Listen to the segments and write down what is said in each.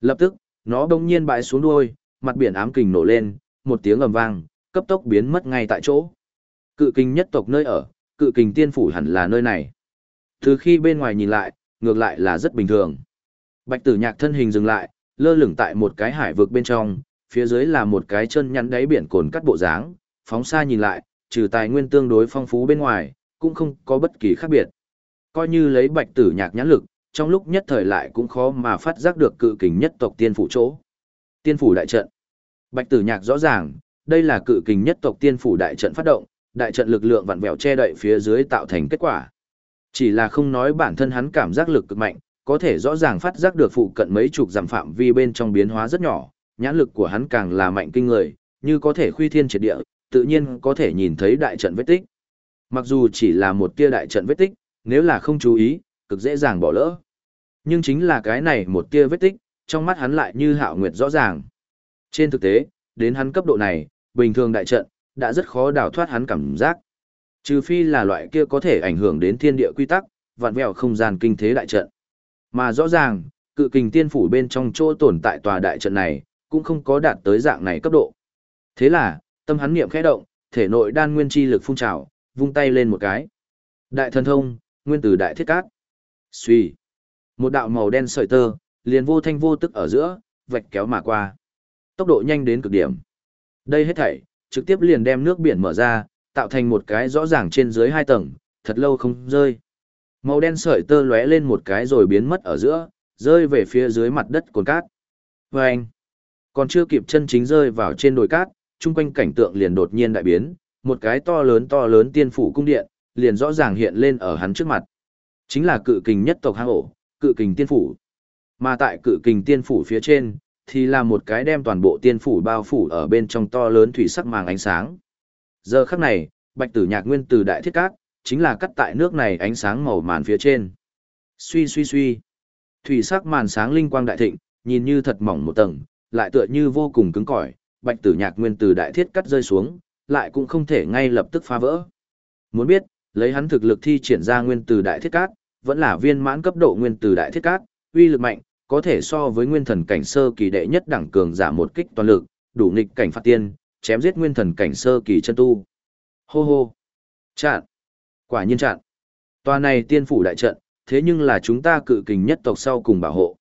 Lập tức, nó bỗng nhiên bãi xuống đuôi, mặt biển ám kình nổ lên, một tiếng ầm vang, cấp tốc biến mất ngay tại chỗ. Cự kình nhất tộc nơi ở, cự kình tiên phủ hẳn là nơi này. Từ khi bên ngoài nhìn lại, ngược lại là rất bình thường. Bạch tử nhạc thân hình dừng lại, lơ lửng tại một cái hải vực bên trong, phía dưới là một cái chân nhắn đáy biển cồn cắt bộ dáng, phóng xa nhìn lại, trừ tài nguyên tương đối phong phú bên ngoài, cũng không có bất kỳ khác biệt. Coi như lấy bạch tử nhạc nhãn lực, trong lúc nhất thời lại cũng khó mà phát giác được cự kình nhất tộc tiên phủ chỗ. Tiên phủ đại trận. Bạch tử nhạc rõ ràng, đây là cự kình nhất tộc tiên phủ đại trận phát động, đại trận lực lượng vặn vẹo che đậy phía dưới tạo thành kết quả. Chỉ là không nói bản thân hắn cảm giác lực cực mạnh, có thể rõ ràng phát giác được phụ cận mấy chục giảm phạm vi bên trong biến hóa rất nhỏ, nhãn lực của hắn càng là mạnh kinh người, như có thể khuy thiên triệt địa, tự nhiên có thể nhìn thấy đại trận vết tích. Mặc dù chỉ là một tia đại trận vết tích, nếu là không chú ý, cực dễ dàng bỏ lỡ. Nhưng chính là cái này một tia vết tích, trong mắt hắn lại như hạo nguyệt rõ ràng. Trên thực tế, đến hắn cấp độ này, bình thường đại trận, đã rất khó đào thoát hắn cảm giác. Trừ phi là loại kia có thể ảnh hưởng đến thiên địa quy tắc, vạn vẹo không gian kinh thế đại trận. Mà rõ ràng, cự kình tiên phủ bên trong chỗ tồn tại tòa đại trận này, cũng không có đạt tới dạng này cấp độ. Thế là, tâm hắn niệm khẽ động, thể nội đan nguyên chi lực phun trào, vung tay lên một cái. Đại thần thông, nguyên tử đại thiết cát. Suy. Một đạo màu đen sợi tơ, liền vô thanh vô tức ở giữa, vạch kéo mà qua. Tốc độ nhanh đến cực điểm. Đây hết thảy, trực tiếp liền đem nước biển mở ra, tạo thành một cái rõ ràng trên dưới hai tầng, thật lâu không rơi. Màu đen sợi tơ lóe lên một cái rồi biến mất ở giữa, rơi về phía dưới mặt đất cồn cát. Và anh, còn chưa kịp chân chính rơi vào trên đồi cát, chung quanh cảnh tượng liền đột nhiên đại biến, một cái to lớn to lớn tiên phủ cung điện, liền rõ ràng hiện lên ở hắn trước mặt. Chính là cự kình nhất tộc hang ổ, cự kình tiên phủ. Mà tại cự kình tiên phủ phía trên, thì là một cái đem toàn bộ tiên phủ bao phủ ở bên trong to lớn thủy sắc màng ánh sáng. Giờ khắc này, bạch tử nhạc nguyên từ đại thiết cát, chính là cắt tại nước này ánh sáng màu màn phía trên. Suy suy suy. Thủy sắc màn sáng linh quang đại thịnh, nhìn như thật mỏng một tầng, lại tựa như vô cùng cứng cỏi, bạch tử nhạc nguyên từ đại thiết cắt rơi xuống, lại cũng không thể ngay lập tức phá vỡ. Muốn biết, lấy hắn thực lực thi triển ra nguyên từ đại thiết cát, vẫn là viên mãn cấp độ nguyên từ đại thiết cát, uy lực mạnh, có thể so với nguyên thần cảnh sơ kỳ đệ nhất đẳng cường giả một kích toàn lực, đủ nghịch cảnh phạt tiên, chém giết nguyên thần cảnh sơ kỳ chân tu. Hô hô. Chặn. Quả nhiên chặn. Tòa này tiên phủ đại trận, thế nhưng là chúng ta cự kình nhất tộc sau cùng bảo hộ.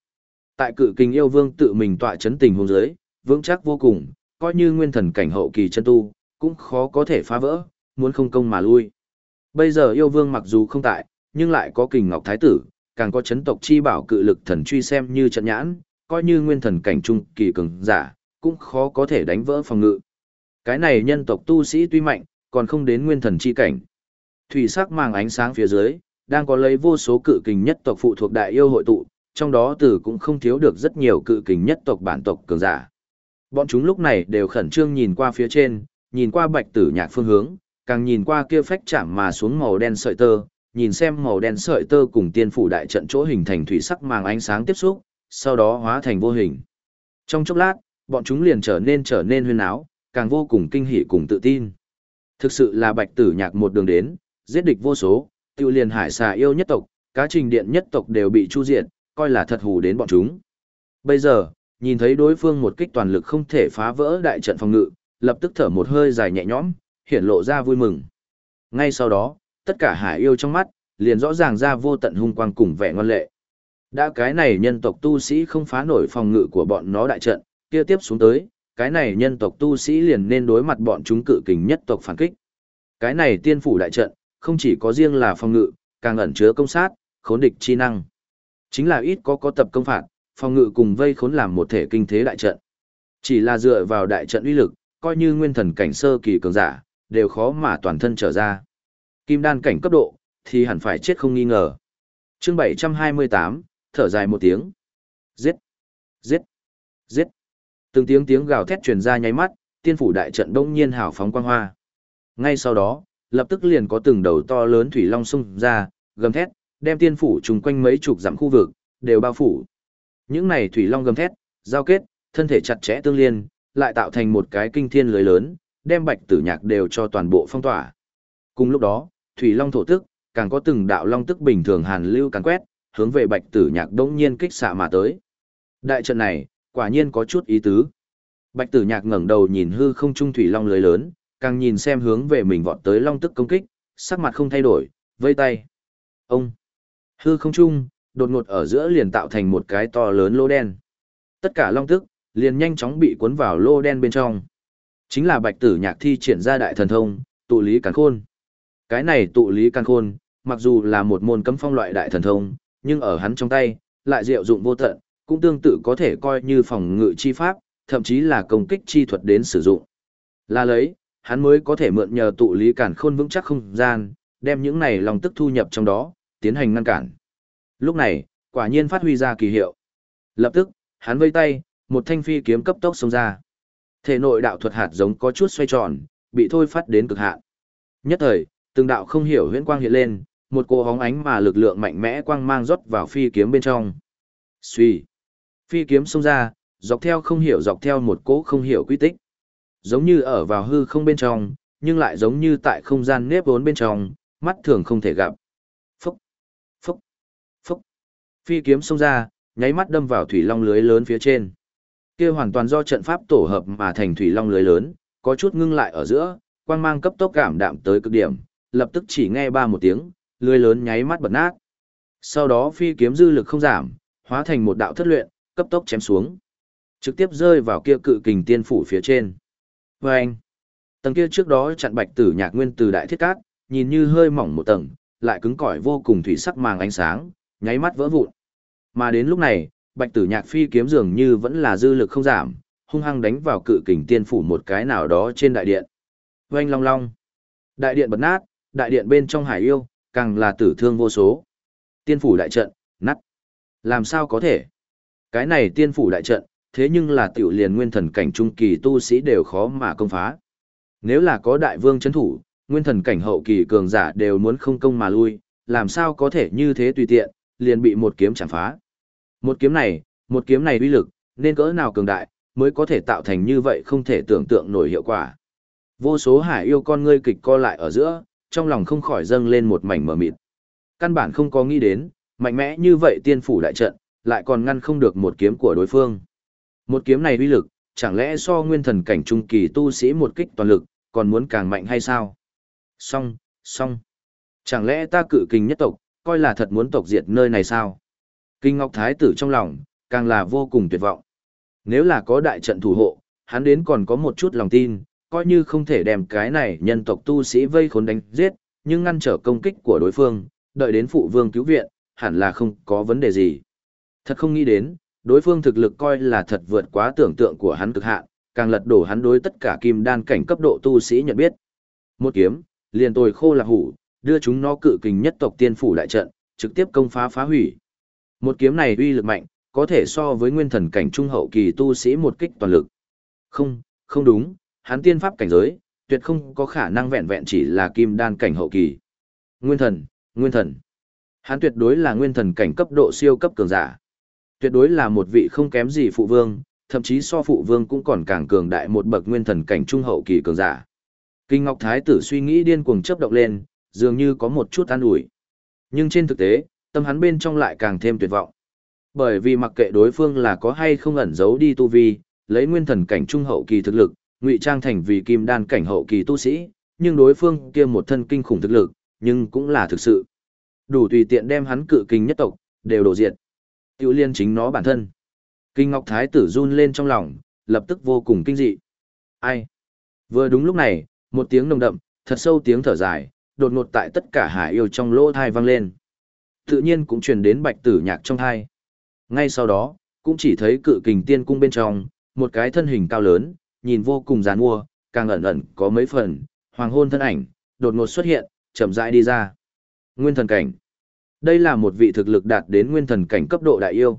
Tại cự kình yêu vương tự mình tọa chấn tình hôn giới, vững chắc vô cùng, coi như nguyên thần cảnh hậu kỳ chân tu, cũng khó có thể phá vỡ, muốn không công mà lui. Bây giờ yêu vương mặc dù không tại, nhưng lại có kình ngọc thái tử, càng có chấn tộc chi bảo cự lực thần truy xem như trận nhãn, coi như nguyên thần cảnh trung kỳ cường giả, cũng khó có thể đánh vỡ phòng ngự. Cái này nhân tộc tu sĩ tuy mạnh, còn không đến nguyên thần chi cảnh. Thủy sắc mang ánh sáng phía dưới, đang có lấy vô số cự kình nhất tộc phụ thuộc đại yêu hội tụ, trong đó tử cũng không thiếu được rất nhiều cự kình nhất tộc bản tộc cường giả. Bọn chúng lúc này đều khẩn trương nhìn qua phía trên, nhìn qua bạch tử nhạc phương hướng, càng nhìn qua kia phách chạm mà xuống màu đen sợi tơ, nhìn xem màu đen sợi tơ cùng tiên phủ đại trận chỗ hình thành thủy sắc màng ánh sáng tiếp xúc, sau đó hóa thành vô hình. Trong chốc lát, bọn chúng liền trở nên trở nên huyên áo, càng vô cùng kinh hỉ cùng tự tin. Thực sự là bạch tử nhạc một đường đến, giết địch vô số, tiêu liền hải xà yêu nhất tộc, cá trình điện nhất tộc đều bị chu diệt, coi là thật hù đến bọn chúng. Bây giờ, nhìn thấy đối phương một kích toàn lực không thể phá vỡ đại trận phòng ngự, lập tức thở một hơi dài nhẹ nhõm, hiển lộ ra vui mừng. Ngay sau đó, tất cả hải yêu trong mắt, liền rõ ràng ra vô tận hung quang cùng vẻ ngoan lệ. Đã cái này nhân tộc tu sĩ không phá nổi phòng ngự của bọn nó đại trận, kia tiếp xuống tới, cái này nhân tộc tu sĩ liền nên đối mặt bọn chúng cự kình nhất tộc phản kích. Cái này tiên phủ đại trận, không chỉ có riêng là phòng ngự, càng ẩn chứa công sát, khốn địch chi năng. Chính là ít có có tập công phạt, phòng ngự cùng vây khốn làm một thể kinh thế đại trận. Chỉ là dựa vào đại trận uy lực, coi như nguyên thần cảnh sơ kỳ cường giả, đều khó mà toàn thân trở ra. Kim đan cảnh cấp độ, thì hẳn phải chết không nghi ngờ. Chương 728, thở dài một tiếng. Giết! Giết! Giết! Từng tiếng tiếng gào thét truyền ra nháy mắt, tiên phủ đại trận đông nhiên hào phóng quang hoa. Ngay sau đó, lập tức liền có từng đầu to lớn thủy long xung ra, gầm thét, đem tiên phủ trùng quanh mấy chục dặm khu vực, đều bao phủ. Những này thủy long gầm thét, giao kết, thân thể chặt chẽ tương liên, lại tạo thành một cái kinh thiên lưới lớn, đem bạch tử nhạc đều cho toàn bộ phong tỏa. Cùng lúc đó, thủy long thổ tức, càng có từng đạo long tức bình thường hàn lưu càng quét, hướng về bạch tử nhạc đống nhiên kích xạ mà tới. Đại trận này, quả nhiên có chút ý tứ. Bạch tử nhạc ngẩng đầu nhìn hư không trung thủy long lưới lớn, càng nhìn xem hướng về mình vọt tới long tức công kích, sắc mặt không thay đổi, vây tay. Ông! Hư không trung, đột ngột ở giữa liền tạo thành một cái to lớn lô đen. Tất cả long tức, liền nhanh chóng bị cuốn vào lô đen bên trong. Chính là bạch tử nhạc thi triển ra đại thần thông, tụ lý càng khôn. Cái này tụ lý càng khôn, mặc dù là một môn cấm phong loại đại thần thông, nhưng ở hắn trong tay, lại diệu dụng vô tận, cũng tương tự có thể coi như phòng ngự chi pháp, thậm chí là công kích chi thuật đến sử dụng. Là lấy, hắn mới có thể mượn nhờ tụ lý cản khôn vững chắc không gian, đem những này lòng tức thu nhập trong đó, tiến hành ngăn cản. Lúc này, quả nhiên phát huy ra kỳ hiệu. Lập tức, hắn vây tay, một thanh phi kiếm cấp tốc xông ra. Thể nội đạo thuật hạt giống có chút xoay tròn, bị thôi phát đến cực hạn. Nhất thời, từng đạo không hiểu huyễn quang hiện lên, một cô hóng ánh mà lực lượng mạnh mẽ quang mang rót vào phi kiếm bên trong. Suy. Phi kiếm xông ra, dọc theo không hiểu dọc theo một cỗ không hiểu quy tích. Giống như ở vào hư không bên trong, nhưng lại giống như tại không gian nếp vốn bên trong, mắt thường không thể gặp. Phúc, phúc, phúc. Phi kiếm xông ra, nháy mắt đâm vào thủy long lưới lớn phía trên. Kia hoàn toàn do trận pháp tổ hợp mà thành thủy long lưới lớn, có chút ngưng lại ở giữa, quang mang cấp tốc cảm đạm tới cực điểm, lập tức chỉ nghe ba một tiếng, lưới lớn nháy mắt bật nát. Sau đó phi kiếm dư lực không giảm, hóa thành một đạo thất luyện, cấp tốc chém xuống. Trực tiếp rơi vào kia cự kình tiên phủ phía trên. Và anh, tầng kia trước đó chặn bạch tử nhạc nguyên từ đại thiết cát, nhìn như hơi mỏng một tầng, lại cứng cỏi vô cùng thủy sắc màng ánh sáng, nháy mắt vỡ vụn. Mà đến lúc này, bạch tử nhạc phi kiếm dường như vẫn là dư lực không giảm, hung hăng đánh vào cự kình tiên phủ một cái nào đó trên đại điện. Oanh long long. Đại điện bật nát, đại điện bên trong hải yêu, càng là tử thương vô số. Tiên phủ đại trận, nát. Làm sao có thể? Cái này tiên phủ đại trận, thế nhưng là tiểu liền nguyên thần cảnh trung kỳ tu sĩ đều khó mà công phá. Nếu là có đại vương chấn thủ, nguyên thần cảnh hậu kỳ cường giả đều muốn không công mà lui, làm sao có thể như thế tùy tiện, liền bị một kiếm chẳng phá. Một kiếm này, một kiếm này uy lực, nên cỡ nào cường đại, mới có thể tạo thành như vậy không thể tưởng tượng nổi hiệu quả. Vô số hải yêu con ngươi kịch co lại ở giữa, trong lòng không khỏi dâng lên một mảnh mờ mịt. Căn bản không có nghĩ đến, mạnh mẽ như vậy tiên phủ đại trận, lại còn ngăn không được một kiếm của đối phương. Một kiếm này uy lực, chẳng lẽ so nguyên thần cảnh trung kỳ tu sĩ một kích toàn lực, còn muốn càng mạnh hay sao? Song, song. Chẳng lẽ ta cự kinh nhất tộc, coi là thật muốn tộc diệt nơi này sao? Kinh Ngọc Thái tử trong lòng, càng là vô cùng tuyệt vọng. Nếu là có đại trận thủ hộ, hắn đến còn có một chút lòng tin, coi như không thể đem cái này nhân tộc tu sĩ vây khốn đánh giết, nhưng ngăn trở công kích của đối phương, đợi đến phụ vương cứu viện, hẳn là không có vấn đề gì. Thật không nghĩ đến, đối phương thực lực coi là thật vượt quá tưởng tượng của hắn cực hạn, càng lật đổ hắn đối tất cả kim đan cảnh cấp độ tu sĩ nhận biết. Một kiếm, liền tồi khô là hủ, đưa chúng nó cự kình nhất tộc tiên phủ đại trận, trực tiếp công phá phá hủy. Một kiếm này uy lực mạnh, có thể so với nguyên thần cảnh trung hậu kỳ tu sĩ một kích toàn lực. Không, không đúng, hắn tiên pháp cảnh giới, tuyệt không có khả năng vẹn vẹn chỉ là kim đan cảnh hậu kỳ. Nguyên thần, nguyên thần. Hắn tuyệt đối là nguyên thần cảnh cấp độ siêu cấp cường giả. Tuyệt đối là một vị không kém gì phụ vương, thậm chí so phụ vương cũng còn càng cường đại một bậc nguyên thần cảnh trung hậu kỳ cường giả. Kinh Ngọc Thái tử suy nghĩ điên cuồng chớp động lên, dường như có một chút an ủi. Nhưng trên thực tế, tâm hắn bên trong lại càng thêm tuyệt vọng. Bởi vì mặc kệ đối phương là có hay không ẩn giấu đi tu vi, lấy nguyên thần cảnh trung hậu kỳ thực lực, ngụy trang thành vì kim đan cảnh hậu kỳ tu sĩ, nhưng đối phương kia một thân kinh khủng thực lực, nhưng cũng là thực sự. Đủ tùy tiện đem hắn cự kinh nhất tộc, đều đổ diệt. Tiểu liên chính nó bản thân. Kinh Ngọc Thái tử run lên trong lòng, lập tức vô cùng kinh dị. Ai? Vừa đúng lúc này, một tiếng nồng đậm, thật sâu tiếng thở dài, đột ngột tại tất cả hải yêu trong lỗ thai vang lên. Tự nhiên cũng truyền đến bạch tử nhạc trong thai. Ngay sau đó, cũng chỉ thấy cự kình tiên cung bên trong, một cái thân hình cao lớn, nhìn vô cùng dán mua, càng ẩn ẩn có mấy phần, hoàng hôn thân ảnh, đột ngột xuất hiện, chậm rãi đi ra. Nguyên thần cảnh. Đây là một vị thực lực đạt đến nguyên thần cảnh cấp độ đại yêu.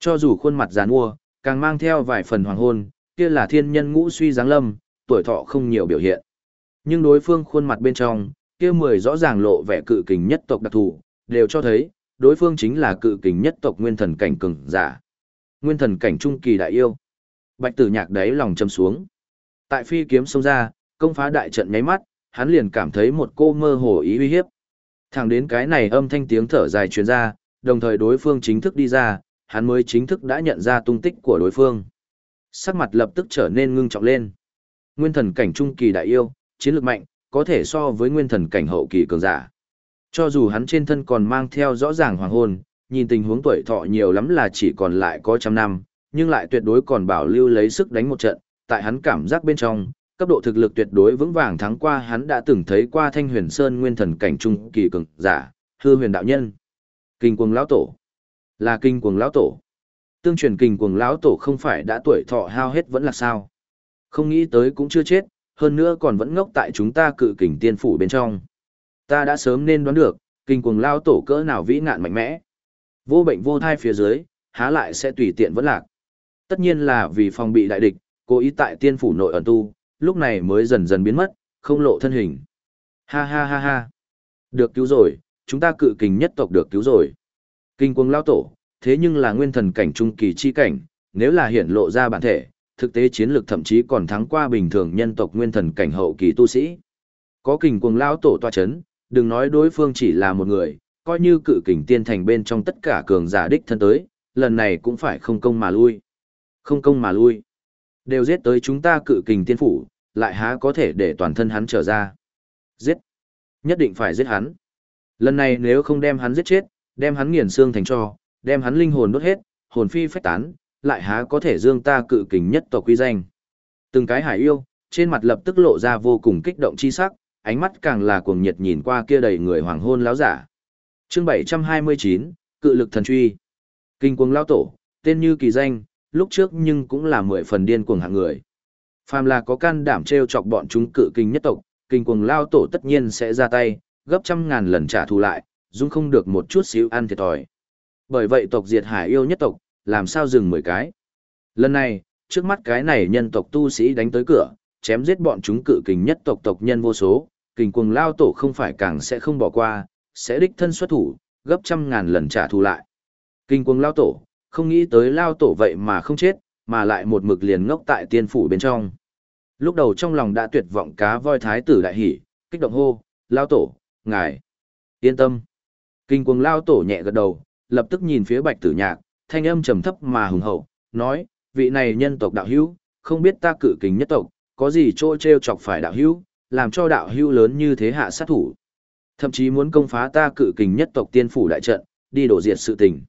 Cho dù khuôn mặt gián mua, càng mang theo vài phần hoàng hôn, kia là thiên nhân ngũ suy dáng lâm, tuổi thọ không nhiều biểu hiện. Nhưng đối phương khuôn mặt bên trong, kia mười rõ ràng lộ vẻ cự kình nhất tộc đặc thù, đều cho thấy, đối phương chính là cự kình nhất tộc nguyên thần cảnh cường giả. Nguyên thần cảnh trung kỳ đại yêu. Bạch tử nhạc đáy lòng châm xuống. Tại phi kiếm xông ra, công phá đại trận nháy mắt, hắn liền cảm thấy một cô mơ hồ ý uy hiếp. Thẳng đến cái này âm thanh tiếng thở dài truyền ra, đồng thời đối phương chính thức đi ra, hắn mới chính thức đã nhận ra tung tích của đối phương. Sắc mặt lập tức trở nên ngưng trọng lên. Nguyên thần cảnh trung kỳ đại yêu, chiến lược mạnh, có thể so với nguyên thần cảnh hậu kỳ cường giả. Cho dù hắn trên thân còn mang theo rõ ràng hoàng hôn, nhìn tình huống tuổi thọ nhiều lắm là chỉ còn lại có trăm năm, nhưng lại tuyệt đối còn bảo lưu lấy sức đánh một trận, tại hắn cảm giác bên trong, cấp độ thực lực tuyệt đối vững vàng thắng qua hắn đã từng thấy qua Thanh Huyền Sơn nguyên thần cảnh trung kỳ cường giả, hư huyền đạo nhân. Kinh cuồng lão tổ. Là kinh cuồng lão tổ. Tương truyền kinh cuồng lão tổ không phải đã tuổi thọ hao hết vẫn là sao? Không nghĩ tới cũng chưa chết, hơn nữa còn vẫn ngốc tại chúng ta cự kình tiên phủ bên trong. Ta đã sớm nên đoán được, kinh cuồng lao tổ cỡ nào vĩ ngạn mạnh mẽ. Vô bệnh vô thai phía dưới, há lại sẽ tùy tiện vẫn lạc. Tất nhiên là vì phòng bị đại địch, cố ý tại tiên phủ nội ẩn tu, lúc này mới dần dần biến mất, không lộ thân hình. Ha ha ha ha. Được cứu rồi, chúng ta cự kình nhất tộc được cứu rồi. Kinh quân lao tổ, thế nhưng là nguyên thần cảnh trung kỳ chi cảnh, nếu là hiển lộ ra bản thể, thực tế chiến lược thậm chí còn thắng qua bình thường nhân tộc nguyên thần cảnh hậu kỳ tu sĩ. Có kình quân lao tổ toa chấn, đừng nói đối phương chỉ là một người, coi như cự kình tiên thành bên trong tất cả cường giả đích thân tới, lần này cũng phải không công mà lui. Không công mà lui. Đều giết tới chúng ta cự kình tiên phủ, lại há có thể để toàn thân hắn trở ra. Giết. Nhất định phải giết hắn. Lần này nếu không đem hắn giết chết, đem hắn nghiền xương thành cho, đem hắn linh hồn đốt hết, hồn phi phách tán, lại há có thể dương ta cự kình nhất tộc quy danh. Từng cái hải yêu, trên mặt lập tức lộ ra vô cùng kích động chi sắc, ánh mắt càng là cuồng nhiệt nhìn qua kia đầy người hoàng hôn lão giả. Chương 729, Cự lực thần truy. Kinh cuồng lao tổ, tên như kỳ danh, lúc trước nhưng cũng là mười phần điên cuồng hạng người. Phàm là có can đảm treo chọc bọn chúng cự kinh nhất tộc, kinh cuồng lao tổ tất nhiên sẽ ra tay, gấp trăm ngàn lần trả thù lại, dung không được một chút xíu ăn thiệt thòi. Bởi vậy tộc diệt hải yêu nhất tộc, làm sao dừng mười cái. Lần này, trước mắt cái này nhân tộc tu sĩ đánh tới cửa, chém giết bọn chúng cự kình nhất tộc tộc nhân vô số, kình cuồng lao tổ không phải càng sẽ không bỏ qua, sẽ đích thân xuất thủ, gấp trăm ngàn lần trả thù lại. Kình cuồng lao tổ, không nghĩ tới lao tổ vậy mà không chết, mà lại một mực liền ngốc tại tiên phủ bên trong. Lúc đầu trong lòng đã tuyệt vọng cá voi thái tử đại hỉ, kích động hô, lao tổ, ngài, yên tâm. Kinh cuồng lao tổ nhẹ gật đầu, lập tức nhìn phía bạch tử nhạc, thanh âm trầm thấp mà hùng hậu, nói, vị này nhân tộc đạo hữu, không biết ta cử kính nhất tộc, có gì trô treo chọc phải đạo hữu, làm cho đạo hưu lớn như thế hạ sát thủ. Thậm chí muốn công phá ta cự kình nhất tộc tiên phủ đại trận, đi đổ diệt sự tình.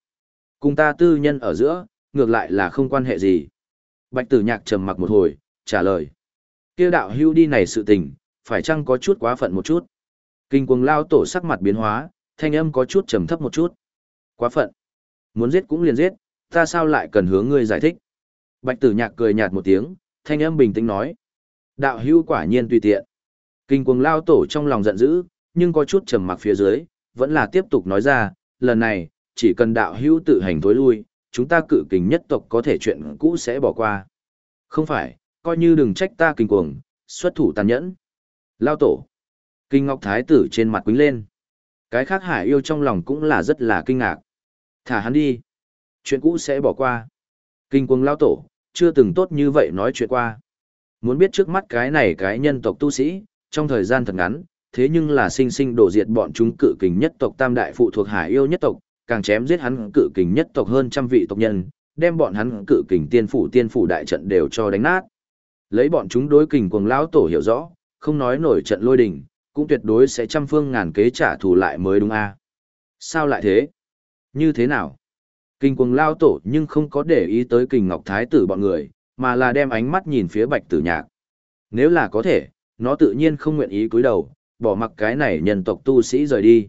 Cùng ta tư nhân ở giữa, ngược lại là không quan hệ gì. Bạch tử nhạc trầm mặc một hồi, trả lời. kia đạo hưu đi này sự tình, phải chăng có chút quá phận một chút. Kinh cuồng lao tổ sắc mặt biến hóa, thanh âm có chút trầm thấp một chút. Quá phận. Muốn giết cũng liền giết, ta sao lại cần hướng ngươi giải thích. Bạch tử nhạc cười nhạt một tiếng, thanh âm bình tĩnh nói. Đạo hưu quả nhiên tùy tiện. Kinh cuồng lao tổ trong lòng giận dữ, nhưng có chút trầm mặc phía dưới, vẫn là tiếp tục nói ra, lần này, chỉ cần đạo hữu tự hành tối lui, chúng ta cự kình nhất tộc có thể chuyện cũ sẽ bỏ qua. Không phải, coi như đừng trách ta kinh cuồng, xuất thủ tàn nhẫn. Lao tổ. Kinh Ngọc Thái tử trên mặt quính lên. Cái khác hải yêu trong lòng cũng là rất là kinh ngạc. Thả hắn đi. Chuyện cũ sẽ bỏ qua. Kinh cuồng lao tổ, chưa từng tốt như vậy nói chuyện qua. Muốn biết trước mắt cái này cái nhân tộc tu sĩ, trong thời gian thật ngắn, thế nhưng là sinh sinh đổ diệt bọn chúng cự kình nhất tộc tam đại phụ thuộc hải yêu nhất tộc, càng chém giết hắn cự kình nhất tộc hơn trăm vị tộc nhân, đem bọn hắn cự kình tiên phủ tiên phủ đại trận đều cho đánh nát. Lấy bọn chúng đối kình cuồng lão tổ hiểu rõ, không nói nổi trận lôi đình, cũng tuyệt đối sẽ trăm phương ngàn kế trả thù lại mới đúng a. Sao lại thế? Như thế nào? Kình cuồng lao tổ nhưng không có để ý tới kình ngọc thái tử bọn người, mà là đem ánh mắt nhìn phía bạch tử nhạc. Nếu là có thể, nó tự nhiên không nguyện ý cúi đầu, bỏ mặc cái này nhân tộc tu sĩ rời đi.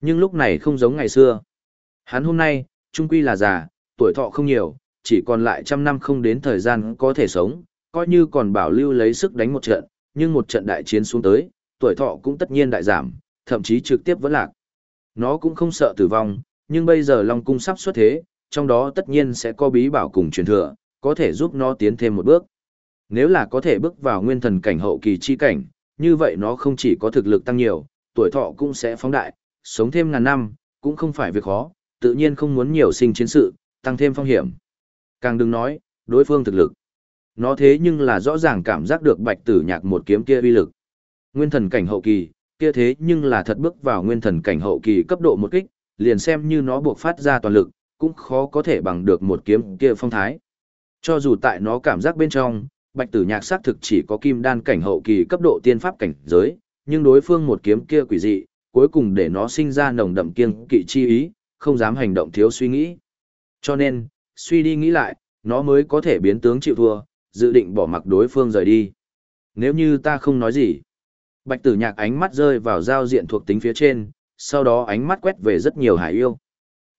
Nhưng lúc này không giống ngày xưa. Hắn hôm nay, trung quy là già, tuổi thọ không nhiều, chỉ còn lại trăm năm không đến thời gian có thể sống, coi như còn bảo lưu lấy sức đánh một trận, nhưng một trận đại chiến xuống tới, tuổi thọ cũng tất nhiên đại giảm, thậm chí trực tiếp vẫn lạc. Nó cũng không sợ tử vong, nhưng bây giờ Long Cung sắp xuất thế, trong đó tất nhiên sẽ có bí bảo cùng truyền thừa, có thể giúp nó tiến thêm một bước. Nếu là có thể bước vào nguyên thần cảnh hậu kỳ chi cảnh, như vậy nó không chỉ có thực lực tăng nhiều, tuổi thọ cũng sẽ phóng đại, sống thêm ngàn năm, cũng không phải việc khó, tự nhiên không muốn nhiều sinh chiến sự, tăng thêm phong hiểm. Càng đừng nói, đối phương thực lực. Nó thế nhưng là rõ ràng cảm giác được bạch tử nhạc một kiếm kia uy lực. Nguyên thần cảnh hậu kỳ, kia thế nhưng là thật bước vào nguyên thần cảnh hậu kỳ cấp độ một kích, liền xem như nó buộc phát ra toàn lực, cũng khó có thể bằng được một kiếm kia phong thái. Cho dù tại nó cảm giác bên trong, bạch tử nhạc xác thực chỉ có kim đan cảnh hậu kỳ cấp độ tiên pháp cảnh giới, nhưng đối phương một kiếm kia quỷ dị, cuối cùng để nó sinh ra nồng đậm kiêng kỵ chi ý, không dám hành động thiếu suy nghĩ. Cho nên, suy đi nghĩ lại, nó mới có thể biến tướng chịu thua, dự định bỏ mặc đối phương rời đi. Nếu như ta không nói gì, bạch tử nhạc ánh mắt rơi vào giao diện thuộc tính phía trên, sau đó ánh mắt quét về rất nhiều hải yêu.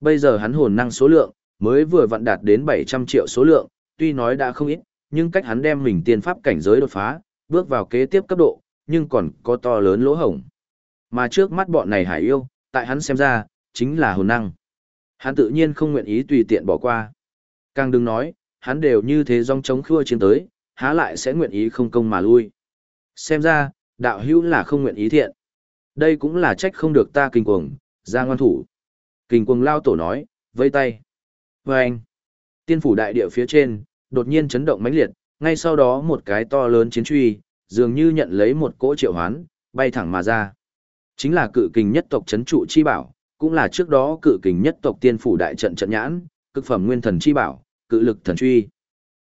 Bây giờ hắn hồn năng số lượng, mới vừa vặn đạt đến 700 triệu số lượng, tuy nói đã không ít, nhưng cách hắn đem mình tiên pháp cảnh giới đột phá, bước vào kế tiếp cấp độ, nhưng còn có to lớn lỗ hổng. Mà trước mắt bọn này hải yêu, tại hắn xem ra, chính là hồn năng. Hắn tự nhiên không nguyện ý tùy tiện bỏ qua. Càng đừng nói, hắn đều như thế dòng chống khua chiến tới, há lại sẽ nguyện ý không công mà lui. Xem ra, đạo hữu là không nguyện ý thiện. Đây cũng là trách không được ta kinh cuồng, ra ngoan thủ. Kinh cuồng lao tổ nói, vây tay. Và anh, tiên phủ đại địa phía trên, đột nhiên chấn động mãnh liệt, ngay sau đó một cái to lớn chiến truy, dường như nhận lấy một cỗ triệu hoán, bay thẳng mà ra. Chính là cự kình nhất tộc chấn trụ chi bảo, cũng là trước đó cự kình nhất tộc tiên phủ đại trận trận nhãn, cực phẩm nguyên thần chi bảo, cự lực thần truy.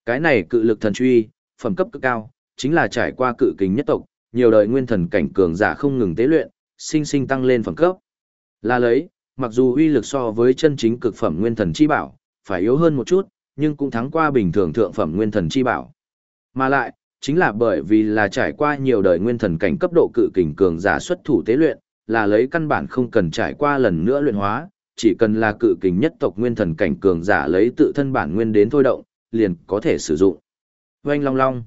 Cái này cự lực thần truy, phẩm cấp cực cao, chính là trải qua cự kình nhất tộc, nhiều đời nguyên thần cảnh cường giả không ngừng tế luyện, sinh sinh tăng lên phẩm cấp. Là lấy, mặc dù uy lực so với chân chính cực phẩm nguyên thần chi bảo, phải yếu hơn một chút, nhưng cũng thắng qua bình thường thượng phẩm nguyên thần chi bảo. Mà lại, chính là bởi vì là trải qua nhiều đời nguyên thần cảnh cấp độ cự kình cường giả xuất thủ tế luyện, là lấy căn bản không cần trải qua lần nữa luyện hóa, chỉ cần là cự kình nhất tộc nguyên thần cảnh cường giả lấy tự thân bản nguyên đến thôi động, liền có thể sử dụng. Oanh long long.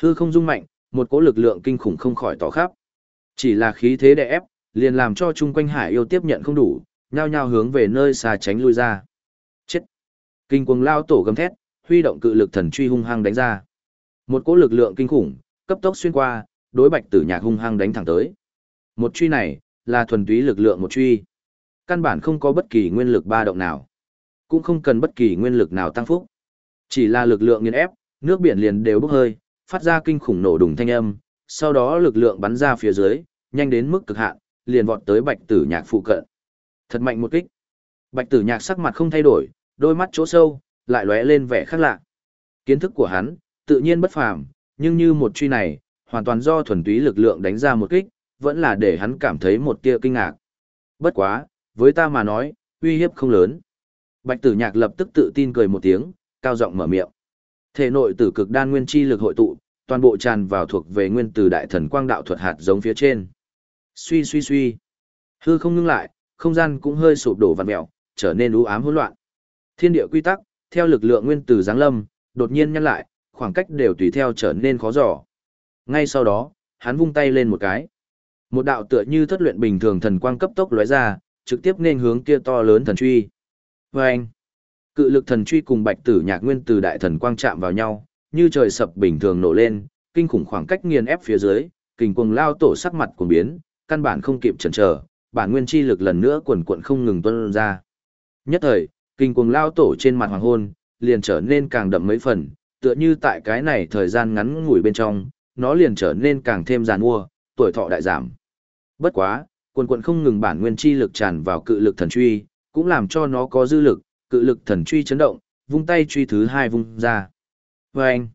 Hư không dung mạnh, một cỗ lực lượng kinh khủng không khỏi tỏ khắp. Chỉ là khí thế đè ép, liền làm cho chung quanh hải yêu tiếp nhận không đủ, nhao nhao hướng về nơi xa tránh lui ra. Kinh cuồng lao tổ gầm thét, huy động cự lực thần truy hung hăng đánh ra. Một cỗ lực lượng kinh khủng, cấp tốc xuyên qua, đối bạch tử nhạc hung hăng đánh thẳng tới. Một truy này, là thuần túy lực lượng một truy. Căn bản không có bất kỳ nguyên lực ba động nào. Cũng không cần bất kỳ nguyên lực nào tăng phúc. Chỉ là lực lượng nghiền ép, nước biển liền đều bốc hơi, phát ra kinh khủng nổ đùng thanh âm, sau đó lực lượng bắn ra phía dưới, nhanh đến mức cực hạn, liền vọt tới bạch tử nhạc phụ cận. Thật mạnh một kích. Bạch tử nhạc sắc mặt không thay đổi, đôi mắt chỗ sâu, lại lóe lên vẻ khác lạ. Kiến thức của hắn, tự nhiên bất phàm, nhưng như một truy này, hoàn toàn do thuần túy lực lượng đánh ra một kích, vẫn là để hắn cảm thấy một tia kinh ngạc. Bất quá, với ta mà nói, uy hiếp không lớn. Bạch tử nhạc lập tức tự tin cười một tiếng, cao giọng mở miệng. Thể nội tử cực đan nguyên chi lực hội tụ, toàn bộ tràn vào thuộc về nguyên tử đại thần quang đạo thuật hạt giống phía trên. Suy suy suy. Hư không ngưng lại, không gian cũng hơi sụp đổ vặn mèo, trở nên u ám hỗn loạn. Thiên địa quy tắc, theo lực lượng nguyên tử giáng lâm, đột nhiên nhăn lại, khoảng cách đều tùy theo trở nên khó dò. Ngay sau đó, hắn vung tay lên một cái. Một đạo tựa như thất luyện bình thường thần quang cấp tốc lóe ra, trực tiếp nên hướng kia to lớn thần truy. Và anh, cự lực thần truy cùng bạch tử nhạc nguyên từ đại thần quang chạm vào nhau, như trời sập bình thường nổ lên, kinh khủng khoảng cách nghiền ép phía dưới, kình cuồng lao tổ sắc mặt cuồng biến, căn bản không kịp chần chờ, bản nguyên chi lực lần nữa quần cuộn không ngừng tuôn ra. Nhất thời, kinh cuồng lao tổ trên mặt hoàng hôn, liền trở nên càng đậm mấy phần, tựa như tại cái này thời gian ngắn ngủi bên trong, nó liền trở nên càng thêm giàn mua, tuổi thọ đại giảm. Bất quá, quần quần không ngừng bản nguyên chi lực tràn vào cự lực thần truy, cũng làm cho nó có dư lực, cự lực thần truy chấn động, vung tay truy thứ hai vung ra. Và anh,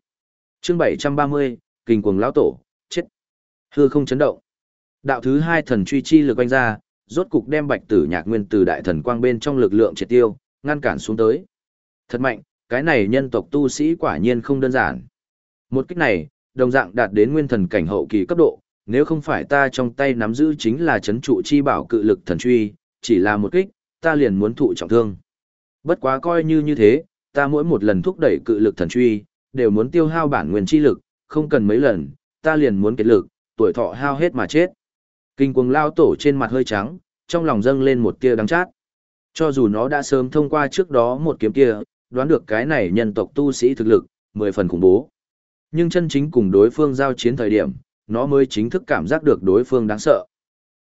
chương 730, kinh cuồng lão tổ, chết. Hư không chấn động. Đạo thứ hai thần truy chi lực quanh ra, rốt cục đem bạch tử nhạc nguyên từ đại thần quang bên trong lực lượng triệt tiêu, ngăn cản xuống tới. Thật mạnh, cái này nhân tộc tu sĩ quả nhiên không đơn giản. Một kích này, đồng dạng đạt đến nguyên thần cảnh hậu kỳ cấp độ, nếu không phải ta trong tay nắm giữ chính là chấn trụ chi bảo cự lực thần truy, chỉ là một kích, ta liền muốn thụ trọng thương. Bất quá coi như như thế, ta mỗi một lần thúc đẩy cự lực thần truy, đều muốn tiêu hao bản nguyên chi lực, không cần mấy lần, ta liền muốn kết lực, tuổi thọ hao hết mà chết. Kinh cuồng lao tổ trên mặt hơi trắng, trong lòng dâng lên một tia đắng chát. Cho dù nó đã sớm thông qua trước đó một kiếm kia, đoán được cái này nhân tộc tu sĩ thực lực, mười phần khủng bố. Nhưng chân chính cùng đối phương giao chiến thời điểm, nó mới chính thức cảm giác được đối phương đáng sợ.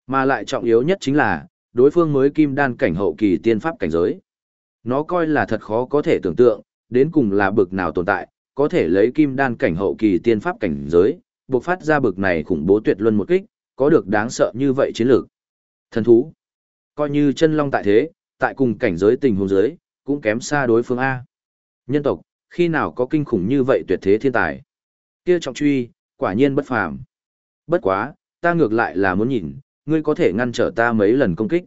Mà lại trọng yếu nhất chính là, đối phương mới kim đan cảnh hậu kỳ tiên pháp cảnh giới. Nó coi là thật khó có thể tưởng tượng, đến cùng là bực nào tồn tại, có thể lấy kim đan cảnh hậu kỳ tiên pháp cảnh giới, buộc phát ra bực này khủng bố tuyệt luân một kích, có được đáng sợ như vậy chiến lược. Thần thú, coi như chân long tại thế, tại cùng cảnh giới tình huống giới, cũng kém xa đối phương A. Nhân tộc, khi nào có kinh khủng như vậy tuyệt thế thiên tài. Kia trọng truy, quả nhiên bất phàm. Bất quá, ta ngược lại là muốn nhìn, ngươi có thể ngăn trở ta mấy lần công kích.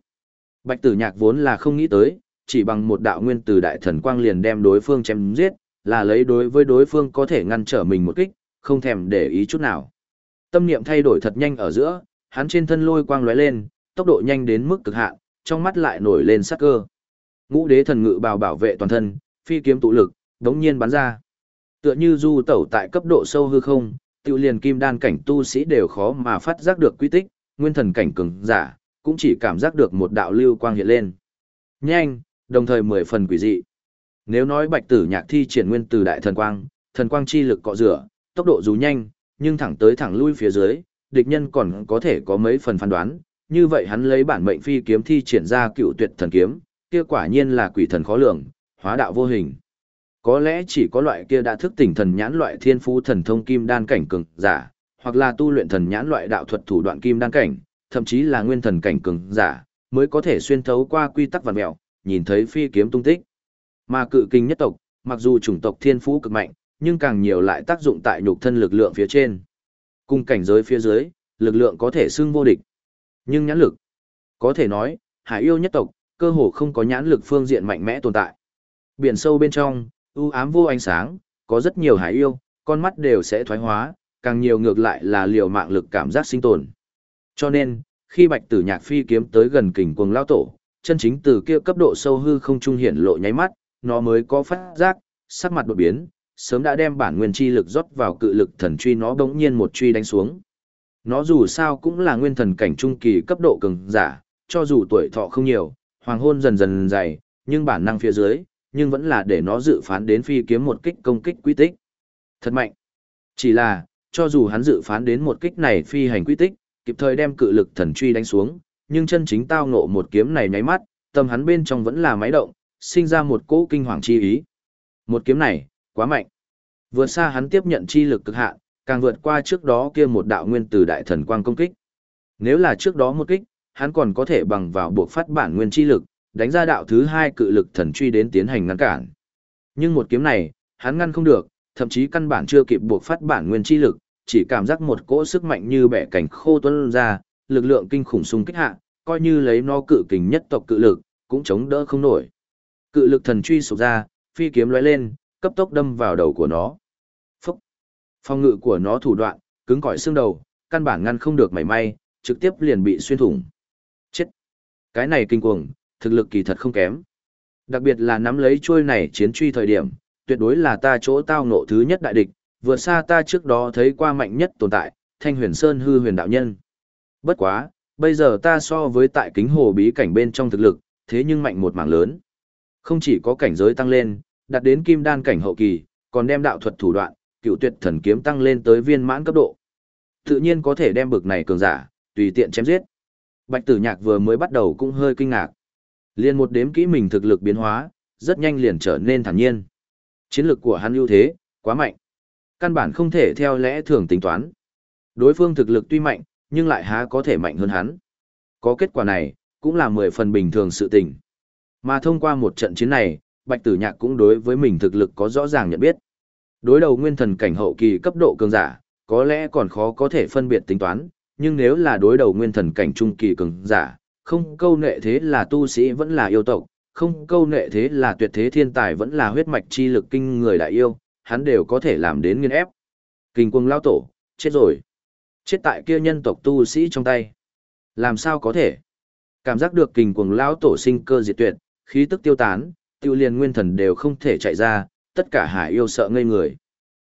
Bạch tử nhạc vốn là không nghĩ tới, chỉ bằng một đạo nguyên từ đại thần quang liền đem đối phương chém giết, là lấy đối với đối phương có thể ngăn trở mình một kích, không thèm để ý chút nào. Tâm niệm thay đổi thật nhanh ở giữa, hắn trên thân lôi quang lóe lên, tốc độ nhanh đến mức cực hạn, trong mắt lại nổi lên sắc cơ. Ngũ đế thần ngự bào bảo vệ toàn thân, phi kiếm tụ lực, đống nhiên bắn ra. Tựa như du tẩu tại cấp độ sâu hư không, tiêu liền kim đan cảnh tu sĩ đều khó mà phát giác được quy tích, nguyên thần cảnh cường giả, cũng chỉ cảm giác được một đạo lưu quang hiện lên. Nhanh, đồng thời mười phần quỷ dị. Nếu nói bạch tử nhạc thi triển nguyên từ đại thần quang, thần quang chi lực cọ rửa, tốc độ dù nhanh, nhưng thẳng tới thẳng lui phía dưới, địch nhân còn có thể có mấy phần phán đoán, như vậy hắn lấy bản mệnh phi kiếm thi triển ra cựu tuyệt thần kiếm, kia quả nhiên là quỷ thần khó lường, hóa đạo vô hình. Có lẽ chỉ có loại kia đã thức tỉnh thần nhãn loại thiên phú thần thông kim đan cảnh cường giả, hoặc là tu luyện thần nhãn loại đạo thuật thủ đoạn kim đan cảnh, thậm chí là nguyên thần cảnh cường giả, mới có thể xuyên thấu qua quy tắc vạn mèo, nhìn thấy phi kiếm tung tích. Mà cự kinh nhất tộc, mặc dù chủng tộc thiên phú cực mạnh, nhưng càng nhiều lại tác dụng tại nhục thân lực lượng phía trên. Cùng cảnh giới phía dưới, lực lượng có thể xưng vô địch. Nhưng nhãn lực, có thể nói, hải yêu nhất tộc, cơ hồ không có nhãn lực phương diện mạnh mẽ tồn tại. Biển sâu bên trong, u ám vô ánh sáng, có rất nhiều hải yêu, con mắt đều sẽ thoái hóa, càng nhiều ngược lại là liều mạng lực cảm giác sinh tồn. Cho nên, khi bạch tử nhạc phi kiếm tới gần kình cuồng lao tổ, chân chính từ kia cấp độ sâu hư không trung hiển lộ nháy mắt, nó mới có phát giác, sắc mặt đột biến, sớm đã đem bản nguyên chi lực rót vào cự lực thần truy nó bỗng nhiên một truy đánh xuống. Nó dù sao cũng là nguyên thần cảnh trung kỳ cấp độ cường giả, cho dù tuổi thọ không nhiều, hoàng hôn dần dần dày, nhưng bản năng phía dưới, nhưng vẫn là để nó dự phán đến phi kiếm một kích công kích quy tích. Thật mạnh. Chỉ là, cho dù hắn dự phán đến một kích này phi hành quy tích, kịp thời đem cự lực thần truy đánh xuống, nhưng chân chính tao ngộ một kiếm này nháy mắt, tâm hắn bên trong vẫn là máy động, sinh ra một cỗ kinh hoàng chi ý. Một kiếm này, quá mạnh. Vượt xa hắn tiếp nhận chi lực cực hạn, càng vượt qua trước đó kia một đạo nguyên từ đại thần quang công kích. Nếu là trước đó một kích, hắn còn có thể bằng vào buộc phát bản nguyên chi lực, đánh ra đạo thứ hai cự lực thần truy đến tiến hành ngăn cản. Nhưng một kiếm này, hắn ngăn không được, thậm chí căn bản chưa kịp buộc phát bản nguyên chi lực, chỉ cảm giác một cỗ sức mạnh như bẻ cảnh khô tuôn ra, lực lượng kinh khủng xung kích hạ, coi như lấy nó cự kình nhất tộc cự lực, cũng chống đỡ không nổi. Cự lực thần truy sụp ra, phi kiếm lóe lên, cấp tốc đâm vào đầu của nó. Phòng Phong ngự của nó thủ đoạn, cứng cỏi xương đầu, căn bản ngăn không được mảy may, trực tiếp liền bị xuyên thủng. Chết! Cái này kinh cuồng, thực lực kỳ thật không kém. Đặc biệt là nắm lấy chuôi này chiến truy thời điểm, tuyệt đối là ta chỗ tao ngộ thứ nhất đại địch, vượt xa ta trước đó thấy qua mạnh nhất tồn tại, Thanh Huyền Sơn hư huyền đạo nhân. Bất quá, bây giờ ta so với tại kính hồ bí cảnh bên trong thực lực, thế nhưng mạnh một mảng lớn. Không chỉ có cảnh giới tăng lên, đạt đến kim đan cảnh hậu kỳ, còn đem đạo thuật thủ đoạn, cựu tuyệt thần kiếm tăng lên tới viên mãn cấp độ. Tự nhiên có thể đem bực này cường giả, tùy tiện chém giết. Bạch tử nhạc vừa mới bắt đầu cũng hơi kinh ngạc. Liên một đếm kỹ mình thực lực biến hóa, rất nhanh liền trở nên thản nhiên. Chiến lược của hắn ưu thế, quá mạnh. Căn bản không thể theo lẽ thường tính toán. Đối phương thực lực tuy mạnh, nhưng lại há có thể mạnh hơn hắn. Có kết quả này, cũng là mười phần bình thường sự tình. Mà thông qua một trận chiến này, Bạch Tử Nhạc cũng đối với mình thực lực có rõ ràng nhận biết. Đối đầu nguyên thần cảnh hậu kỳ cấp độ cường giả, có lẽ còn khó có thể phân biệt tính toán, nhưng nếu là đối đầu nguyên thần cảnh trung kỳ cường giả, không câu nệ thế là tu sĩ vẫn là yêu tộc, không câu nệ thế là tuyệt thế thiên tài vẫn là huyết mạch chi lực kinh người đại yêu, hắn đều có thể làm đến nghiên ép. Kinh quân lao tổ, chết rồi. Chết tại kia nhân tộc tu sĩ trong tay. Làm sao có thể? Cảm giác được kình cuồng lão tổ sinh cơ diệt tuyệt, khí tức tiêu tán, tiêu liền nguyên thần đều không thể chạy ra, tất cả hải yêu sợ ngây người.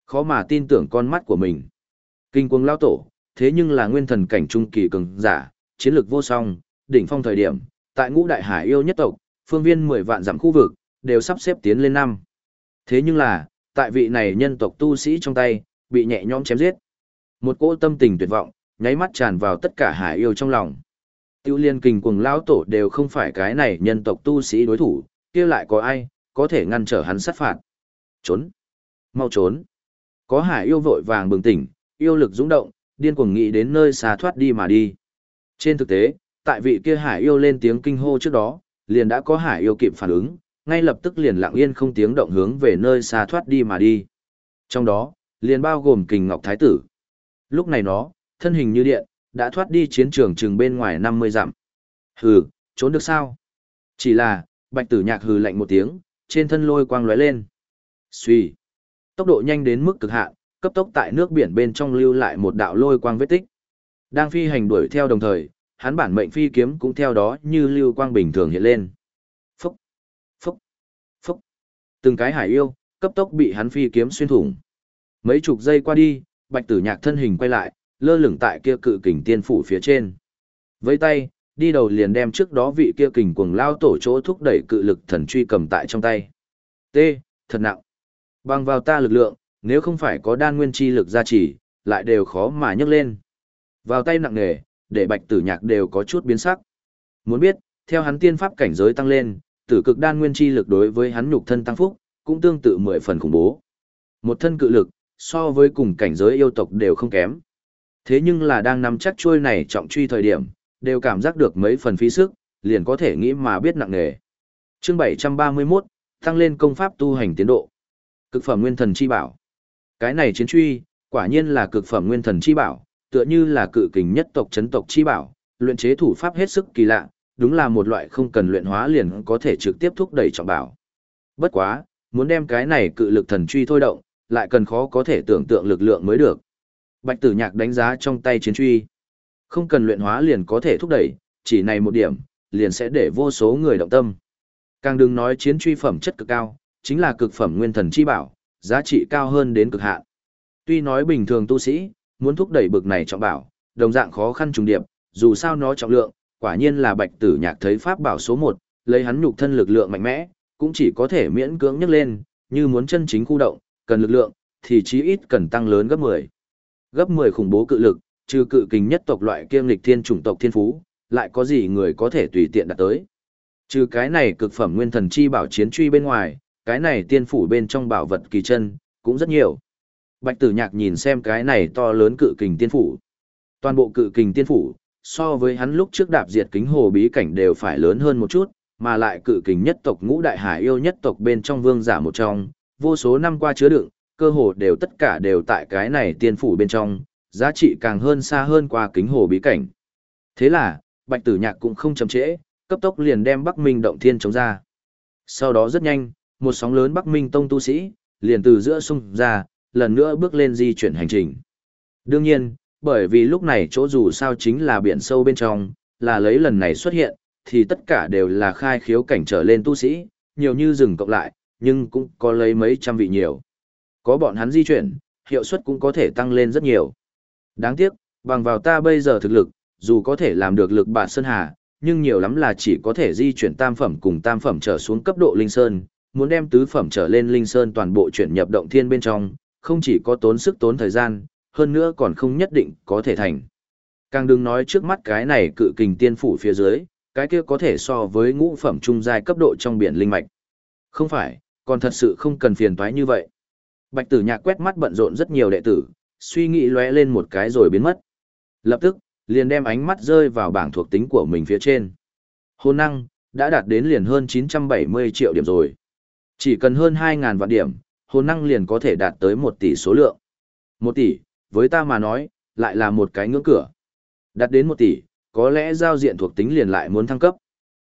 Khó mà tin tưởng con mắt của mình. Kinh cuồng lao tổ, thế nhưng là nguyên thần cảnh trung kỳ cường giả, chiến lược vô song, đỉnh phong thời điểm, tại ngũ đại hải yêu nhất tộc, phương viên 10 vạn dặm khu vực, đều sắp xếp tiến lên năm. Thế nhưng là, tại vị này nhân tộc tu sĩ trong tay, bị nhẹ nhõm chém giết. Một cỗ tâm tình tuyệt vọng, nháy mắt tràn vào tất cả hải yêu trong lòng. Tiêu liên kình cùng lão tổ đều không phải cái này nhân tộc tu sĩ đối thủ, kia lại có ai, có thể ngăn trở hắn sát phạt. Trốn! Mau trốn! Có hải yêu vội vàng bừng tỉnh, yêu lực dũng động, điên cuồng nghĩ đến nơi xa thoát đi mà đi. Trên thực tế, tại vị kia hải yêu lên tiếng kinh hô trước đó, liền đã có hải yêu kịp phản ứng, ngay lập tức liền lặng yên không tiếng động hướng về nơi xa thoát đi mà đi. Trong đó, liền bao gồm kình ngọc thái tử. Lúc này nó, thân hình như điện, đã thoát đi chiến trường chừng bên ngoài 50 dặm. Hừ, trốn được sao? Chỉ là, bạch tử nhạc hừ lạnh một tiếng, trên thân lôi quang lóe lên. Suy. Tốc độ nhanh đến mức cực hạn, cấp tốc tại nước biển bên trong lưu lại một đạo lôi quang vết tích. Đang phi hành đuổi theo đồng thời, hắn bản mệnh phi kiếm cũng theo đó như lưu quang bình thường hiện lên. Phúc, phúc, phúc. Từng cái hải yêu, cấp tốc bị hắn phi kiếm xuyên thủng. Mấy chục giây qua đi, bạch tử nhạc thân hình quay lại, lơ lửng tại kia cự kình tiên phủ phía trên. Với tay, đi đầu liền đem trước đó vị kia kình cuồng lao tổ chỗ thúc đẩy cự lực thần truy cầm tại trong tay. T, thật nặng. Bằng vào ta lực lượng, nếu không phải có đan nguyên chi lực gia trì, lại đều khó mà nhấc lên. Vào tay nặng nề, để bạch tử nhạc đều có chút biến sắc. Muốn biết, theo hắn tiên pháp cảnh giới tăng lên, tử cực đan nguyên chi lực đối với hắn nhục thân tăng phúc, cũng tương tự mười phần khủng bố. Một thân cự lực, so với cùng cảnh giới yêu tộc đều không kém. Thế nhưng là đang nắm chắc chuôi này trọng truy thời điểm, đều cảm giác được mấy phần phí sức, liền có thể nghĩ mà biết nặng nề. Chương 731, tăng lên công pháp tu hành tiến độ. Cực phẩm nguyên thần chi bảo. Cái này chiến truy, quả nhiên là cực phẩm nguyên thần chi bảo, tựa như là cự kình nhất tộc chấn tộc chi bảo, luyện chế thủ pháp hết sức kỳ lạ, đúng là một loại không cần luyện hóa liền có thể trực tiếp thúc đẩy trọng bảo. Bất quá, muốn đem cái này cự lực thần truy thôi động, lại cần khó có thể tưởng tượng lực lượng mới được. Bạch Tử Nhạc đánh giá trong tay chiến truy. Không cần luyện hóa liền có thể thúc đẩy, chỉ này một điểm, liền sẽ để vô số người động tâm. Càng đừng nói chiến truy phẩm chất cực cao, chính là cực phẩm nguyên thần chi bảo, giá trị cao hơn đến cực hạn. Tuy nói bình thường tu sĩ, muốn thúc đẩy bực này trọng bảo, đồng dạng khó khăn trùng điệp, dù sao nó trọng lượng, quả nhiên là bạch tử nhạc thấy pháp bảo số 1, lấy hắn nhục thân lực lượng mạnh mẽ, cũng chỉ có thể miễn cưỡng nhấc lên, như muốn chân chính khu động, cần lực lượng, thì chí ít cần tăng lớn gấp 10. Gấp 10 khủng bố cự lực, trừ cự kình nhất tộc loại kiêm lịch thiên chủng tộc thiên phú, lại có gì người có thể tùy tiện đạt tới. Trừ cái này cực phẩm nguyên thần chi bảo chiến truy bên ngoài, cái này tiên phủ bên trong bảo vật kỳ chân, cũng rất nhiều. Bạch tử nhạc nhìn xem cái này to lớn cự kình tiên phủ. Toàn bộ cự kình tiên phủ, so với hắn lúc trước đạp diệt kính hồ bí cảnh đều phải lớn hơn một chút, mà lại cự kình nhất tộc ngũ đại hải yêu nhất tộc bên trong vương giả một trong, vô số năm qua chứa đựng, cơ hồ đều tất cả đều tại cái này tiên phủ bên trong, giá trị càng hơn xa hơn qua kính hồ bí cảnh. Thế là, bạch tử nhạc cũng không chậm trễ, cấp tốc liền đem Bắc Minh động thiên chống ra. Sau đó rất nhanh, một sóng lớn Bắc Minh tông tu sĩ, liền từ giữa sông ra, lần nữa bước lên di chuyển hành trình. Đương nhiên, bởi vì lúc này chỗ dù sao chính là biển sâu bên trong, là lấy lần này xuất hiện, thì tất cả đều là khai khiếu cảnh trở lên tu sĩ, nhiều như rừng cộng lại, nhưng cũng có lấy mấy trăm vị nhiều. Có bọn hắn di chuyển, hiệu suất cũng có thể tăng lên rất nhiều. Đáng tiếc, bằng vào ta bây giờ thực lực, dù có thể làm được lực bản sơn hà, nhưng nhiều lắm là chỉ có thể di chuyển tam phẩm cùng tam phẩm trở xuống cấp độ linh sơn, muốn đem tứ phẩm trở lên linh sơn toàn bộ chuyển nhập động thiên bên trong, không chỉ có tốn sức tốn thời gian, hơn nữa còn không nhất định có thể thành. Càng đừng nói trước mắt cái này cự kình tiên phủ phía dưới, cái kia có thể so với ngũ phẩm trung giai cấp độ trong biển linh mạch. Không phải, còn thật sự không cần phiền toái như vậy. Bạch tử nhạc quét mắt bận rộn rất nhiều đệ tử, suy nghĩ lóe lên một cái rồi biến mất. Lập tức, liền đem ánh mắt rơi vào bảng thuộc tính của mình phía trên. Hồn năng, đã đạt đến liền hơn 970 triệu điểm rồi. Chỉ cần hơn 2.000 vạn điểm, hồn năng liền có thể đạt tới 1 tỷ số lượng. 1 tỷ, với ta mà nói, lại là một cái ngưỡng cửa. Đạt đến 1 tỷ, có lẽ giao diện thuộc tính liền lại muốn thăng cấp.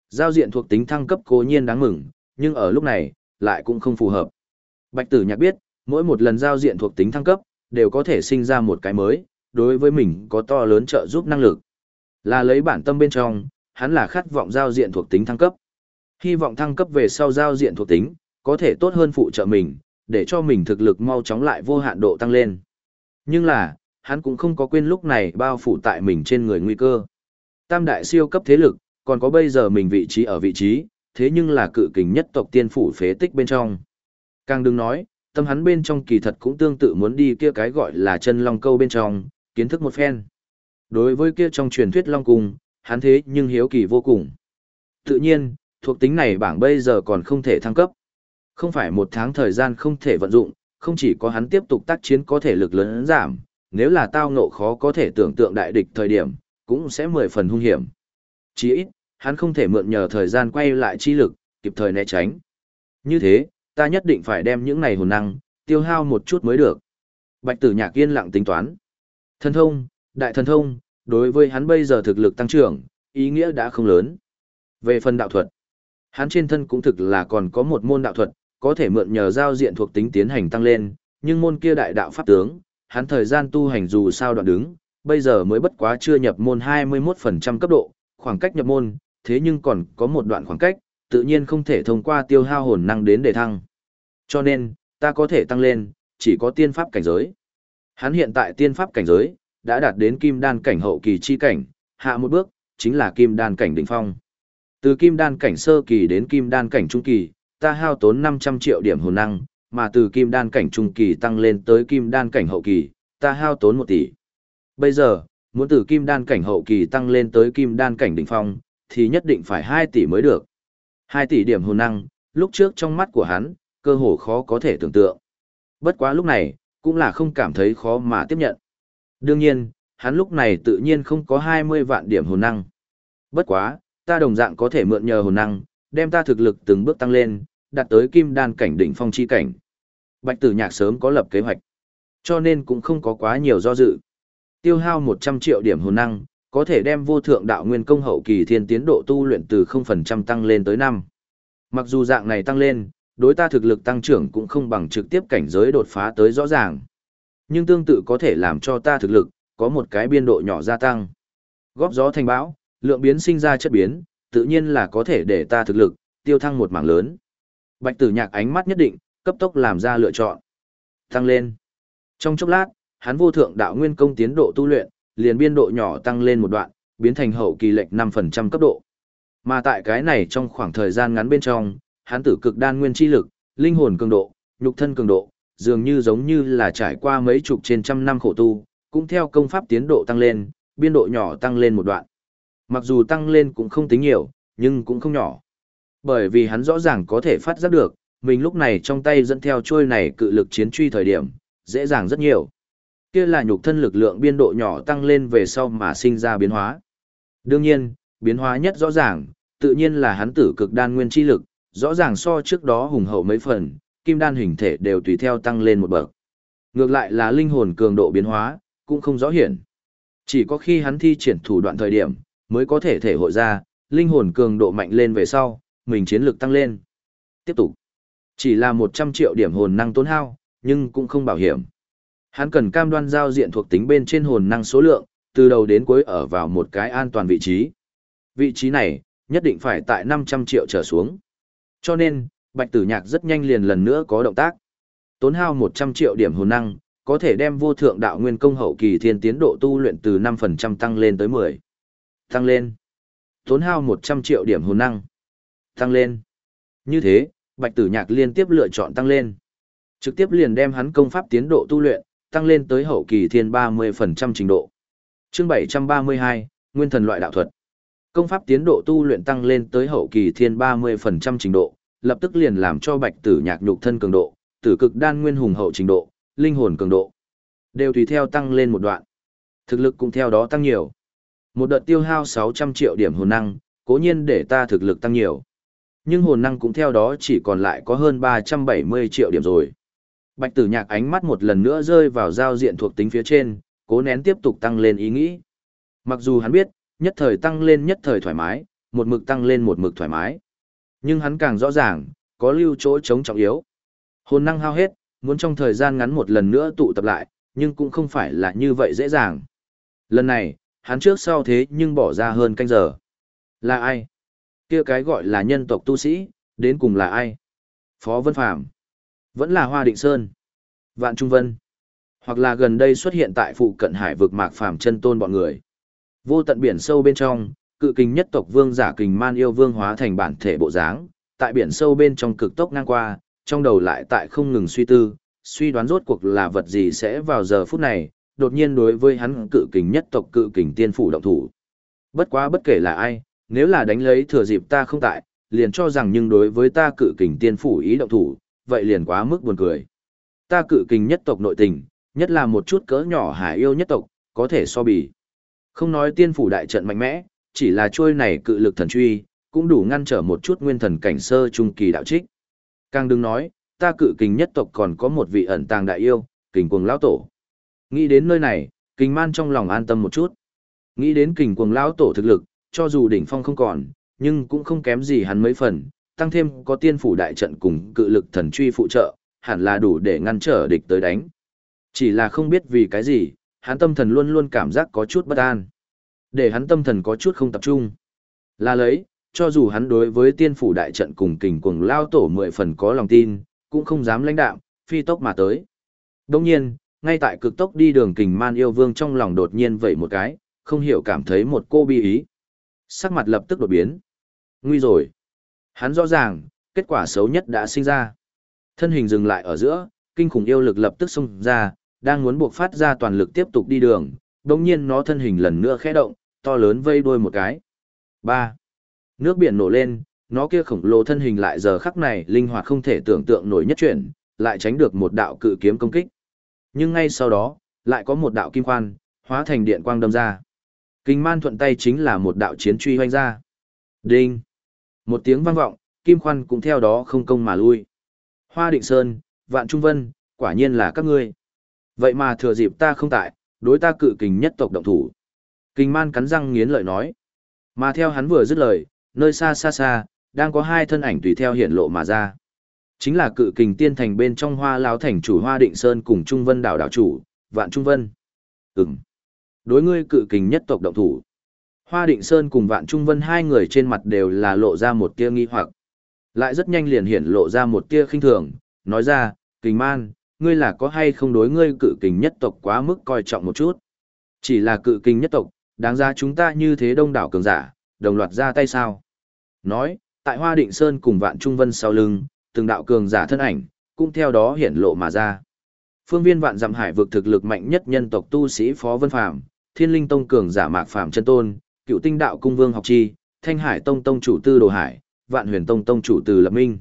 Giao diện thuộc tính thăng cấp cố nhiên đáng mừng, nhưng ở lúc này, lại cũng không phù hợp. Bạch tử nhạc biết, mỗi một lần giao diện thuộc tính thăng cấp, đều có thể sinh ra một cái mới, đối với mình có to lớn trợ giúp năng lực. Là lấy bản tâm bên trong, hắn là khát vọng giao diện thuộc tính thăng cấp. Hy vọng thăng cấp về sau giao diện thuộc tính, có thể tốt hơn phụ trợ mình, để cho mình thực lực mau chóng lại vô hạn độ tăng lên. Nhưng là, hắn cũng không có quên lúc này bao phủ tại mình trên người nguy cơ. Tam đại siêu cấp thế lực, còn có bây giờ mình vị trí ở vị trí, thế nhưng là cự kình nhất tộc tiên phủ phế tích bên trong. Càng đừng nói, tâm hắn bên trong kỳ thật cũng tương tự muốn đi kia cái gọi là chân long câu bên trong, kiến thức một phen. Đối với kia trong truyền thuyết long cung, hắn thế nhưng hiếu kỳ vô cùng. Tự nhiên, thuộc tính này bảng bây giờ còn không thể thăng cấp. Không phải một tháng thời gian không thể vận dụng, không chỉ có hắn tiếp tục tác chiến có thể lực lớn giảm, nếu là tao ngộ khó có thể tưởng tượng đại địch thời điểm, cũng sẽ mười phần hung hiểm. Chỉ ít, hắn không thể mượn nhờ thời gian quay lại chi lực, kịp thời né tránh. Như thế, ta nhất định phải đem những này hồn năng, tiêu hao một chút mới được. Bạch tử nhạc yên lặng tính toán. Thần thông, đại thần thông, đối với hắn bây giờ thực lực tăng trưởng, ý nghĩa đã không lớn. Về phần đạo thuật, hắn trên thân cũng thực là còn có một môn đạo thuật, có thể mượn nhờ giao diện thuộc tính tiến hành tăng lên, nhưng môn kia đại đạo pháp tướng, hắn thời gian tu hành dù sao đoạn đứng, bây giờ mới bất quá chưa nhập môn 21% cấp độ, khoảng cách nhập môn, thế nhưng còn có một đoạn khoảng cách, tự nhiên không thể thông qua tiêu hao hồn năng đến để thăng. Cho nên, ta có thể tăng lên, chỉ có tiên pháp cảnh giới. Hắn hiện tại tiên pháp cảnh giới, đã đạt đến kim đan cảnh hậu kỳ chi cảnh, hạ một bước, chính là kim đan cảnh đỉnh phong. Từ kim đan cảnh sơ kỳ đến kim đan cảnh trung kỳ, ta hao tốn 500 triệu điểm hồn năng, mà từ kim đan cảnh trung kỳ tăng lên tới kim đan cảnh hậu kỳ, ta hao tốn 1 tỷ. Bây giờ, muốn từ kim đan cảnh hậu kỳ tăng lên tới kim đan cảnh đỉnh phong, thì nhất định phải 2 tỷ mới được. 2 tỷ điểm hồn năng, lúc trước trong mắt của hắn, cơ hồ khó có thể tưởng tượng. Bất quá lúc này, cũng là không cảm thấy khó mà tiếp nhận. Đương nhiên, hắn lúc này tự nhiên không có 20 vạn điểm hồn năng. Bất quá, ta đồng dạng có thể mượn nhờ hồn năng, đem ta thực lực từng bước tăng lên, đạt tới kim đan cảnh đỉnh phong chi cảnh. Bạch tử nhạc sớm có lập kế hoạch, cho nên cũng không có quá nhiều do dự. Tiêu hao 100 triệu điểm hồn năng, có thể đem vô thượng đạo nguyên công hậu kỳ thiên tiến độ tu luyện từ 0% tăng lên tới 5. Mặc dù dạng này tăng lên, đối ta thực lực tăng trưởng cũng không bằng trực tiếp cảnh giới đột phá tới rõ ràng. Nhưng tương tự có thể làm cho ta thực lực, có một cái biên độ nhỏ gia tăng. Góp gió thành bão, lượng biến sinh ra chất biến, tự nhiên là có thể để ta thực lực, tiêu thăng một mảng lớn. Bạch tử nhạc ánh mắt nhất định, cấp tốc làm ra lựa chọn. Tăng lên. Trong chốc lát, hắn vô thượng đạo nguyên công tiến độ tu luyện, liền biên độ nhỏ tăng lên một đoạn, biến thành hậu kỳ lệch 5% cấp độ. Mà tại cái này trong khoảng thời gian ngắn bên trong, hắn tử cực đan nguyên chi lực, linh hồn cường độ, nhục thân cường độ, dường như giống như là trải qua mấy chục trên trăm năm khổ tu, cũng theo công pháp tiến độ tăng lên, biên độ nhỏ tăng lên một đoạn. Mặc dù tăng lên cũng không tính nhiều, nhưng cũng không nhỏ. Bởi vì hắn rõ ràng có thể phát giác được, mình lúc này trong tay dẫn theo trôi này cự lực chiến truy thời điểm, dễ dàng rất nhiều. Kia là nhục thân lực lượng biên độ nhỏ tăng lên về sau mà sinh ra biến hóa. Đương nhiên, biến hóa nhất rõ ràng, tự nhiên là hắn tử cực đan nguyên chi lực, rõ ràng so trước đó hùng hậu mấy phần, kim đan hình thể đều tùy theo tăng lên một bậc. Ngược lại là linh hồn cường độ biến hóa, cũng không rõ hiển. Chỉ có khi hắn thi triển thủ đoạn thời điểm, mới có thể thể hội ra, linh hồn cường độ mạnh lên về sau, mình chiến lực tăng lên. Tiếp tục. Chỉ là 100 triệu điểm hồn năng tốn hao, nhưng cũng không bảo hiểm. Hắn cần cam đoan giao diện thuộc tính bên trên hồn năng số lượng, từ đầu đến cuối ở vào một cái an toàn vị trí. Vị trí này, nhất định phải tại 500 triệu trở xuống. Cho nên, Bạch Tử Nhạc rất nhanh liền lần nữa có động tác. Tốn hao 100 triệu điểm hồn năng, có thể đem vô thượng đạo nguyên công hậu kỳ thiên tiến độ tu luyện từ 5% tăng lên tới 10. Tăng lên. Tốn hao 100 triệu điểm hồn năng. Tăng lên. Như thế, Bạch Tử Nhạc liên tiếp lựa chọn tăng lên. Trực tiếp liền đem hắn công pháp tiến độ tu luyện, tăng lên tới hậu kỳ thiên 30% trình độ. Chương 732, Nguyên thần loại đạo thuật. Công pháp tiến độ tu luyện tăng lên tới hậu kỳ thiên 30% trình độ, lập tức liền làm cho Bạch Tử Nhạc nhục thân cường độ, tử cực đan nguyên hùng hậu trình độ, linh hồn cường độ đều tùy theo tăng lên một đoạn. Thực lực cũng theo đó tăng nhiều. Một đợt tiêu hao 600 triệu điểm hồn năng, cố nhiên để ta thực lực tăng nhiều. Nhưng hồn năng cũng theo đó chỉ còn lại có hơn 370 triệu điểm rồi. Bạch tử nhạc ánh mắt một lần nữa rơi vào giao diện thuộc tính phía trên, cố nén tiếp tục tăng lên ý nghĩ. Mặc dù hắn biết, nhất thời tăng lên nhất thời thoải mái, một mực tăng lên một mực thoải mái. Nhưng hắn càng rõ ràng, có lưu chỗ chống trọng yếu. Hồn năng hao hết, muốn trong thời gian ngắn một lần nữa tụ tập lại, nhưng cũng không phải là như vậy dễ dàng. Lần này, hắn trước sau thế nhưng bỏ ra hơn canh giờ. Là ai? kia cái gọi là nhân tộc tu sĩ, đến cùng là ai? Phó Vân Phạm, Vẫn là Hoa Định Sơn? Vạn Trung Vân? Hoặc là gần đây xuất hiện tại phụ cận hải vực mạc phàm chân tôn bọn người. Vô tận biển sâu bên trong, cự kình nhất tộc vương giả kình man yêu vương hóa thành bản thể bộ dáng, tại biển sâu bên trong cực tốc ngang qua, trong đầu lại tại không ngừng suy tư, suy đoán rốt cuộc là vật gì sẽ vào giờ phút này, đột nhiên đối với hắn cự kình nhất tộc cự kình tiên phủ động thủ. Bất quá bất kể là ai, nếu là đánh lấy thừa dịp ta không tại, liền cho rằng nhưng đối với ta cự kình tiên phủ ý động thủ, vậy liền quá mức buồn cười. Ta cự kình nhất tộc nội tình, nhất là một chút cỡ nhỏ hải yêu nhất tộc, có thể so bì. Không nói tiên phủ đại trận mạnh mẽ, chỉ là chuôi này cự lực thần truy, cũng đủ ngăn trở một chút nguyên thần cảnh sơ trung kỳ đạo trích. Càng đừng nói, ta cự kình nhất tộc còn có một vị ẩn tàng đại yêu, kình cuồng lão tổ. Nghĩ đến nơi này, kình man trong lòng an tâm một chút. Nghĩ đến kình cuồng lão tổ thực lực, cho dù đỉnh phong không còn, nhưng cũng không kém gì hắn mấy phần, tăng thêm có tiên phủ đại trận cùng cự lực thần truy phụ trợ, hẳn là đủ để ngăn trở địch tới đánh. Chỉ là không biết vì cái gì, hắn tâm thần luôn luôn cảm giác có chút bất an. Để hắn tâm thần có chút không tập trung. Là lấy, cho dù hắn đối với tiên phủ đại trận cùng kình cuồng lao tổ mười phần có lòng tin, cũng không dám lãnh đạm, phi tốc mà tới. Đồng nhiên, ngay tại cực tốc đi đường kình man yêu vương trong lòng đột nhiên vậy một cái, không hiểu cảm thấy một cô bi ý. Sắc mặt lập tức đột biến. Nguy rồi. Hắn rõ ràng, kết quả xấu nhất đã sinh ra. Thân hình dừng lại ở giữa, kinh khủng yêu lực lập tức xông ra, đang muốn buộc phát ra toàn lực tiếp tục đi đường, đồng nhiên nó thân hình lần nữa khẽ động, to lớn vây đuôi một cái. 3. Nước biển nổ lên, nó kia khổng lồ thân hình lại giờ khắc này linh hoạt không thể tưởng tượng nổi nhất chuyển, lại tránh được một đạo cự kiếm công kích. Nhưng ngay sau đó, lại có một đạo kim khoan, hóa thành điện quang đâm ra. Kinh man thuận tay chính là một đạo chiến truy hoanh ra. Đinh! Một tiếng vang vọng, kim khoan cũng theo đó không công mà lui. Hoa định sơn, vạn trung vân, quả nhiên là các ngươi. Vậy mà thừa dịp ta không tại, đối ta cự kình nhất tộc động thủ. Kinh man cắn răng nghiến lợi nói. Mà theo hắn vừa dứt lời, nơi xa xa xa, đang có hai thân ảnh tùy theo hiện lộ mà ra. Chính là cự kình tiên thành bên trong hoa lao thành chủ hoa định sơn cùng Trung Vân đảo đảo chủ, Vạn Trung Vân. Ừm. Đối ngươi cự kình nhất tộc động thủ. Hoa định sơn cùng Vạn Trung Vân hai người trên mặt đều là lộ ra một tia nghi hoặc. Lại rất nhanh liền hiện lộ ra một tia khinh thường, nói ra, kình man, ngươi là có hay không đối ngươi cự kình nhất tộc quá mức coi trọng một chút. Chỉ là cự kình nhất tộc, đáng ra chúng ta như thế đông đảo cường giả, đồng loạt ra tay sao. Nói, tại Hoa Định Sơn cùng Vạn Trung Vân sau lưng, từng đạo cường giả thân ảnh, cũng theo đó hiển lộ mà ra. Phương viên vạn dặm hải vực thực lực mạnh nhất nhân tộc tu sĩ Phó Vân Phàm, Thiên Linh Tông cường giả Mạc Phàm chân tôn, Cựu Tinh Đạo cung vương học chi, Thanh Hải Tông tông chủ Tư Đồ Hải, Vạn Huyền Tông tông chủ Từ Lập Minh.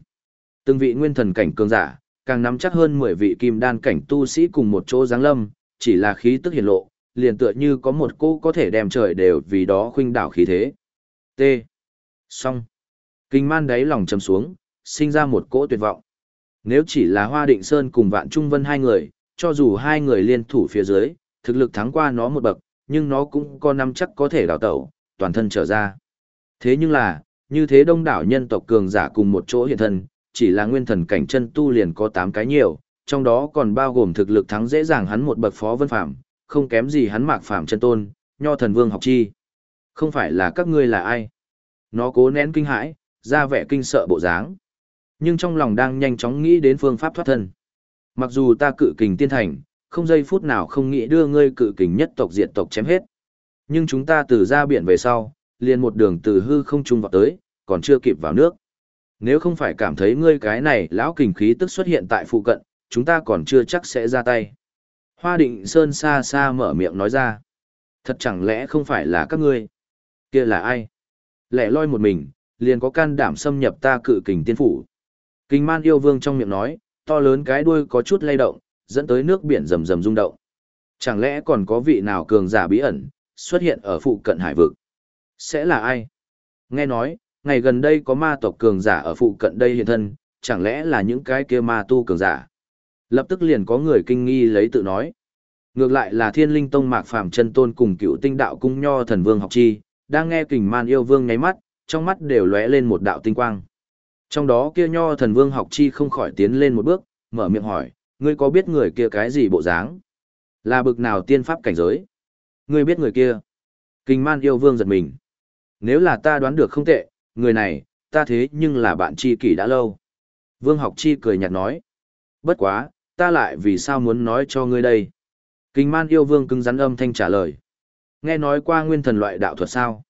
Từng vị nguyên thần cảnh cường giả, càng nắm chắc hơn 10 vị kim đan cảnh tu sĩ cùng một chỗ giáng lâm, chỉ là khí tức hiển lộ, liền tựa như có một cô có thể đem trời đều vì đó khuynh đảo khí thế. T. Xong. Kinh man đáy lòng trầm xuống, sinh ra một cỗ tuyệt vọng. Nếu chỉ là Hoa Định Sơn cùng Vạn Trung Vân hai người, cho dù hai người liên thủ phía dưới, thực lực thắng qua nó một bậc, nhưng nó cũng có năm chắc có thể đào tẩu, toàn thân trở ra. Thế nhưng là, như thế đông đảo nhân tộc cường giả cùng một chỗ hiện thân, chỉ là nguyên thần cảnh chân tu liền có 8 cái nhiều, trong đó còn bao gồm thực lực thắng dễ dàng hắn một bậc phó vân phạm, không kém gì hắn mạc phạm chân tôn, nho thần vương học chi. Không phải là các ngươi là ai? Nó cố nén kinh hãi, ra vẻ kinh sợ bộ dáng. Nhưng trong lòng đang nhanh chóng nghĩ đến phương pháp thoát thân. Mặc dù ta cự kình tiên thành, không giây phút nào không nghĩ đưa ngươi cự kình nhất tộc diệt tộc chém hết. Nhưng chúng ta từ ra biển về sau, liền một đường từ hư không trung vào tới, còn chưa kịp vào nước. Nếu không phải cảm thấy ngươi cái này lão kình khí tức xuất hiện tại phụ cận, chúng ta còn chưa chắc sẽ ra tay. Hoa định sơn xa xa mở miệng nói ra. Thật chẳng lẽ không phải là các ngươi? kia là ai? Lẻ loi một mình, liền có can đảm xâm nhập ta cự kình tiên phủ. Kình man yêu vương trong miệng nói, to lớn cái đuôi có chút lay động, dẫn tới nước biển rầm rầm rung động. Chẳng lẽ còn có vị nào cường giả bí ẩn, xuất hiện ở phụ cận hải vực? Sẽ là ai? Nghe nói, ngày gần đây có ma tộc cường giả ở phụ cận đây hiện thân, chẳng lẽ là những cái kia ma tu cường giả? Lập tức liền có người kinh nghi lấy tự nói. Ngược lại là thiên linh tông mạc phàm chân tôn cùng cựu tinh đạo cung nho thần vương học chi, đang nghe kình man yêu vương nháy mắt, trong mắt đều lóe lên một đạo tinh quang. Trong đó kia nho thần vương học chi không khỏi tiến lên một bước, mở miệng hỏi, ngươi có biết người kia cái gì bộ dáng? Là bực nào tiên pháp cảnh giới? Ngươi biết người kia? Kình man yêu vương giật mình. Nếu là ta đoán được không tệ, người này, ta thế nhưng là bạn chi kỷ đã lâu. Vương học chi cười nhạt nói. Bất quá, ta lại vì sao muốn nói cho ngươi đây? Kinh man yêu vương cứng rắn âm thanh trả lời. Nghe nói qua nguyên thần loại đạo thuật sao?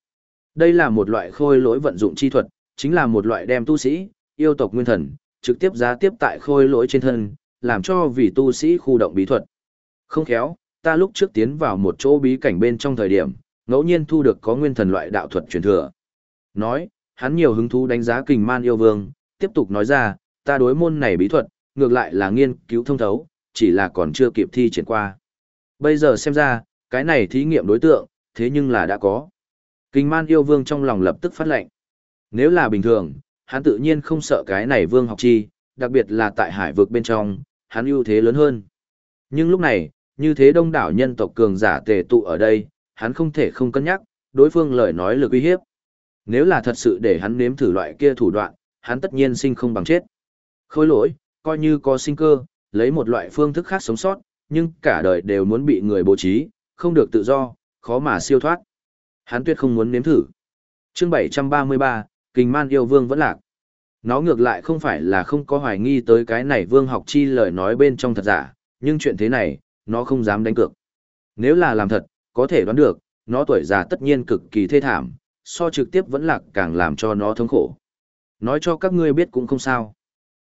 Đây là một loại khôi lỗi vận dụng chi thuật, chính là một loại đem tu sĩ, yêu tộc nguyên thần, trực tiếp giá tiếp tại khôi lỗi trên thân, làm cho vì tu sĩ khu động bí thuật. Không khéo, ta lúc trước tiến vào một chỗ bí cảnh bên trong thời điểm, ngẫu nhiên thu được có nguyên thần loại đạo thuật truyền thừa. Nói, hắn nhiều hứng thú đánh giá kình man yêu vương, tiếp tục nói ra, ta đối môn này bí thuật, ngược lại là nghiên cứu thông thấu, chỉ là còn chưa kịp thi triển qua. Bây giờ xem ra, cái này thí nghiệm đối tượng, thế nhưng là đã có. Kinh man yêu vương trong lòng lập tức phát lệnh. Nếu là bình thường, hắn tự nhiên không sợ cái này vương học chi, đặc biệt là tại hải vực bên trong, hắn ưu thế lớn hơn. Nhưng lúc này, như thế đông đảo nhân tộc cường giả tề tụ ở đây, hắn không thể không cân nhắc, đối phương lời nói lực uy hiếp. Nếu là thật sự để hắn nếm thử loại kia thủ đoạn, hắn tất nhiên sinh không bằng chết. Khôi lỗi, coi như có sinh cơ, lấy một loại phương thức khác sống sót, nhưng cả đời đều muốn bị người bố trí, không được tự do, khó mà siêu thoát. Hắn tuyệt không muốn nếm thử. Chương 733, Kình Man yêu vương vẫn lạc. Nó ngược lại không phải là không có hoài nghi tới cái này vương học chi lời nói bên trong thật giả, nhưng chuyện thế này, nó không dám đánh cược. Nếu là làm thật, có thể đoán được, nó tuổi già tất nhiên cực kỳ thê thảm, so trực tiếp vẫn lạc càng làm cho nó thống khổ. Nói cho các ngươi biết cũng không sao.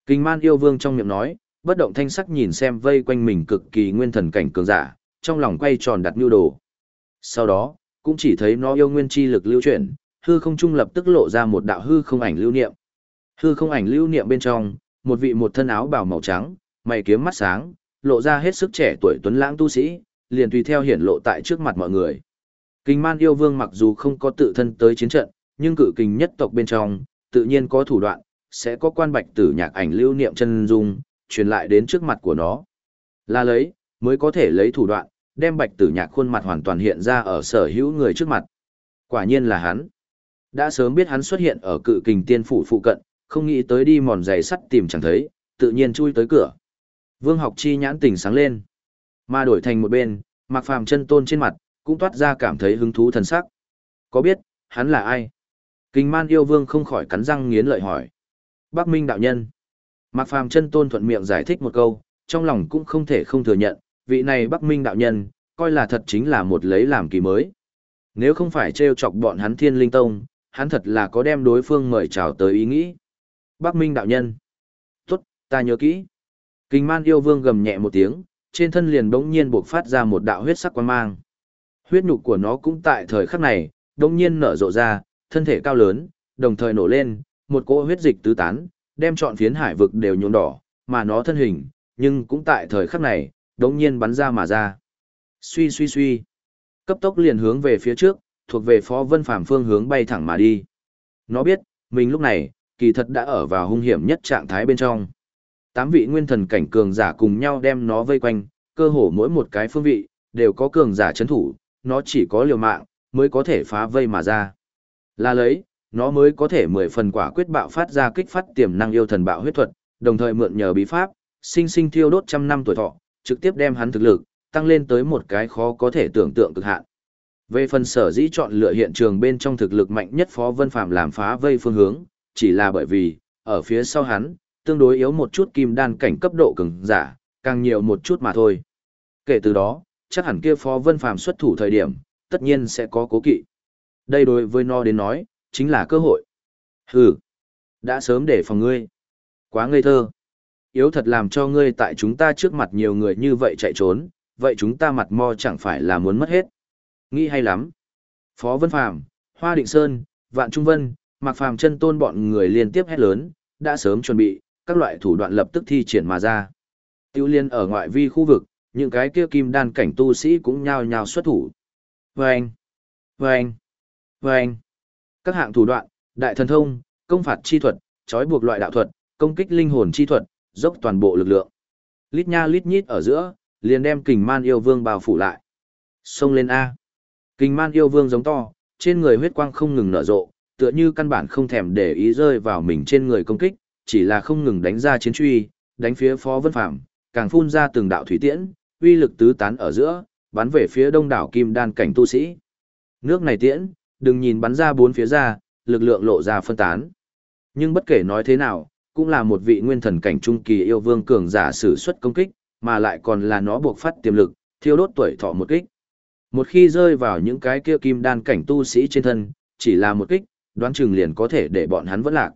Kinh man yêu vương trong miệng nói, bất động thanh sắc nhìn xem vây quanh mình cực kỳ nguyên thần cảnh cường giả, trong lòng quay tròn đặt nhu đồ. Sau đó, cũng chỉ thấy nó yêu nguyên chi lực lưu chuyển, hư không trung lập tức lộ ra một đạo hư không ảnh lưu niệm. Hư không ảnh lưu niệm bên trong, một vị một thân áo bào màu trắng, mày kiếm mắt sáng, lộ ra hết sức trẻ tuổi tuấn lãng tu sĩ, liền tùy theo hiển lộ tại trước mặt mọi người. Kinh man yêu vương mặc dù không có tự thân tới chiến trận, nhưng cự kình nhất tộc bên trong, tự nhiên có thủ đoạn, sẽ có quan bạch tử nhạc ảnh lưu niệm chân dung, truyền lại đến trước mặt của nó. Là lấy, mới có thể lấy thủ đoạn, đem bạch tử nhạc khuôn mặt hoàn toàn hiện ra ở sở hữu người trước mặt. Quả nhiên là hắn. Đã sớm biết hắn xuất hiện ở cự kình tiên phủ phụ cận, không nghĩ tới đi mòn giày sắt tìm chẳng thấy, tự nhiên chui tới cửa. Vương học chi nhãn tỉnh sáng lên. Mà đổi thành một bên, mặc phàm chân tôn trên mặt, cũng toát ra cảm thấy hứng thú thần sắc. Có biết, hắn là ai? Kinh man yêu vương không khỏi cắn răng nghiến lợi hỏi. Bắc Minh đạo nhân. Mạc Phàm chân tôn thuận miệng giải thích một câu, trong lòng cũng không thể không thừa nhận, vị này Bắc Minh đạo nhân, coi là thật chính là một lấy làm kỳ mới. Nếu không phải trêu chọc bọn hắn Thiên Linh Tông, hắn thật là có đem đối phương mời chào tới ý nghĩ. Bắc Minh đạo nhân. Tốt, ta nhớ kỹ. Kinh man yêu vương gầm nhẹ một tiếng, trên thân liền bỗng nhiên buộc phát ra một đạo huyết sắc quang mang. Huyết nhục của nó cũng tại thời khắc này, bỗng nhiên nở rộ ra, thân thể cao lớn, đồng thời nổ lên, một cỗ huyết dịch tứ tán, đem trọn phiến hải vực đều nhuộm đỏ, mà nó thân hình, nhưng cũng tại thời khắc này, đống nhiên bắn ra mà ra. Suy suy suy, cấp tốc liền hướng về phía trước, thuộc về phó vân phàm phương hướng bay thẳng mà đi. Nó biết, mình lúc này, kỳ thật đã ở vào hung hiểm nhất trạng thái bên trong. Tám vị nguyên thần cảnh cường giả cùng nhau đem nó vây quanh, cơ hồ mỗi một cái phương vị, đều có cường giả chấn thủ, nó chỉ có liều mạng, mới có thể phá vây mà ra. Là lấy, nó mới có thể mười phần quả quyết bạo phát ra kích phát tiềm năng yêu thần bạo huyết thuật, đồng thời mượn nhờ bí pháp, sinh sinh thiêu đốt trăm năm tuổi thọ, trực tiếp đem hắn thực lực tăng lên tới một cái khó có thể tưởng tượng cực hạn. Về phần sở dĩ chọn lựa hiện trường bên trong thực lực mạnh nhất Phó Vân Phạm làm phá vây phương hướng, chỉ là bởi vì, ở phía sau hắn, tương đối yếu một chút kim đan cảnh cấp độ cường giả, càng nhiều một chút mà thôi. Kể từ đó, chắc hẳn kia Phó Vân Phạm xuất thủ thời điểm, tất nhiên sẽ có cố kỵ. Đây đối với nó đến nói, chính là cơ hội. Hừ, đã sớm để phòng ngươi. Quá ngây thơ. Yếu thật làm cho ngươi tại chúng ta trước mặt nhiều người như vậy chạy trốn, vậy chúng ta mặt mo chẳng phải là muốn mất hết. Nghĩ hay lắm. Phó Vân Phàm, Hoa Định Sơn, Vạn Trung Vân, Mạc Phàm chân tôn bọn người liên tiếp hét lớn, đã sớm chuẩn bị, các loại thủ đoạn lập tức thi triển mà ra. Tiêu liên ở ngoại vi khu vực, những cái kia kim đan cảnh tu sĩ cũng nhao nhao xuất thủ. Vâng! Vâng! Vâng! Các hạng thủ đoạn, đại thần thông, công phạt chi thuật, trói buộc loại đạo thuật, công kích linh hồn chi thuật, dốc toàn bộ lực lượng. Lít nha lít nhít ở giữa, liền đem kình man yêu vương bao phủ lại. Xông lên A. Kình man yêu vương giống to, trên người huyết quang không ngừng nở rộ, tựa như căn bản không thèm để ý rơi vào mình trên người công kích, chỉ là không ngừng đánh ra chiến truy, đánh phía phó vân phạm, càng phun ra từng đạo thủy tiễn, uy lực tứ tán ở giữa, bắn về phía đông đảo kim đan cảnh tu sĩ. Nước này tiễn, đừng nhìn bắn ra bốn phía ra, lực lượng lộ ra phân tán. Nhưng bất kể nói thế nào, cũng là một vị nguyên thần cảnh trung kỳ yêu vương cường giả sử xuất công kích, mà lại còn là nó buộc phát tiềm lực, thiêu đốt tuổi thọ một kích. Một khi rơi vào những cái kia kim đan cảnh tu sĩ trên thân, chỉ là một kích, đoán chừng liền có thể để bọn hắn vẫn lạc.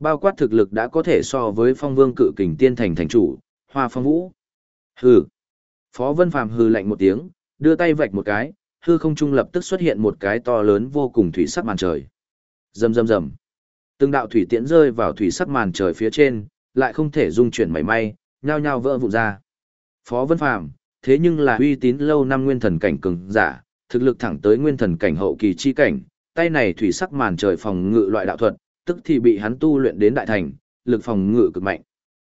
Bao quát thực lực đã có thể so với phong vương cự kình tiên thành thành chủ, hoa phong vũ. Hừ. Phó Vân Phàm hừ lạnh một tiếng, đưa tay vạch một cái, hư không trung lập tức xuất hiện một cái to lớn vô cùng thủy sắc màn trời. Rầm rầm rầm. Từng đạo thủy tiễn rơi vào thủy sắc màn trời phía trên, lại không thể dung chuyển mảy may, nhao nhao vỡ vụn ra. Phó Vân Phàm, thế nhưng là uy tín lâu năm nguyên thần cảnh cường giả, thực lực thẳng tới nguyên thần cảnh hậu kỳ chi cảnh, tay này thủy sắc màn trời phòng ngự loại đạo thuật, tức thì bị hắn tu luyện đến đại thành, lực phòng ngự cực mạnh.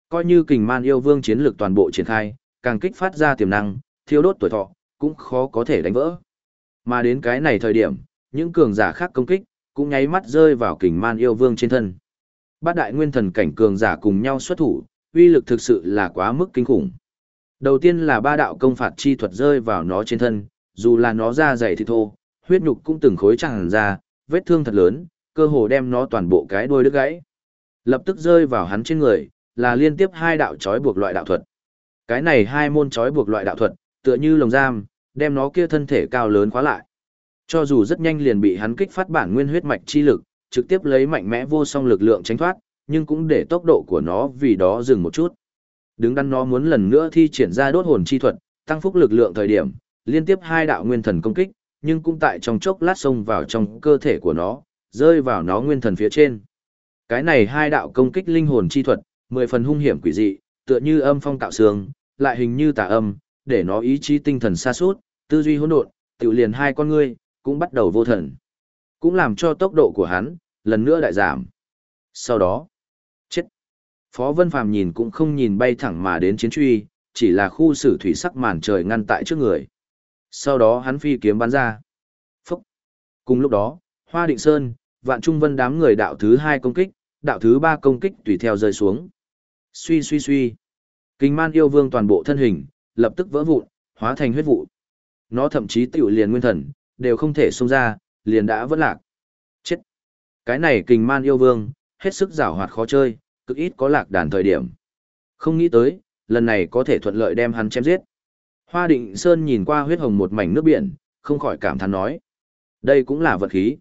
Coi như kình man yêu vương chiến lược toàn bộ triển khai, càng kích phát ra tiềm năng, thiêu đốt tuổi thọ, cũng khó có thể đánh vỡ. Mà đến cái này thời điểm, những cường giả khác công kích, cũng nháy mắt rơi vào kình man yêu vương trên thân. Bát đại nguyên thần cảnh cường giả cùng nhau xuất thủ, uy lực thực sự là quá mức kinh khủng. Đầu tiên là ba đạo công phạt chi thuật rơi vào nó trên thân, dù là nó da dày thì thô, huyết nhục cũng từng khối tràn ra, vết thương thật lớn, cơ hồ đem nó toàn bộ cái đuôi đứt gãy. Lập tức rơi vào hắn trên người, là liên tiếp hai đạo chói buộc loại đạo thuật. Cái này hai môn chói buộc loại đạo thuật, tựa như lồng giam, đem nó kia thân thể cao lớn khóa lại. Cho dù rất nhanh liền bị hắn kích phát bản nguyên huyết mạch chi lực, trực tiếp lấy mạnh mẽ vô song lực lượng tránh thoát, nhưng cũng để tốc độ của nó vì đó dừng một chút. Đứng đắn nó muốn lần nữa thi triển ra đốt hồn chi thuật, tăng phúc lực lượng thời điểm, liên tiếp hai đạo nguyên thần công kích, nhưng cũng tại trong chốc lát xông vào trong cơ thể của nó, rơi vào nó nguyên thần phía trên. Cái này hai đạo công kích linh hồn chi thuật, mười phần hung hiểm quỷ dị, tựa như âm phong tạo sương, lại hình như tà âm, để nó ý chí tinh thần xa suốt, tư duy hỗn độn, tự liền hai con ngươi, cũng bắt đầu vô thần. Cũng làm cho tốc độ của hắn, lần nữa lại giảm. Sau đó. Phó Vân Phàm nhìn cũng không nhìn bay thẳng mà đến chiến truy, chỉ là khu xử thủy sắc màn trời ngăn tại trước người. Sau đó hắn phi kiếm bắn ra. Phúc. Cùng lúc đó, Hoa Định Sơn, Vạn Trung Vân đám người đạo thứ hai công kích, đạo thứ ba công kích tùy theo rơi xuống. Suy suy suy. Kinh man yêu vương toàn bộ thân hình, lập tức vỡ vụn, hóa thành huyết vụ. Nó thậm chí tiểu liền nguyên thần, đều không thể xông ra, liền đã vỡ lạc. Chết! Cái này kình man yêu vương, hết sức giảo hoạt khó chơi, cực ít có lạc đàn thời điểm. Không nghĩ tới, lần này có thể thuận lợi đem hắn chém giết. Hoa định Sơn nhìn qua huyết hồng một mảnh nước biển, không khỏi cảm thán nói. Đây cũng là vật khí.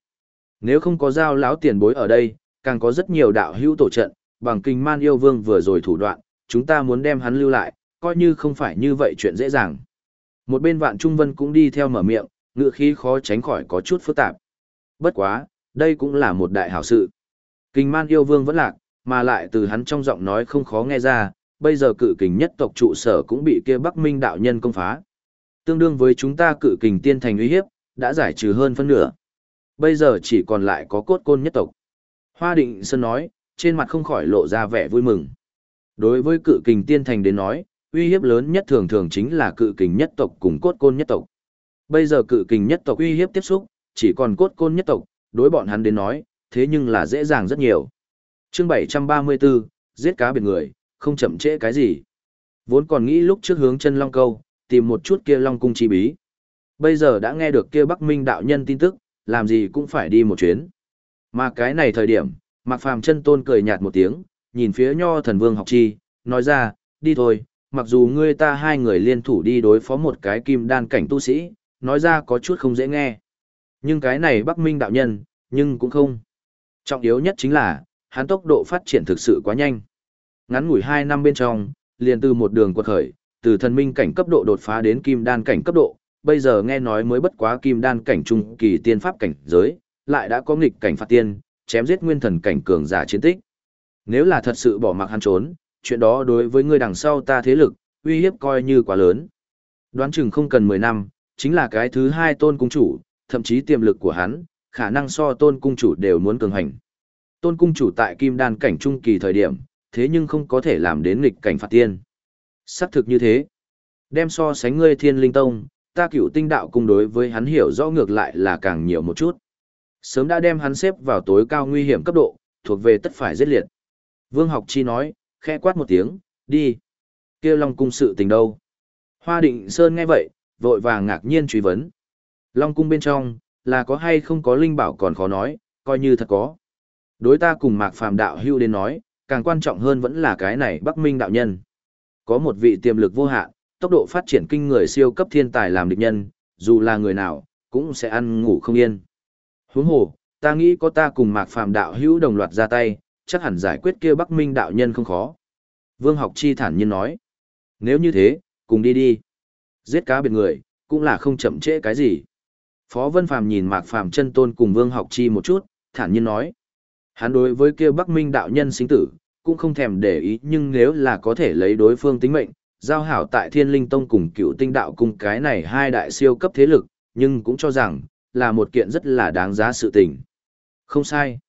Nếu không có giao lão tiền bối ở đây, càng có rất nhiều đạo hữu tổ trận, bằng kinh man yêu vương vừa rồi thủ đoạn, chúng ta muốn đem hắn lưu lại, coi như không phải như vậy chuyện dễ dàng. Một bên vạn trung vân cũng đi theo mở miệng, ngựa khí khó tránh khỏi có chút phức tạp. Bất quá, đây cũng là một đại hảo sự. Kinh man yêu vương vẫn lạc, mà lại từ hắn trong giọng nói không khó nghe ra, bây giờ cự kình nhất tộc trụ sở cũng bị kia Bắc Minh đạo nhân công phá. Tương đương với chúng ta cự kình tiên thành uy hiếp, đã giải trừ hơn phân nửa. Bây giờ chỉ còn lại có cốt côn nhất tộc. Hoa Định Sơn nói, trên mặt không khỏi lộ ra vẻ vui mừng. Đối với cự kình tiên thành đến nói, uy hiếp lớn nhất thường thường chính là cự kình nhất tộc cùng cốt côn nhất tộc. Bây giờ cự kình nhất tộc uy hiếp tiếp xúc, chỉ còn cốt côn nhất tộc, đối bọn hắn đến nói, thế nhưng là dễ dàng rất nhiều. Chương 734, giết cá biệt người, không chậm trễ cái gì. Vốn còn nghĩ lúc trước hướng chân long câu, tìm một chút kia long cung chi bí. Bây giờ đã nghe được kia Bắc Minh đạo nhân tin tức, làm gì cũng phải đi một chuyến. Mà cái này thời điểm, Mạc Phàm chân tôn cười nhạt một tiếng, nhìn phía Nho Thần Vương học chi, nói ra, đi thôi, mặc dù ngươi ta hai người liên thủ đi đối phó một cái kim đan cảnh tu sĩ, nói ra có chút không dễ nghe. Nhưng cái này Bắc Minh đạo nhân, nhưng cũng không. Trọng yếu nhất chính là, hắn tốc độ phát triển thực sự quá nhanh. Ngắn ngủi hai năm bên trong, liền từ một đường quật khởi, từ thần minh cảnh cấp độ đột phá đến kim đan cảnh cấp độ, bây giờ nghe nói mới bất quá kim đan cảnh trung kỳ tiên pháp cảnh giới, lại đã có nghịch cảnh phạt tiên, chém giết nguyên thần cảnh cường giả chiến tích. Nếu là thật sự bỏ mặc hắn trốn, chuyện đó đối với người đằng sau ta thế lực, uy hiếp coi như quá lớn. Đoán chừng không cần 10 năm, chính là cái thứ hai tôn cung chủ, thậm chí tiềm lực của hắn, khả năng so tôn cung chủ đều muốn cường hành. Tôn cung chủ tại kim đan cảnh trung kỳ thời điểm, thế nhưng không có thể làm đến nghịch cảnh phạt tiên. Sắc thực như thế. Đem so sánh ngươi thiên linh tông, ta cửu tinh đạo cung đối với hắn hiểu rõ ngược lại là càng nhiều một chút. Sớm đã đem hắn xếp vào tối cao nguy hiểm cấp độ, thuộc về tất phải giết liệt. Vương học chi nói, khẽ quát một tiếng, đi. Kêu Long cung sự tình đâu? Hoa định Sơn nghe vậy, vội vàng ngạc nhiên truy vấn. Long cung bên trong, là có hay không có linh bảo còn khó nói, coi như thật có. Đối ta cùng mạc phàm đạo hưu đến nói, càng quan trọng hơn vẫn là cái này Bắc Minh đạo nhân. Có một vị tiềm lực vô hạn, tốc độ phát triển kinh người siêu cấp thiên tài làm địch nhân, dù là người nào, cũng sẽ ăn ngủ không yên. Huống hồ, ta nghĩ có ta cùng Mạc Phàm đạo hữu đồng loạt ra tay, chắc hẳn giải quyết kia Bắc Minh đạo nhân không khó. Vương Học Chi thản nhiên nói. Nếu như thế, cùng đi đi. Giết cá biệt người, cũng là không chậm trễ cái gì. Phó Vân Phàm nhìn Mạc Phàm chân tôn cùng Vương Học Chi một chút, thản nhiên nói. Hắn đối với kia Bắc Minh đạo nhân sinh tử, cũng không thèm để ý nhưng nếu là có thể lấy đối phương tính mệnh, giao hảo tại Thiên Linh Tông cùng cựu tinh đạo cùng cái này hai đại siêu cấp thế lực, nhưng cũng cho rằng, là một kiện rất là đáng giá sự tình. Không sai.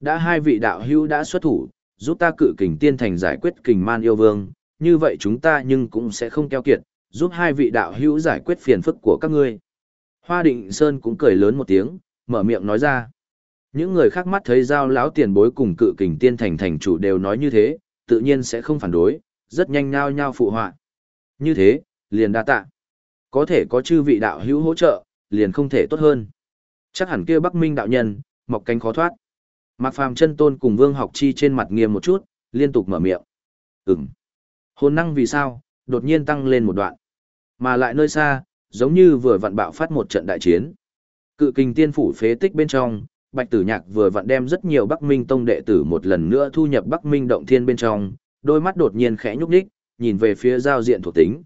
Đã hai vị đạo hữu đã xuất thủ, giúp ta cự kình tiên thành giải quyết kình man yêu vương, như vậy chúng ta nhưng cũng sẽ không keo kiệt, giúp hai vị đạo hữu giải quyết phiền phức của các ngươi. Hoa Định Sơn cũng cười lớn một tiếng, mở miệng nói ra. Những người khác mắt thấy giao lão tiền bối cùng cự kình tiên thành thành chủ đều nói như thế, tự nhiên sẽ không phản đối, rất nhanh nhao nhao phụ họa. Như thế, liền đa tạ. Có thể có chư vị đạo hữu hỗ trợ, liền không thể tốt hơn. Chắc hẳn kia Bắc Minh đạo nhân, mọc cánh khó thoát. Mạc Phàm chân tôn cùng Vương Học Chi trên mặt nghiêm một chút, liên tục mở miệng. Ừm. Hồn năng vì sao, đột nhiên tăng lên một đoạn. Mà lại nơi xa, giống như vừa vặn bạo phát một trận đại chiến. Cự kình tiên phủ phế tích bên trong, Bạch Tử Nhạc vừa vặn đem rất nhiều Bắc Minh tông đệ tử một lần nữa thu nhập Bắc Minh động thiên bên trong, đôi mắt đột nhiên khẽ nhúc nhích, nhìn về phía giao diện thuộc tính.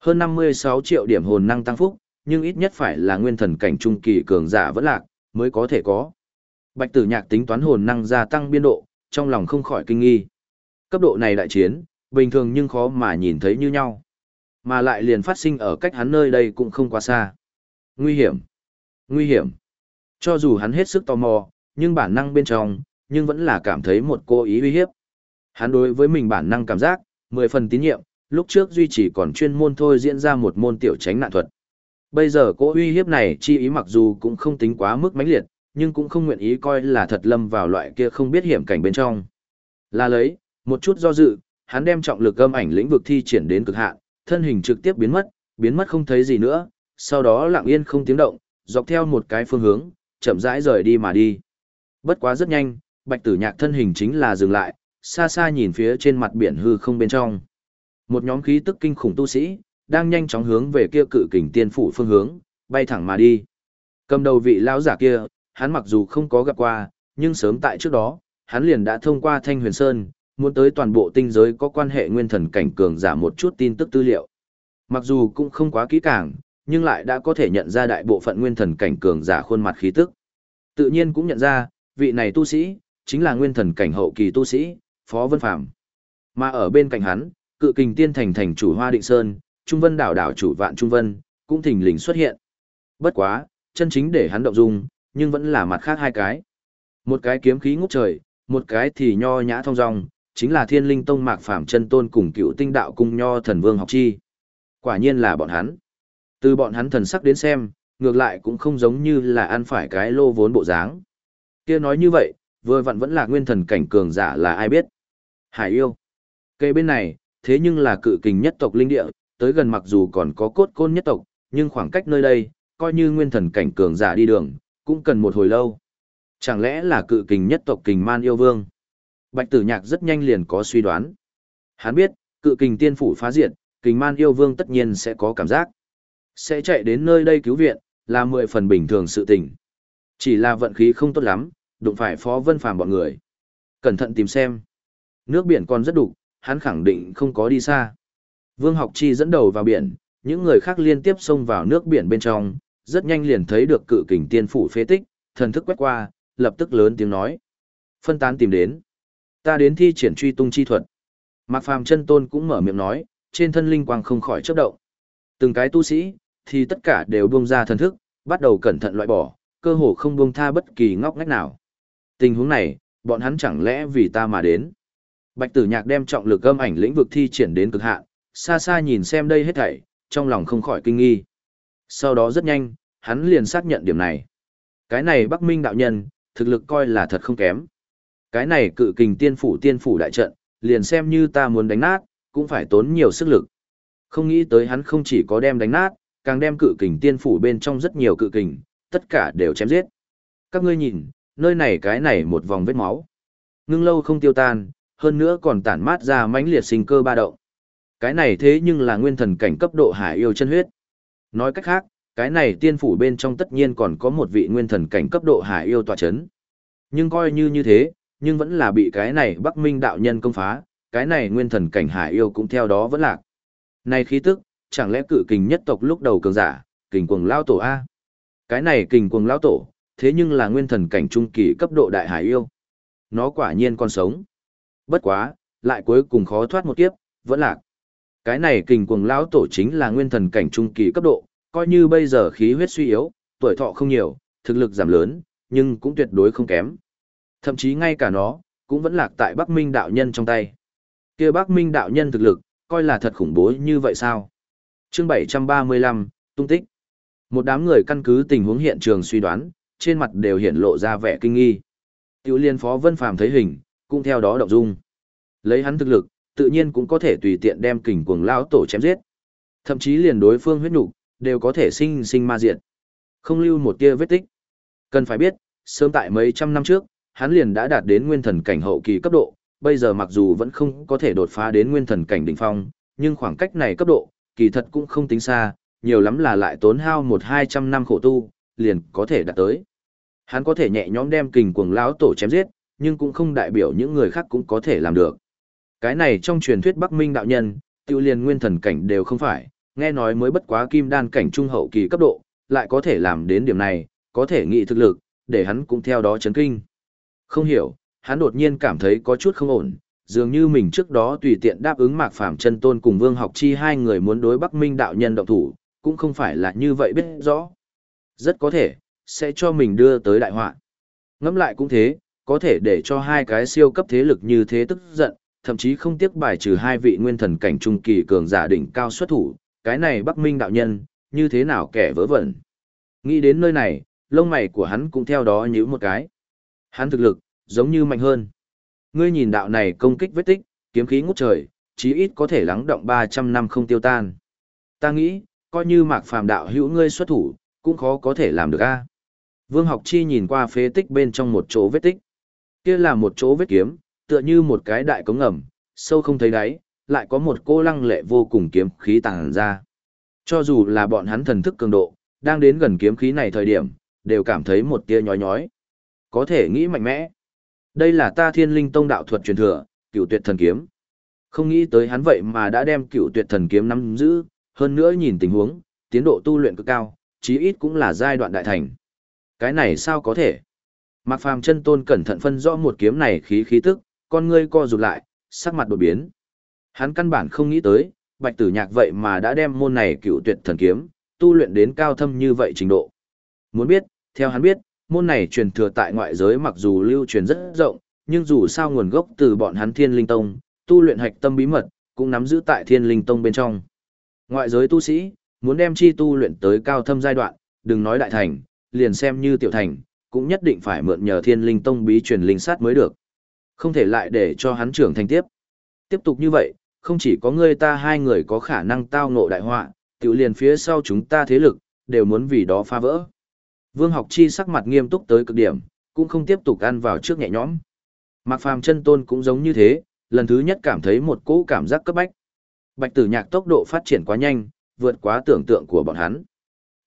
Hơn 56 triệu điểm hồn năng tăng phúc, nhưng ít nhất phải là nguyên thần cảnh trung kỳ cường giả vẫn lạc, mới có thể có. Bạch Tử Nhạc tính toán hồn năng gia tăng biên độ, trong lòng không khỏi kinh nghi. Cấp độ này đại chiến, bình thường nhưng khó mà nhìn thấy như nhau. Mà lại liền phát sinh ở cách hắn nơi đây cũng không quá xa. Nguy hiểm. Nguy hiểm. Cho dù hắn hết sức tò mò, nhưng bản năng bên trong, nhưng vẫn là cảm thấy một cô ý uy hiếp. Hắn đối với mình bản năng cảm giác, mười phần tín nhiệm, lúc trước duy trì còn chuyên môn thôi diễn ra một môn tiểu tránh nạn thuật. Bây giờ cô uy hiếp này chi ý mặc dù cũng không tính quá mức mãnh liệt, nhưng cũng không nguyện ý coi là thật lâm vào loại kia không biết hiểm cảnh bên trong. Là lấy, một chút do dự, hắn đem trọng lực âm ảnh lĩnh vực thi triển đến cực hạn, thân hình trực tiếp biến mất, biến mất không thấy gì nữa, sau đó lặng yên không tiếng động, dọc theo một cái phương hướng, chậm rãi rời đi mà đi. Bất quá rất nhanh, Bạch Tử Nhạc thân hình chính là dừng lại, xa xa nhìn phía trên mặt biển hư không bên trong. Một nhóm khí tức kinh khủng tu sĩ, đang nhanh chóng hướng về kia cự kình tiên phủ phương hướng, bay thẳng mà đi. Cầm đầu vị lão giả kia, hắn mặc dù không có gặp qua, nhưng sớm tại trước đó, hắn liền đã thông qua Thanh Huyền Sơn, muốn tới toàn bộ tinh giới có quan hệ nguyên thần cảnh cường giả một chút tin tức tư liệu. Mặc dù cũng không quá kỹ càng, nhưng lại đã có thể nhận ra đại bộ phận nguyên thần cảnh cường giả khuôn mặt khí tức. Tự nhiên cũng nhận ra, vị này tu sĩ, chính là nguyên thần cảnh hậu kỳ tu sĩ, Phó Vân Phạm. Mà ở bên cạnh hắn, cự kình tiên thành thành chủ Hoa Định Sơn, Trung Vân đảo đảo chủ Vạn Trung Vân, cũng thình lình xuất hiện. Bất quá, chân chính để hắn động dung, nhưng vẫn là mặt khác hai cái. Một cái kiếm khí ngút trời, một cái thì nho nhã thông dong, chính là Thiên Linh Tông Mạc Phàm chân tôn cùng Cựu Tinh Đạo cung nho thần vương học chi. Quả nhiên là bọn hắn. Từ bọn hắn thần sắc đến xem, ngược lại cũng không giống như là ăn phải cái lô vốn bộ dáng. Kia nói như vậy, vừa vặn vẫn là nguyên thần cảnh cường giả là ai biết. Hải yêu. Cây bên này, thế nhưng là cự kình nhất tộc linh địa, tới gần mặc dù còn có cốt côn nhất tộc, nhưng khoảng cách nơi đây, coi như nguyên thần cảnh cường giả đi đường, cũng cần một hồi lâu. Chẳng lẽ là cự kình nhất tộc kình man yêu vương? Bạch tử nhạc rất nhanh liền có suy đoán. Hắn biết, cự kình tiên phủ phá diện, kình man yêu vương tất nhiên sẽ có cảm giác. Sẽ chạy đến nơi đây cứu viện, là mười phần bình thường sự tình. Chỉ là vận khí không tốt lắm, đụng phải phó vân phàm bọn người. Cẩn thận tìm xem. Nước biển còn rất đục, hắn khẳng định không có đi xa. Vương học chi dẫn đầu vào biển, những người khác liên tiếp xông vào nước biển bên trong, rất nhanh liền thấy được cự kình tiên phủ phế tích, thần thức quét qua, lập tức lớn tiếng nói. Phân tán tìm đến. Ta đến thi triển truy tung chi thuật. Mạc Phàm chân tôn cũng mở miệng nói, trên thân linh quang không khỏi chớp động. Từng cái tu sĩ, thì tất cả đều buông ra thần thức, bắt đầu cẩn thận loại bỏ, cơ hồ không buông tha bất kỳ ngóc ngách nào. Tình huống này, bọn hắn chẳng lẽ vì ta mà đến. Bạch Tử Nhạc đem trọng lực âm ảnh lĩnh vực thi triển đến cực hạn, xa xa nhìn xem đây hết thảy, trong lòng không khỏi kinh nghi. Sau đó rất nhanh, hắn liền xác nhận điểm này. Cái này Bắc Minh đạo nhân, thực lực coi là thật không kém. Cái này cự kình tiên phủ tiên phủ đại trận, liền xem như ta muốn đánh nát, cũng phải tốn nhiều sức lực. Không nghĩ tới hắn không chỉ có đem đánh nát, càng đem cự kình tiên phủ bên trong rất nhiều cự kình, tất cả đều chém giết. Các ngươi nhìn, nơi này cái này một vòng vết máu. Ngưng lâu không tiêu tan, hơn nữa còn tản mát ra mãnh liệt sinh cơ ba động. Cái này thế nhưng là nguyên thần cảnh cấp độ hải yêu chân huyết. Nói cách khác, cái này tiên phủ bên trong tất nhiên còn có một vị nguyên thần cảnh cấp độ hải yêu tọa chấn. Nhưng coi như như thế, nhưng vẫn là bị cái này Bắc Minh đạo nhân công phá, cái này nguyên thần cảnh hải yêu cũng theo đó vẫn lạc. Này khí tức, chẳng lẽ cự kình nhất tộc lúc đầu cường giả, kình cuồng lao tổ A. Cái này kình cuồng lao tổ, thế nhưng là nguyên thần cảnh trung kỳ cấp độ đại hải yêu. Nó quả nhiên còn sống. Bất quá, lại cuối cùng khó thoát một kiếp, vẫn lạc. Cái này kình cuồng lao tổ chính là nguyên thần cảnh trung kỳ cấp độ, coi như bây giờ khí huyết suy yếu, tuổi thọ không nhiều, thực lực giảm lớn, nhưng cũng tuyệt đối không kém. Thậm chí ngay cả nó, cũng vẫn lạc tại Bắc Minh đạo nhân trong tay. Kia Bắc Minh đạo nhân thực lực, coi là thật khủng bố như vậy sao? Chương 735, tung tích. Một đám người căn cứ tình huống hiện trường suy đoán, trên mặt đều hiện lộ ra vẻ kinh nghi. Tiểu liên phó Vân Phàm thấy hình, cũng theo đó động dung. Lấy hắn thực lực, tự nhiên cũng có thể tùy tiện đem kình cuồng lao tổ chém giết. Thậm chí liền đối phương huyết nhục đều có thể sinh sinh ma diệt. Không lưu một tia vết tích. Cần phải biết, sớm tại mấy trăm năm trước, hắn liền đã đạt đến nguyên thần cảnh hậu kỳ cấp độ, bây giờ mặc dù vẫn không có thể đột phá đến nguyên thần cảnh đỉnh phong, nhưng khoảng cách này cấp độ, kỳ thật cũng không tính xa, nhiều lắm là lại tốn hao một hai trăm năm khổ tu, liền có thể đạt tới. Hắn có thể nhẹ nhõm đem kình cuồng lão tổ chém giết, nhưng cũng không đại biểu những người khác cũng có thể làm được. Cái này trong truyền thuyết Bắc Minh đạo nhân, tiêu liền nguyên thần cảnh đều không phải, nghe nói mới bất quá kim đan cảnh trung hậu kỳ cấp độ, lại có thể làm đến điểm này, có thể nghị thực lực, để hắn cũng theo đó chấn kinh. Không hiểu, hắn đột nhiên cảm thấy có chút không ổn, dường như mình trước đó tùy tiện đáp ứng Mạc Phàm chân tôn cùng Vương Học Chi hai người muốn đối Bắc Minh đạo nhân động thủ, cũng không phải là như vậy biết rõ. Rất có thể, sẽ cho mình đưa tới đại họa. Ngẫm lại cũng thế, có thể để cho hai cái siêu cấp thế lực như thế tức giận, thậm chí không tiếc bài trừ hai vị nguyên thần cảnh trung kỳ cường giả đỉnh cao xuất thủ, cái này Bắc Minh đạo nhân, như thế nào kẻ vớ vẩn. Nghĩ đến nơi này, lông mày của hắn cũng theo đó nhíu một cái. Hắn thực lực, giống như mạnh hơn. Ngươi nhìn đạo này công kích vết tích, kiếm khí ngút trời, chí ít có thể lắng động 300 năm không tiêu tan. Ta nghĩ, coi như mạc phàm đạo hữu ngươi xuất thủ, cũng khó có thể làm được a. Vương học chi nhìn qua phế tích bên trong một chỗ vết tích. Kia là một chỗ vết kiếm, tựa như một cái đại cống ngầm, sâu không thấy đáy, lại có một cô lăng lệ vô cùng kiếm khí tàng ra. Cho dù là bọn hắn thần thức cường độ, đang đến gần kiếm khí này thời điểm, đều cảm thấy một tia nhói nhói. Có thể nghĩ mạnh mẽ. Đây là ta thiên linh tông đạo thuật truyền thừa, cựu tuyệt thần kiếm. Không nghĩ tới hắn vậy mà đã đem cựu tuyệt thần kiếm nắm giữ, hơn nữa nhìn tình huống, tiến độ tu luyện cực cao, chí ít cũng là giai đoạn đại thành. Cái này sao có thể? Mạc Phàm chân tôn cẩn thận phân rõ một kiếm này khí khí tức, con ngươi co rụt lại, sắc mặt đột biến. Hắn căn bản không nghĩ tới, Bạch Tử Nhạc vậy mà đã đem môn này cựu tuyệt thần kiếm, tu luyện đến cao thâm như vậy trình độ. Muốn biết, theo hắn biết, môn này truyền thừa tại ngoại giới mặc dù lưu truyền rất rộng, nhưng dù sao nguồn gốc từ bọn hắn Thiên Linh Tông, tu luyện hạch tâm bí mật, cũng nắm giữ tại Thiên Linh Tông bên trong. Ngoại giới tu sĩ, muốn đem chi tu luyện tới cao thâm giai đoạn, đừng nói đại thành, liền xem như tiểu thành, cũng nhất định phải mượn nhờ Thiên Linh Tông bí truyền linh sát mới được. Không thể lại để cho hắn trưởng thành tiếp. Tiếp tục như vậy, không chỉ có ngươi ta hai người có khả năng tao ngộ đại họa, tiểu liền phía sau chúng ta thế lực, đều muốn vì đó phá vỡ. Vương học chi sắc mặt nghiêm túc tới cực điểm, cũng không tiếp tục ăn vào trước nhẹ nhõm. Mạc Phàm chân tôn cũng giống như thế, lần thứ nhất cảm thấy một cỗ cảm giác cấp bách. Bạch tử nhạc tốc độ phát triển quá nhanh, vượt quá tưởng tượng của bọn hắn.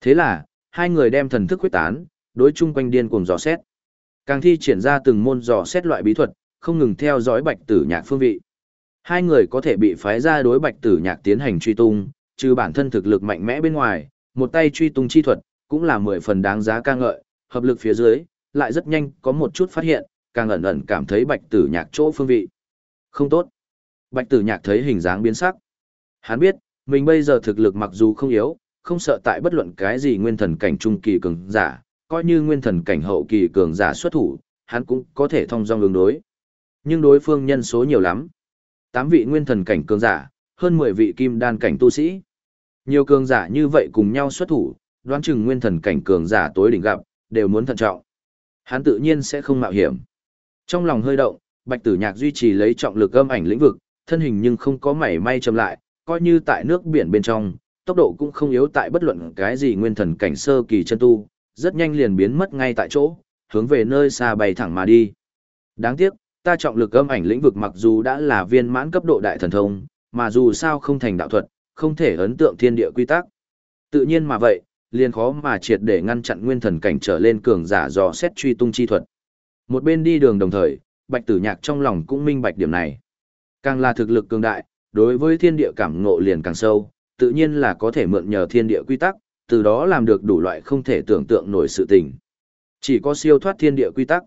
Thế là, hai người đem thần thức quyết tán, đối chung quanh điên cuồng dò xét. Càng thi triển ra từng môn dò xét loại bí thuật, không ngừng theo dõi bạch tử nhạc phương vị. Hai người có thể bị phái ra đối bạch tử nhạc tiến hành truy tung, trừ bản thân thực lực mạnh mẽ bên ngoài, một tay truy tung chi thuật, cũng là mười phần đáng giá ca ngợi, hợp lực phía dưới, lại rất nhanh có một chút phát hiện, càng ẩn ẩn cảm thấy bạch tử nhạc chỗ phương vị. Không tốt. Bạch tử nhạc thấy hình dáng biến sắc. Hắn biết, mình bây giờ thực lực mặc dù không yếu, không sợ tại bất luận cái gì nguyên thần cảnh trung kỳ cường giả, coi như nguyên thần cảnh hậu kỳ cường giả xuất thủ, hắn cũng có thể thông dong ứng đối. Nhưng đối phương nhân số nhiều lắm. Tám vị nguyên thần cảnh cường giả, hơn 10 vị kim đan cảnh tu sĩ. Nhiều cường giả như vậy cùng nhau xuất thủ, đoán chừng nguyên thần cảnh cường giả tối đỉnh gặp, đều muốn thận trọng. Hắn tự nhiên sẽ không mạo hiểm. Trong lòng hơi động, Bạch Tử Nhạc duy trì lấy trọng lực âm ảnh lĩnh vực, thân hình nhưng không có mảy may chậm lại, coi như tại nước biển bên trong, tốc độ cũng không yếu tại bất luận cái gì nguyên thần cảnh sơ kỳ chân tu, rất nhanh liền biến mất ngay tại chỗ, hướng về nơi xa bay thẳng mà đi. Đáng tiếc, ta trọng lực âm ảnh lĩnh vực mặc dù đã là viên mãn cấp độ đại thần thông, mà dù sao không thành đạo thuật, không thể ấn tượng thiên địa quy tắc. Tự nhiên mà vậy, liền khó mà triệt để ngăn chặn nguyên thần cảnh trở lên cường giả dò xét truy tung chi thuật. Một bên đi đường đồng thời, Bạch Tử Nhạc trong lòng cũng minh bạch điểm này. Càng là thực lực cường đại, đối với thiên địa cảm ngộ liền càng sâu, tự nhiên là có thể mượn nhờ thiên địa quy tắc, từ đó làm được đủ loại không thể tưởng tượng nổi sự tình. Chỉ có siêu thoát thiên địa quy tắc,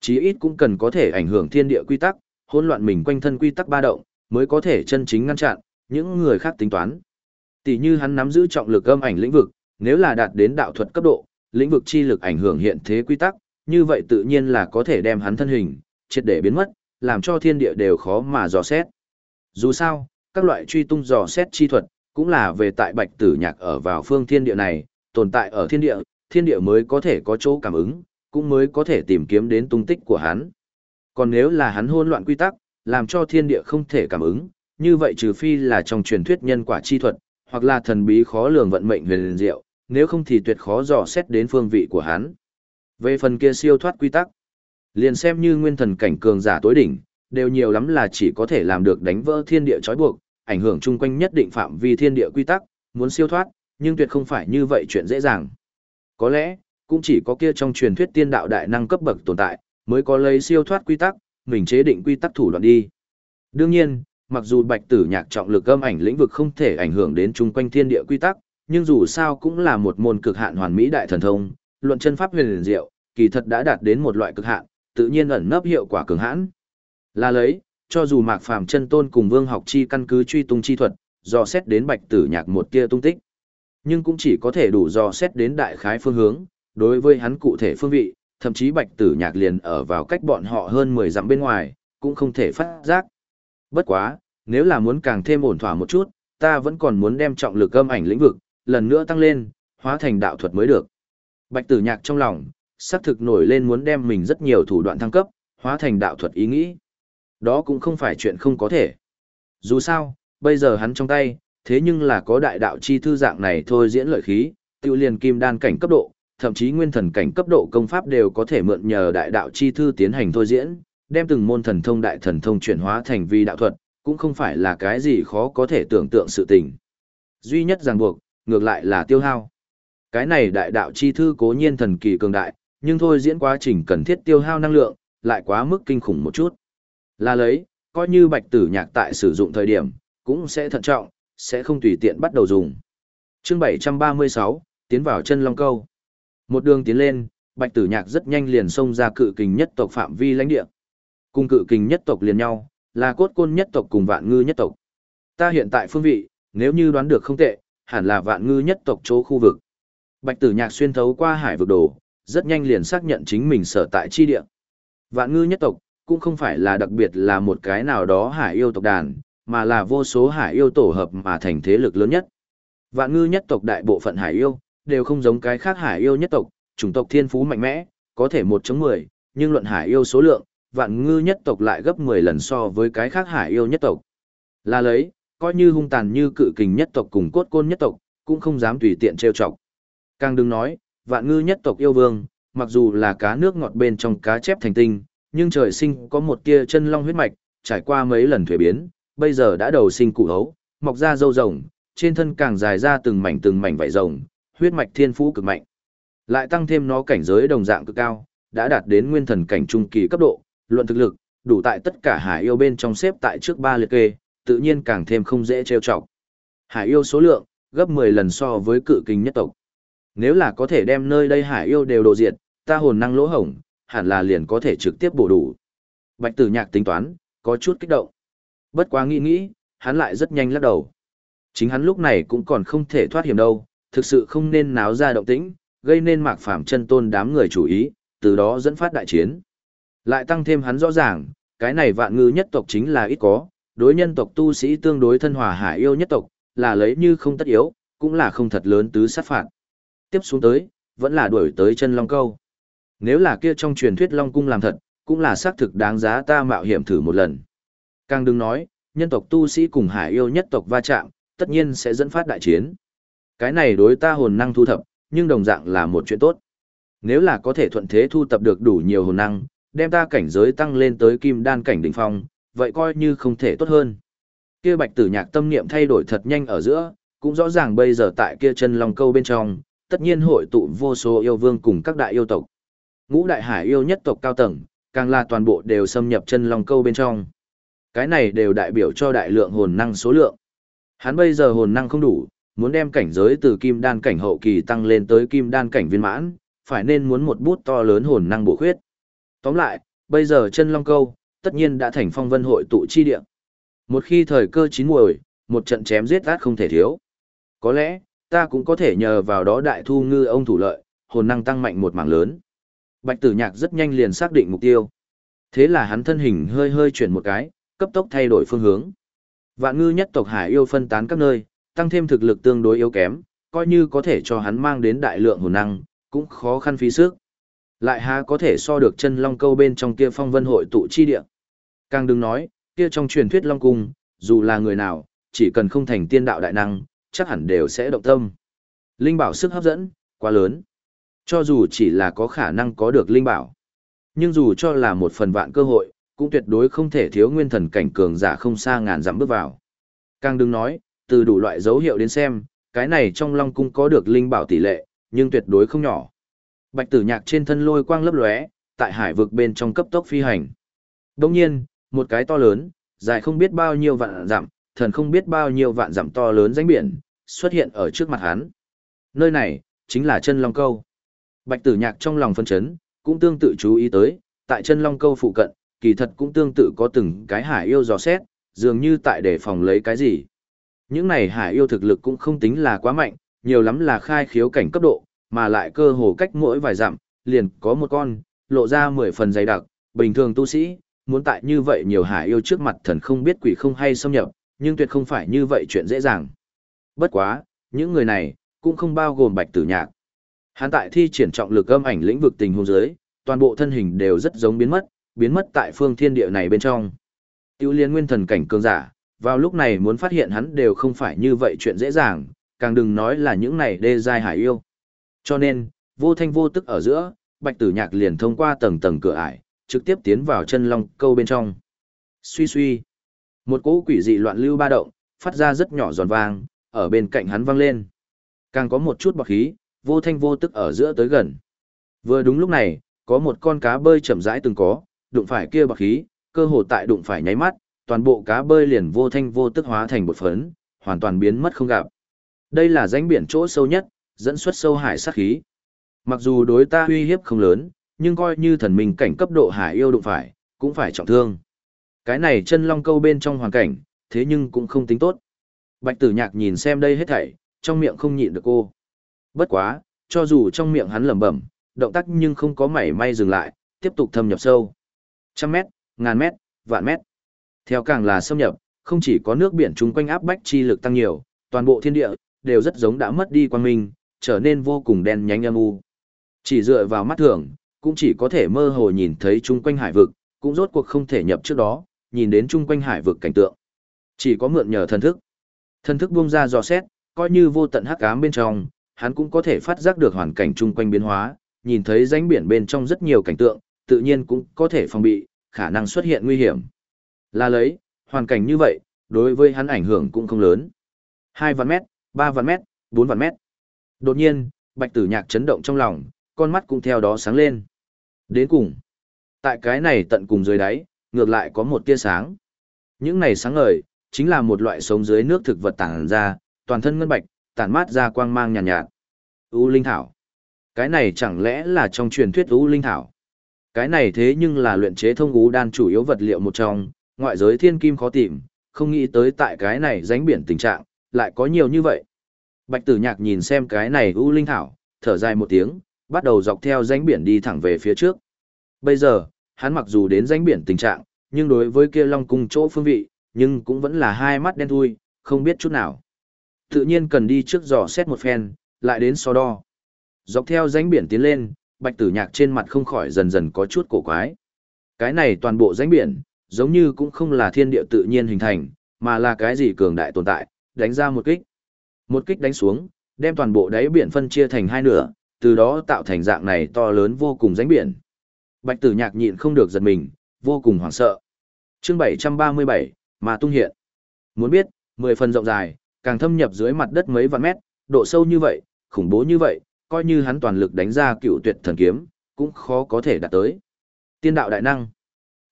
chí ít cũng cần có thể ảnh hưởng thiên địa quy tắc, hỗn loạn mình quanh thân quy tắc ba động, mới có thể chân chính ngăn chặn những người khác tính toán. Tỷ như hắn nắm giữ trọng lực âm ảnh lĩnh vực, nếu là đạt đến đạo thuật cấp độ, lĩnh vực chi lực ảnh hưởng hiện thế quy tắc, như vậy tự nhiên là có thể đem hắn thân hình triệt để biến mất, làm cho thiên địa đều khó mà dò xét. Dù sao, các loại truy tung dò xét chi thuật, cũng là về tại bạch tử nhạc ở vào phương thiên địa này, tồn tại ở thiên địa, thiên địa mới có thể có chỗ cảm ứng, cũng mới có thể tìm kiếm đến tung tích của hắn. Còn nếu là hắn hôn loạn quy tắc, làm cho thiên địa không thể cảm ứng, như vậy trừ phi là trong truyền thuyết nhân quả chi thuật, hoặc là thần bí khó lường vận mệnh huyền diệu, nếu không thì tuyệt khó dò xét đến phương vị của hắn. Về phần kia siêu thoát quy tắc, liền xem như nguyên thần cảnh cường giả tối đỉnh, đều nhiều lắm là chỉ có thể làm được đánh vỡ thiên địa trói buộc, ảnh hưởng chung quanh nhất định phạm vi thiên địa quy tắc, muốn siêu thoát, nhưng tuyệt không phải như vậy chuyện dễ dàng. Có lẽ, cũng chỉ có kia trong truyền thuyết tiên đạo đại năng cấp bậc tồn tại, mới có lấy siêu thoát quy tắc, mình chế định quy tắc thủ đoạn đi. Đương nhiên, mặc dù bạch tử nhạc trọng lực âm ảnh lĩnh vực không thể ảnh hưởng đến chung quanh thiên địa quy tắc, nhưng dù sao cũng là một môn cực hạn hoàn mỹ đại thần thông, luận chân pháp huyền diệu, kỳ thật đã đạt đến một loại cực hạn, tự nhiên ẩn nấp hiệu quả cường hãn. Là lấy, cho dù Mạc Phàm chân tôn cùng Vương Học Chi căn cứ truy tung chi thuật, dò xét đến Bạch Tử Nhạc một tia tung tích, nhưng cũng chỉ có thể đủ dò xét đến đại khái phương hướng, đối với hắn cụ thể phương vị, thậm chí Bạch Tử Nhạc liền ở vào cách bọn họ hơn 10 dặm bên ngoài, cũng không thể phát giác. Bất quá, nếu là muốn càng thêm ổn thỏa một chút, ta vẫn còn muốn đem trọng lực âm ảnh lĩnh vực, lần nữa tăng lên, hóa thành đạo thuật mới được. Bạch tử nhạc trong lòng, xác thực nổi lên muốn đem mình rất nhiều thủ đoạn thăng cấp, hóa thành đạo thuật ý nghĩ. Đó cũng không phải chuyện không có thể. Dù sao, bây giờ hắn trong tay, thế nhưng là có đại đạo chi thư dạng này thôi diễn lợi khí, tiêu liền kim đan cảnh cấp độ, thậm chí nguyên thần cảnh cấp độ công pháp đều có thể mượn nhờ đại đạo chi thư tiến hành thôi diễn, đem từng môn thần thông đại thần thông chuyển hóa thành vi đạo thuật, cũng không phải là cái gì khó có thể tưởng tượng sự tình. Duy nhất ràng buộc, ngược lại là tiêu hao. Cái này đại đạo chi thư cố nhiên thần kỳ cường đại, nhưng thôi diễn quá trình cần thiết tiêu hao năng lượng, lại quá mức kinh khủng một chút. Là lấy, coi như bạch tử nhạc tại sử dụng thời điểm, cũng sẽ thận trọng, sẽ không tùy tiện bắt đầu dùng. chương 736, tiến vào chân long câu. Một đường tiến lên, bạch tử nhạc rất nhanh liền xông ra cự kình nhất tộc phạm vi lãnh địa. Cùng cự kình nhất tộc liền nhau, là cốt côn nhất tộc cùng vạn ngư nhất tộc. Ta hiện tại phương vị, nếu như đoán được không tệ, hẳn là vạn ngư nhất tộc chỗ khu vực. Bạch tử nhạc xuyên thấu qua hải vực đồ, rất nhanh liền xác nhận chính mình sở tại chi địa. Vạn ngư nhất tộc, cũng không phải là đặc biệt là một cái nào đó hải yêu tộc đàn, mà là vô số hải yêu tổ hợp mà thành thế lực lớn nhất. Vạn ngư nhất tộc đại bộ phận hải yêu, đều không giống cái khác hải yêu nhất tộc, chủng tộc thiên phú mạnh mẽ, có thể một chống mười, nhưng luận hải yêu số lượng, vạn ngư nhất tộc lại gấp 10 lần so với cái khác hải yêu nhất tộc. Là lấy, coi như hung tàn như cự kình nhất tộc cùng cốt côn nhất tộc, cũng không dám tùy tiện trêu chọc. Càng đừng nói, vạn ngư nhất tộc yêu vương, mặc dù là cá nước ngọt bên trong cá chép thành tinh, nhưng trời sinh có một tia chân long huyết mạch, trải qua mấy lần thuế biến, bây giờ đã đầu sinh cụ hấu, mọc ra râu rồng, trên thân càng dài ra từng mảnh từng mảnh vảy rồng, huyết mạch thiên phú cực mạnh. Lại tăng thêm nó cảnh giới đồng dạng cực cao, đã đạt đến nguyên thần cảnh trung kỳ cấp độ, luận thực lực, đủ tại tất cả hải yêu bên trong xếp tại trước ba liệt kê, tự nhiên càng thêm không dễ trêu chọc. Hải yêu số lượng, gấp 10 lần so với cự kinh nhất tộc. Nếu là có thể đem nơi đây hải yêu đều đồ diệt, ta hồn năng lỗ hổng, hẳn là liền có thể trực tiếp bổ đủ. Bạch tử nhạc tính toán, có chút kích động. Bất quá nghĩ nghĩ, hắn lại rất nhanh lắc đầu. Chính hắn lúc này cũng còn không thể thoát hiểm đâu, thực sự không nên náo ra động tĩnh, gây nên mạc phạm chân tôn đám người chủ ý, từ đó dẫn phát đại chiến. Lại tăng thêm hắn rõ ràng, cái này vạn ngư nhất tộc chính là ít có, đối nhân tộc tu sĩ tương đối thân hòa hải yêu nhất tộc, là lấy như không tất yếu, cũng là không thật lớn tứ sát phạt. Tiếp xuống tới, vẫn là đuổi tới chân long câu. Nếu là kia trong truyền thuyết long cung làm thật, cũng là xác thực đáng giá ta mạo hiểm thử một lần. Càng đừng nói, nhân tộc tu sĩ cùng hải yêu nhất tộc va chạm, tất nhiên sẽ dẫn phát đại chiến. Cái này đối ta hồn năng thu thập, nhưng đồng dạng là một chuyện tốt. Nếu là có thể thuận thế thu tập được đủ nhiều hồn năng, đem ta cảnh giới tăng lên tới kim đan cảnh đỉnh phong, vậy coi như không thể tốt hơn. Kia bạch tử nhạc tâm niệm thay đổi thật nhanh ở giữa, cũng rõ ràng bây giờ tại kia chân long câu bên trong, tất nhiên hội tụ vô số yêu vương cùng các đại yêu tộc. Ngũ đại hải yêu nhất tộc cao tầng, càng là toàn bộ đều xâm nhập chân long câu bên trong. Cái này đều đại biểu cho đại lượng hồn năng số lượng. Hắn bây giờ hồn năng không đủ, muốn đem cảnh giới từ kim đan cảnh hậu kỳ tăng lên tới kim đan cảnh viên mãn, phải nên muốn một bút to lớn hồn năng bổ khuyết. Tóm lại, bây giờ chân long câu, tất nhiên đã thành phong vân hội tụ chi địa. Một khi thời cơ chín muồi, một trận chém giết át không thể thiếu. Có lẽ, ta cũng có thể nhờ vào đó đại thu ngư ông thủ lợi, hồn năng tăng mạnh một mảng lớn. Bạch tử nhạc rất nhanh liền xác định mục tiêu. Thế là hắn thân hình hơi hơi chuyển một cái, cấp tốc thay đổi phương hướng. Vạn ngư nhất tộc hải yêu phân tán các nơi, tăng thêm thực lực tương đối yếu kém, coi như có thể cho hắn mang đến đại lượng hồn năng, cũng khó khăn phí sức. Lại há có thể so được chân long câu bên trong kia phong vân hội tụ chi địa. Càng đừng nói, kia trong truyền thuyết long cung, dù là người nào, chỉ cần không thành tiên đạo đại năng, chắc hẳn đều sẽ động tâm. Linh bảo sức hấp dẫn, quá lớn. Cho dù chỉ là có khả năng có được linh bảo. Nhưng dù cho là một phần vạn cơ hội, cũng tuyệt đối không thể thiếu nguyên thần cảnh cường giả không xa ngàn dặm bước vào. Càng đừng nói, từ đủ loại dấu hiệu đến xem, cái này trong Long cung có được linh bảo tỷ lệ, nhưng tuyệt đối không nhỏ. Bạch Tử Nhạc trên thân lôi quang lấp lóe, tại hải vực bên trong cấp tốc phi hành. Đương nhiên, một cái to lớn, dài không biết bao nhiêu vạn dặm, thần không biết bao nhiêu vạn dặm to lớn rãnh biển, xuất hiện ở trước mặt hắn. Nơi này, chính là chân Long Câu. Bạch Tử Nhạc trong lòng phân chấn, cũng tương tự chú ý tới, tại chân Long Câu phụ cận, kỳ thật cũng tương tự có từng cái hải yêu dò xét, dường như tại để phòng lấy cái gì. Những này hải yêu thực lực cũng không tính là quá mạnh, nhiều lắm là khai khiếu cảnh cấp độ, mà lại cơ hồ cách mỗi vài dặm, liền có một con, lộ ra mười phần dày đặc, bình thường tu sĩ, muốn tại như vậy nhiều hải yêu trước mặt thần không biết quỷ không hay xâm nhập, nhưng tuyệt không phải như vậy chuyện dễ dàng. Bất quá, những người này, cũng không bao gồm bạch tử nhạc. Hắn tại thi triển trọng lực âm ảnh lĩnh vực tình hôn dưới, toàn bộ thân hình đều rất giống biến mất, biến mất tại phương thiên địa này bên trong. Tiêu liên nguyên thần cảnh cường giả, vào lúc này muốn phát hiện hắn đều không phải như vậy chuyện dễ dàng, càng đừng nói là những này đê dai hải yêu. Cho nên, vô thanh vô tức ở giữa, bạch tử nhạc liền thông qua tầng tầng cửa ải, trực tiếp tiến vào chân long câu bên trong. Suy suy, một cỗ quỷ dị loạn lưu ba động, phát ra rất nhỏ giòn vang, ở bên cạnh hắn vang lên. Càng có một chút bọc khí, vô thanh vô tức ở giữa tới gần. Vừa đúng lúc này, có một con cá bơi chậm rãi từng có, đụng phải kia bọc khí, cơ hồ tại đụng phải nháy mắt, toàn bộ cá bơi liền vô thanh vô tức hóa thành bột phấn, hoàn toàn biến mất không gặp. Đây là danh biển chỗ sâu nhất, dẫn xuất sâu hải sát khí. Mặc dù đối ta uy hiếp không lớn, nhưng coi như thần minh cảnh cấp độ hải yêu đụng phải, cũng phải trọng thương. Cái này chân long câu bên trong hoàn cảnh, thế nhưng cũng không tính tốt. Bạch tử nhạc nhìn xem đây hết thảy, trong miệng không nhịn được cô. Bất quá, cho dù trong miệng hắn lẩm bẩm, động tác nhưng không có mảy may dừng lại, tiếp tục thâm nhập sâu. Trăm mét, ngàn mét, vạn mét. Theo càng là xâm nhập, không chỉ có nước biển chung quanh áp bách chi lực tăng nhiều, toàn bộ thiên địa đều rất giống đã mất đi quan minh, trở nên vô cùng đen nhánh âm u. Chỉ dựa vào mắt thường, cũng chỉ có thể mơ hồ nhìn thấy chung quanh hải vực, cũng rốt cuộc không thể nhập trước đó, nhìn đến chung quanh hải vực cảnh tượng. Chỉ có mượn nhờ thần thức. Thần thức buông ra dò xét, coi như vô tận hắc ám bên trong, hắn cũng có thể phát giác được hoàn cảnh chung quanh biến hóa, nhìn thấy rãnh biển bên trong rất nhiều cảnh tượng, tự nhiên cũng có thể phòng bị, khả năng xuất hiện nguy hiểm. Là lấy, hoàn cảnh như vậy, đối với hắn ảnh hưởng cũng không lớn. 2 vạn mét, 3 vạn mét, 4 vạn mét. Đột nhiên, bạch tử nhạc chấn động trong lòng, con mắt cũng theo đó sáng lên. Đến cùng, tại cái này tận cùng dưới đáy, ngược lại có một tia sáng. Những này sáng ngời, chính là một loại sống dưới nước thực vật tản ra, toàn thân ngân bạch, tản mát ra quang mang nhàn nhạt, nhạt. U linh thảo. Cái này chẳng lẽ là trong truyền thuyết U linh thảo? Cái này thế nhưng là luyện chế thông ú đan chủ yếu vật liệu một trong, ngoại giới thiên kim khó tìm, không nghĩ tới tại cái này dánh biển tình trạng, lại có nhiều như vậy. Bạch tử nhạc nhìn xem cái này U linh thảo, thở dài một tiếng, bắt đầu dọc theo rãnh biển đi thẳng về phía trước. Bây giờ, hắn mặc dù đến rãnh biển tình trạng, nhưng đối với kia long cung chỗ phương vị, nhưng cũng vẫn là hai mắt đen thui, không biết chút nào. Tự nhiên cần đi trước dò xét một phen, lại đến so đo. Dọc theo rãnh biển tiến lên, bạch tử nhạc trên mặt không khỏi dần dần có chút cổ quái. Cái này toàn bộ rãnh biển, giống như cũng không là thiên địa tự nhiên hình thành, mà là cái gì cường đại tồn tại, đánh ra một kích. Một kích đánh xuống, đem toàn bộ đáy biển phân chia thành hai nửa, từ đó tạo thành dạng này to lớn vô cùng rãnh biển. Bạch tử nhạc nhịn không được giật mình, vô cùng hoảng sợ. chương 737, mà tung hiện. Muốn biết, 10 phần rộng dài, càng thâm nhập dưới mặt đất mấy vạn mét, độ sâu như vậy, khủng bố như vậy, coi như hắn toàn lực đánh ra cựu tuyệt thần kiếm, cũng khó có thể đạt tới. Tiên đạo đại năng.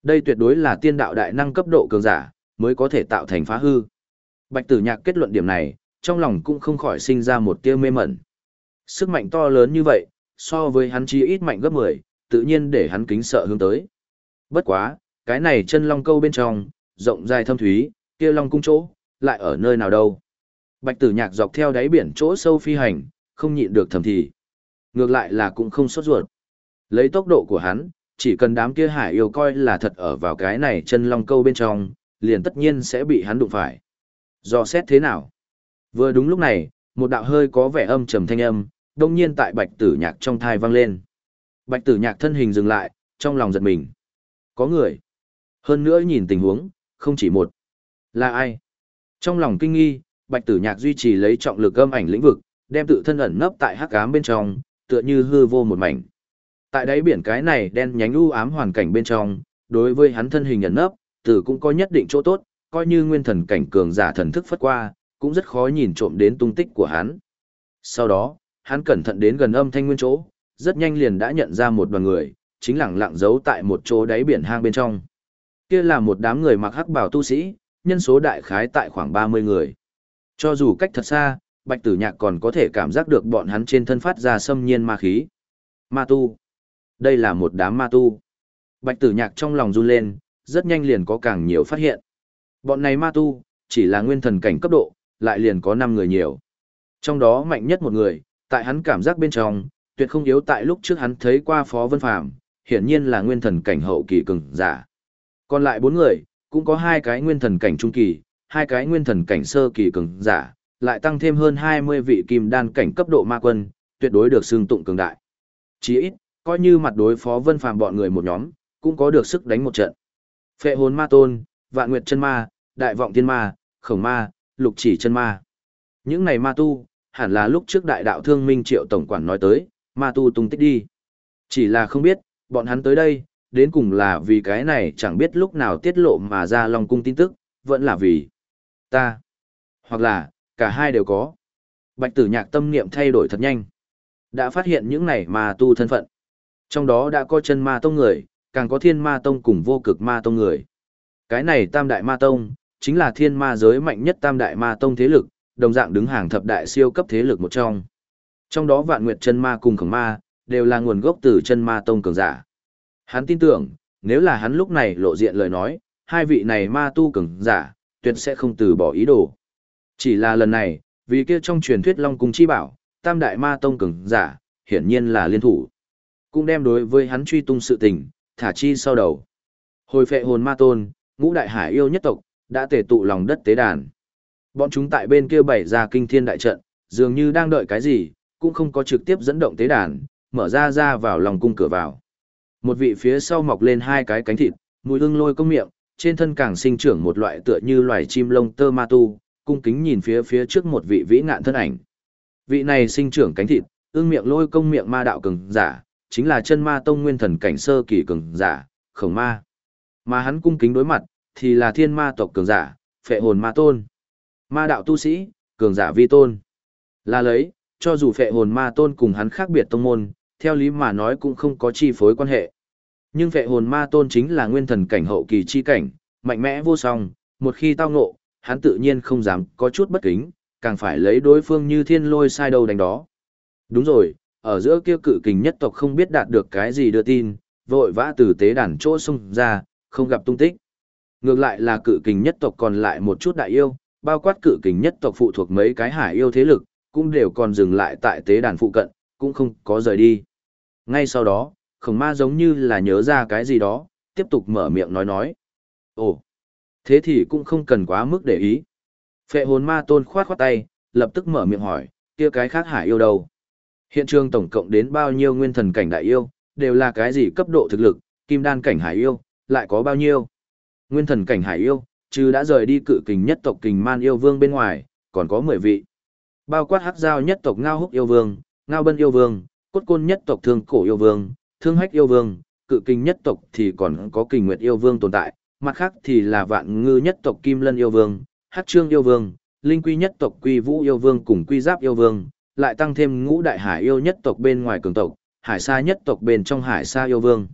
Đây tuyệt đối là tiên đạo đại năng cấp độ cường giả, mới có thể tạo thành phá hư. Bạch tử nhạc kết luận điểm này, trong lòng cũng không khỏi sinh ra một tia mê mẩn. Sức mạnh to lớn như vậy, so với hắn chi ít mạnh gấp 10, tự nhiên để hắn kính sợ hướng tới. Bất quá, cái này chân long câu bên trong, rộng dài thâm thúy, kia long cung chỗ, lại ở nơi nào đâu. Bạch tử nhạc dọc theo đáy biển chỗ sâu phi hành, không nhịn được thầm thì. Ngược lại là cũng không sốt ruột. Lấy tốc độ của hắn, chỉ cần đám kia hải yêu coi là thật ở vào cái này chân long câu bên trong, liền tất nhiên sẽ bị hắn đụng phải. Do xét thế nào? Vừa đúng lúc này, một đạo hơi có vẻ âm trầm thanh âm, đông nhiên tại bạch tử nhạc trong thai vang lên. Bạch tử nhạc thân hình dừng lại, trong lòng giật mình. Có người. Hơn nữa nhìn tình huống, không chỉ một. Là ai? Trong lòng kinh nghi, bạch tử nhạc duy trì lấy trọng lực âm ảnh lĩnh vực, đem tự thân ẩn nấp tại hắc ám bên trong, tựa như hư vô một mảnh. Tại đáy biển cái này đen nhánh u ám hoàn cảnh bên trong, đối với hắn thân hình ẩn nấp, tử cũng có nhất định chỗ tốt, coi như nguyên thần cảnh cường giả thần thức phất qua, cũng rất khó nhìn trộm đến tung tích của hắn. Sau đó, hắn cẩn thận đến gần âm thanh nguyên chỗ, rất nhanh liền đã nhận ra một đoàn người, chính lẳng lặng giấu tại một chỗ đáy biển hang bên trong. Kia là một đám người mặc hắc bào tu sĩ, nhân số đại khái tại khoảng 30 người. Cho dù cách thật xa, Bạch Tử Nhạc còn có thể cảm giác được bọn hắn trên thân phát ra xâm nhiên ma khí. Ma tu. Đây là một đám ma tu. Bạch Tử Nhạc trong lòng run lên, rất nhanh liền có càng nhiều phát hiện. Bọn này ma tu, chỉ là nguyên thần cảnh cấp độ, lại liền có 5 người nhiều. Trong đó mạnh nhất một người, tại hắn cảm giác bên trong, tuyệt không yếu tại lúc trước hắn thấy qua Phó Vân Phàm, hiển nhiên là nguyên thần cảnh hậu kỳ cường giả. Còn lại bốn người, cũng có hai cái nguyên thần cảnh trung kỳ, hai cái nguyên thần cảnh sơ kỳ cường giả, lại tăng thêm hơn 20 vị kim đan cảnh cấp độ ma quân, tuyệt đối được xưng tụng cường đại. Chỉ ít, coi như mặt đối phó Vân Phàm bọn người một nhóm, cũng có được sức đánh một trận. Phệ hồn ma tôn, vạn nguyệt chân ma, đại vọng tiên ma, khổng ma, lục chỉ chân ma. Những này ma tu, hẳn là lúc trước đại đạo thương minh triệu tổng quản nói tới, ma tu tung tích đi. Chỉ là không biết, bọn hắn tới đây, đến cùng là vì cái này chẳng biết lúc nào tiết lộ mà ra Long Cung tin tức, vẫn là vì ta. Hoặc là, cả hai đều có. Bạch tử nhạc tâm niệm thay đổi thật nhanh. Đã phát hiện những này ma tu thân phận. Trong đó đã có chân ma tông người, càng có thiên ma tông cùng vô cực ma tông người. Cái này tam đại ma tông, chính là thiên ma giới mạnh nhất tam đại ma tông thế lực, đồng dạng đứng hàng thập đại siêu cấp thế lực một trong. Trong đó vạn nguyệt chân ma cùng khổng ma, đều là nguồn gốc từ chân ma tông cường giả. Hắn tin tưởng, nếu là hắn lúc này lộ diện lời nói, hai vị này ma tu cường giả, tuyệt sẽ không từ bỏ ý đồ. Chỉ là lần này, vì kia trong truyền thuyết Long Cung Chi Bảo, tam đại ma tông cường giả, hiển nhiên là liên thủ. Cũng đem đối với hắn truy tung sự tình, thả chi sau đầu. Hồi phệ hồn ma tôn, ngũ đại hải yêu nhất tộc, đã tề tụ lòng đất tế đàn. Bọn chúng tại bên kia bày ra kinh thiên đại trận, dường như đang đợi cái gì, cũng không có trực tiếp dẫn động tế đàn, mở ra ra vào lòng cung cửa vào. Một vị phía sau mọc lên hai cái cánh thịt, mùi hương lôi công miệng, trên thân càng sinh trưởng một loại tựa như loài chim lông tơ ma tu, cung kính nhìn phía phía trước một vị vĩ ngạn thân ảnh. Vị này sinh trưởng cánh thịt, ương miệng lôi công miệng ma đạo cường giả, chính là chân ma tông nguyên thần cảnh sơ kỳ cường giả, khổng ma. Mà hắn cung kính đối mặt, thì là thiên ma tộc cường giả, phệ hồn ma tôn. Ma đạo tu sĩ, cường giả vi tôn. Là lấy, cho dù phệ hồn ma tôn cùng hắn khác biệt tông môn, theo lý mà nói cũng không có chi phối quan hệ. Nhưng phệ hồn ma tôn chính là nguyên thần cảnh hậu kỳ chi cảnh, mạnh mẽ vô song, một khi tao ngộ, hắn tự nhiên không dám có chút bất kính, càng phải lấy đối phương như thiên lôi sai đầu đánh đó. Đúng rồi, ở giữa kia cự kình nhất tộc không biết đạt được cái gì đưa tin, vội vã từ tế đàn chỗ xung ra, không gặp tung tích. Ngược lại là cự kình nhất tộc còn lại một chút đại yêu, bao quát cự kình nhất tộc phụ thuộc mấy cái hải yêu thế lực, cũng đều còn dừng lại tại tế đàn phụ cận, cũng không có rời đi. Ngay sau đó, khổng ma giống như là nhớ ra cái gì đó, tiếp tục mở miệng nói nói. Ồ, thế thì cũng không cần quá mức để ý. Phệ hồn ma tôn khoát khoát tay, lập tức mở miệng hỏi, kia cái khác hải yêu đâu? Hiện trường tổng cộng đến bao nhiêu nguyên thần cảnh đại yêu, đều là cái gì cấp độ thực lực, kim đan cảnh hải yêu, lại có bao nhiêu? Nguyên thần cảnh hải yêu, chứ đã rời đi cự kình nhất tộc kình man yêu vương bên ngoài, còn có 10 vị. Bao quát hắc giao nhất tộc ngao húc yêu vương, ngao bân yêu vương, cốt côn nhất tộc thương cổ yêu vương, thương hách yêu vương, cự kình nhất tộc thì còn có kình nguyệt yêu vương tồn tại, mặt khác thì là vạn ngư nhất tộc kim lân yêu vương, hắc trương yêu vương, linh quy nhất tộc quy vũ yêu vương cùng quy giáp yêu vương, lại tăng thêm ngũ đại hải yêu nhất tộc bên ngoài cường tộc, hải sa nhất tộc bên trong hải sa yêu vương.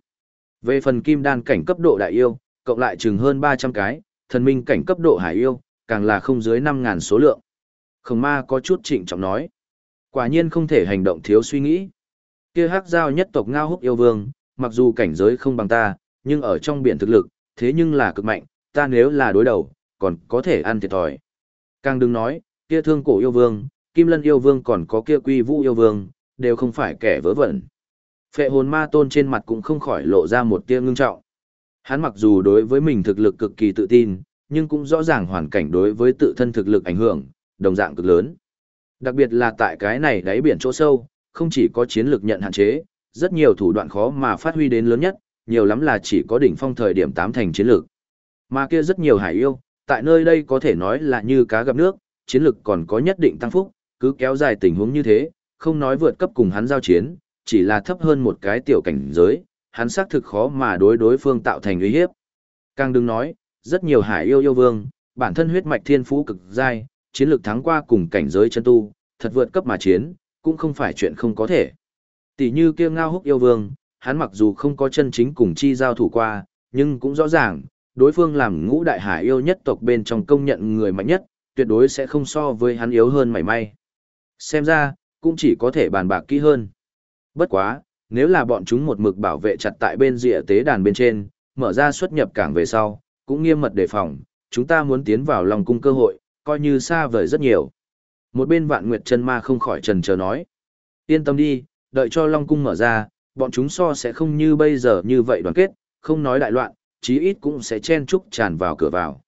Về phần kim đan cảnh cấp độ đại yêu, cộng lại chừng hơn 300 cái, thần minh cảnh cấp độ hải yêu, càng là không dưới 5.000 số lượng. Khổng ma có chút trịnh trọng nói. Quả nhiên không thể hành động thiếu suy nghĩ. Kia hắc giao nhất tộc ngao húc yêu vương, mặc dù cảnh giới không bằng ta, nhưng ở trong biển thực lực, thế nhưng là cực mạnh, ta nếu là đối đầu, còn có thể ăn thiệt thòi. Càng đừng nói, kia thương cổ yêu vương, kim lân yêu vương còn có kia quy vũ yêu vương, đều không phải kẻ vớ vẩn. Phệ hồn ma tôn trên mặt cũng không khỏi lộ ra một tia ngưng trọng. Hắn mặc dù đối với mình thực lực cực kỳ tự tin, nhưng cũng rõ ràng hoàn cảnh đối với tự thân thực lực ảnh hưởng, đồng dạng cực lớn. Đặc biệt là tại cái này đáy biển chỗ sâu, không chỉ có chiến lược nhận hạn chế, rất nhiều thủ đoạn khó mà phát huy đến lớn nhất, nhiều lắm là chỉ có đỉnh phong thời điểm tám thành chiến lược. Mà kia rất nhiều hải yêu, tại nơi đây có thể nói là như cá gặp nước, chiến lược còn có nhất định tăng phúc, cứ kéo dài tình huống như thế, không nói vượt cấp cùng hắn giao chiến, chỉ là thấp hơn một cái tiểu cảnh giới, hắn xác thực khó mà đối đối phương tạo thành uy hiếp. Càng đừng nói, rất nhiều hải yêu yêu vương, bản thân huyết mạch thiên phú cực dai, chiến lược thắng qua cùng cảnh giới chân tu, thật vượt cấp mà chiến, cũng không phải chuyện không có thể. Tỷ như kia ngao húc yêu vương, hắn mặc dù không có chân chính cùng chi giao thủ qua, nhưng cũng rõ ràng, đối phương làm ngũ đại hải yêu nhất tộc bên trong công nhận người mạnh nhất, tuyệt đối sẽ không so với hắn yếu hơn mảy may. Xem ra, cũng chỉ có thể bàn bạc kỹ hơn. Bất quá, nếu là bọn chúng một mực bảo vệ chặt tại bên rìa tế đàn bên trên, mở ra xuất nhập cảng về sau, cũng nghiêm mật đề phòng, chúng ta muốn tiến vào lòng cung cơ hội, coi như xa vời rất nhiều. Một bên vạn nguyệt chân ma không khỏi trần chờ nói. Yên tâm đi, đợi cho Long Cung mở ra, bọn chúng so sẽ không như bây giờ như vậy đoàn kết, không nói đại loạn, chí ít cũng sẽ chen chúc tràn vào cửa vào.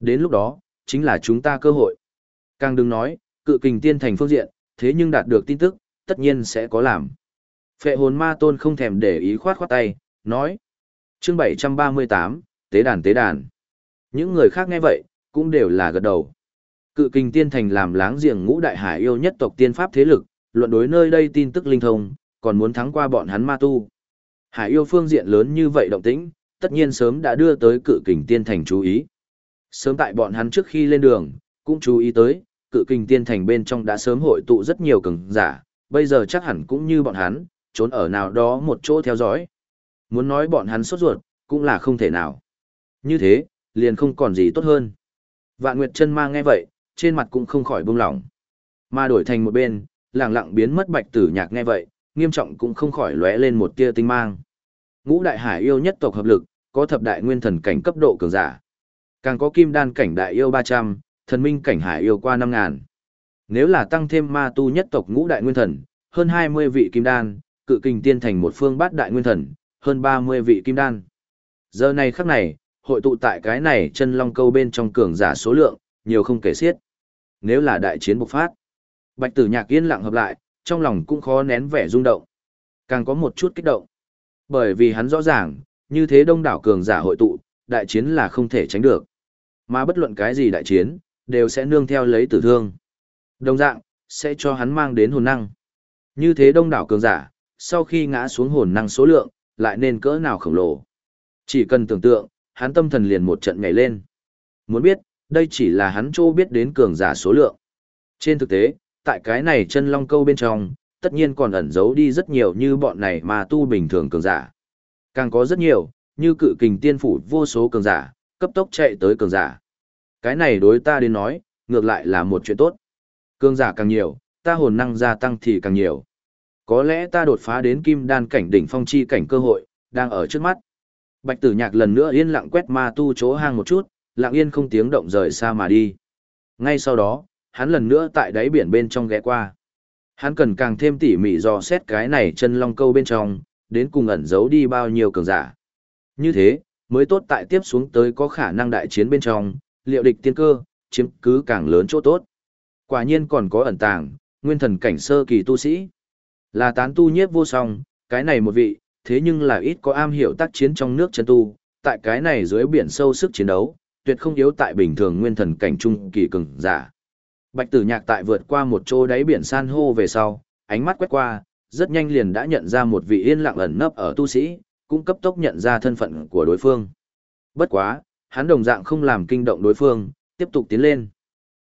Đến lúc đó, chính là chúng ta cơ hội. Càng đừng nói, cự kình tiên thành phương diện, thế nhưng đạt được tin tức, tất nhiên sẽ có làm. Phệ hồn ma tôn không thèm để ý khoát khoát tay, nói. chương 738, tế đàn tế đàn. Những người khác nghe vậy, cũng đều là gật đầu. Cự kình tiên thành làm láng giềng ngũ đại hải yêu nhất tộc tiên pháp thế lực, luận đối nơi đây tin tức linh thông, còn muốn thắng qua bọn hắn ma tu. Hải yêu phương diện lớn như vậy động tĩnh, tất nhiên sớm đã đưa tới cự kình tiên thành chú ý. Sớm tại bọn hắn trước khi lên đường, cũng chú ý tới, cự kình tiên thành bên trong đã sớm hội tụ rất nhiều cường giả, bây giờ chắc hẳn cũng như bọn hắn, trốn ở nào đó một chỗ theo dõi. Muốn nói bọn hắn sốt ruột, cũng là không thể nào. Như thế, liền không còn gì tốt hơn. Vạn Nguyệt chân ma nghe vậy, trên mặt cũng không khỏi buông lỏng. Mà đổi thành một bên, lặng lặng biến mất bạch tử nhạc nghe vậy, nghiêm trọng cũng không khỏi lóe lên một tia tinh mang. Ngũ đại hải yêu nhất tộc hợp lực, có thập đại nguyên thần cảnh cấp độ cường giả. Càng có kim đan cảnh đại yêu 300, thần minh cảnh hải yêu qua 5000. Nếu là tăng thêm ma tu nhất tộc ngũ đại nguyên thần, hơn 20 vị kim đan, cự kình tiên thành một phương bát đại nguyên thần, hơn 30 vị kim đan. Giờ này khắc này, hội tụ tại cái này chân long câu bên trong cường giả số lượng, nhiều không kể xiết. Nếu là đại chiến bộc phát, Bạch Tử Nhạc yên lặng hợp lại, trong lòng cũng khó nén vẻ rung động. Càng có một chút kích động. Bởi vì hắn rõ ràng, như thế đông đảo cường giả hội tụ, đại chiến là không thể tránh được. Mà bất luận cái gì đại chiến, đều sẽ nương theo lấy tử thương. Đồng dạng, sẽ cho hắn mang đến hồn năng. Như thế đông đảo cường giả, sau khi ngã xuống hồn năng số lượng, lại nên cỡ nào khổng lồ. Chỉ cần tưởng tượng, hắn tâm thần liền một trận nhảy lên. Muốn biết, đây chỉ là hắn chỗ biết đến cường giả số lượng. Trên thực tế, tại cái này chân long câu bên trong, tất nhiên còn ẩn giấu đi rất nhiều như bọn này mà tu bình thường cường giả. Càng có rất nhiều, như cự kình tiên phủ vô số cường giả, cấp tốc chạy tới cường giả. Cái này đối ta đến nói, ngược lại là một chuyện tốt. Cường giả càng nhiều, ta hồn năng gia tăng thì càng nhiều. Có lẽ ta đột phá đến kim đan cảnh đỉnh phong chi cảnh cơ hội, đang ở trước mắt. Bạch tử nhạc lần nữa yên lặng quét ma tu chỗ hang một chút, lặng yên không tiếng động rời xa mà đi. Ngay sau đó, hắn lần nữa tại đáy biển bên trong ghé qua. Hắn cần càng thêm tỉ mỉ dò xét cái này chân long câu bên trong, đến cùng ẩn giấu đi bao nhiêu cường giả. Như thế, mới tốt tại tiếp xuống tới có khả năng đại chiến bên trong, liệu địch tiên cơ, chiếm cứ càng lớn chỗ tốt. Quả nhiên còn có ẩn tàng, nguyên thần cảnh sơ kỳ tu sĩ. Là tán tu nhiếp vô song, cái này một vị, thế nhưng là ít có am hiểu tác chiến trong nước chân tu, tại cái này dưới biển sâu sức chiến đấu, tuyệt không yếu tại bình thường nguyên thần cảnh trung kỳ cường giả. Bạch tử nhạc tại vượt qua một chỗ đáy biển san hô về sau, ánh mắt quét qua, rất nhanh liền đã nhận ra một vị yên lặng ẩn nấp ở tu sĩ, cũng cấp tốc nhận ra thân phận của đối phương. Bất quá, hắn đồng dạng không làm kinh động đối phương, tiếp tục tiến lên.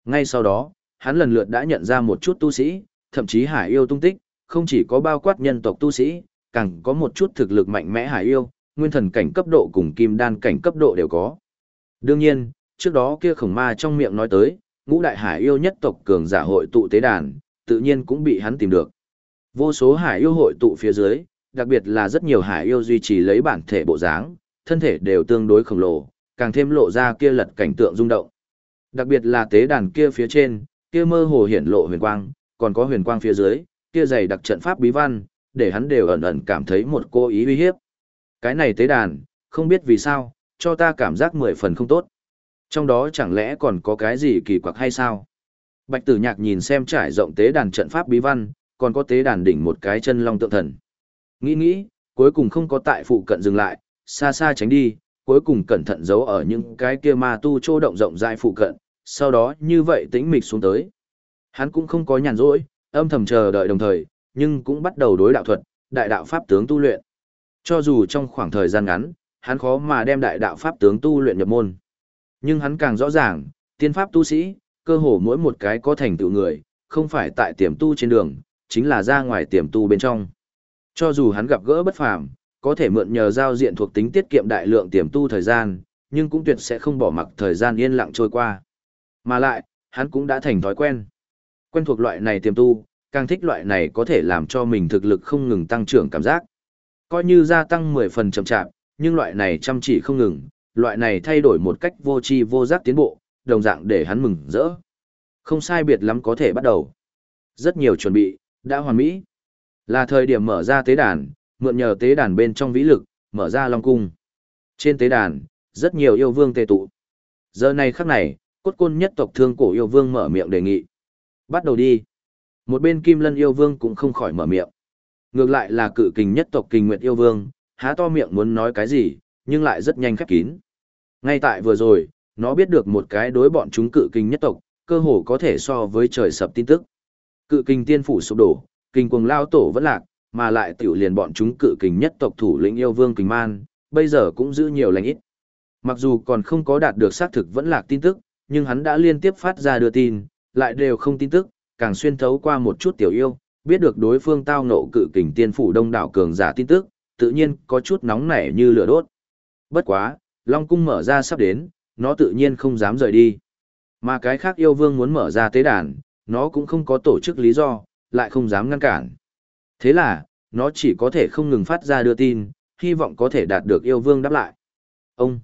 Ngay sau đó, hắn lần lượt đã nhận ra một chút tu sĩ, thậm chí hải yêu tung tích, không chỉ có bao quát nhân tộc tu sĩ, càng có một chút thực lực mạnh mẽ hải yêu, nguyên thần cảnh cấp độ cùng kim đan cảnh cấp độ đều có. Đương nhiên, trước đó kia khổng ma trong miệng nói tới, ngũ đại hải yêu nhất tộc cường giả hội tụ tế đàn, tự nhiên cũng bị hắn tìm được. Vô số hải yêu hội tụ phía dưới, đặc biệt là rất nhiều hải yêu duy trì lấy bản thể bộ dáng, thân thể đều tương đối khổng lồ, càng thêm lộ ra kia lật cảnh tượng rung động. Đặc biệt là tế đàn kia phía trên, kia mơ hồ hiển lộ huyền quang, còn có huyền quang phía dưới, kia dày đặc trận pháp bí văn, để hắn đều ẩn ẩn cảm thấy một cô ý uy hiếp. Cái này tế đàn, không biết vì sao, cho ta cảm giác mười phần không tốt. Trong đó chẳng lẽ còn có cái gì kỳ quặc hay sao? Bạch tử nhạc nhìn xem trải rộng tế đàn trận pháp bí văn, còn có tế đàn đỉnh một cái chân long tượng thần. Nghĩ nghĩ, cuối cùng không có tại phụ cận dừng lại, xa xa tránh đi, cuối cùng cẩn thận giấu ở những cái kia ma tu trô động rộng rãi phụ cận, sau đó như vậy tĩnh mịch xuống tới. Hắn cũng không có nhàn rỗi, âm thầm chờ đợi đồng thời, nhưng cũng bắt đầu đối đạo thuật, đại đạo pháp tướng tu luyện. Cho dù trong khoảng thời gian ngắn, hắn khó mà đem đại đạo pháp tướng tu luyện nhập môn. Nhưng hắn càng rõ ràng, tiên pháp tu sĩ, cơ hồ mỗi một cái có thành tựu người, không phải tại tiềm tu trên đường, chính là ra ngoài tiềm tu bên trong. Cho dù hắn gặp gỡ bất phàm, có thể mượn nhờ giao diện thuộc tính tiết kiệm đại lượng tiềm tu thời gian, nhưng cũng tuyệt sẽ không bỏ mặc thời gian yên lặng trôi qua. Mà lại, hắn cũng đã thành thói quen. Quen thuộc loại này tiềm tu, càng thích loại này có thể làm cho mình thực lực không ngừng tăng trưởng cảm giác. Coi như gia tăng 10 phần chậm chạp, nhưng loại này chăm chỉ không ngừng, loại này thay đổi một cách vô tri vô giác tiến bộ, đồng dạng để hắn mừng rỡ. Không sai biệt lắm có thể bắt đầu. Rất nhiều chuẩn bị, đã hoàn mỹ. Là thời điểm mở ra tế đàn, mượn nhờ tế đàn bên trong vĩ lực, mở ra long cung. Trên tế đàn, rất nhiều yêu vương tề tụ. Giờ này khắc này, cốt côn nhất tộc thương cổ yêu vương mở miệng đề nghị. Bắt đầu đi. Một bên kim lân yêu vương cũng không khỏi mở miệng. Ngược lại là cự kình nhất tộc kình nguyệt yêu vương, há to miệng muốn nói cái gì, nhưng lại rất nhanh khép kín. Ngay tại vừa rồi, nó biết được một cái đối bọn chúng cự kình nhất tộc, cơ hồ có thể so với trời sập tin tức. Cự kình tiên phủ sụp đổ, kình cuồng lao tổ vẫn lạc, mà lại tiểu liền bọn chúng cự kình nhất tộc thủ lĩnh yêu vương kình man, bây giờ cũng giữ nhiều lành ít. Mặc dù còn không có đạt được xác thực vẫn lạc tin tức, nhưng hắn đã liên tiếp phát ra đưa tin, lại đều không tin tức, càng xuyên thấu qua một chút tiểu yêu, biết được đối phương tao nộ cự kình tiên phủ đông đảo cường giả tin tức, tự nhiên có chút nóng nảy như lửa đốt. Bất quá, Long cung mở ra sắp đến, nó tự nhiên không dám rời đi. Mà cái khác yêu vương muốn mở ra tế đàn, nó cũng không có tổ chức lý do, lại không dám ngăn cản. Thế là, nó chỉ có thể không ngừng phát ra đưa tin, hy vọng có thể đạt được yêu vương đáp lại. Ông!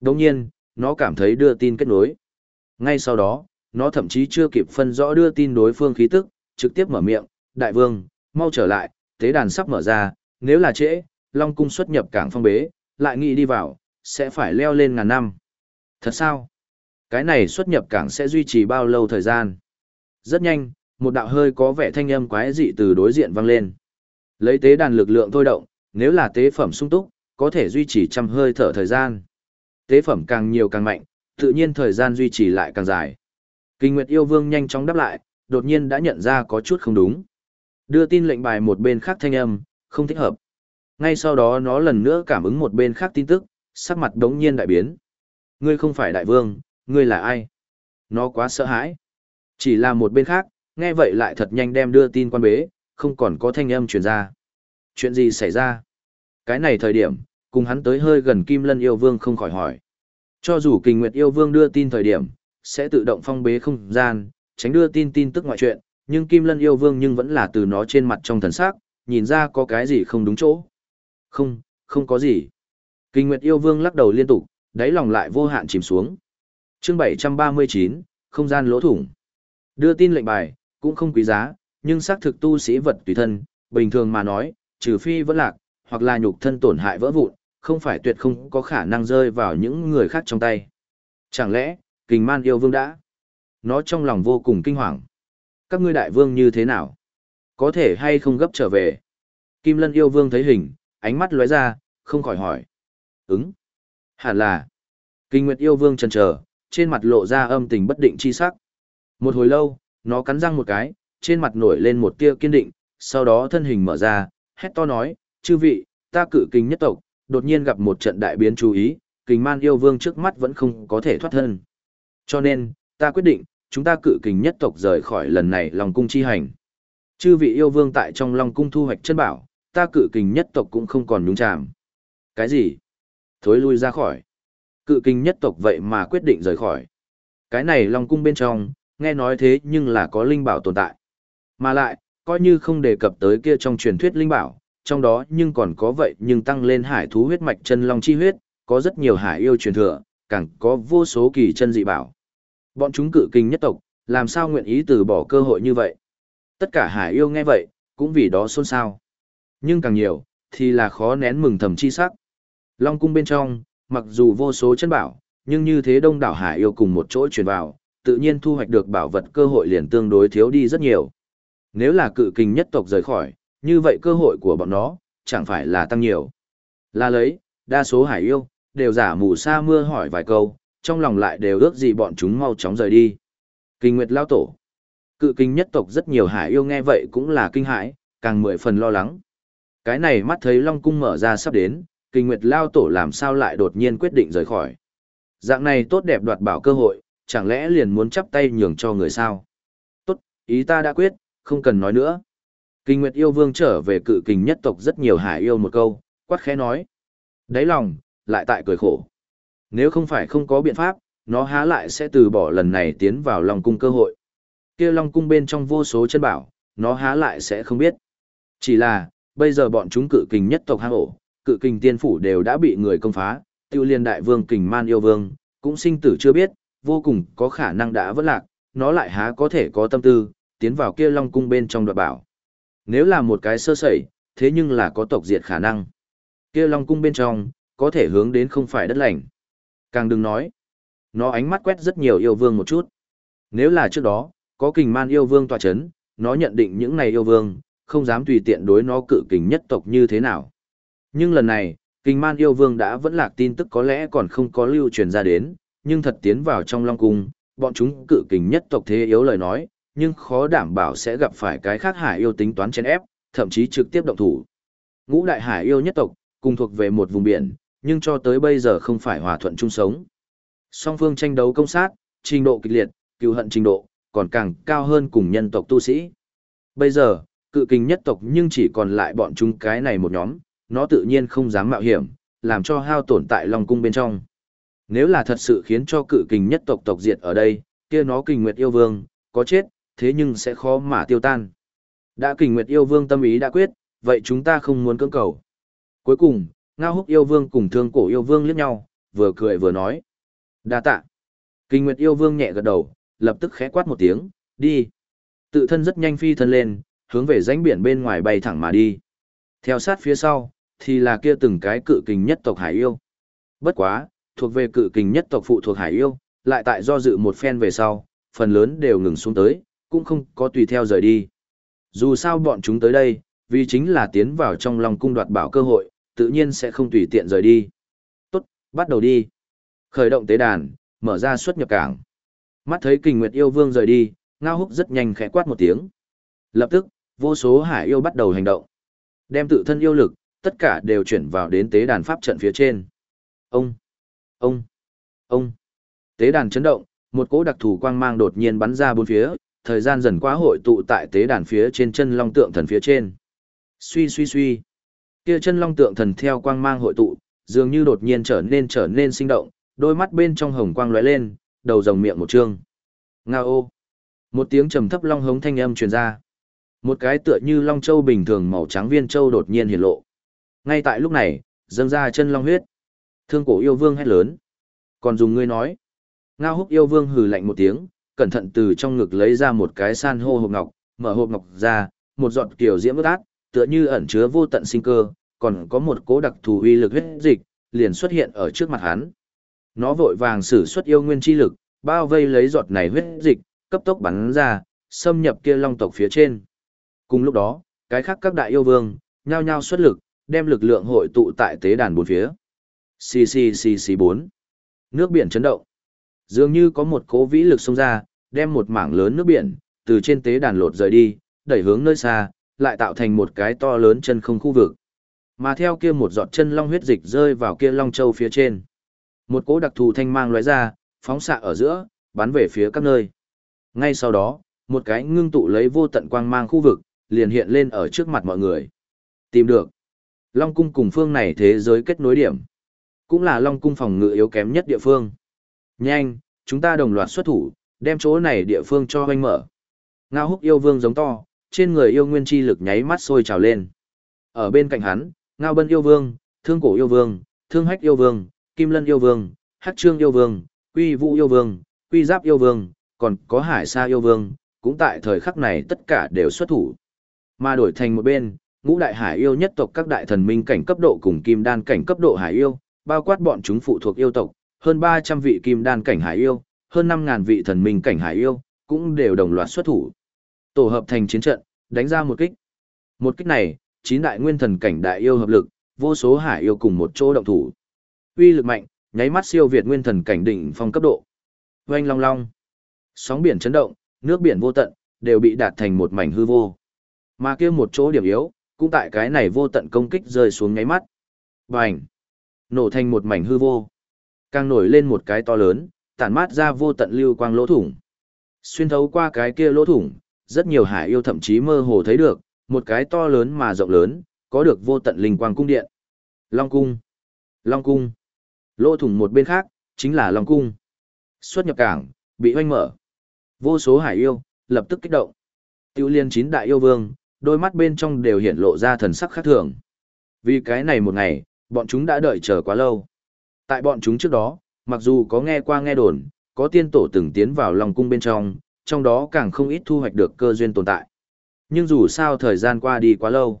Đồng nhiên, nó cảm thấy đưa tin kết nối. Ngay sau đó, nó thậm chí chưa kịp phân rõ đưa tin đối phương khí tức, trực tiếp mở miệng, đại vương, mau trở lại, tế đàn sắp mở ra, nếu là trễ, Long cung xuất nhập cảng phong bế, lại nghĩ đi vào, sẽ phải leo lên ngàn năm. Thật sao? Cái này xuất nhập cảng sẽ duy trì bao lâu thời gian? Rất nhanh, một đạo hơi có vẻ thanh âm quái dị từ đối diện vang lên. Lấy tế đàn lực lượng thôi động, nếu là tế phẩm sung túc, có thể duy trì trăm hơi thở thời gian. Tế phẩm càng nhiều càng mạnh, tự nhiên thời gian duy trì lại càng dài. Kinh Nguyệt yêu vương nhanh chóng đáp lại, đột nhiên đã nhận ra có chút không đúng. Đưa tin lệnh bài một bên khác thanh âm, không thích hợp. Ngay sau đó nó lần nữa cảm ứng một bên khác tin tức, sắc mặt đống nhiên đại biến. Ngươi không phải đại vương, ngươi là ai? Nó quá sợ hãi. Chỉ là một bên khác, nghe vậy lại thật nhanh đem đưa tin quan bế, không còn có thanh âm truyền ra. Chuyện gì xảy ra? Cái này thời điểm, cùng hắn tới hơi gần Kim Lân yêu vương không khỏi hỏi. Cho dù Kình Nguyệt yêu vương đưa tin thời điểm, sẽ tự động phong bế không gian, tránh đưa tin tin tức ngoại chuyện, nhưng Kim Lân yêu vương nhưng vẫn là từ nó trên mặt trong thần sắc, nhìn ra có cái gì không đúng chỗ. Không, không có gì. Kinh Nguyệt yêu vương lắc đầu liên tục, đáy lòng lại vô hạn chìm xuống. Chương 739, không gian lỗ thủng. Đưa tin lệnh bài, cũng không quý giá, nhưng xác thực tu sĩ vật tùy thân, bình thường mà nói, trừ phi vẫn lạc, hoặc là nhục thân tổn hại vỡ vụn, không phải tuyệt không có khả năng rơi vào những người khác trong tay. Chẳng lẽ, kình man yêu vương đã? Nó trong lòng vô cùng kinh hoàng. Các ngươi đại vương như thế nào? Có thể hay không gấp trở về? Kim lân yêu vương thấy hình, ánh mắt lóe ra, không khỏi hỏi. Ứng. Hẳn là. Kinh Nguyệt yêu vương chần chờ, trên mặt lộ ra âm tình bất định chi sắc. Một hồi lâu, nó cắn răng một cái, trên mặt nổi lên một tia kiên định, sau đó thân hình mở ra, hét to nói, chư vị, ta cử kinh nhất tộc, đột nhiên gặp một trận đại biến chú ý, kình man yêu vương trước mắt vẫn không có thể thoát thân. Cho nên, ta quyết định, chúng ta cự kình nhất tộc rời khỏi lần này Long cung chi hành. Chư vị yêu vương tại trong Long cung thu hoạch chân bảo, ta cự kình nhất tộc cũng không còn nhúng chàm. Cái gì? Thối lui ra khỏi. Cự kình nhất tộc vậy mà quyết định rời khỏi. Cái này long cung bên trong, nghe nói thế nhưng là có linh bảo tồn tại. Mà lại, coi như không đề cập tới kia trong truyền thuyết linh bảo, trong đó nhưng còn có vậy nhưng tăng lên hải thú huyết mạch chân long chi huyết, có rất nhiều hải yêu truyền thừa, càng có vô số kỳ chân dị bảo. Bọn chúng cự kinh nhất tộc, làm sao nguyện ý từ bỏ cơ hội như vậy? Tất cả hải yêu nghe vậy, cũng vì đó xôn xao. Nhưng càng nhiều, thì là khó nén mừng thầm chi sắc. Long cung bên trong, mặc dù vô số chân bảo, nhưng như thế đông đảo hải yêu cùng một chỗ truyền vào, tự nhiên thu hoạch được bảo vật cơ hội liền tương đối thiếu đi rất nhiều. Nếu là cự kình nhất tộc rời khỏi, như vậy cơ hội của bọn nó, chẳng phải là tăng nhiều. Là lấy, đa số hải yêu, đều giả mù sa mưa hỏi vài câu, trong lòng lại đều ước gì bọn chúng mau chóng rời đi. Kinh Nguyệt lao tổ. Cự kinh nhất tộc rất nhiều hải yêu nghe vậy cũng là kinh hãi, càng mười phần lo lắng. Cái này mắt thấy Long Cung mở ra sắp đến, kinh Nguyệt lao tổ làm sao lại đột nhiên quyết định rời khỏi. Dạng này tốt đẹp đoạt bảo cơ hội, chẳng lẽ liền muốn chắp tay nhường cho người sao? Tốt, ý ta đã quyết, không cần nói nữa. Kinh Nguyệt yêu vương trở về cự kình nhất tộc rất nhiều hải yêu một câu, quát khẽ nói. Đáy lòng, lại tại cười khổ. Nếu không phải không có biện pháp, nó há lại sẽ từ bỏ lần này tiến vào Long cung cơ hội. Kia Long cung bên trong vô số chân bảo, nó há lại sẽ không biết. Chỉ là, bây giờ bọn chúng cự kình nhất tộc hang ổ, cự kình tiên phủ đều đã bị người công phá, tiêu liên đại vương kình man yêu vương, cũng sinh tử chưa biết, vô cùng có khả năng đã vất lạc, nó lại há có thể có tâm tư, tiến vào kia long cung bên trong đoạt bảo. Nếu là một cái sơ sẩy, thế nhưng là có tộc diệt khả năng. Kia long cung bên trong, có thể hướng đến không phải đất lành. Càng đừng nói, nó ánh mắt quét rất nhiều yêu vương một chút. Nếu là trước đó, có kình man yêu vương tòa chấn, nó nhận định những này yêu vương, không dám tùy tiện đối nó cự kình nhất tộc như thế nào. Nhưng lần này, kình man yêu vương đã vẫn lạc tin tức có lẽ còn không có lưu truyền ra đến, nhưng thật tiến vào trong long cung, bọn chúng cự kình nhất tộc thế yếu lời nói, nhưng khó đảm bảo sẽ gặp phải cái khác hải yêu tính toán chén ép, thậm chí trực tiếp động thủ. Ngũ đại hải yêu nhất tộc, cùng thuộc về một vùng biển, nhưng cho tới bây giờ không phải hòa thuận chung sống. Song phương tranh đấu công sát, trình độ kịch liệt, cựu hận trình độ, còn càng cao hơn cùng nhân tộc tu sĩ. Bây giờ, cự kình nhất tộc nhưng chỉ còn lại bọn chúng cái này một nhóm, nó tự nhiên không dám mạo hiểm, làm cho hao tổn tại Long cung bên trong. Nếu là thật sự khiến cho cự kình nhất tộc tộc diệt ở đây, kia nó kình nguyệt yêu vương, có chết, thế nhưng sẽ khó mà tiêu tan. Đã kình nguyệt yêu vương tâm ý đã quyết, vậy chúng ta không muốn cưỡng cầu. Cuối cùng, Ngao húc yêu vương cùng thương cổ yêu vương liếc nhau, vừa cười vừa nói. đa tạ. Kình nguyệt yêu vương nhẹ gật đầu, lập tức khẽ quát một tiếng, đi. Tự thân rất nhanh phi thân lên, hướng về rãnh biển bên ngoài bay thẳng mà đi. Theo sát phía sau, thì là kia từng cái cự kình nhất tộc hải yêu. Bất quá, thuộc về cự kình nhất tộc phụ thuộc hải yêu, lại tại do dự một phen về sau, phần lớn đều ngừng xuống tới, cũng không có tùy theo rời đi. Dù sao bọn chúng tới đây, vì chính là tiến vào trong lòng cung đoạt bảo cơ hội, tự nhiên sẽ không tùy tiện rời đi. Tốt, bắt đầu đi. Khởi động tế đàn, mở ra xuất nhập cảng. Mắt thấy kình nguyệt yêu vương rời đi, ngao húc rất nhanh khẽ quát một tiếng. Lập tức, vô số hải yêu bắt đầu hành động. Đem tự thân yêu lực, tất cả đều chuyển vào đến tế đàn pháp trận phía trên. Ông, ông, ông. Tế đàn chấn động, một cỗ đặc thù quang mang đột nhiên bắn ra bốn phía, thời gian dần quá hội tụ tại tế đàn phía trên chân long tượng thần phía trên. Suy suy suy. Kia chân long tượng thần theo quang mang hội tụ, dường như đột nhiên trở nên trở nên sinh động, đôi mắt bên trong hồng quang lóe lên, đầu rồng miệng một trương. Nga ô. Một tiếng trầm thấp long hống thanh âm truyền ra. Một cái tựa như long châu bình thường màu trắng viên châu đột nhiên hiện lộ. Ngay tại lúc này, dâng ra chân long huyết. Thương cổ yêu vương hét lớn. Còn dùng ngươi nói. Ngao húc yêu vương hừ lạnh một tiếng, cẩn thận từ trong ngực lấy ra một cái san hô hộp ngọc, mở hộp ngọc ra, một giọt kiểu diễm ướt át, tựa như ẩn chứa vô tận sinh cơ, còn có một cố đặc thù uy lực huyết dịch, liền xuất hiện ở trước mặt hắn. Nó vội vàng sử xuất yêu nguyên chi lực, bao vây lấy giọt này huyết dịch, cấp tốc bắn ra, xâm nhập kia long tộc phía trên. Cùng lúc đó, cái khác các đại yêu vương, nhao nhao xuất lực, đem lực lượng hội tụ tại tế đàn bốn phía. Xì xì xì xì bốn. Nước biển chấn động. Dường như có một cố vĩ lực xông ra, đem một mảng lớn nước biển, từ trên tế đàn lột rời đi, đẩy hướng nơi xa, lại tạo thành một cái to lớn chân không khu vực. Mà theo kia một giọt chân long huyết dịch rơi vào kia long châu phía trên. Một cỗ đặc thù thanh mang lóe ra, phóng xạ ở giữa, bắn về phía các nơi. Ngay sau đó, một cái ngưng tụ lấy vô tận quang mang khu vực, liền hiện lên ở trước mặt mọi người. Tìm được. Long cung cùng phương này thế giới kết nối điểm. Cũng là Long cung phòng ngự yếu kém nhất địa phương. Nhanh, chúng ta đồng loạt xuất thủ, đem chỗ này địa phương cho hoanh mở. Ngao húc yêu vương giống to, trên người yêu nguyên chi lực nháy mắt sôi trào lên. Ở bên cạnh hắn, Ngao bân yêu vương, thương cổ yêu vương, thương hách yêu vương, kim lân yêu vương, hắc trương yêu vương, quy vũ yêu vương, quy giáp yêu vương, còn có hải sa yêu vương, cũng tại thời khắc này tất cả đều xuất thủ. Mà đổi thành một bên, Ngũ đại hải yêu nhất tộc các đại thần minh cảnh cấp độ cùng kim đan cảnh cấp độ hải yêu, bao quát bọn chúng phụ thuộc yêu tộc, hơn 300 vị kim đan cảnh hải yêu, hơn 5000 vị thần minh cảnh hải yêu, cũng đều đồng loạt xuất thủ. Tổ hợp thành chiến trận, đánh ra một kích. Một kích này, chín đại nguyên thần cảnh đại yêu hợp lực, vô số hải yêu cùng một chỗ động thủ. Uy lực mạnh, nháy mắt siêu việt nguyên thần cảnh đỉnh phong cấp độ. Oanh long long. Sóng biển chấn động, nước biển vô tận, đều bị đạt thành một mảnh hư vô. Mà kia một chỗ điểm yếu, cũng tại cái này vô tận công kích rơi xuống nháy mắt. Bành! Nổ thành một mảnh hư vô. Càng nổi lên một cái to lớn, tản mát ra vô tận lưu quang lỗ thủng. Xuyên thấu qua cái kia lỗ thủng, rất nhiều hải yêu thậm chí mơ hồ thấy được, một cái to lớn mà rộng lớn, có được vô tận linh quang cung điện. Long cung. Long cung. Lỗ thủng một bên khác, chính là Long cung. Xuất nhập cảng, bị hoanh mở. Vô số hải yêu, lập tức kích động. Tiêu liên chín đại yêu vương, đôi mắt bên trong đều hiện lộ ra thần sắc khác thường. Vì cái này một ngày, bọn chúng đã đợi chờ quá lâu. Tại bọn chúng trước đó, mặc dù có nghe qua nghe đồn, có tiên tổ từng tiến vào lòng cung bên trong, trong đó càng không ít thu hoạch được cơ duyên tồn tại. Nhưng dù sao thời gian qua đi quá lâu,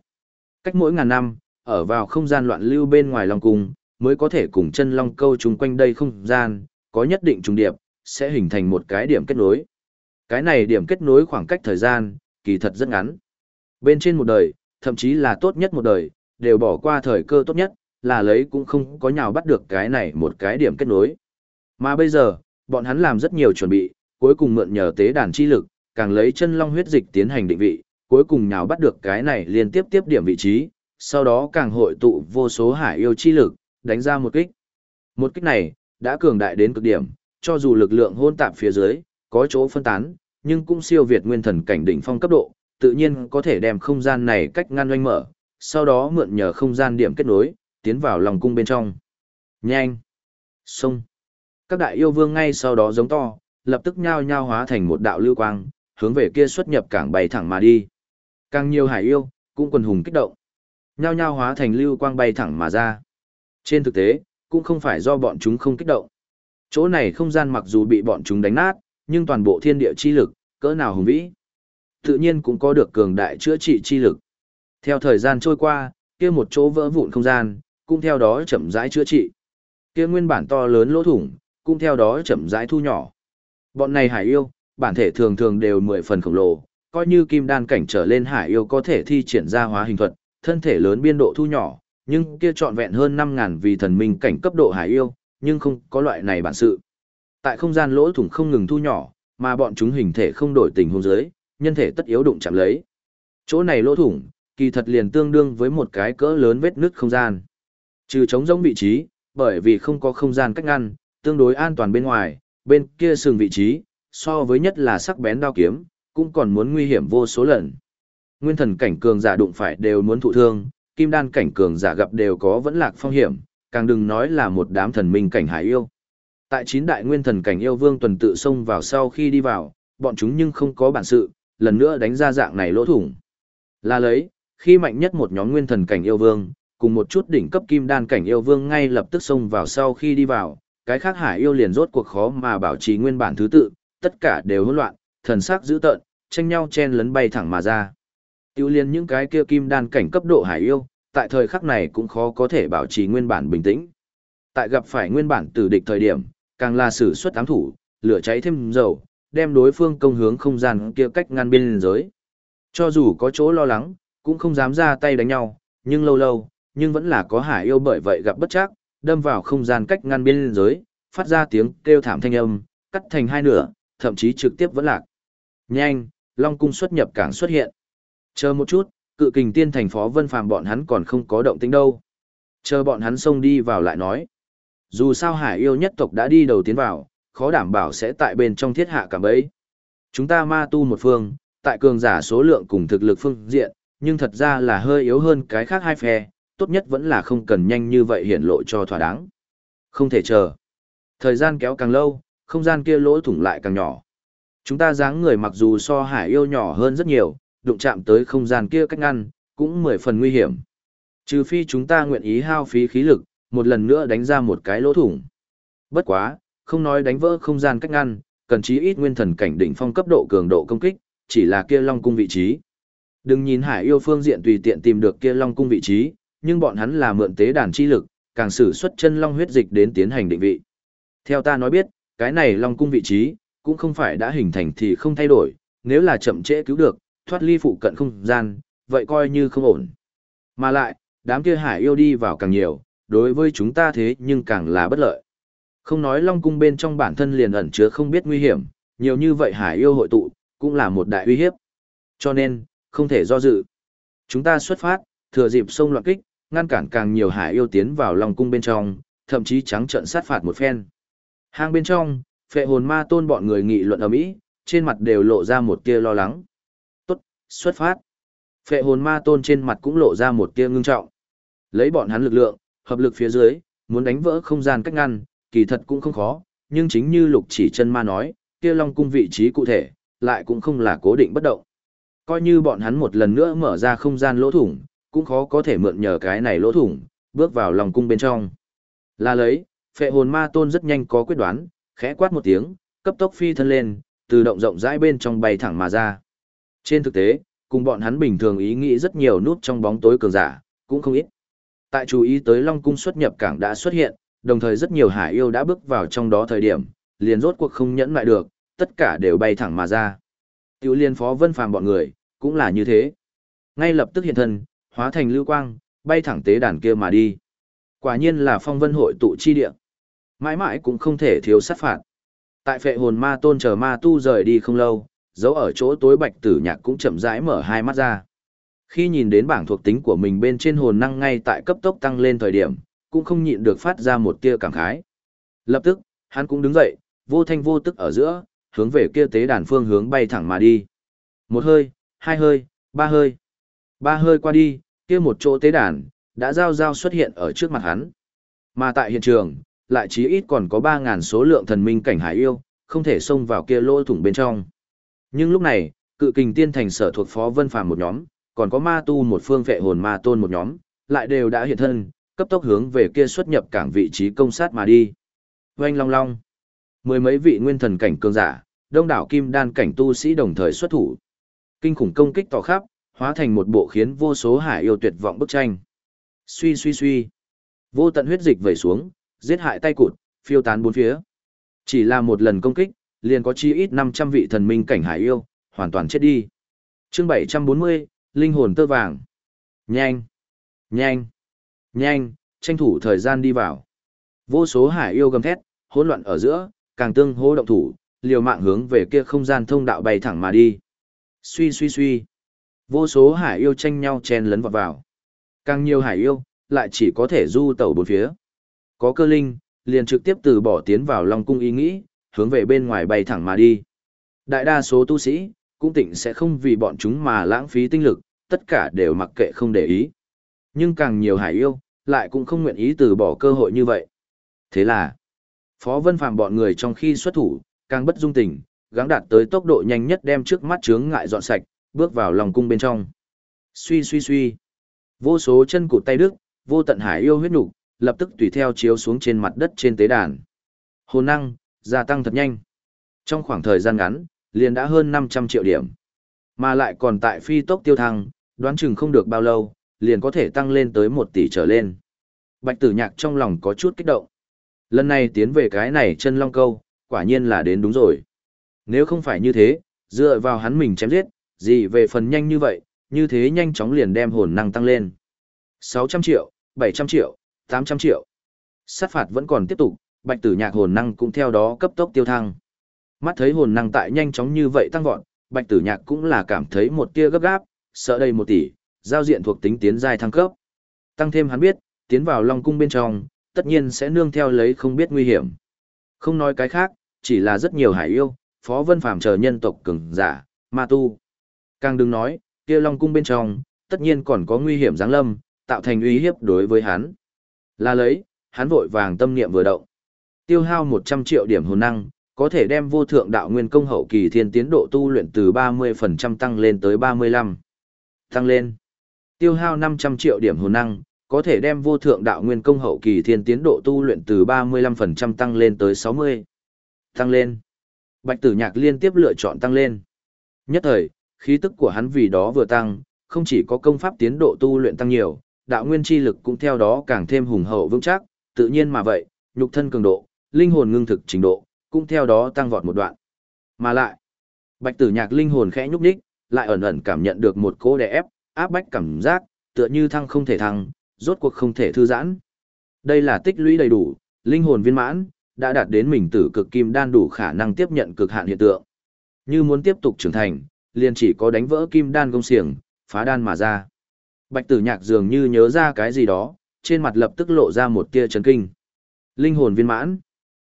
cách mỗi ngàn năm, ở vào không gian loạn lưu bên ngoài long cung, mới có thể cùng chân long câu chung quanh đây không gian, có nhất định trùng điệp, sẽ hình thành một cái điểm kết nối. Cái này điểm kết nối khoảng cách thời gian, kỳ thật rất ngắn. Bên trên một đời, thậm chí là tốt nhất một đời, đều bỏ qua thời cơ tốt nhất, là lấy cũng không có nhào bắt được cái này một cái điểm kết nối. Mà bây giờ, bọn hắn làm rất nhiều chuẩn bị, cuối cùng mượn nhờ tế đàn chi lực, càng lấy chân long huyết dịch tiến hành định vị, cuối cùng nhào bắt được cái này liên tiếp tiếp điểm vị trí, sau đó càng hội tụ vô số hải yêu chi lực, đánh ra một kích. Một kích này, đã cường đại đến cực điểm, cho dù lực lượng hôn tạp phía dưới, có chỗ phân tán, nhưng cũng siêu việt nguyên thần cảnh đỉnh phong cấp độ, tự nhiên có thể đem không gian này cách ngăn oanh mở, sau đó mượn nhờ không gian điểm kết nối, tiến vào lòng cung bên trong. Nhanh! Xông! Các đại yêu vương ngay sau đó giống to, lập tức nhao nhao hóa thành một đạo lưu quang, hướng về kia xuất nhập cảng bay thẳng mà đi. Càng nhiều hải yêu, cũng quần hùng kích động. Nhao nhao hóa thành lưu quang bay thẳng mà ra. Trên thực tế, cũng không phải do bọn chúng không kích động. Chỗ này không gian mặc dù bị bọn chúng đánh nát, nhưng toàn bộ thiên địa chi lực, cỡ nào hùng vĩ. Tự nhiên cũng có được cường đại chữa trị chi lực. Theo thời gian trôi qua, kia một chỗ vỡ vụn không gian, cũng theo đó chậm rãi chữa trị. Kia nguyên bản to lớn lỗ thủng, cũng theo đó chậm rãi thu nhỏ. Bọn này hải yêu, bản thể thường thường đều mười phần khổng lồ, coi như kim đan cảnh trở lên hải yêu có thể thi triển ra hóa hình thuật, thân thể lớn biên độ thu nhỏ, nhưng kia trọn vẹn hơn 5000 vì thần minh cảnh cấp độ hải yêu, nhưng không có loại này bản sự. Tại không gian lỗ thủng không ngừng thu nhỏ, mà bọn chúng hình thể không đổi tình huống dưới, nhân thể tất yếu đụng chạm lấy. Chỗ này lỗ thủng, kỳ thật liền tương đương với một cái cỡ lớn vết nứt không gian. Trừ chống giống vị trí, bởi vì không có không gian cách ngăn, tương đối an toàn bên ngoài, bên kia sừng vị trí, so với nhất là sắc bén đao kiếm, cũng còn muốn nguy hiểm vô số lần. Nguyên thần cảnh cường giả đụng phải đều muốn thụ thương, kim đan cảnh cường giả gặp đều có vẫn lạc phong hiểm, càng đừng nói là một đám thần minh cảnh hải yêu. Tại chín đại nguyên thần cảnh yêu vương tuần tự xông vào sau khi đi vào, bọn chúng nhưng không có bản sự, lần nữa đánh ra dạng này lỗ thủng. Là lấy, khi mạnh nhất một nhóm nguyên thần cảnh yêu vương, cùng một chút đỉnh cấp kim đan cảnh yêu vương ngay lập tức xông vào sau khi đi vào, cái khác hải yêu liền rốt cuộc khó mà bảo trì nguyên bản thứ tự, tất cả đều hỗn loạn, thần sắc dữ tợn, tranh nhau chen lấn bay thẳng mà ra. Tiêu liên những cái kia kim đan cảnh cấp độ hải yêu, tại thời khắc này cũng khó có thể bảo trì nguyên bản bình tĩnh. Tại gặp phải nguyên bản tử địch thời điểm, càng là sử xuất ám thủ, lửa cháy thêm dầu, đem đối phương công hướng không gian kia cách ngăn biên giới. Cho dù có chỗ lo lắng, cũng không dám ra tay đánh nhau, nhưng lâu lâu, nhưng vẫn là có hải yêu bởi vậy gặp bất chắc, đâm vào không gian cách ngăn biên giới, phát ra tiếng kêu thảm thanh âm, cắt thành hai nửa, thậm chí trực tiếp vẫn lạc. Nhanh, Long cung xuất nhập cảng xuất hiện. Chờ một chút, cự kình tiên thành phó vân phàm bọn hắn còn không có động tĩnh đâu. Chờ bọn hắn xông đi vào lại nói. Dù sao hải yêu nhất tộc đã đi đầu tiến vào, khó đảm bảo sẽ tại bên trong thiết hạ cả bấy. Chúng ta ma tu một phương, tại cường giả số lượng cùng thực lực phương diện, nhưng thật ra là hơi yếu hơn cái khác hai phe, tốt nhất vẫn là không cần nhanh như vậy hiển lộ cho thỏa đáng. Không thể chờ. Thời gian kéo càng lâu, không gian kia lỗ thủng lại càng nhỏ. Chúng ta dáng người mặc dù so hải yêu nhỏ hơn rất nhiều, đụng chạm tới không gian kia cách ngăn, cũng mười phần nguy hiểm. Trừ phi chúng ta nguyện ý hao phí khí lực, một lần nữa đánh ra một cái lỗ thủng. Bất quá, không nói đánh vỡ không gian cách ngăn, cần chí ít nguyên thần cảnh đỉnh phong cấp độ cường độ công kích, chỉ là kia long cung vị trí. Đừng nhìn hải yêu phương diện tùy tiện tìm được kia long cung vị trí, nhưng bọn hắn là mượn tế đàn chi lực, càng sử xuất chân long huyết dịch đến tiến hành định vị. Theo ta nói biết, cái này long cung vị trí, cũng không phải đã hình thành thì không thay đổi, nếu là chậm trễ cứu được, thoát ly phụ cận không gian, vậy coi như không ổn. Mà lại, đám kia hải yêu đi vào càng nhiều, đối với chúng ta thế nhưng càng là bất lợi. Không nói long cung bên trong bản thân liền ẩn chứa không biết nguy hiểm, nhiều như vậy hải yêu hội tụ, cũng là một đại uy hiếp. Cho nên, không thể do dự. Chúng ta xuất phát, thừa dịp sông loạn kích, ngăn cản càng nhiều hải yêu tiến vào long cung bên trong, thậm chí trắng trận sát phạt một phen. Hang bên trong, phệ hồn ma tôn bọn người nghị luận ở mỹ, trên mặt đều lộ ra một tia lo lắng. Tốt, xuất phát. Phệ hồn ma tôn trên mặt cũng lộ ra một tia ngưng trọng. Lấy bọn hắn lực lượng, hợp lực phía dưới, muốn đánh vỡ không gian cách ngăn, kỳ thật cũng không khó, nhưng chính như lục chỉ chân ma nói, kia long cung vị trí cụ thể, lại cũng không là cố định bất động. Coi như bọn hắn một lần nữa mở ra không gian lỗ thủng, cũng khó có thể mượn nhờ cái này lỗ thủng, bước vào lòng cung bên trong. Là lấy, phệ hồn ma tôn rất nhanh có quyết đoán, khẽ quát một tiếng, cấp tốc phi thân lên, từ động rộng rãi bên trong bay thẳng mà ra. Trên thực tế, cùng bọn hắn bình thường ý nghĩ rất nhiều nút trong bóng tối cường giả, cũng không ít. Tại chú ý tới Long cung xuất nhập cảng đã xuất hiện, đồng thời rất nhiều hải yêu đã bước vào trong đó thời điểm, liền rốt cuộc không nhẫn lại được, tất cả đều bay thẳng mà ra. Tiểu liên phó vân phàm bọn người, cũng là như thế. Ngay lập tức hiện thân, hóa thành lưu quang, bay thẳng tế đàn kia mà đi. Quả nhiên là phong vân hội tụ chi địa. Mãi mãi cũng không thể thiếu sát phạt. Tại phệ hồn ma tôn chờ ma tu rời đi không lâu, dấu ở chỗ tối bạch tử nhạc cũng chậm rãi mở hai mắt ra. Khi nhìn đến bảng thuộc tính của mình bên trên hồn năng ngay tại cấp tốc tăng lên thời điểm, cũng không nhịn được phát ra một tia cảm khái. Lập tức, hắn cũng đứng dậy, vô thanh vô tức ở giữa, hướng về kia tế đàn phương hướng bay thẳng mà đi. Một hơi, hai hơi, ba hơi. Ba hơi qua đi, kia một chỗ tế đàn, đã giao giao xuất hiện ở trước mặt hắn. Mà tại hiện trường, lại chí ít còn có 3000 số lượng thần minh cảnh hải yêu, không thể xông vào kia lỗ thủng bên trong. Nhưng lúc này, cự kình tiên thành sở thuộc phó vân phàm một nhóm, còn có ma tu một phương vệ hồn ma tôn một nhóm, lại đều đã hiện thân, cấp tốc hướng về kia xuất nhập cảng vị trí công sát mà đi. Oanh long long. Mười mấy vị nguyên thần cảnh cường giả, đông đảo kim đan cảnh tu sĩ đồng thời xuất thủ. Kinh khủng công kích tỏ khắp, hóa thành một bộ khiến vô số hải yêu tuyệt vọng bức tranh. Suy suy suy. Vô tận huyết dịch vẩy xuống, giết hại tay cụt, phiêu tán bốn phía. Chỉ là một lần công kích, liền có chi ít 500 vị thần minh cảnh hải yêu, hoàn toàn chết đi. Chương 740, Linh hồn tơ vàng. Nhanh, nhanh, nhanh, tranh thủ thời gian đi vào. Vô số hải yêu gầm thét, hỗn loạn ở giữa, càng tương hô động thủ, liều mạng hướng về kia không gian thông đạo bay thẳng mà đi. Suy suy suy. Vô số hải yêu tranh nhau chen lấn vào vào. Càng nhiều hải yêu, lại chỉ có thể du tẩu bốn phía. Có cơ linh, liền trực tiếp từ bỏ tiến vào Long Cung ý nghĩ, hướng về bên ngoài bay thẳng mà đi. Đại đa số tu sĩ, cũng tịnh sẽ không vì bọn chúng mà lãng phí tinh lực, tất cả đều mặc kệ không để ý. Nhưng càng nhiều hải yêu, lại cũng không nguyện ý từ bỏ cơ hội như vậy. Thế là, Phó Vân Phàm bọn người trong khi xuất thủ, càng bất dung tình, gắng đạt tới tốc độ nhanh nhất đem trước mắt chướng ngại dọn sạch, bước vào lòng cung bên trong. Suy suy suy. Vô số chân cụt tay đức, vô tận hải yêu huyết nục, lập tức tùy theo chiếu xuống trên mặt đất trên tế đàn. Hồn năng gia tăng thật nhanh. Trong khoảng thời gian ngắn, liền đã hơn 500 triệu điểm. Mà lại còn tại phi tốc tiêu thăng, đoán chừng không được bao lâu, liền có thể tăng lên tới 1 tỷ trở lên. Bạch tử nhạc trong lòng có chút kích động. Lần này tiến về cái này chân long câu, quả nhiên là đến đúng rồi. Nếu không phải như thế, dựa vào hắn mình chém giết, gì về phần nhanh như vậy, như thế nhanh chóng liền đem hồn năng tăng lên. 600 triệu, 700 triệu, 800 triệu. Sát phạt vẫn còn tiếp tục, bạch tử nhạc hồn năng cũng theo đó cấp tốc tiêu thăng. Mắt thấy hồn năng tại nhanh chóng như vậy tăng vọt, bạch tử nhạc cũng là cảm thấy một tia gấp gáp, sợ đây một tỷ, giao diện thuộc tính tiến dài thăng cấp. Tăng thêm hắn biết, tiến vào Long cung bên trong, tất nhiên sẽ nương theo lấy không biết nguy hiểm. Không nói cái khác, chỉ là rất nhiều hải yêu, phó vân phàm chờ nhân tộc cường giả, ma tu. Càng đừng nói, kia Long cung bên trong, tất nhiên còn có nguy hiểm giáng lâm, tạo thành uy hiếp đối với hắn. Là lấy, hắn vội vàng tâm niệm vừa động. Tiêu hao 100 triệu điểm hồn năng, có thể đem vô thượng đạo nguyên công hậu kỳ thiên tiến độ tu luyện từ 30% tăng lên tới 35. Tăng lên. Tiêu hao 500 triệu điểm hồn năng, có thể đem vô thượng đạo nguyên công hậu kỳ thiên tiến độ tu luyện từ 35% tăng lên tới 60. Tăng lên. Bạch tử nhạc liên tiếp lựa chọn tăng lên. Nhất thời, khí tức của hắn vì đó vừa tăng, không chỉ có công pháp tiến độ tu luyện tăng nhiều, đạo nguyên chi lực cũng theo đó càng thêm hùng hậu vững chắc, tự nhiên mà vậy, nhục thân cường độ, linh hồn ngưng thực trình độ, cũng theo đó tăng vọt một đoạn. Mà lại, Bạch Tử Nhạc linh hồn khẽ nhúc nhích, lại ẩn ẩn cảm nhận được một cỗ đè ép, áp bách cảm giác, tựa như thăng không thể thăng, rốt cuộc không thể thư giãn. Đây là tích lũy đầy đủ, linh hồn viên mãn, đã đạt đến mình tử cực kim đan đủ khả năng tiếp nhận cực hạn hiện tượng. Như muốn tiếp tục trưởng thành, liền chỉ có đánh vỡ kim đan công xiềng, phá đan mà ra. Bạch tử nhạc dường như nhớ ra cái gì đó, trên mặt lập tức lộ ra một tia chấn kinh. Linh hồn viên mãn.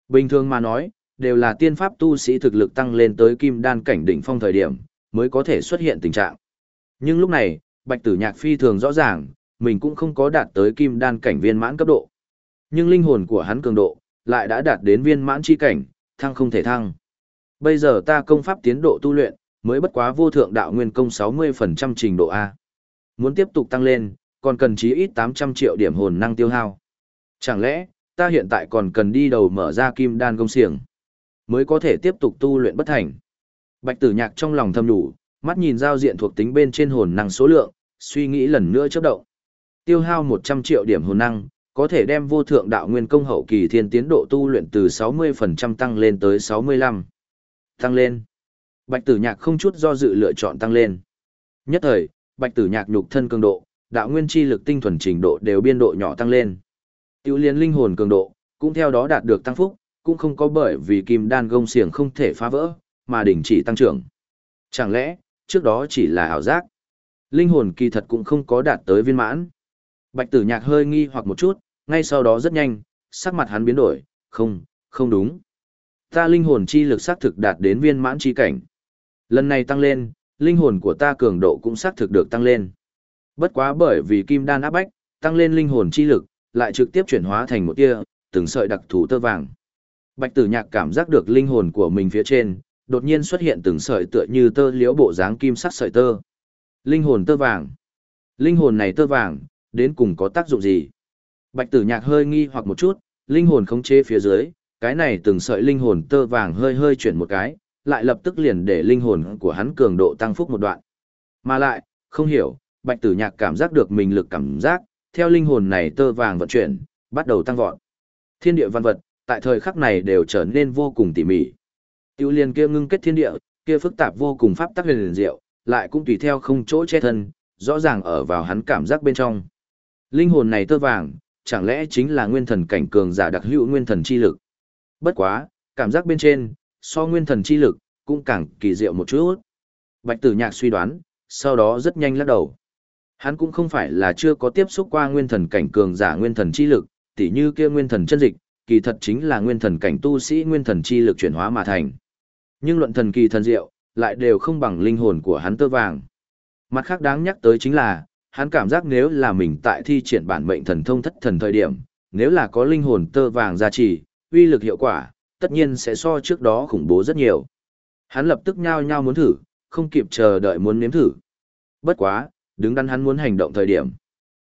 Bình thường mà nói, đều là tiên pháp tu sĩ thực lực tăng lên tới kim đan cảnh đỉnh phong thời điểm, mới có thể xuất hiện tình trạng. Nhưng lúc này, bạch tử nhạc phi thường rõ ràng, mình cũng không có đạt tới kim đan cảnh viên mãn cấp độ. Nhưng linh hồn của hắn cường độ, lại đã đạt đến viên mãn chi cảnh, thăng không thể thăng. Bây giờ ta công pháp tiến độ tu luyện, mới bất quá vô thượng đạo nguyên công 60% trình độ A. Muốn tiếp tục tăng lên, còn cần chí ít 800 triệu điểm hồn năng tiêu hao. Chẳng lẽ, ta hiện tại còn cần đi đầu mở ra kim đan công siềng, mới có thể tiếp tục tu luyện bất thành. Bạch tử nhạc trong lòng thầm đủ, mắt nhìn giao diện thuộc tính bên trên hồn năng số lượng, suy nghĩ lần nữa chấp động. Tiêu hao 100 triệu điểm hồn năng, có thể đem vô thượng đạo nguyên công hậu kỳ thiên tiến độ tu luyện từ 60% tăng lên tới 65. Tăng lên. Bạch tử nhạc không chút do dự lựa chọn tăng lên. Nhất thời, bạch tử nhạc nhục thân cường độ, đạo nguyên chi lực tinh thuần trình độ đều biên độ nhỏ tăng lên. Tiêu liên linh hồn cường độ, cũng theo đó đạt được tăng phúc, cũng không có bởi vì kim đan gông xiềng không thể phá vỡ, mà đình chỉ tăng trưởng. Chẳng lẽ, trước đó chỉ là ảo giác? Linh hồn kỳ thật cũng không có đạt tới viên mãn. Bạch tử nhạc hơi nghi hoặc một chút, ngay sau đó rất nhanh, sắc mặt hắn biến đổi, không, không đúng. Ta linh hồn chi lực xác thực đạt đến viên mãn chi cảnh. Lần này tăng lên, linh hồn của ta cường độ cũng xác thực được tăng lên. Bất quá bởi vì kim đan áp bách, tăng lên linh hồn chi lực, lại trực tiếp chuyển hóa thành một tia, từng sợi đặc thù tơ vàng. Bạch Tử Nhạc cảm giác được linh hồn của mình phía trên, đột nhiên xuất hiện từng sợi tựa như tơ liễu bộ dáng kim sắc sợi tơ. Linh hồn tơ vàng. Linh hồn này tơ vàng, đến cùng có tác dụng gì? Bạch Tử Nhạc hơi nghi hoặc một chút, linh hồn khống chế phía dưới, cái này từng sợi linh hồn tơ vàng hơi hơi chuyển một cái, lại lập tức liền để linh hồn của hắn cường độ tăng phúc một đoạn. Mà lại, không hiểu, Bạch Tử Nhạc cảm giác được mình lực cảm giác, theo linh hồn này tơ vàng vận chuyển, bắt đầu tăng vọt. Thiên địa văn vật, tại thời khắc này đều trở nên vô cùng tỉ mỉ. Tiêu liên kia ngưng kết thiên địa, kia phức tạp vô cùng pháp tắc huyền diệu, lại cũng tùy theo không chỗ che thân, rõ ràng ở vào hắn cảm giác bên trong. Linh hồn này tơ vàng, chẳng lẽ chính là nguyên thần cảnh cường giả đặc hữu nguyên thần chi lực. Bất quá, cảm giác bên trên, so nguyên thần chi lực, cũng càng kỳ diệu một chút. Bạch tử nhạc suy đoán, sau đó rất nhanh lắc đầu. Hắn cũng không phải là chưa có tiếp xúc qua nguyên thần cảnh cường giả nguyên thần chi lực, tỉ như kia nguyên thần chân dịch, kỳ thật chính là nguyên thần cảnh tu sĩ nguyên thần chi lực chuyển hóa mà thành. Nhưng luận thần kỳ thần diệu, lại đều không bằng linh hồn của hắn tơ vàng. Mặt khác đáng nhắc tới chính là, hắn cảm giác nếu là mình tại thi triển bản mệnh thần thông thất thần thời điểm, nếu là có linh hồn tơ vàng gia trì, uy lực hiệu quả, tất nhiên sẽ so trước đó khủng bố rất nhiều. Hắn lập tức nhao nhao muốn thử, không kịp chờ đợi muốn nếm thử. Bất quá, đứng đắn hắn muốn hành động thời điểm.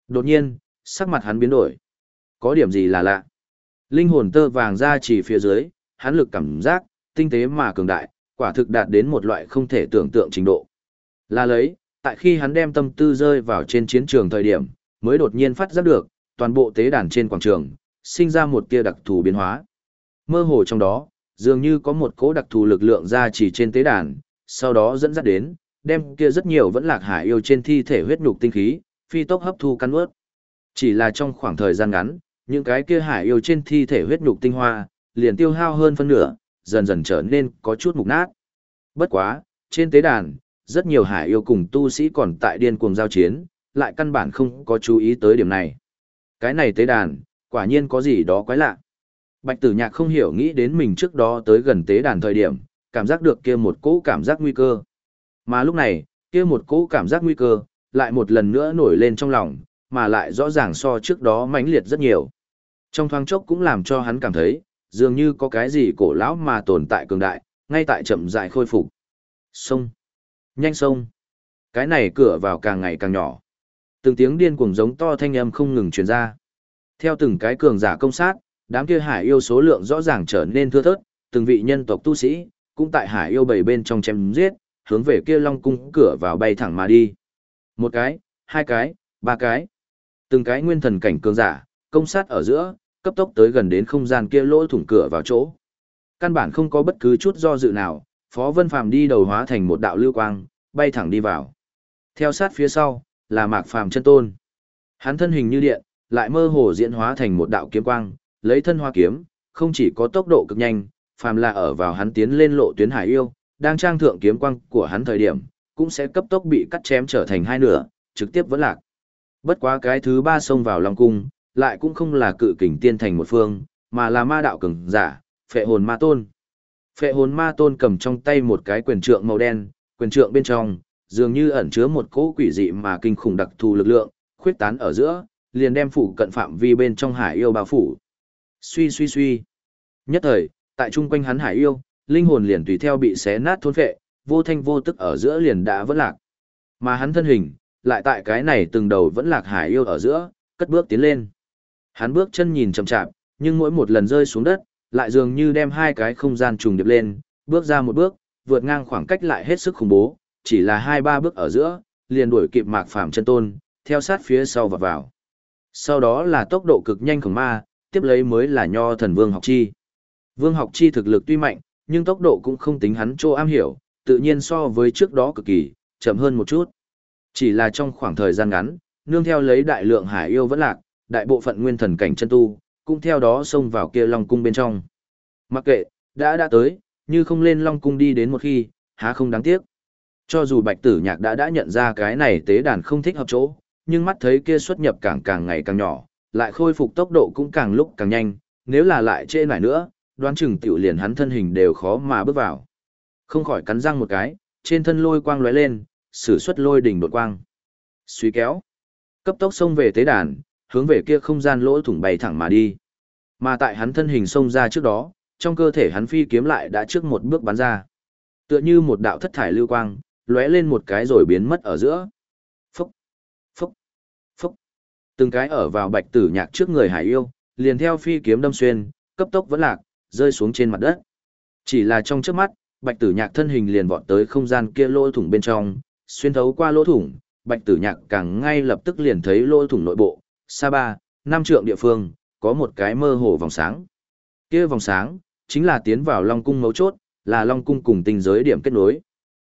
Đột nhiên, sắc mặt hắn biến đổi. Có điểm gì là lạ. Linh hồn tơ vàng ra chỉ phía dưới, hắn lực cảm giác, tinh tế mà cường đại, quả thực đạt đến một loại không thể tưởng tượng trình độ. Là lấy, tại khi hắn đem tâm tư rơi vào trên chiến trường thời điểm, mới đột nhiên phát giác được, toàn bộ tế đàn trên quảng trường, sinh ra một tia đặc thù biến hóa. Mơ hồ trong đó, dường như có một cỗ đặc thù lực lượng ra chỉ trên tế đàn, sau đó dẫn dắt đến, đem kia rất nhiều vẫn lạc hải yêu trên thi thể huyết nhục tinh khí, phi tốc hấp thu căn ướt. Chỉ là trong khoảng thời gian ngắn, những cái kia hải yêu trên thi thể huyết nhục tinh hoa, liền tiêu hao hơn phân nửa, dần dần trở nên có chút mục nát. Bất quá, trên tế đàn, rất nhiều hải yêu cùng tu sĩ còn tại điên cuồng giao chiến, lại căn bản không có chú ý tới điểm này. Cái này tế đàn, quả nhiên có gì đó quái lạ. Bạch tử nhạc không hiểu nghĩ đến mình trước đó tới gần tế đàn thời điểm, cảm giác được kia một cỗ cảm giác nguy cơ. Mà lúc này, kia một cỗ cảm giác nguy cơ, lại một lần nữa nổi lên trong lòng, mà lại rõ ràng so trước đó mãnh liệt rất nhiều. Trong thoáng chốc cũng làm cho hắn cảm thấy, dường như có cái gì cổ lão mà tồn tại cường đại, ngay tại chậm dại khôi phục. Sông. Nhanh sông. Cái này cửa vào càng ngày càng nhỏ. Từng tiếng điên cuồng giống to thanh âm không ngừng truyền ra. Theo từng cái cường giả công sát, đám kia hải yêu số lượng rõ ràng trở nên thưa thớt, từng vị nhân tộc tu sĩ, cũng tại hải yêu bảy bên trong chém giết, hướng về kia long cung cửa vào bay thẳng mà đi. Một cái, hai cái, ba cái. Từng cái nguyên thần cảnh cường giả, công sát ở giữa, cấp tốc tới gần đến không gian kia lỗ thủng cửa vào chỗ. Căn bản không có bất cứ chút do dự nào, Phó Vân Phàm đi đầu hóa thành một đạo lưu quang, bay thẳng đi vào. Theo sát phía sau, là Mạc Phàm chân tôn. Hắn thân hình như điện, lại mơ hồ diễn hóa thành một đạo kiếm quang, lấy thân hoa kiếm, không chỉ có tốc độ cực nhanh, phàm là ở vào hắn tiến lên lộ tuyến hải yêu, đang trang thượng kiếm quang của hắn thời điểm, cũng sẽ cấp tốc bị cắt chém trở thành hai nửa, trực tiếp vẫn lạc. Bất quá cái thứ ba xông vào Long Cung, lại cũng không là cự kình tiên thành một phương, mà là ma đạo cường giả, phệ hồn ma tôn. Phệ hồn ma tôn cầm trong tay một cái quyền trượng màu đen, quyền trượng bên trong, dường như ẩn chứa một cỗ quỷ dị mà kinh khủng đặc thù lực lượng, khuyết tán ở giữa, liền đem phủ cận phạm vi bên trong hải yêu bao phủ. Suy suy suy. Nhất thời, tại trung quanh hắn hải yêu, linh hồn liền tùy theo bị xé nát thôn phệ, vô thanh vô tức ở giữa liền đã vẫn lạc. Mà hắn thân hình, lại tại cái này từng đầu vẫn lạc hải yêu ở giữa, cất bước tiến lên. Hắn bước chân nhìn chậm chạp, nhưng mỗi một lần rơi xuống đất, lại dường như đem hai cái không gian trùng điệp lên, bước ra một bước, vượt ngang khoảng cách lại hết sức khủng bố, chỉ là hai ba bước ở giữa, liền đuổi kịp Mạc Phàm chân tôn, theo sát phía sau và vào. Sau đó là tốc độ cực nhanh của ma, tiếp lấy mới là nho thần Vương Học Chi. Vương Học Chi thực lực tuy mạnh, nhưng tốc độ cũng không tính hắn chỗ am hiểu, tự nhiên so với trước đó cực kỳ, chậm hơn một chút. Chỉ là trong khoảng thời gian ngắn, nương theo lấy đại lượng hải yêu vẫn lạc, đại bộ phận nguyên thần cảnh chân tu, cũng theo đó xông vào kia Long Cung bên trong. Mặc kệ, đã đã tới, như không lên Long Cung đi đến một khi, há không đáng tiếc. Cho dù Bạch Tử Nhạc đã đã nhận ra cái này tế đàn không thích hợp chỗ, nhưng mắt thấy kia xuất nhập càng càng ngày càng nhỏ, lại khôi phục tốc độ cũng càng lúc càng nhanh, nếu là lại trễ nải nữa, đoán chừng tiểu liền hắn thân hình đều khó mà bước vào. Không khỏi cắn răng một cái, trên thân lôi quang lóe lên, sử xuất lôi đỉnh đột quang. Suy kéo, cấp tốc xông về tế đàn, hướng về kia không gian lỗ thủng bay thẳng mà đi. Mà tại hắn thân hình xông ra trước đó, trong cơ thể hắn phi kiếm lại đã trước một bước bắn ra. Tựa như một đạo thất thải lưu quang, lóe lên một cái rồi biến mất ở giữa. Phúc, phúc, phúc. Từng cái ở vào bạch tử nhạc trước người hải yêu, liền theo phi kiếm đâm xuyên, cấp tốc vẫn lạc, rơi xuống trên mặt đất. Chỉ là trong trước mắt, bạch tử nhạc thân hình liền vọt tới không gian kia lỗ thủng bên trong, xuyên thấu qua lỗ thủng, bạch tử nhạc càng ngay lập tức liền thấy lỗ thủng nội bộ, xa ba, năm trượng địa phương, có một cái mơ hồ vòng sáng. Kia vòng sáng, chính là tiến vào Long Cung mấu chốt, là Long Cung cùng tinh giới điểm kết nối.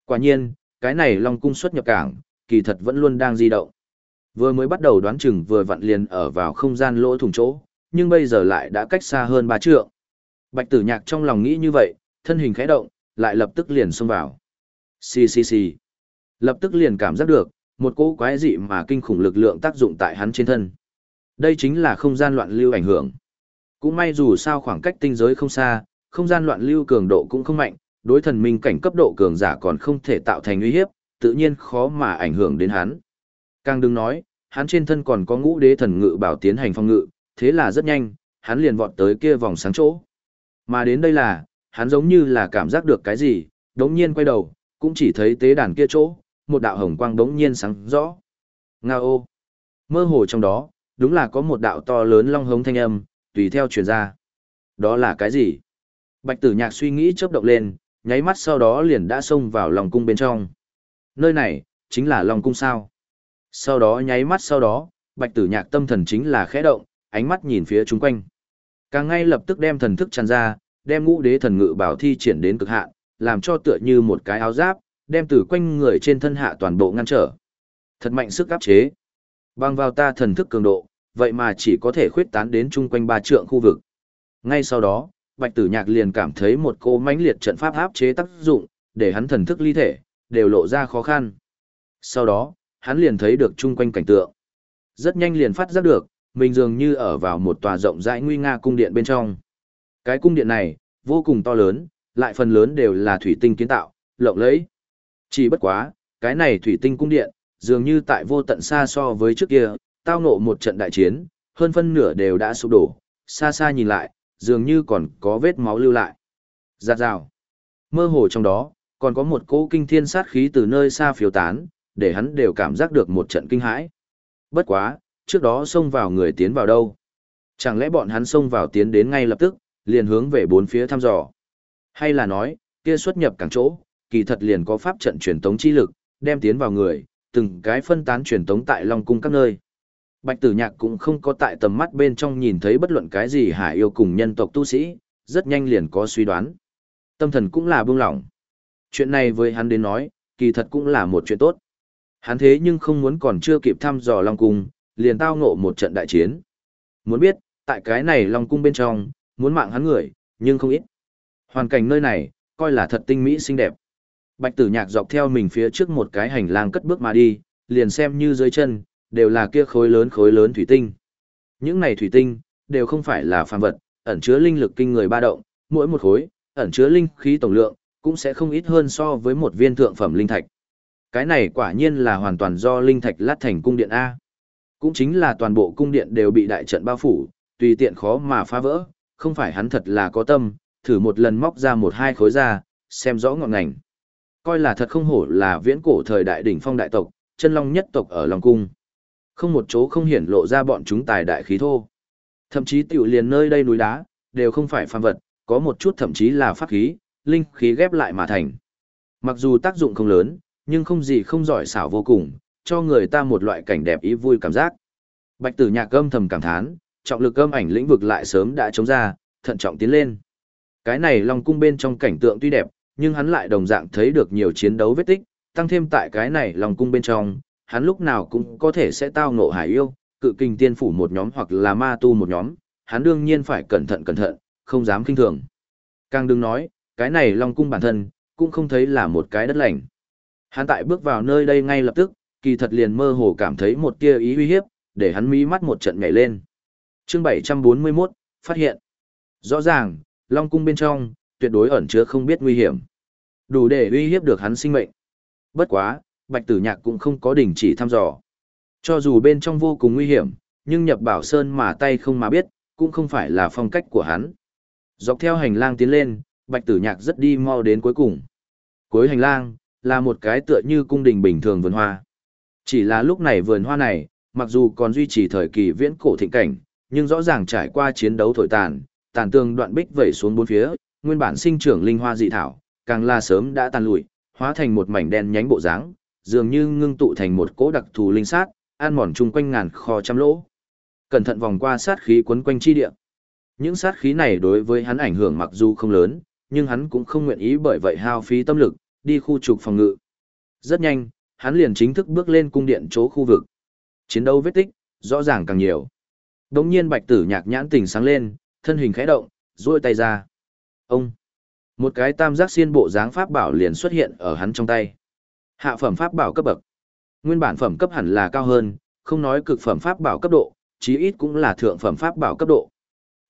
Quả nhiên, cái này Long Cung xuất nhập cảng, kỳ thật vẫn luôn đang di động. Vừa mới bắt đầu đoán chừng vừa vặn liền ở vào không gian lỗ thủng chỗ, nhưng bây giờ lại đã cách xa hơn ba trượng. Bạch tử nhạc trong lòng nghĩ như vậy, thân hình khẽ động, lại lập tức liền xông vào. Xì xì xì. Lập tức liền cảm giác được, một cỗ quái dị mà kinh khủng lực lượng tác dụng tại hắn trên thân. Đây chính là không gian loạn lưu ảnh hưởng. Cũng may dù sao khoảng cách tinh giới không xa, không gian loạn lưu cường độ cũng không mạnh, đối thần minh cảnh cấp độ cường giả còn không thể tạo thành uy hiếp, tự nhiên khó mà ảnh hưởng đến hắn. Càng đừng nói, hắn trên thân còn có ngũ đế thần ngự bảo tiến hành phong ngự, thế là rất nhanh, hắn liền vọt tới kia vòng sáng chỗ. Mà đến đây là, hắn giống như là cảm giác được cái gì, đống nhiên quay đầu, cũng chỉ thấy tế đàn kia chỗ, một đạo hồng quang đống nhiên sáng rõ. Nga ô! Mơ hồ trong đó, đúng là có một đạo to lớn long hống thanh âm, tùy theo truyền ra. Đó là cái gì? Bạch tử nhạc suy nghĩ chớp động lên, nháy mắt sau đó liền đã xông vào lòng cung bên trong. Nơi này, chính là lòng cung sao. Sau đó nháy mắt sau đó, bạch tử nhạc tâm thần chính là khẽ động, ánh mắt nhìn phía chung quanh. Càng ngay lập tức đem thần thức tràn ra, đem ngũ đế thần ngự bảo thi triển đến cực hạn, làm cho tựa như một cái áo giáp, đem từ quanh người trên thân hạ toàn bộ ngăn trở. Thật mạnh sức áp chế. Bằng vào ta thần thức cường độ, vậy mà chỉ có thể khuyết tán đến chung quanh ba trượng khu vực. Ngay sau đó, Bạch Tử Nhạc liền cảm thấy một cô mãnh liệt trận pháp áp chế tác dụng, để hắn thần thức ly thể, đều lộ ra khó khăn. Sau đó, hắn liền thấy được chung quanh cảnh tượng. Rất nhanh liền phát giác được, mình dường như ở vào một tòa rộng rãi nguy nga cung điện bên trong. Cái cung điện này, vô cùng to lớn, lại phần lớn đều là thủy tinh kiến tạo, lộng lẫy. Chỉ bất quá, cái này thủy tinh cung điện, dường như tại vô tận xa so với trước kia, tao ngộ một trận đại chiến, hơn phân nửa đều đã sụp đổ, xa xa nhìn lại, dường như còn có vết máu lưu lại. Giạt rào. Mơ hồ trong đó, còn có một cỗ kinh thiên sát khí từ nơi xa phiếu tán, để hắn đều cảm giác được một trận kinh hãi. Bất quá, trước đó xông vào người tiến vào đâu? Chẳng lẽ bọn hắn xông vào tiến đến ngay lập tức, liền hướng về bốn phía thăm dò? Hay là nói, kia xuất nhập càng chỗ, kỳ thật liền có pháp trận truyền tống chi lực, đem tiến vào người, từng cái phân tán truyền tống tại Long cung các nơi. Bạch Tử Nhạc cũng không có tại tầm mắt bên trong nhìn thấy bất luận cái gì hải yêu cùng nhân tộc tu sĩ, rất nhanh liền có suy đoán. Tâm thần cũng là buông lỏng. Chuyện này với hắn đến nói, kỳ thật cũng là một chuyện tốt. Hắn thế nhưng không muốn còn chưa kịp thăm dò Long Cung, liền tao ngộ một trận đại chiến. Muốn biết, tại cái này Long Cung bên trong, muốn mạng hắn người, nhưng không ít. Hoàn cảnh nơi này, coi là thật tinh mỹ xinh đẹp. Bạch tử nhạc dọc theo mình phía trước một cái hành lang cất bước mà đi, liền xem như dưới chân, đều là kia khối lớn khối lớn thủy tinh. Những này thủy tinh, đều không phải là phàm vật, ẩn chứa linh lực kinh người ba động, mỗi một khối, ẩn chứa linh khí tổng lượng, cũng sẽ không ít hơn so với một viên thượng phẩm linh thạch. Cái này quả nhiên là hoàn toàn do linh thạch lát thành cung điện A. Cũng chính là toàn bộ cung điện đều bị đại trận bao phủ, tùy tiện khó mà phá vỡ, không phải hắn thật là có tâm, thử một lần móc ra một hai khối ra, xem rõ ngọn ngành. Coi là thật không hổ là viễn cổ thời đại đỉnh phong đại tộc, chân long nhất tộc ở Long Cung. Không một chỗ không hiển lộ ra bọn chúng tài đại khí thô. Thậm chí tiểu liền nơi đây núi đá, đều không phải phàm vật, có một chút thậm chí là pháp khí, linh khí ghép lại mà thành. Mặc dù tác dụng không lớn, nhưng không gì không giỏi xảo vô cùng, cho người ta một loại cảnh đẹp ý vui cảm giác. Bạch tử nhạc âm thầm cảm thán, trọng lực âm ảnh lĩnh vực lại sớm đã chống ra, thận trọng tiến lên. Cái này Long cung bên trong cảnh tượng tuy đẹp, nhưng hắn lại đồng dạng thấy được nhiều chiến đấu vết tích, tăng thêm tại cái này Long cung bên trong, hắn lúc nào cũng có thể sẽ tao ngộ hải yêu, cự kinh tiên phủ một nhóm hoặc là ma tu một nhóm, hắn đương nhiên phải cẩn thận cẩn thận, không dám kinh thường. Càng đừng nói, cái này Long cung bản thân, cũng không thấy là một cái đất lành. Hắn tại bước vào nơi đây ngay lập tức, kỳ thật liền mơ hồ cảm thấy một tia ý uy hiếp, để hắn mí mắt một trận nhảy lên. Chương 741, phát hiện. Rõ ràng, Long cung bên trong, tuyệt đối ẩn chứa không biết nguy hiểm. Đủ để uy hiếp được hắn sinh mệnh. Bất quá, Bạch Tử Nhạc cũng không có đình chỉ thăm dò. Cho dù bên trong vô cùng nguy hiểm, nhưng nhập bảo sơn mà tay không mà biết, cũng không phải là phong cách của hắn. Dọc theo hành lang tiến lên, Bạch Tử Nhạc rất đi mau đến cuối cùng. Cuối hành lang, là một cái tựa như cung đình bình thường vườn hoa. Chỉ là lúc này vườn hoa này, mặc dù còn duy trì thời kỳ viễn cổ thịnh cảnh, nhưng rõ ràng trải qua chiến đấu thổi tàn, tàn tường đoạn bích vẩy xuống bốn phía, nguyên bản sinh trưởng linh hoa dị thảo, càng là sớm đã tàn lụi, hóa thành một mảnh đen nhánh bộ dáng, dường như ngưng tụ thành một cỗ đặc thù linh sát, an mòn chung quanh ngàn kho trăm lỗ. Cẩn thận vòng qua sát khí quấn quanh chi địa. Những sát khí này đối với hắn ảnh hưởng mặc dù không lớn, nhưng hắn cũng không nguyện ý bởi vậy hao phí tâm lực, đi khu trục phòng ngự. Rất nhanh, hắn liền chính thức bước lên cung điện chỗ khu vực. Chiến đấu vết tích, rõ ràng càng nhiều. Đống nhiên bạch tử nhạc nhãn tình sáng lên, thân hình khẽ động, duỗi tay ra. Ông! Một cái tam giác xiên bộ dáng pháp bảo liền xuất hiện ở hắn trong tay. Hạ phẩm pháp bảo cấp bậc. Nguyên bản phẩm cấp hẳn là cao hơn, không nói cực phẩm pháp bảo cấp độ, chí ít cũng là thượng phẩm pháp bảo cấp độ.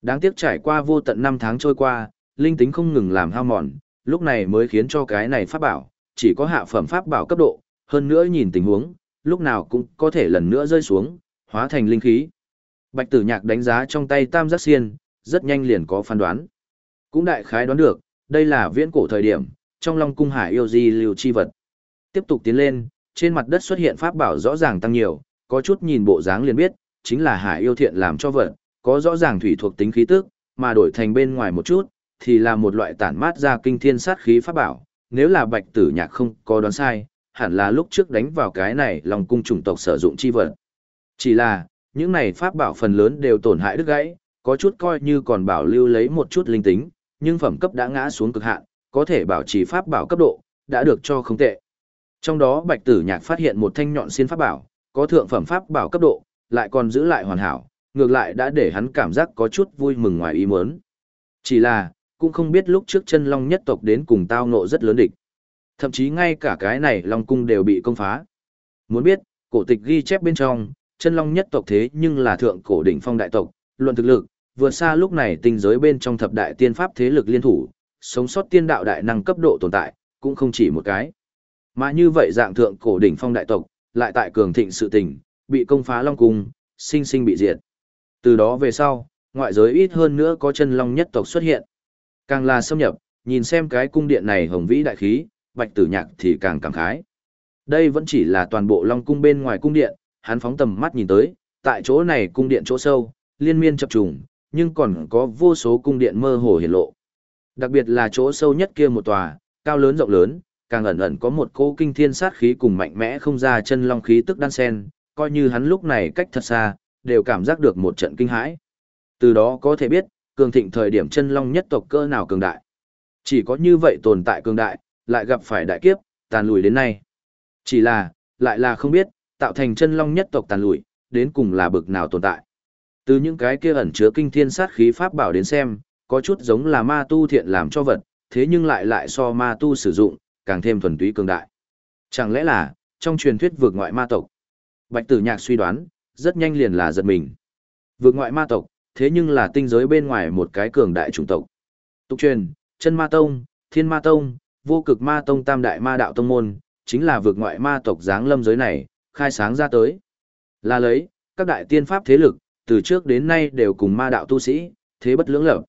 Đáng tiếc trải qua vô tận năm tháng trôi qua, linh tính không ngừng làm hao mòn, lúc này mới khiến cho cái này pháp bảo, chỉ có hạ phẩm pháp bảo cấp độ, hơn nữa nhìn tình huống, lúc nào cũng có thể lần nữa rơi xuống, hóa thành linh khí. Bạch tử nhạc đánh giá trong tay tam giác xiên, rất nhanh liền có phán đoán. Cũng đại khái đoán được, đây là viễn cổ thời điểm, trong long cung hải yêu di lưu chi vật. Tiếp tục tiến lên, trên mặt đất xuất hiện pháp bảo rõ ràng tăng nhiều, có chút nhìn bộ dáng liền biết, chính là hải yêu thiện làm cho vật, có rõ ràng thủy thuộc tính khí tức, mà đổi thành bên ngoài một chút, thì là một loại tản mát ra kinh thiên sát khí pháp bảo. Nếu là bạch tử nhạc không có đoán sai, hẳn là lúc trước đánh vào cái này lòng cung chủng tộc sử dụng chi vật. Chỉ là, những này pháp bảo phần lớn đều tổn hại đứt gãy, có chút coi như còn bảo lưu lấy một chút linh tính, nhưng phẩm cấp đã ngã xuống cực hạn, có thể bảo trì pháp bảo cấp độ, đã được cho không tệ. Trong đó Bạch Tử Nhạc phát hiện một thanh nhọn xiên pháp bảo, có thượng phẩm pháp bảo cấp độ, lại còn giữ lại hoàn hảo, ngược lại đã để hắn cảm giác có chút vui mừng ngoài ý muốn. Chỉ là, cũng không biết lúc trước chân long nhất tộc đến cùng tao ngộ rất lớn địch. Thậm chí ngay cả cái này long cung đều bị công phá. Muốn biết, cổ tịch ghi chép bên trong, chân long nhất tộc thế nhưng là thượng cổ đỉnh phong đại tộc, luận thực lực, vượt xa lúc này tinh giới bên trong thập đại tiên pháp thế lực liên thủ, sống sót tiên đạo đại năng cấp độ tồn tại, cũng không chỉ một cái. Mà như vậy dạng thượng cổ đỉnh phong đại tộc, lại tại cường thịnh sự tình, bị công phá long cung, sinh sinh bị diệt. Từ đó về sau, ngoại giới ít hơn nữa có chân long nhất tộc xuất hiện. Càng là xâm nhập, nhìn xem cái cung điện này hồng vĩ đại khí, bạch tử nhạc thì càng cảm khái. Đây vẫn chỉ là toàn bộ long cung bên ngoài cung điện, hắn phóng tầm mắt nhìn tới, tại chỗ này cung điện chỗ sâu, liên miên chập trùng, nhưng còn có vô số cung điện mơ hồ hiển lộ. Đặc biệt là chỗ sâu nhất kia một tòa, cao lớn rộng lớn, càng ẩn ẩn có một cỗ kinh thiên sát khí cùng mạnh mẽ không ra chân long khí tức đan sen, coi như hắn lúc này cách thật xa, đều cảm giác được một trận kinh hãi. Từ đó có thể biết, cường thịnh thời điểm chân long nhất tộc cơ nào cường đại. Chỉ có như vậy tồn tại cường đại, lại gặp phải đại kiếp, tàn lùi đến nay. Chỉ là, lại là không biết, tạo thành chân long nhất tộc tàn lùi, đến cùng là bực nào tồn tại. Từ những cái kia ẩn chứa kinh thiên sát khí pháp bảo đến xem, có chút giống là ma tu thiện làm cho vật, thế nhưng lại lại so ma tu sử dụng, càng thêm thuần túy cường đại. Chẳng lẽ là, trong truyền thuyết vượt ngoại ma tộc? Bạch tử nhạc suy đoán, rất nhanh liền là giật mình. Vượt ngoại ma tộc, thế nhưng là tinh giới bên ngoài một cái cường đại chủng tộc. Tục truyền, chân ma tông, thiên ma tông, vô cực ma tông tam đại ma đạo tông môn, chính là vượt ngoại ma tộc giáng lâm giới này, khai sáng ra tới. Là lấy, các đại tiên pháp thế lực, từ trước đến nay đều cùng ma đạo tu sĩ, thế bất lưỡng lập.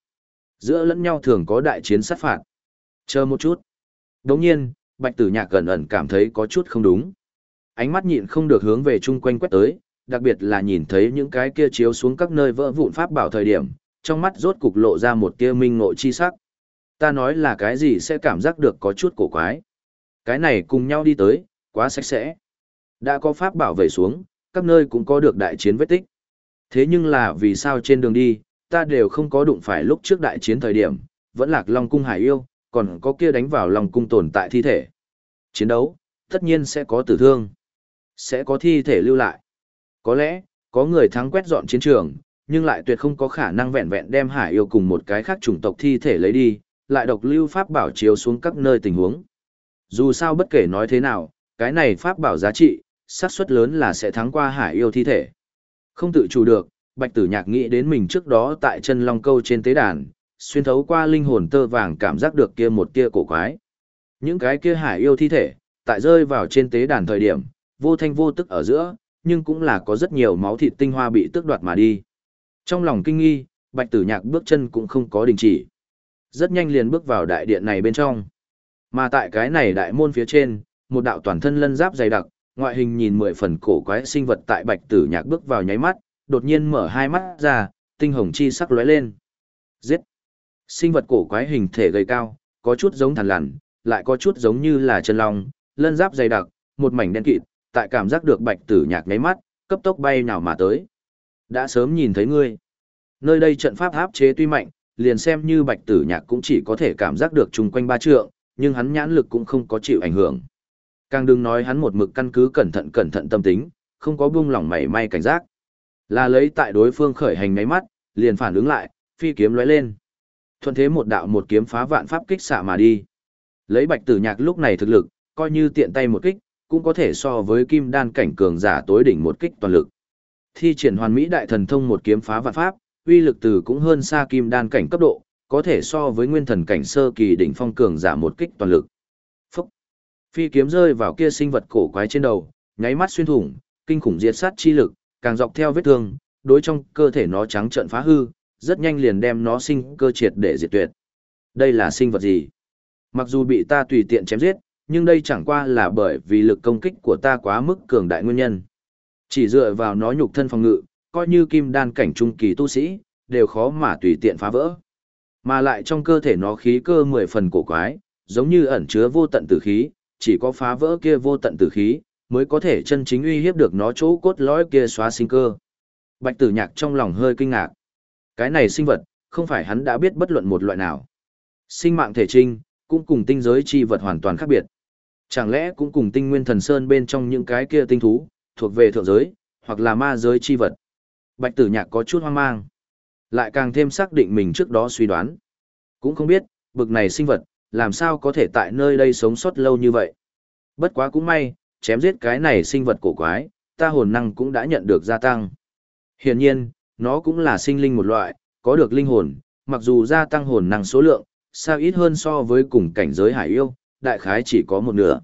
Giữa lẫn nhau thường có đại chiến sát phạt. Chờ một chút. Đồng nhiên, bạch tử nhạc gần ẩn cảm thấy có chút không đúng. Ánh mắt nhịn không được hướng về chung quanh quét tới, đặc biệt là nhìn thấy những cái kia chiếu xuống các nơi vỡ vụn pháp bảo thời điểm, trong mắt rốt cục lộ ra một tia minh ngộ chi sắc. Ta nói là cái gì sẽ cảm giác được có chút cổ quái. Cái này cùng nhau đi tới, quá sạch sẽ. Đã có pháp bảo về xuống, các nơi cũng có được đại chiến vết tích. Thế nhưng là vì sao trên đường đi, ta đều không có đụng phải lúc trước đại chiến thời điểm, vẫn lạc Long Cung Hải Yêu, còn có kia đánh vào Long Cung tồn tại thi thể. Chiến đấu, tất nhiên sẽ có tử thương, sẽ có thi thể lưu lại. Có lẽ, có người thắng quét dọn chiến trường, nhưng lại tuyệt không có khả năng vẹn vẹn đem Hải Yêu cùng một cái khác chủng tộc thi thể lấy đi, lại độc lưu pháp bảo chiếu xuống các nơi tình huống. Dù sao bất kể nói thế nào, cái này pháp bảo giá trị, xác suất lớn là sẽ thắng qua Hải Yêu thi thể. Không tự chủ được, Bạch Tử Nhạc nghĩ đến mình trước đó tại chân long câu trên tế đàn, xuyên thấu qua linh hồn tơ vàng cảm giác được kia một tia cổ quái. Những cái kia hải yêu thi thể, tại rơi vào trên tế đàn thời điểm, vô thanh vô tức ở giữa, nhưng cũng là có rất nhiều máu thịt tinh hoa bị tước đoạt mà đi. Trong lòng kinh nghi, Bạch Tử Nhạc bước chân cũng không có đình chỉ. Rất nhanh liền bước vào đại điện này bên trong. Mà tại cái này đại môn phía trên, một đạo toàn thân lân giáp dày đặc, ngoại hình nhìn mười phần cổ quái sinh vật tại Bạch Tử Nhạc bước vào nháy mắt, đột nhiên mở hai mắt ra, tinh hồng chi sắc lóe lên. Giết! Sinh vật cổ quái hình thể gầy cao, có chút giống thằn lằn, lại có chút giống như là chân long, lân giáp dày đặc, một mảnh đen kịt, tại cảm giác được bạch tử nhạc nháy mắt, cấp tốc bay nào mà tới. Đã sớm nhìn thấy ngươi. Nơi đây trận pháp áp chế tuy mạnh, liền xem như bạch tử nhạc cũng chỉ có thể cảm giác được chung quanh ba trượng, nhưng hắn nhãn lực cũng không có chịu ảnh hưởng. Càng đừng nói hắn một mực căn cứ cẩn thận cẩn thận tâm tính, không có buông lỏng mảy may cảnh giác. Là lấy tại đối phương khởi hành ngáy mắt, liền phản ứng lại, phi kiếm lóe lên. Thuận thế một đạo một kiếm phá vạn pháp kích xạ mà đi. Lấy bạch tử nhạc lúc này thực lực, coi như tiện tay một kích, cũng có thể so với kim đan cảnh cường giả tối đỉnh một kích toàn lực. Thi triển hoàn mỹ đại thần thông một kiếm phá vạn pháp, uy lực từ cũng hơn xa kim đan cảnh cấp độ, có thể so với nguyên thần cảnh sơ kỳ đỉnh phong cường giả một kích toàn lực. Phúc! Phi kiếm rơi vào kia sinh vật cổ quái trên đầu, nháy mắt xuyên thủng, kinh khủng diệt sát chi lực, càng dọc theo vết thương, đối trong cơ thể nó trắng trợn phá hư, rất nhanh liền đem nó sinh cơ triệt để diệt tuyệt. Đây là sinh vật gì? Mặc dù bị ta tùy tiện chém giết, nhưng đây chẳng qua là bởi vì lực công kích của ta quá mức cường đại nguyên nhân. Chỉ dựa vào nó nhục thân phòng ngự, coi như kim đan cảnh trung kỳ tu sĩ, đều khó mà tùy tiện phá vỡ. Mà lại trong cơ thể nó khí cơ mười phần cổ quái, giống như ẩn chứa vô tận tử khí, chỉ có phá vỡ kia vô tận tử khí, mới có thể chân chính uy hiếp được nó chỗ cốt lõi kia xóa sinh cơ. Bạch tử nhạc trong lòng hơi kinh ngạc. Cái này sinh vật, không phải hắn đã biết bất luận một loại nào. Sinh mạng thể trinh, cũng cùng tinh giới chi vật hoàn toàn khác biệt. Chẳng lẽ cũng cùng tinh nguyên thần sơn bên trong những cái kia tinh thú, thuộc về thượng giới, hoặc là ma giới chi vật. Bạch tử nhạc có chút hoang mang. Lại càng thêm xác định mình trước đó suy đoán. Cũng không biết, bực này sinh vật, làm sao có thể tại nơi đây sống sót lâu như vậy. Bất quá cũng may, chém giết cái này sinh vật cổ quái, ta hồn năng cũng đã nhận được gia tăng. Hiển nhiên, nó cũng là sinh linh một loại, có được linh hồn, mặc dù gia tăng hồn năng số lượng, sao ít hơn so với cùng cảnh giới hải yêu, đại khái chỉ có một nửa.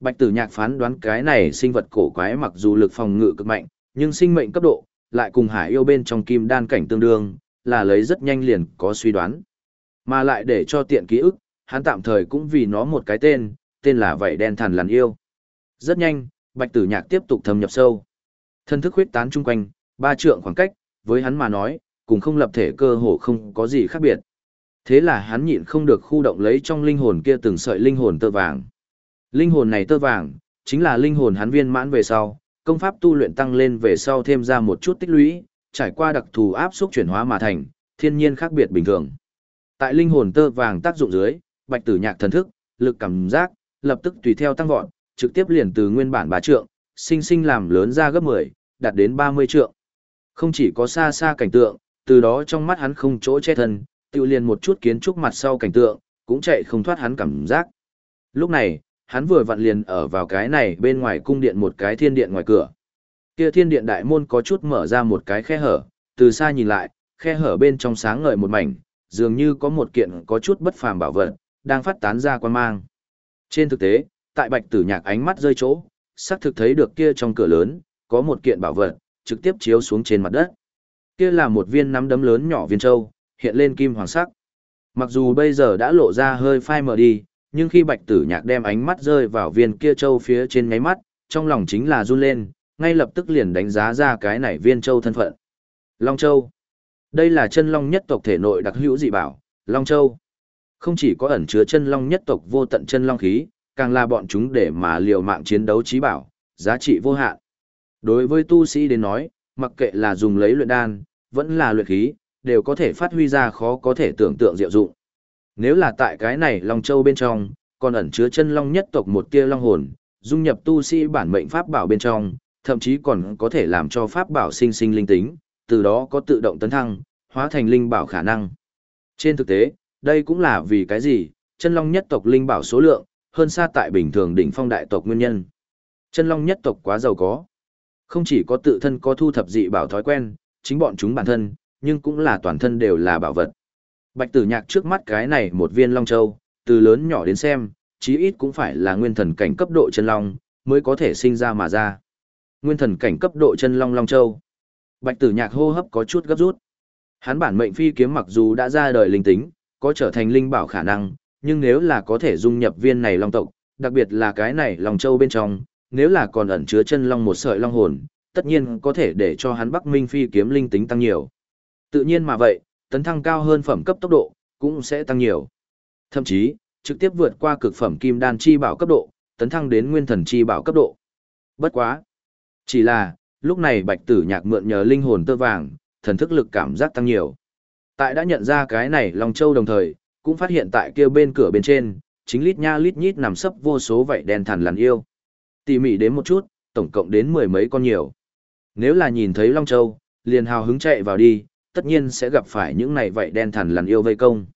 Bạch tử nhạc phán đoán cái này sinh vật cổ quái mặc dù lực phòng ngự cực mạnh, nhưng sinh mệnh cấp độ, lại cùng hải yêu bên trong kim đan cảnh tương đương, là lấy rất nhanh liền có suy đoán. Mà lại để cho tiện ký ức, hắn tạm thời cũng vì nó một cái tên, tên là vậy đen thần lằn yêu. Rất nhanh, bạch tử nhạc tiếp tục thâm nhập sâu. Thân thức huyết tán chung quanh, ba trượng khoảng cách, với hắn mà nói, cùng không lập thể cơ hồ không có gì khác biệt. Thế là hắn nhịn không được khu động lấy trong linh hồn kia từng sợi linh hồn tơ vàng. Linh hồn này tơ vàng, chính là linh hồn hắn viên mãn về sau, công pháp tu luyện tăng lên về sau thêm ra một chút tích lũy, trải qua đặc thù áp xúc chuyển hóa mà thành, thiên nhiên khác biệt bình thường. Tại linh hồn tơ vàng tác dụng dưới, Bạch Tử Nhạc thần thức, lực cảm giác, lập tức tùy theo tăng vọt, trực tiếp liền từ nguyên bản bá trượng, sinh sinh làm lớn ra gấp 10, đạt đến 30 trượng. Không chỉ có xa xa cảnh tượng, từ đó trong mắt hắn không chỗ che thân, tiêu liền một chút kiến trúc mặt sau cảnh tượng, cũng chạy không thoát hắn cảm giác. Lúc này, hắn vừa vặn liền ở vào cái này bên ngoài cung điện một cái thiên điện ngoài cửa. Kia thiên điện đại môn có chút mở ra một cái khe hở, từ xa nhìn lại, khe hở bên trong sáng ngời một mảnh, dường như có một kiện có chút bất phàm bảo vật, đang phát tán ra quan mang. Trên thực tế, tại bạch tử nhạc ánh mắt rơi chỗ, xác thực thấy được kia trong cửa lớn, có một kiện bảo vật, trực tiếp chiếu xuống trên mặt đất. Kia là một viên nắm đấm lớn nhỏ viên châu, hiện lên kim hoàng sắc. Mặc dù bây giờ đã lộ ra hơi phai mờ đi, nhưng khi bạch tử nhạc đem ánh mắt rơi vào viên kia châu phía trên ngáy mắt, trong lòng chính là run lên, ngay lập tức liền đánh giá ra cái này viên châu thân phận. Long Châu. Đây là chân long nhất tộc thể nội đặc hữu dị bảo, Long Châu. Không chỉ có ẩn chứa chân long nhất tộc vô tận chân long khí, càng là bọn chúng để mà liều mạng chiến đấu trí bảo, giá trị vô hạn. Đối với tu sĩ đến nói, mặc kệ là dùng lấy luyện đan, vẫn là luyện khí, đều có thể phát huy ra khó có thể tưởng tượng diệu dụng. Nếu là tại cái này Long Châu bên trong, còn ẩn chứa chân long nhất tộc một tia long hồn, dung nhập tu sĩ bản mệnh pháp bảo bên trong, thậm chí còn có thể làm cho pháp bảo sinh sinh linh tính, từ đó có tự động tấn thăng, hóa thành linh bảo khả năng. Trên thực tế, đây cũng là vì cái gì, chân long nhất tộc linh bảo số lượng, hơn xa tại bình thường đỉnh phong đại tộc nguyên nhân. Chân long nhất tộc quá giàu có. Không chỉ có tự thân có thu thập dị bảo thói quen, chính bọn chúng bản thân, nhưng cũng là toàn thân đều là bảo vật. Bạch tử nhạc trước mắt cái này một viên long châu, từ lớn nhỏ đến xem, chí ít cũng phải là nguyên thần cảnh cấp độ chân long, mới có thể sinh ra mà ra. Nguyên thần cảnh cấp độ chân long long châu. Bạch tử nhạc hô hấp có chút gấp rút. Hắn bản mệnh phi kiếm mặc dù đã ra đời linh tính, có trở thành linh bảo khả năng, nhưng nếu là có thể dung nhập viên này long tộc, đặc biệt là cái này long châu bên trong, nếu là còn ẩn chứa chân long một sợi long hồn, tất nhiên có thể để cho hắn Bắc Minh phi kiếm linh tính tăng nhiều. Tự nhiên mà vậy, tấn thăng cao hơn phẩm cấp tốc độ, cũng sẽ tăng nhiều. Thậm chí, trực tiếp vượt qua cực phẩm kim đan chi bảo cấp độ, tấn thăng đến nguyên thần chi bảo cấp độ. Bất quá. Chỉ là, lúc này bạch tử nhạc mượn nhờ linh hồn tơ vàng, thần thức lực cảm giác tăng nhiều. Tại đã nhận ra cái này Long Châu đồng thời, cũng phát hiện tại kia bên cửa bên trên, chính lít nha lít nhít nằm sấp vô số vậy đen thằn lằn yêu. Tỉ mỉ đến một chút, tổng cộng đến mười mấy con nhiều. Nếu là nhìn thấy Long Châu, liền hào hứng chạy vào đi, tất nhiên sẽ gặp phải những này vậy đen thằn lằn yêu vây công.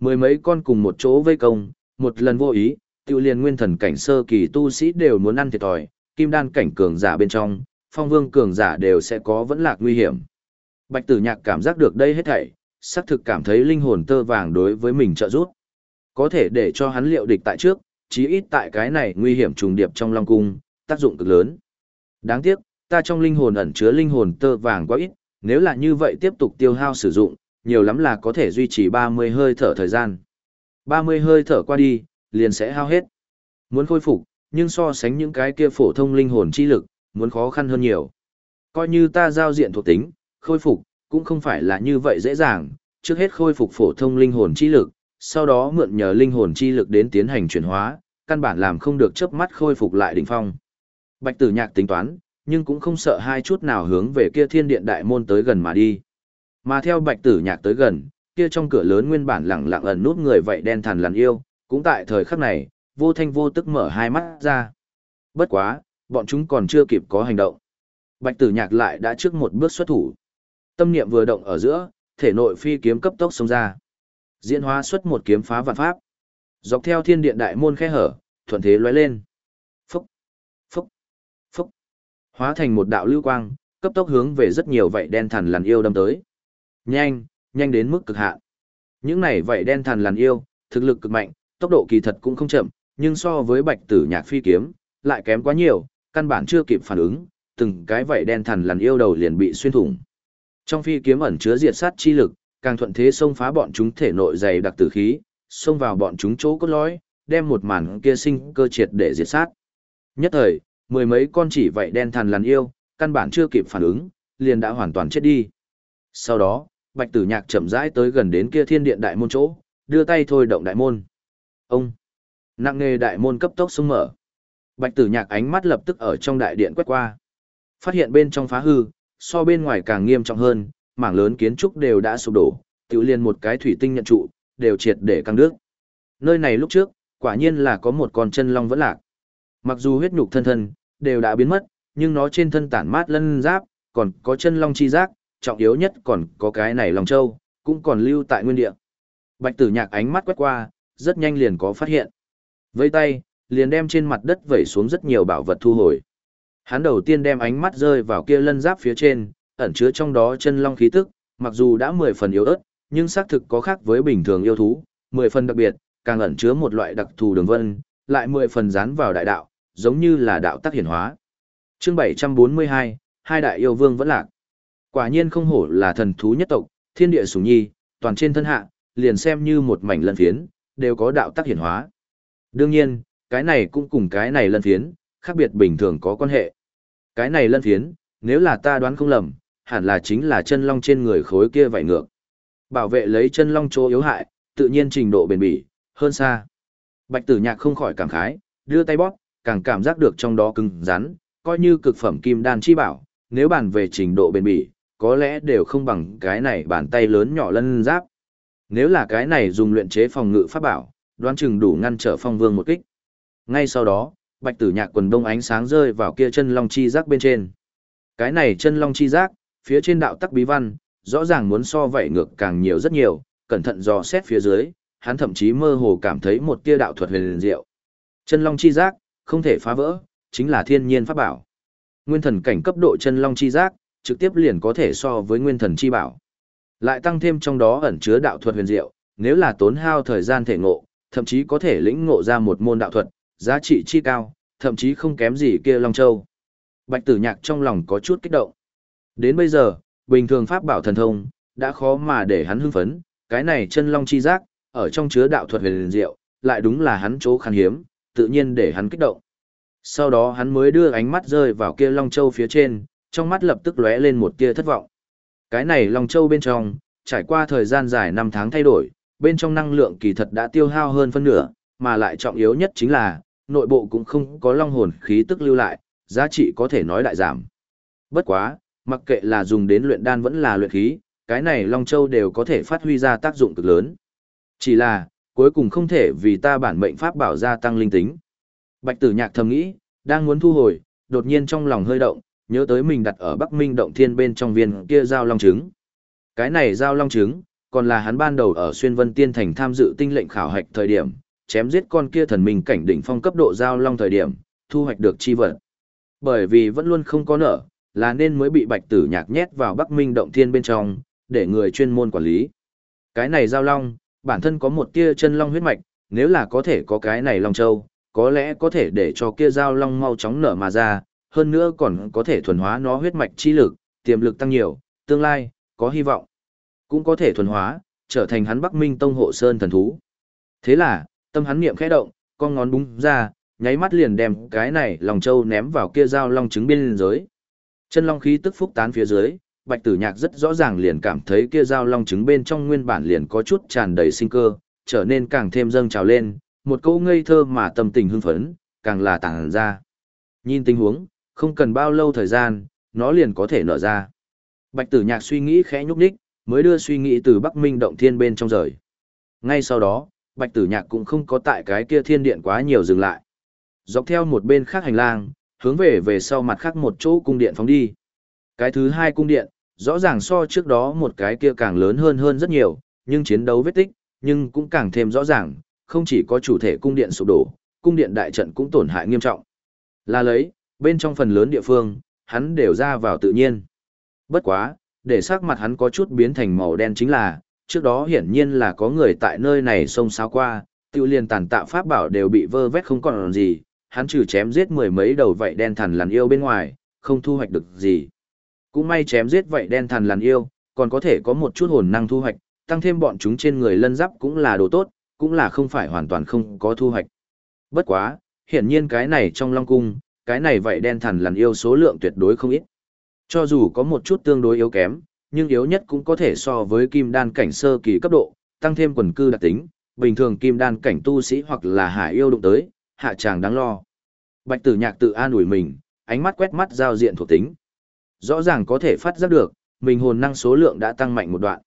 Mười mấy con cùng một chỗ vây công, một lần vô ý, tiêu liền nguyên thần cảnh sơ kỳ tu sĩ đều muốn ăn thiệt thòi, kim đan cảnh cường giả bên trong, phong vương cường giả đều sẽ có vẫn lạc nguy hiểm. Bạch tử nhạc cảm giác được đây hết thảy, xác thực cảm thấy linh hồn tơ vàng đối với mình trợ giúp. Có thể để cho hắn liệu địch tại trước, chí ít tại cái này nguy hiểm trùng điệp trong long cung, tác dụng cực lớn. Đáng tiếc, ta trong linh hồn ẩn chứa linh hồn tơ vàng quá ít, nếu là như vậy tiếp tục tiêu hao sử dụng, nhiều lắm là có thể duy trì 30 hơi thở thời gian. 30 hơi thở qua đi, liền sẽ hao hết. Muốn khôi phục, nhưng so sánh những cái kia phổ thông linh hồn chi lực, muốn khó khăn hơn nhiều. Coi như ta giao diện thuộc tính, khôi phục, cũng không phải là như vậy dễ dàng, trước hết khôi phục phổ thông linh hồn chi lực, sau đó mượn nhờ linh hồn chi lực đến tiến hành chuyển hóa, căn bản làm không được chớp mắt khôi phục lại đỉnh phong. Bạch Tử Nhạc tính toán, nhưng cũng không sợ hai chút nào hướng về kia thiên điện đại môn tới gần mà đi. Mà theo Bạch Tử Nhạc tới gần, kia trong cửa lớn nguyên bản lặng lặng ẩn nút người vậy đen thằn lằn yêu, cũng tại thời khắc này, vô thanh vô tức mở hai mắt ra. Bất quá, bọn chúng còn chưa kịp có hành động. Bạch Tử Nhạc lại đã trước một bước xuất thủ. Tâm niệm vừa động ở giữa, thể nội phi kiếm cấp tốc xông ra. Diễn hóa xuất một kiếm phá vạn pháp. Dọc theo thiên điện đại môn khe hở, thuận thế lóe lên. Phúc, phúc, phúc. Hóa thành một đạo lưu quang, cấp tốc hướng về rất nhiều vậy đen thần lằn yêu đâm tới. Nhanh, nhanh đến mức cực hạn. Những này vậy đen thần lằn yêu, thực lực cực mạnh, tốc độ kỳ thật cũng không chậm, nhưng so với bạch tử nhạc phi kiếm, lại kém quá nhiều, căn bản chưa kịp phản ứng, từng cái vậy đen thần lằn yêu đầu liền bị xuyên thủng. Trong phi kiếm ẩn chứa diệt sát chi lực, càng thuận thế xông phá bọn chúng thể nội dày đặc tử khí, xông vào bọn chúng chỗ cốt lõi, đem một màn kia sinh cơ triệt để diệt sát. Nhất thời, mười mấy con chỉ vậy đen thằn lằn yêu, căn bản chưa kịp phản ứng, liền đã hoàn toàn chết đi. Sau đó, Bạch Tử Nhạc chậm rãi tới gần đến kia Thiên Điện đại môn chỗ, đưa tay thôi động đại môn. Ông Nặng nề đại môn cấp tốc xung mở. Bạch tử nhạc ánh mắt lập tức ở trong đại điện quét qua. Phát hiện bên trong phá hư, so bên ngoài càng nghiêm trọng hơn, mảng lớn kiến trúc đều đã sụp đổ, tiểu liên một cái thủy tinh nhận trụ, đều triệt để căng nước. Nơi này lúc trước, quả nhiên là có một con chân long vẫn lạc. Mặc dù huyết nhục thân thân, đều đã biến mất, nhưng nó trên thân tản mát lân giáp, còn có chân long chi giác, trọng yếu nhất còn có cái này lòng châu, cũng còn lưu tại nguyên địa. Bạch tử nhạc ánh mắt quét qua, rất nhanh liền có phát hiện. Với tay, liền đem trên mặt đất vẩy xuống rất nhiều bảo vật thu hồi. Hắn đầu tiên đem ánh mắt rơi vào kia lân giáp phía trên, ẩn chứa trong đó chân long khí tức, mặc dù đã mười phần yếu ớt, nhưng xác thực có khác với bình thường yêu thú, mười phần đặc biệt, càng ẩn chứa một loại đặc thù đường vân, lại mười phần dán vào đại đạo, giống như là đạo tác hiển hóa. Chương 742, hai đại yêu vương vẫn lạc. Quả nhiên không hổ là thần thú nhất tộc, thiên địa sủng nhi, toàn trên thân hạ, liền xem như một mảnh lân phiến, đều có đạo tác hiển hóa. Đương nhiên, cái này cũng cùng cái này lân phiến, khác biệt bình thường có quan hệ. Cái này lân phiến, nếu là ta đoán không lầm, hẳn là chính là chân long trên người khối kia vảy ngược. Bảo vệ lấy chân long chỗ yếu hại, tự nhiên trình độ bền bỉ, hơn xa. Bạch tử nhạc không khỏi cảm khái, đưa tay bóp, càng cảm giác được trong đó cứng rắn, coi như cực phẩm kim đan chi bảo, nếu bàn về trình độ bền bỉ, có lẽ đều không bằng cái này bàn tay lớn nhỏ lân giáp. Nếu là cái này dùng luyện chế phòng ngự pháp bảo, đoán chừng đủ ngăn trở phong vương một kích. Ngay sau đó, bạch tử nhạc quần đông ánh sáng rơi vào kia chân long chi giác bên trên. Cái này chân long chi giác, phía trên đạo tắc bí văn, rõ ràng muốn so vậy ngược càng nhiều rất nhiều, cẩn thận dò xét phía dưới, hắn thậm chí mơ hồ cảm thấy một tia đạo thuật huyền diệu. Chân long chi giác, không thể phá vỡ, chính là thiên nhiên pháp bảo. Nguyên thần cảnh cấp độ chân long chi giác, trực tiếp liền có thể so với nguyên thần chi bảo. Lại tăng thêm trong đó ẩn chứa đạo thuật huyền diệu, nếu là tốn hao thời gian thể ngộ, thậm chí có thể lĩnh ngộ ra một môn đạo thuật, giá trị chi cao, thậm chí không kém gì kia Long Châu. Bạch Tử Nhạc trong lòng có chút kích động. Đến bây giờ, bình thường pháp bảo thần thông, đã khó mà để hắn hưng phấn, cái này chân long chi giác, ở trong chứa đạo thuật huyền diệu, lại đúng là hắn chỗ khan hiếm, tự nhiên để hắn kích động. Sau đó hắn mới đưa ánh mắt rơi vào kia Long Châu phía trên, trong mắt lập tức lóe lên một tia thất vọng. Cái này Long Châu bên trong, trải qua thời gian dài năm tháng thay đổi, bên trong năng lượng kỳ thật đã tiêu hao hơn phân nửa, mà lại trọng yếu nhất chính là, nội bộ cũng không có long hồn khí tức lưu lại, giá trị có thể nói đại giảm. Bất quá, mặc kệ là dùng đến luyện đan vẫn là luyện khí, cái này Long Châu đều có thể phát huy ra tác dụng cực lớn. Chỉ là, cuối cùng không thể vì ta bản mệnh pháp bảo gia tăng linh tính. Bạch tử nhạc thầm nghĩ, đang muốn thu hồi, đột nhiên trong lòng hơi động, nhớ tới mình đặt ở Bắc Minh động thiên bên trong viên kia giao long trứng. Cái này giao long trứng, còn là hắn ban đầu ở xuyên vân tiên thành tham dự tinh lệnh khảo hạch thời điểm, chém giết con kia thần minh cảnh đỉnh phong cấp độ giao long thời điểm, thu hoạch được chi vật. Bởi vì vẫn luôn không có nợ, là nên mới bị bạch tử nhạc nhét vào Bắc Minh động thiên bên trong, để người chuyên môn quản lý. Cái này giao long, bản thân có một tia chân long huyết mạch, nếu là có thể có cái này long châu, có lẽ có thể để cho kia giao long mau chóng nở mà ra, hơn nữa còn có thể thuần hóa nó huyết mạch chi lực, tiềm lực tăng nhiều, tương lai, có hy vọng. Cũng có thể thuần hóa, trở thành hắn Bắc Minh Tông hộ sơn thần thú. Thế là, tâm hắn niệm khẽ động, con ngón búng ra, nháy mắt liền đem cái này lòng châu ném vào kia dao long trứng biên giới. Chân long khí tức phúc tán phía dưới, Bạch Tử Nhạc rất rõ ràng liền cảm thấy kia dao long trứng bên trong nguyên bản liền có chút tràn đầy sinh cơ, trở nên càng thêm dâng trào lên, một câu ngây thơ mà tâm tình hưng phấn, càng là tàng ra. Nhìn tình huống, không cần bao lâu thời gian, nó liền có thể nở ra. Bạch Tử Nhạc suy nghĩ khẽ nhúc nhích, mới đưa suy nghĩ từ Bắc Minh động thiên bên trong rời. Ngay sau đó, Bạch Tử Nhạc cũng không có tại cái kia thiên điện quá nhiều dừng lại. Dọc theo một bên khác hành lang, hướng về về sau mặt khác một chỗ cung điện phóng đi. Cái thứ hai cung điện, rõ ràng so trước đó một cái kia càng lớn hơn hơn rất nhiều, nhưng chiến đấu vết tích, nhưng cũng càng thêm rõ ràng, không chỉ có chủ thể cung điện sụp đổ, cung điện đại trận cũng tổn hại nghiêm trọng. Là lấy, bên trong phần lớn địa phương, hắn đều ra vào tự nhiên. Bất quá, để sắc mặt hắn có chút biến thành màu đen chính là, trước đó hiển nhiên là có người tại nơi này xông xáo qua, tiêu liền tàn tạo pháp bảo đều bị vơ vét không còn gì, hắn trừ chém giết mười mấy đầu vậy đen thần lằn yêu bên ngoài, không thu hoạch được gì. Cũng may chém giết vậy đen thần lằn yêu, còn có thể có một chút hồn năng thu hoạch, tăng thêm bọn chúng trên người lân giáp cũng là đồ tốt, cũng là không phải hoàn toàn không có thu hoạch. Bất quá, hiển nhiên cái này trong Long Cung, cái này vậy đen thần lằn yêu số lượng tuyệt đối không ít. Cho dù có một chút tương đối yếu kém, nhưng yếu nhất cũng có thể so với kim đan cảnh sơ kỳ cấp độ, tăng thêm quần cư đặc tính, bình thường kim đan cảnh tu sĩ hoặc là hải yêu đụng tới, hạ chàng đáng lo. Bạch tử nhạc tự an ủi mình, ánh mắt quét mắt giao diện thuộc tính. Rõ ràng có thể phát giác được, mình hồn năng số lượng đã tăng mạnh một đoạn.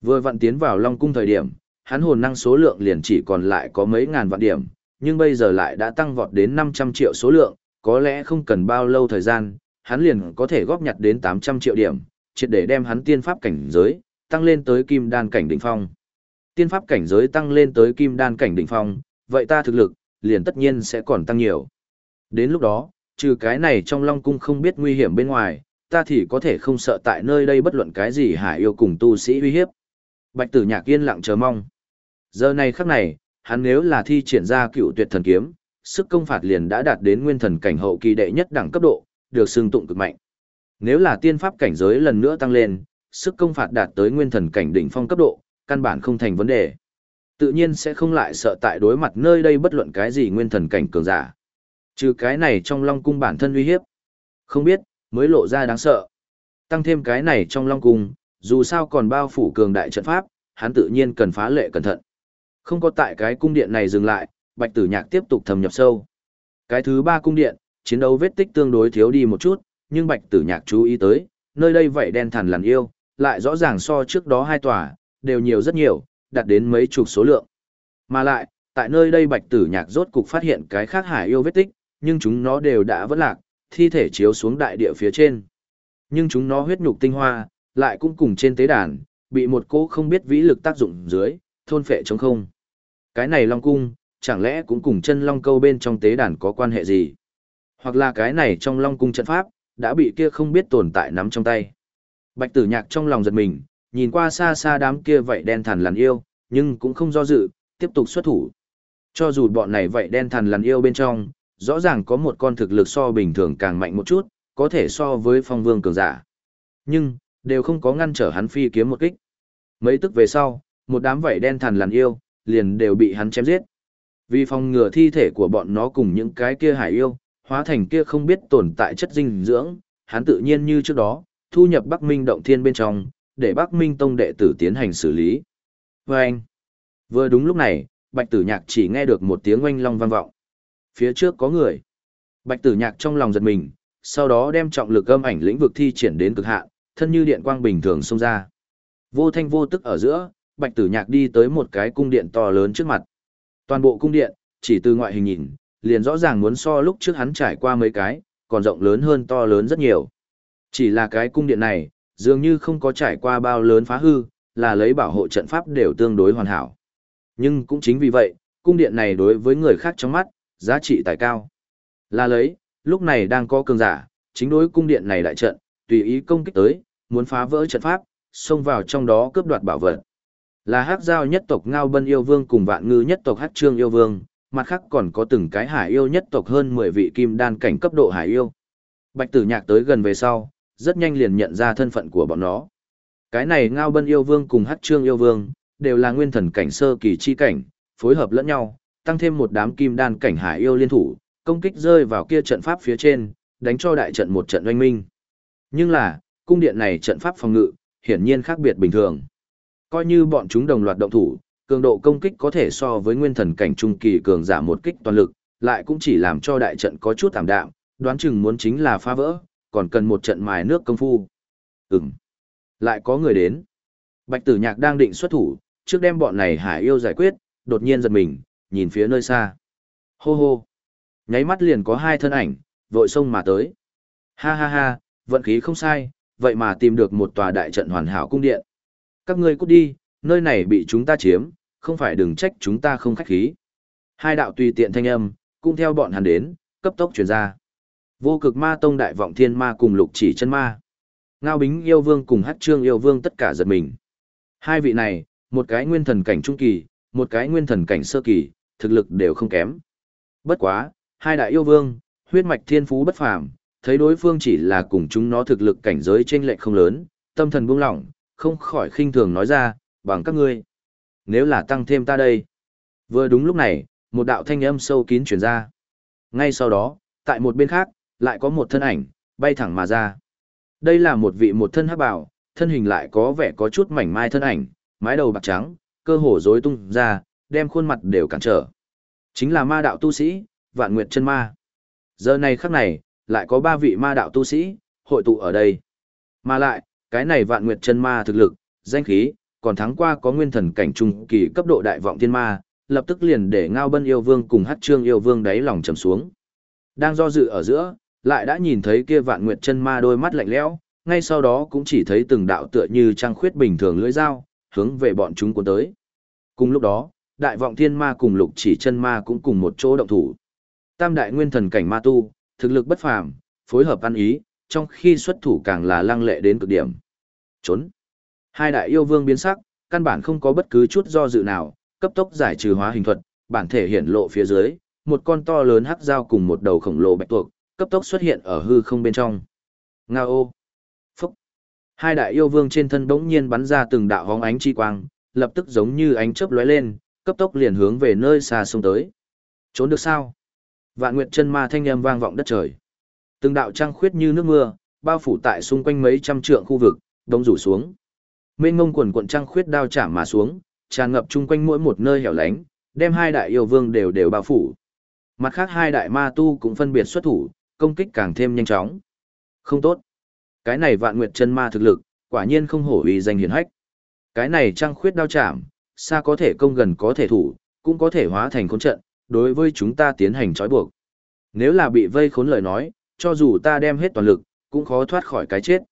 Vừa vặn tiến vào Long Cung thời điểm, hắn hồn năng số lượng liền chỉ còn lại có mấy ngàn vạn điểm, nhưng bây giờ lại đã tăng vọt đến 500 triệu số lượng, có lẽ không cần bao lâu thời gian, hắn liền có thể góp nhặt đến 800 triệu điểm, triệt để đem hắn tiên pháp cảnh giới, tăng lên tới kim đan cảnh đỉnh phong. Tiên pháp cảnh giới tăng lên tới kim đan cảnh đỉnh phong, vậy ta thực lực, liền tất nhiên sẽ còn tăng nhiều. Đến lúc đó, trừ cái này trong Long Cung không biết nguy hiểm bên ngoài, ta thì có thể không sợ tại nơi đây bất luận cái gì hải yêu cùng tu sĩ uy hiếp. Bạch tử nhạc yên lặng chờ mong. Giờ này khắc này, hắn nếu là thi triển ra cựu tuyệt thần kiếm, sức công phạt liền đã đạt đến nguyên thần cảnh hậu kỳ đệ nhất đẳng cấp độ, được xưng tụng cực mạnh. Nếu là tiên pháp cảnh giới lần nữa tăng lên, sức công phạt đạt tới nguyên thần cảnh đỉnh phong cấp độ, căn bản không thành vấn đề. Tự nhiên sẽ không lại sợ tại đối mặt nơi đây bất luận cái gì nguyên thần cảnh cường giả. Trừ cái này trong Long cung bản thân uy hiếp. Không biết, mới lộ ra đáng sợ. Tăng thêm cái này trong Long cung, dù sao còn bao phủ cường đại trận pháp, hắn tự nhiên cần phá lệ cẩn thận. Không có tại cái cung điện này dừng lại, Bạch Tử Nhạc tiếp tục thâm nhập sâu. Cái thứ ba cung điện, chiến đấu vết tích tương đối thiếu đi một chút, nhưng Bạch Tử Nhạc chú ý tới, nơi đây vậy đen thẳn lằn yêu, lại rõ ràng so trước đó hai tòa, đều nhiều rất nhiều, đạt đến mấy chục số lượng. Mà lại, tại nơi đây Bạch Tử Nhạc rốt cục phát hiện cái khác hải yêu vết tích, nhưng chúng nó đều đã vỡ lạc, thi thể chiếu xuống đại địa phía trên. Nhưng chúng nó huyết nhục tinh hoa, lại cũng cùng trên tế đàn, bị một cỗ không biết vĩ lực tác dụng dưới, thôn phệ trống không. Cái này Long Cung, chẳng lẽ cũng cùng chân Long Câu bên trong tế đàn có quan hệ gì? Hoặc là cái này trong Long Cung trận pháp, đã bị kia không biết tồn tại nắm trong tay. Bạch tử nhạc trong lòng giật mình, nhìn qua xa xa đám kia vậy đen thằn lằn yêu, nhưng cũng không do dự, tiếp tục xuất thủ. Cho dù bọn này vậy đen thằn lằn yêu bên trong, rõ ràng có một con thực lực so bình thường càng mạnh một chút, có thể so với phong vương cường giả. Nhưng, đều không có ngăn trở hắn phi kiếm một kích. Mấy tức về sau, một đám vảy đen thằn lằn yêu, liền đều bị hắn chém giết. Vì phòng ngừa thi thể của bọn nó cùng những cái kia hải yêu, hóa thành kia không biết tồn tại chất dinh dưỡng, hắn tự nhiên như trước đó, thu nhập Bắc Minh động thiên bên trong, để Bắc Minh tông đệ tử tiến hành xử lý. Và anh, vừa đúng lúc này, Bạch Tử Nhạc chỉ nghe được một tiếng oanh long vang vọng. Phía trước có người. Bạch Tử Nhạc trong lòng giật mình, sau đó đem trọng lực âm ảnh lĩnh vực thi triển đến cực hạn, thân như điện quang bình thường xông ra. Vô thanh vô tức ở giữa, Bạch Tử Nhạc đi tới một cái cung điện to lớn trước mặt. Toàn bộ cung điện, chỉ từ ngoại hình nhìn, liền rõ ràng muốn so lúc trước hắn trải qua mấy cái, còn rộng lớn hơn to lớn rất nhiều. Chỉ là cái cung điện này, dường như không có trải qua bao lớn phá hư, là lấy bảo hộ trận pháp đều tương đối hoàn hảo. Nhưng cũng chính vì vậy, cung điện này đối với người khác trong mắt, giá trị tài cao. Là lấy, lúc này đang có cường giả, chính đối cung điện này đại trận, tùy ý công kích tới, muốn phá vỡ trận pháp, xông vào trong đó cướp đoạt bảo vật. Là hắc giao nhất tộc Ngao Bân yêu vương cùng vạn ngư nhất tộc hắc trương yêu vương, mặt khác còn có từng cái hải yêu nhất tộc hơn 10 vị kim đan cảnh cấp độ hải yêu. Bạch tử nhạc tới gần về sau, rất nhanh liền nhận ra thân phận của bọn nó. Cái này Ngao Bân yêu vương cùng hắc trương yêu vương, đều là nguyên thần cảnh sơ kỳ chi cảnh, phối hợp lẫn nhau, tăng thêm một đám kim đan cảnh hải yêu liên thủ, công kích rơi vào kia trận pháp phía trên, đánh cho đại trận một trận oanh minh. Nhưng là, cung điện này trận pháp phòng ngự, hiển nhiên khác biệt bình thường. Coi như bọn chúng đồng loạt động thủ, cường độ công kích có thể so với nguyên thần cảnh trung kỳ cường giả một kích toàn lực, lại cũng chỉ làm cho đại trận có chút tạm đạm, đoán chừng muốn chính là phá vỡ, còn cần một trận mài nước công phu. Ừm. Lại có người đến. Bạch tử nhạc đang định xuất thủ, trước đem bọn này hải yêu giải quyết, đột nhiên giật mình, nhìn phía nơi xa. Hô hô. Nháy mắt liền có hai thân ảnh, vội xông mà tới. Ha ha ha, vận khí không sai, vậy mà tìm được một tòa đại trận hoàn hảo cung điện. Các ngươi cút đi, nơi này bị chúng ta chiếm, không phải đừng trách chúng ta không khách khí. Hai đạo tùy tiện thanh âm, cũng theo bọn hắn đến, cấp tốc truyền ra. Vô cực ma tông đại vọng thiên ma cùng lục chỉ chân ma. Ngao bính yêu vương cùng hát trương yêu vương tất cả giật mình. Hai vị này, một cái nguyên thần cảnh trung kỳ, một cái nguyên thần cảnh sơ kỳ, thực lực đều không kém. Bất quá, hai đại yêu vương, huyết mạch thiên phú bất phàm, thấy đối phương chỉ là cùng chúng nó thực lực cảnh giới chênh lệch không lớn, tâm thần buông lỏng, không khỏi khinh thường nói ra, bằng các ngươi. Nếu là tăng thêm ta đây. Vừa đúng lúc này, một đạo thanh âm sâu kín truyền ra. Ngay sau đó, tại một bên khác, lại có một thân ảnh, bay thẳng mà ra. Đây là một vị một thân hắc bảo, thân hình lại có vẻ có chút mảnh mai thân ảnh, mái đầu bạc trắng, cơ hồ rối tung ra, đem khuôn mặt đều cản trở. Chính là ma đạo tu sĩ, vạn nguyệt chân ma. Giờ này khắc này, lại có ba vị ma đạo tu sĩ, hội tụ ở đây. Mà lại, cái này vạn nguyệt chân ma thực lực, danh khí, còn thắng qua có nguyên thần cảnh trung kỳ cấp độ đại vọng thiên ma, lập tức liền để Ngao Bân yêu vương cùng Hát Trương yêu vương đáy lòng trầm xuống. Đang do dự ở giữa, lại đã nhìn thấy kia vạn nguyệt chân ma đôi mắt lạnh lẽo, ngay sau đó cũng chỉ thấy từng đạo tựa như trăng khuyết bình thường lưỡi dao, hướng về bọn chúng cuốn tới. Cùng lúc đó, đại vọng thiên ma cùng lục chỉ chân ma cũng cùng một chỗ động thủ. Tam đại nguyên thần cảnh ma tu, thực lực bất phàm, phối hợp ăn ý, trong khi xuất thủ càng là lăng lệ đến cực điểm. Trốn. Hai đại yêu vương biến sắc, căn bản không có bất cứ chút do dự nào, cấp tốc giải trừ hóa hình thuật, bản thể hiển lộ phía dưới, một con to lớn hắc dao cùng một đầu khổng lồ bạch tuộc, cấp tốc xuất hiện ở hư không bên trong. Ngao. Phúc. Hai đại yêu vương trên thân bỗng nhiên bắn ra từng đạo hóng ánh chi quang, lập tức giống như ánh chớp lóe lên, cấp tốc liền hướng về nơi xa sông tới. Trốn được sao? Vạn Nguyệt chân ma thanh âm vang vọng đất trời. Từng đạo trăng khuyết như nước mưa, bao phủ tại xung quanh mấy trăm trượng khu vực, đông rủ xuống. Mênh ngông quần quần trăng khuyết đao chạm mà xuống, tràn ngập chung quanh mỗi một nơi hẻo lánh, đem hai đại yêu vương đều đều bao phủ. Mặt khác hai đại ma tu cũng phân biệt xuất thủ, công kích càng thêm nhanh chóng. Không tốt. Cái này vạn nguyệt chân ma thực lực, quả nhiên không hổ uy danh hiển hách. Cái này trăng khuyết đao chạm, xa có thể công gần có thể thủ, cũng có thể hóa thành khốn trận, đối với chúng ta tiến hành trói buộc. Nếu là bị vây khốn lời nói, cho dù ta đem hết toàn lực, cũng khó thoát khỏi cái chết.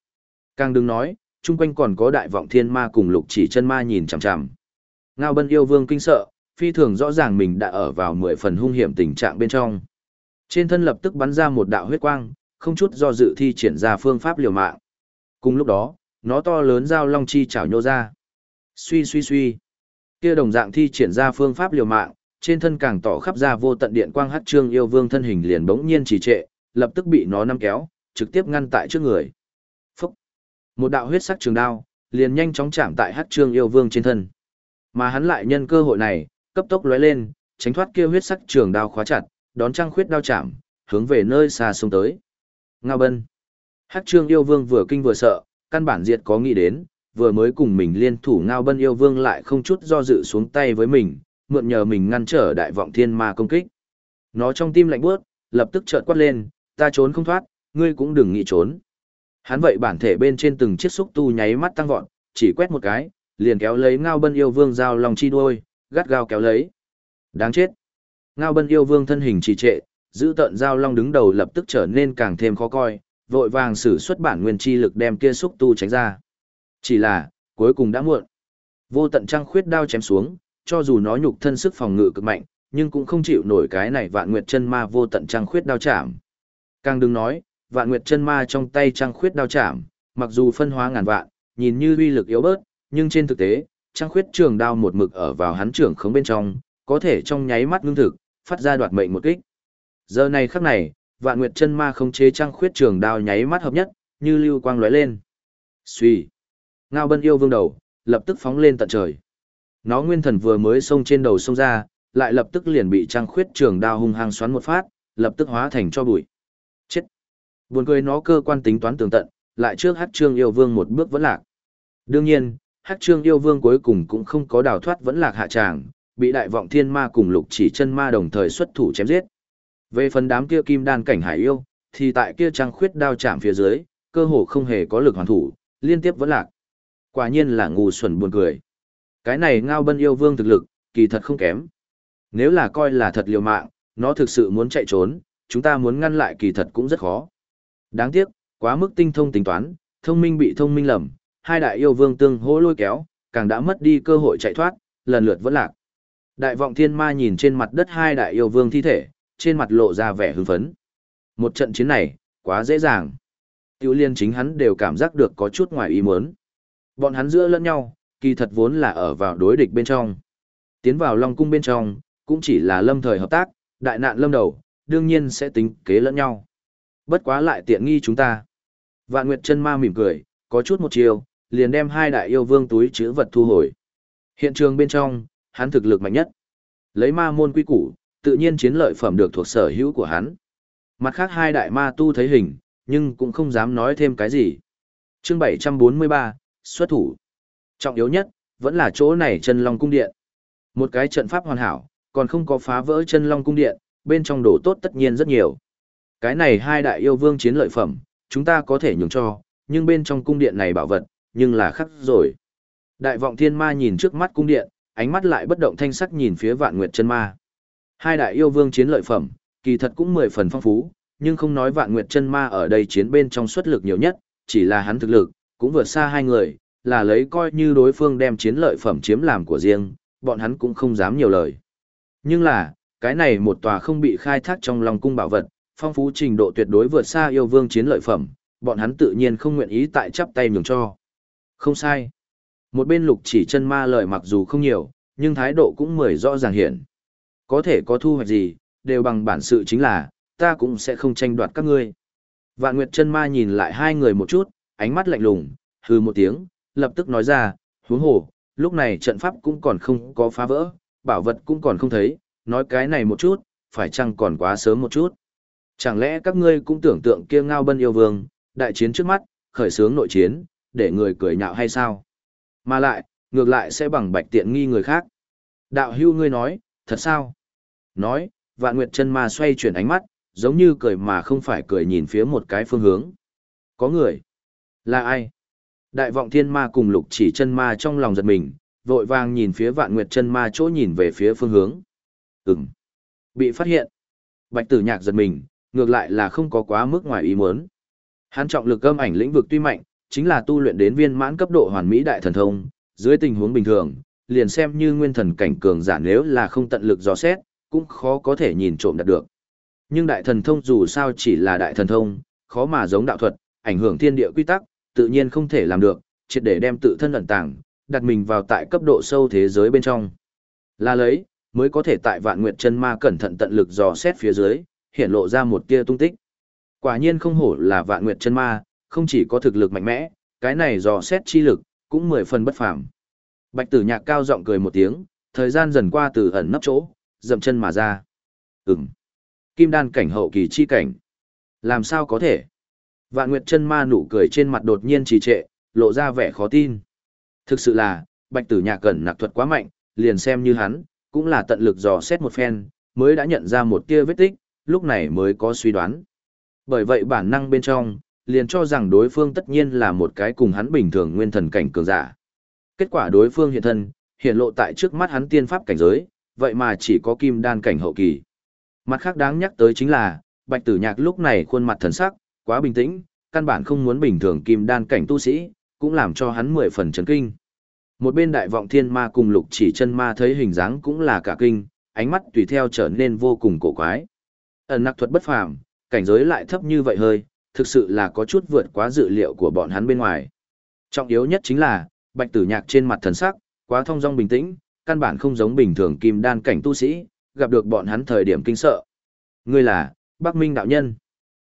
Càng đừng nói, chung quanh còn có đại vọng thiên ma cùng lục chỉ chân ma nhìn chằm chằm. Ngao bân yêu vương kinh sợ, phi thường rõ ràng mình đã ở vào mười phần hung hiểm tình trạng bên trong. Trên thân lập tức bắn ra một đạo huyết quang, không chút do dự thi triển ra phương pháp liều mạng. Cùng lúc đó, nó to lớn dao long chi chảo nhô ra. Suy suy suy. Kia đồng dạng thi triển ra phương pháp liều mạng, trên thân càng tỏ khắp ra vô tận điện quang hắc trương yêu vương thân hình liền bỗng nhiên trì trệ, lập tức bị nó nắm kéo, trực tiếp ngăn tại trước người. Phúc! Một đạo huyết sắc trường đao, liền nhanh chóng chạm tại hắc trương yêu vương trên thân. Mà hắn lại nhân cơ hội này, cấp tốc lóe lên, tránh thoát kia huyết sắc trường đao khóa chặt, đón trăng khuyết đao chạm, hướng về nơi xa sông tới. Ngao bân! Hắc trương yêu vương vừa kinh vừa sợ, căn bản diệt có nghĩ đến, vừa mới cùng mình liên thủ ngao bân yêu vương lại không chút do dự xuống tay với mình, mượn nhờ mình ngăn trở đại vọng thiên ma công kích. Nó trong tim lạnh bước, lập tức trợn quát lên, ta trốn không thoát, ngươi cũng đừng nghĩ trốn. Hắn vậy bản thể bên trên từng chiếc xúc tu nháy mắt tăng vọt, chỉ quét một cái, liền kéo lấy ngao bân yêu vương giao lòng chi đuôi, gắt gao kéo lấy. Đáng chết. Ngao bân yêu vương thân hình trì trệ, giữ tận giao long đứng đầu lập tức trở nên càng thêm khó coi, vội vàng sử xuất bản nguyên chi lực đem kia xúc tu tránh ra. Chỉ là, cuối cùng đã muộn. Vô tận trăng khuyết đao chém xuống, cho dù nó nhục thân sức phòng ngự cực mạnh, nhưng cũng không chịu nổi cái này vạn nguyệt chân ma vô tận trăng khuyết đao chạm. Càng đừng nói, vạn nguyệt chân ma trong tay trăng khuyết đao chạm, mặc dù phân hóa ngàn vạn, nhìn như uy lực yếu bớt, nhưng trên thực tế, trăng khuyết trường đao một mực ở vào hắn trưởng khống bên trong, có thể trong nháy mắt ngưng thực, phát ra đoạt mệnh một kích. Giờ này khắc này, vạn nguyệt chân ma không chế trăng khuyết trường đao nháy mắt hợp nhất, như lưu quang lóe lên. Suy. Ngao bân yêu vương đầu, lập tức phóng lên tận trời. Nó nguyên thần vừa mới xông trên đầu xông ra, lại lập tức liền bị trăng khuyết trường đao hung hăng xoắn một phát, lập tức hóa thành cho bụi. Chết! Buồn cười nó cơ quan tính toán tường tận, lại trước hát trương yêu vương một bước vẫn lạc. Đương nhiên, hát trương yêu vương cuối cùng cũng không có đào thoát vẫn lạc hạ tràng, bị đại vọng thiên ma cùng lục chỉ chân ma đồng thời xuất thủ chém giết. Về phần đám kia kim đan cảnh hải yêu, thì tại kia trăng khuyết đao chạm phía dưới, cơ hồ không hề có lực hoàn thủ, liên tiếp vẫn lạc. Quả nhiên là ngu xuẩn buồn cười. Cái này ngao bân yêu vương thực lực, kỳ thật không kém. Nếu là coi là thật liều mạng, nó thực sự muốn chạy trốn, chúng ta muốn ngăn lại kỳ thật cũng rất khó. Đáng tiếc, quá mức tinh thông tính toán, thông minh bị thông minh lầm, hai đại yêu vương tương hỗ lôi kéo, càng đã mất đi cơ hội chạy thoát, lần lượt vẫn lạc. Đại vọng thiên ma nhìn trên mặt đất hai đại yêu vương thi thể, trên mặt lộ ra vẻ hưng phấn. Một trận chiến này, quá dễ dàng. Tiêu liên chính hắn đều cảm giác được có chút ngoài ý muốn. Bọn hắn giữa lẫn nhau, kỳ thật vốn là ở vào đối địch bên trong. Tiến vào Long Cung bên trong, cũng chỉ là lâm thời hợp tác, đại nạn lâm đầu, đương nhiên sẽ tính kế lẫn nhau. Bất quá lại tiện nghi chúng ta. Vạn Nguyệt chân ma mỉm cười, có chút một chiều, liền đem hai đại yêu vương túi chữ vật thu hồi. Hiện trường bên trong, hắn thực lực mạnh nhất. Lấy ma môn quy củ, tự nhiên chiến lợi phẩm được thuộc sở hữu của hắn. Mặt khác hai đại ma tu thấy hình, nhưng cũng không dám nói thêm cái gì. Chương 743, xuất thủ. Trọng yếu nhất, vẫn là chỗ này chân long cung điện. Một cái trận pháp hoàn hảo, còn không có phá vỡ chân long cung điện, bên trong đồ tốt tất nhiên rất nhiều. Cái này hai đại yêu vương chiến lợi phẩm, chúng ta có thể nhường cho, nhưng bên trong cung điện này bảo vật, nhưng là khắc rồi. Đại vọng thiên ma nhìn trước mắt cung điện, ánh mắt lại bất động thanh sắc nhìn phía vạn nguyệt chân ma. Hai đại yêu vương chiến lợi phẩm, kỳ thật cũng mười phần phong phú, nhưng không nói vạn nguyệt chân ma ở đây chiến bên trong xuất lực nhiều nhất, chỉ là hắn thực lực, cũng vượt xa hai người, là lấy coi như đối phương đem chiến lợi phẩm chiếm làm của riêng, bọn hắn cũng không dám nhiều lời. Nhưng là, cái này một tòa không bị khai thác trong lòng cung bảo vật, phong phú trình độ tuyệt đối vượt xa yêu vương chiến lợi phẩm, bọn hắn tự nhiên không nguyện ý tại chắp tay nhường cho. Không sai. Một bên lục chỉ chân ma lời mặc dù không nhiều, nhưng thái độ cũng mười rõ ràng hiện. Có thể có thu hoạch gì, đều bằng bản sự chính là, ta cũng sẽ không tranh đoạt các ngươi. Vạn Nguyệt chân ma nhìn lại hai người một chút, ánh mắt lạnh lùng, hừ một tiếng, lập tức nói ra, huống hồ, lúc này trận pháp cũng còn không có phá vỡ, bảo vật cũng còn không thấy, nói cái này một chút, phải chăng còn quá sớm một chút. Chẳng lẽ các ngươi cũng tưởng tượng kia ngao bân yêu vương, đại chiến trước mắt, khởi sướng nội chiến, để người cười nhạo hay sao? Mà lại, ngược lại sẽ bằng bạch tiện nghi người khác. Đạo hưu ngươi nói, thật sao? Nói, vạn nguyệt chân ma xoay chuyển ánh mắt, giống như cười mà không phải cười nhìn phía một cái phương hướng. Có người. Là ai? Đại vọng thiên ma cùng lục chỉ chân ma trong lòng giật mình, vội vàng nhìn phía vạn nguyệt chân ma chỗ nhìn về phía phương hướng. Ừm. Bị phát hiện. Bạch tử nhạc giật mình, ngược lại là không có quá mức ngoài ý muốn. Hắn trọng lực âm ảnh lĩnh vực tuy mạnh, chính là tu luyện đến viên mãn cấp độ hoàn mỹ đại thần thông, dưới tình huống bình thường, liền xem như nguyên thần cảnh cường giả nếu là không tận lực dò xét, cũng khó có thể nhìn trộm đạt được. Nhưng đại thần thông dù sao chỉ là đại thần thông, khó mà giống đạo thuật, ảnh hưởng thiên địa quy tắc, tự nhiên không thể làm được, triệt để đem tự thân ẩn tàng, đặt mình vào tại cấp độ sâu thế giới bên trong. Là lấy, mới có thể tại vạn nguyệt chân ma cẩn thận tận lực dò xét phía dưới, hiện lộ ra một tia tung tích. Quả nhiên không hổ là vạn nguyệt chân ma, không chỉ có thực lực mạnh mẽ, cái này dò xét chi lực, cũng mười phần bất phàm. Bạch tử nhạc cao giọng cười một tiếng, thời gian dần qua từ ẩn nấp chỗ, dậm chân mà ra. Ừm. Kim đan cảnh hậu kỳ chi cảnh. Làm sao có thể? Vạn Nguyệt chân ma nụ cười trên mặt đột nhiên trì trệ, lộ ra vẻ khó tin. Thực sự là, bạch tử nhạc cẩn nặc thuật quá mạnh, liền xem như hắn, cũng là tận lực dò xét một phen, mới đã nhận ra một tia vết tích, lúc này mới có suy đoán. Bởi vậy bản năng bên trong, liền cho rằng đối phương tất nhiên là một cái cùng hắn bình thường nguyên thần cảnh cường giả. Kết quả đối phương hiện thân, hiện lộ tại trước mắt hắn tiên pháp cảnh giới, vậy mà chỉ có kim đan cảnh hậu kỳ. Mặt khác đáng nhắc tới chính là, bạch tử nhạc lúc này khuôn mặt thần sắc, quá bình tĩnh, căn bản không muốn bình thường kim đan cảnh tu sĩ, cũng làm cho hắn mười phần chấn kinh. Một bên đại vọng thiên ma cùng lục chỉ chân ma thấy hình dáng cũng là cả kinh, ánh mắt tùy theo trở nên vô cùng cổ quái. Ẩn nặc thuật bất phàm, cảnh giới lại thấp như vậy hơi, thực sự là có chút vượt quá dự liệu của bọn hắn bên ngoài. Trọng yếu nhất chính là, bạch tử nhạc trên mặt thần sắc, quá thông dong bình tĩnh, căn bản không giống bình thường kim đan cảnh tu sĩ, gặp được bọn hắn thời điểm kinh sợ. Ngươi là, Bắc Minh đạo nhân.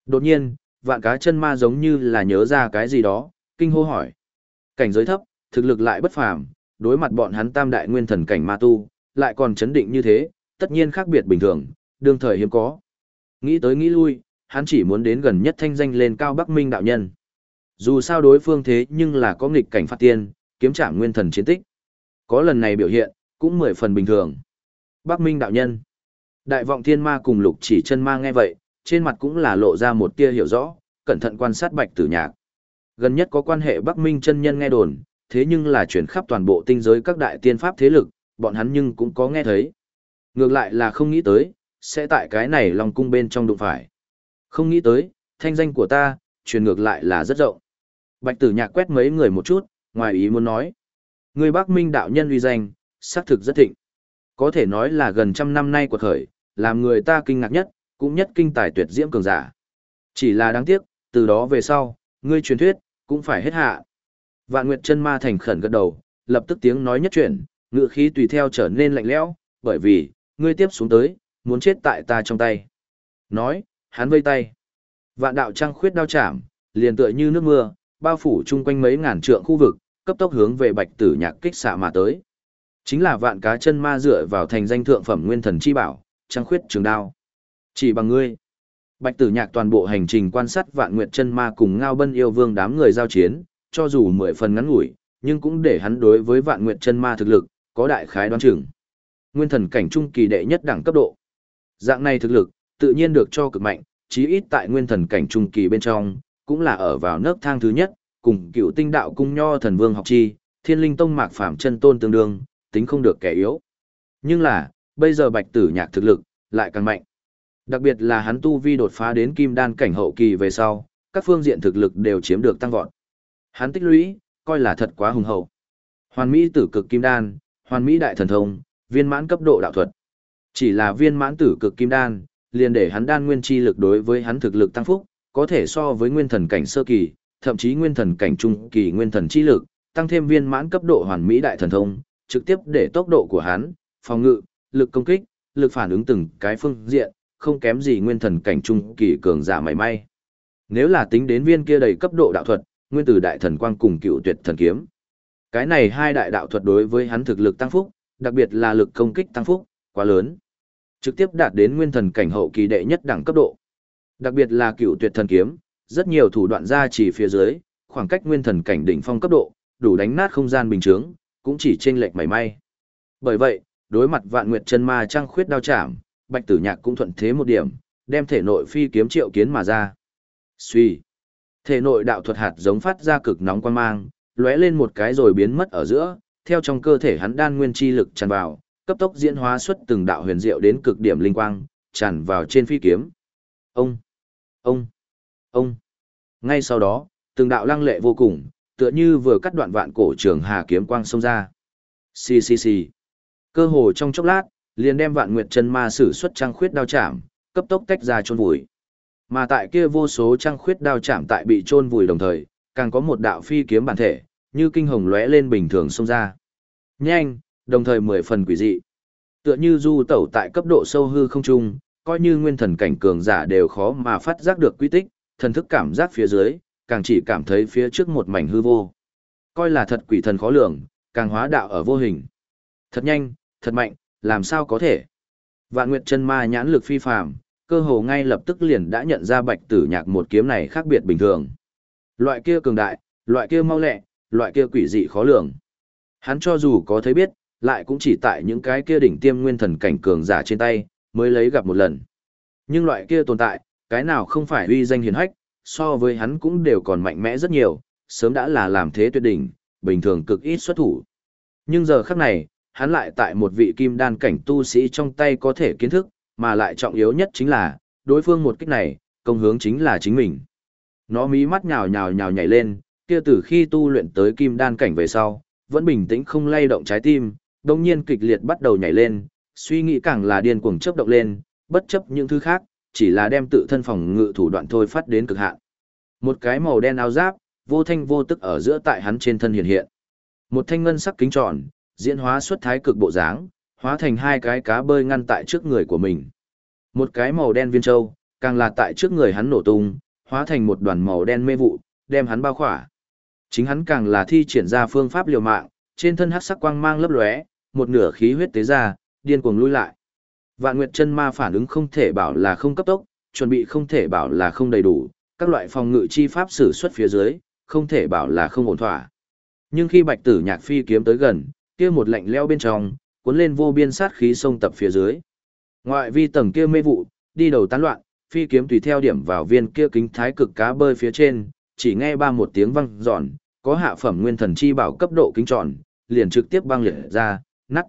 Đột nhiên, vạn cá chân ma giống như là nhớ ra cái gì đó, kinh hô hỏi. Cảnh giới thấp, thực lực lại bất phàm, đối mặt bọn hắn tam đại nguyên thần cảnh ma tu, lại còn chấn định như thế, tất nhiên khác biệt bình thường, đương thời hiếm có. Nghĩ tới nghĩ lui, hắn chỉ muốn đến gần nhất thanh danh lên cao Bắc Minh đạo nhân. Dù sao đối phương thế nhưng là có nghịch cảnh phát tiên, kiếm trả nguyên thần chiến tích. Có lần này biểu hiện, cũng mười phần bình thường. Bắc Minh đạo nhân. Đại vọng thiên ma cùng lục chỉ chân ma nghe vậy, trên mặt cũng là lộ ra một tia hiểu rõ, cẩn thận quan sát bạch tử nhạc. Gần nhất có quan hệ Bắc Minh chân nhân nghe đồn, thế nhưng là chuyển khắp toàn bộ tinh giới các đại tiên pháp thế lực, bọn hắn nhưng cũng có nghe thấy. Ngược lại là không nghĩ tới, sẽ tại cái này lòng cung bên trong đụng phải. Không nghĩ tới, thanh danh của ta, truyền ngược lại là rất rộng. Bạch tử nhạc quét mấy người một chút, ngoài ý muốn nói. Người Bắc Minh đạo nhân uy danh, xác thực rất thịnh. Có thể nói là gần trăm năm nay quật khởi, làm người ta kinh ngạc nhất, cũng nhất kinh tài tuyệt diễm cường giả. Chỉ là đáng tiếc, từ đó về sau, ngươi truyền thuyết, cũng phải hết hạ. Vạn Nguyệt chân ma thành khẩn gật đầu, lập tức tiếng nói nhất chuyển, ngựa khí tùy theo trở nên lạnh lẽo, bởi vì, ngươi tiếp xuống tới, muốn chết tại ta trong tay. Nói, hắn vây tay. Vạn đạo trăng khuyết đao chạm, liền tựa như nước mưa, bao phủ chung quanh mấy ngàn trượng khu vực, cấp tốc hướng về bạch tử nhạc kích xạ mà tới. Chính là vạn cá chân ma dựa vào thành danh thượng phẩm nguyên thần chi bảo, trăng khuyết trường đao. Chỉ bằng ngươi. Bạch tử nhạc toàn bộ hành trình quan sát vạn nguyệt chân ma cùng ngao bân yêu vương đám người giao chiến, cho dù mười phần ngắn ngủi, nhưng cũng để hắn đối với vạn nguyệt chân ma thực lực, có đại khái đoán chừng. Nguyên thần cảnh trung kỳ đệ nhất đẳng cấp độ. Dạng này thực lực, tự nhiên được cho cực mạnh, chí ít tại nguyên thần cảnh trung kỳ bên trong, cũng là ở vào nấc thang thứ nhất, cùng cựu tinh đạo cung nho thần vương học chi, thiên linh tông mạc phạm chân tôn tương đương, tính không được kẻ yếu. Nhưng là, bây giờ bạch tử nhạc thực lực, lại càng mạnh. Đặc biệt là hắn tu vi đột phá đến kim đan cảnh hậu kỳ về sau, các phương diện thực lực đều chiếm được tăng vọt. Hắn tích lũy, coi là thật quá hùng hậu. Hoàn Mỹ tử cực kim đan, hoàn Mỹ đại thần thông, viên mãn cấp độ đạo thuật. Chỉ là viên mãn tử cực kim đan, liền để hắn đan nguyên chi lực đối với hắn thực lực tăng phúc, có thể so với nguyên thần cảnh sơ kỳ, thậm chí nguyên thần cảnh trung kỳ nguyên thần chi lực, tăng thêm viên mãn cấp độ hoàn mỹ đại thần thông, trực tiếp để tốc độ của hắn, phòng ngự, lực công kích, lực phản ứng từng cái phương diện, không kém gì nguyên thần cảnh trung kỳ cường giả mảy may. Nếu là tính đến viên kia đầy cấp độ đạo thuật, nguyên tử đại thần quang cùng cựu tuyệt thần kiếm. Cái này hai đại đạo thuật đối với hắn thực lực tăng phúc, đặc biệt là lực công kích tăng phúc, quá lớn. Trực tiếp đạt đến nguyên thần cảnh hậu kỳ đệ nhất đẳng cấp độ. Đặc biệt là cựu tuyệt thần kiếm, rất nhiều thủ đoạn ra chỉ phía dưới, khoảng cách nguyên thần cảnh đỉnh phong cấp độ, đủ đánh nát không gian bình thường, cũng chỉ chênh lệch mảy may. Bởi vậy, đối mặt vạn nguyệt chân ma trăng khuyết đao chạm, Bạch Tử Nhạc cũng thuận thế một điểm, đem thể nội phi kiếm triệu kiến mà ra. Xuy. Thể nội đạo thuật hạt giống phát ra cực nóng quan mang, lóe lên một cái rồi biến mất ở giữa, theo trong cơ thể hắn đan nguyên chi lực tràn vào, cấp tốc diễn hóa xuất từng đạo huyền diệu đến cực điểm linh quang, tràn vào trên phi kiếm. Ông, ông, ông. Ngay sau đó, từng đạo lăng lệ vô cùng, tựa như vừa cắt đoạn vạn cổ trường hà kiếm quang xông ra. Xì xì xì. Cơ hồ trong chốc lát, liền đem vạn nguyệt chân ma sử xuất trang khuyết đao chạm, cấp tốc tách ra chôn vùi. Mà tại kia vô số trang khuyết đao chạm tại bị chôn vùi đồng thời, càng có một đạo phi kiếm bản thể, như kinh hồng lóe lên bình thường xông ra. Nhanh, đồng thời mười phần quỷ dị. Tựa như du tẩu tại cấp độ sâu hư không trung, coi như nguyên thần cảnh cường giả đều khó mà phát giác được quy tích, thần thức cảm giác phía dưới, càng chỉ cảm thấy phía trước một mảnh hư vô. Coi là thật quỷ thần khó lường, càng hóa đạo ở vô hình. Thật nhanh, thật mạnh, làm sao có thể? Vạn Nguyệt chân ma nhãn lực phi phàm, cơ hồ ngay lập tức liền đã nhận ra Bạch Tử Nhạc một kiếm này khác biệt bình thường. Loại kia cường đại, loại kia mau lẹ, loại kia quỷ dị khó lường. Hắn cho dù có thấy biết, lại cũng chỉ tại những cái kia đỉnh tiêm nguyên thần cảnh cường giả trên tay, mới lấy gặp một lần. Nhưng loại kia tồn tại, cái nào không phải uy danh hiền hách, so với hắn cũng đều còn mạnh mẽ rất nhiều, sớm đã là làm thế tuyệt đỉnh, bình thường cực ít xuất thủ. Nhưng giờ khắc này, hắn lại tại một vị kim đan cảnh tu sĩ trong tay có thể kiến thức, mà lại trọng yếu nhất chính là, đối phương một kích này, công hướng chính là chính mình. Nó mí mắt nhào nhào nhào nhảy lên, kia từ khi tu luyện tới kim đan cảnh về sau, vẫn bình tĩnh không lay động trái tim, đồng nhiên kịch liệt bắt đầu nhảy lên, suy nghĩ càng là điên cuồng chớp động lên, bất chấp những thứ khác, chỉ là đem tự thân phòng ngự thủ đoạn thôi phát đến cực hạn. Một cái màu đen áo giáp, vô thanh vô tức ở giữa tại hắn trên thân hiện hiện. Một thanh ngân sắc kính tròn, diễn hóa xuất thái cực bộ dáng, hóa thành hai cái cá bơi ngăn tại trước người của mình. Một cái màu đen viên châu, càng là tại trước người hắn nổ tung, hóa thành một đoàn màu đen mê vụ, đem hắn bao khỏa. Chính hắn càng là thi triển ra phương pháp liều mạng, trên thân hắc sắc quang mang lấp lóe, một nửa khí huyết tế ra, điên cuồng lui lại. Vạn Nguyệt chân ma phản ứng không thể bảo là không cấp tốc, chuẩn bị không thể bảo là không đầy đủ, các loại phòng ngự chi pháp sử xuất phía dưới, không thể bảo là không ổn thỏa. Nhưng khi Bạch Tử Nhạc phi kiếm tới gần, kia một lạnh leo bên trong, cuốn lên vô biên sát khí sông tập phía dưới. Ngoại vi tầng kia mê vụ, đi đầu tán loạn, phi kiếm tùy theo điểm vào viên kia kính thái cực cá bơi phía trên, chỉ nghe ba một tiếng vang giòn, có hạ phẩm nguyên thần chi bảo cấp độ kính tròn, liền trực tiếp băng liệt ra, nắt.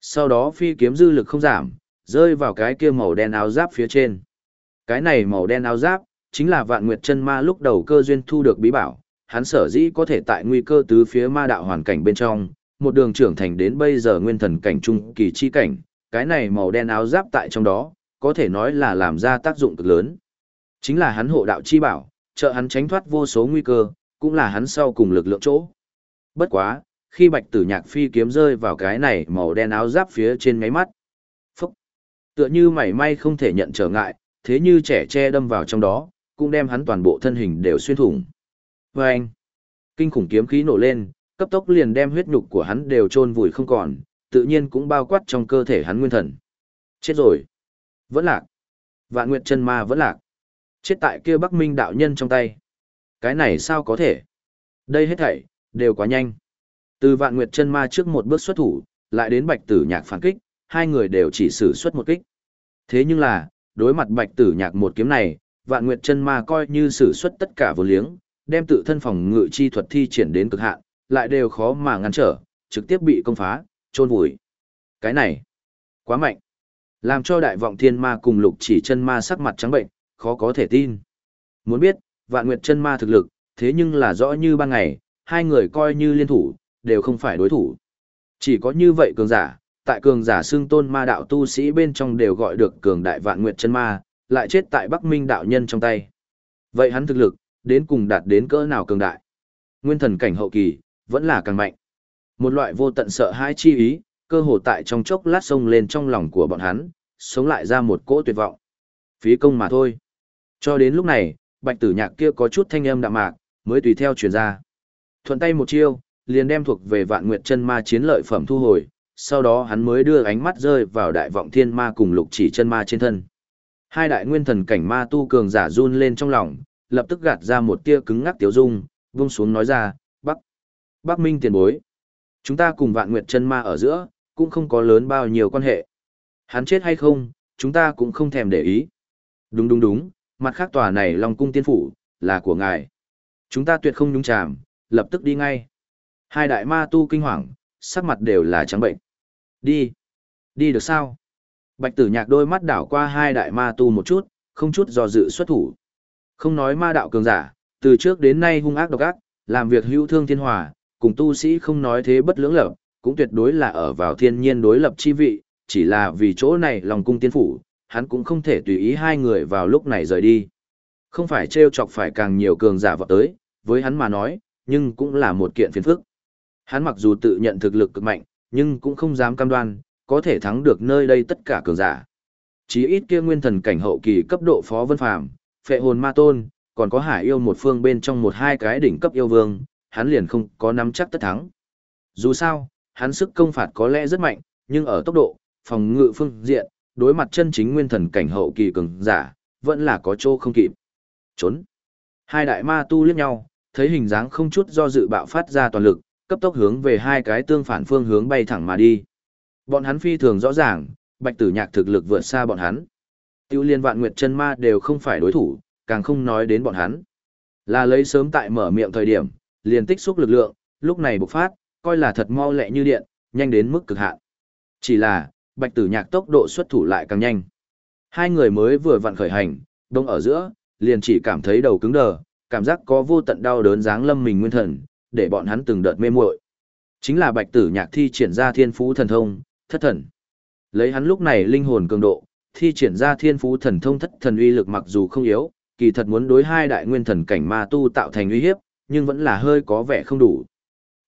Sau đó phi kiếm dư lực không giảm, rơi vào cái kia màu đen áo giáp phía trên. Cái này màu đen áo giáp, chính là vạn nguyệt chân ma lúc đầu cơ duyên thu được bí bảo, hắn sở dĩ có thể tại nguy cơ tứ phía ma đạo hoàn cảnh bên trong, một đường trưởng thành đến bây giờ nguyên thần cảnh trung kỳ chi cảnh, cái này màu đen áo giáp tại trong đó, có thể nói là làm ra tác dụng cực lớn. Chính là hắn hộ đạo chi bảo, trợ hắn tránh thoát vô số nguy cơ, cũng là hắn sau cùng lực lượng chỗ. Bất quá, khi bạch tử nhạc phi kiếm rơi vào cái này màu đen áo giáp phía trên ngáy mắt. Phúc! Tựa như mảy may không thể nhận trở ngại, thế như trẻ che đâm vào trong đó, cũng đem hắn toàn bộ thân hình đều xuyên thủng. Và anh! Kinh khủng kiếm khí nổ lên, cấp tốc liền đem huyết nhục của hắn đều chôn vùi không còn, tự nhiên cũng bao quát trong cơ thể hắn nguyên thần. Chết rồi! Vẫn lạc! Vạn Nguyệt chân ma vẫn lạc! Chết tại kia Bắc Minh đạo nhân trong tay. Cái này sao có thể? Đây hết thảy, đều quá nhanh. Từ vạn nguyệt chân ma trước một bước xuất thủ, lại đến bạch tử nhạc phản kích, hai người đều chỉ sử xuất một kích. Thế nhưng là, đối mặt bạch tử nhạc một kiếm này, vạn nguyệt chân ma coi như sử xuất tất cả vô liếng, đem tự thân phòng ngự chi thuật thi triển đến cực hạn, lại đều khó mà ngăn trở, trực tiếp bị công phá, trôn vùi. Cái này, quá mạnh. Làm cho đại vọng thiên ma cùng lục chỉ chân ma sắc mặt trắng bệnh, khó có thể tin. Muốn biết, vạn nguyệt chân ma thực lực, thế nhưng là rõ như ban ngày, hai người coi như liên thủ, đều không phải đối thủ. Chỉ có như vậy cường giả, tại cường giả xương tôn ma đạo tu sĩ bên trong đều gọi được cường đại vạn nguyệt chân ma, lại chết tại Bắc Minh đạo nhân trong tay. Vậy hắn thực lực, đến cùng đạt đến cỡ nào cường đại? Nguyên thần cảnh hậu kỳ, vẫn là càng mạnh. Một loại vô tận sợ hãi chi ý, cơ hồ tại trong chốc lát sông lên trong lòng của bọn hắn, sống lại ra một cỗ tuyệt vọng. Phí công mà thôi. Cho đến lúc này, bạch tử nhạc kia có chút thanh âm đạm mạc, mới tùy theo truyền ra. Thuận tay một chiêu, liền đem thuộc về vạn nguyệt chân ma chiến lợi phẩm thu hồi, sau đó hắn mới đưa ánh mắt rơi vào đại vọng thiên ma cùng lục chỉ chân ma trên thân. Hai đại nguyên thần cảnh ma tu cường giả run lên trong lòng, lập tức gạt ra một tia cứng ngắc tiếu dung, vung xuống nói ra, Bắc, Minh tiền bối. Chúng ta cùng vạn nguyệt chân ma ở giữa, cũng không có lớn bao nhiêu quan hệ. Hắn chết hay không, chúng ta cũng không thèm để ý. Đúng đúng đúng, mặt khác tòa này Long cung tiên phủ, là của ngài. Chúng ta tuyệt không nhúng chàm, lập tức đi ngay. Hai đại ma tu kinh hoàng, sắc mặt đều là trắng bệnh. Đi. Đi được sao? Bạch tử nhạc đôi mắt đảo qua hai đại ma tu một chút, không chút do dự xuất thủ. Không nói ma đạo cường giả, từ trước đến nay hung ác độc ác, làm việc hữu thương thiên hòa, cùng tu sĩ không nói thế bất lưỡng lập, cũng tuyệt đối là ở vào thiên nhiên đối lập chi vị, chỉ là vì chỗ này lòng cung tiên phủ, hắn cũng không thể tùy ý hai người vào lúc này rời đi. Không phải trêu chọc phải càng nhiều cường giả vào tới, với hắn mà nói, nhưng cũng là một kiện phiền phức. Hắn mặc dù tự nhận thực lực cực mạnh, nhưng cũng không dám cam đoan, có thể thắng được nơi đây tất cả cường giả. Chí ít kia nguyên thần cảnh hậu kỳ cấp độ phó vân phàm, phệ hồn ma tôn, còn có hải yêu một phương bên trong một hai cái đỉnh cấp yêu vương, hắn liền không có nắm chắc tất thắng. Dù sao, hắn sức công phạt có lẽ rất mạnh, nhưng ở tốc độ, phòng ngự phương diện, đối mặt chân chính nguyên thần cảnh hậu kỳ cường giả, vẫn là có chỗ không kịp. Trốn. Hai đại ma tu liếc nhau, thấy hình dáng không chút do dự bạo phát ra toàn lực, cấp tốc hướng về hai cái tương phản phương hướng bay thẳng mà đi. Bọn hắn phi thường rõ ràng, bạch tử nhạc thực lực vượt xa bọn hắn. Tiêu liên vạn nguyệt chân ma đều không phải đối thủ, càng không nói đến bọn hắn. Là lấy sớm tại mở miệng thời điểm, liền tích xúc lực lượng, lúc này bộc phát, coi là thật mau lẹ như điện, nhanh đến mức cực hạn. Chỉ là, bạch tử nhạc tốc độ xuất thủ lại càng nhanh. Hai người mới vừa vặn khởi hành, đông ở giữa, liền chỉ cảm thấy đầu cứng đờ, cảm giác có vô tận đau đớn dáng lâm mình nguyên thần, để bọn hắn từng đợt mê muội. Chính là bạch tử nhạc thi triển ra thiên phú thần thông, thất thần. Lấy hắn lúc này linh hồn cường độ, thi triển ra thiên phú thần thông thất thần uy lực mặc dù không yếu, kỳ thật muốn đối hai đại nguyên thần cảnh ma tu tạo thành uy hiếp, nhưng vẫn là hơi có vẻ không đủ.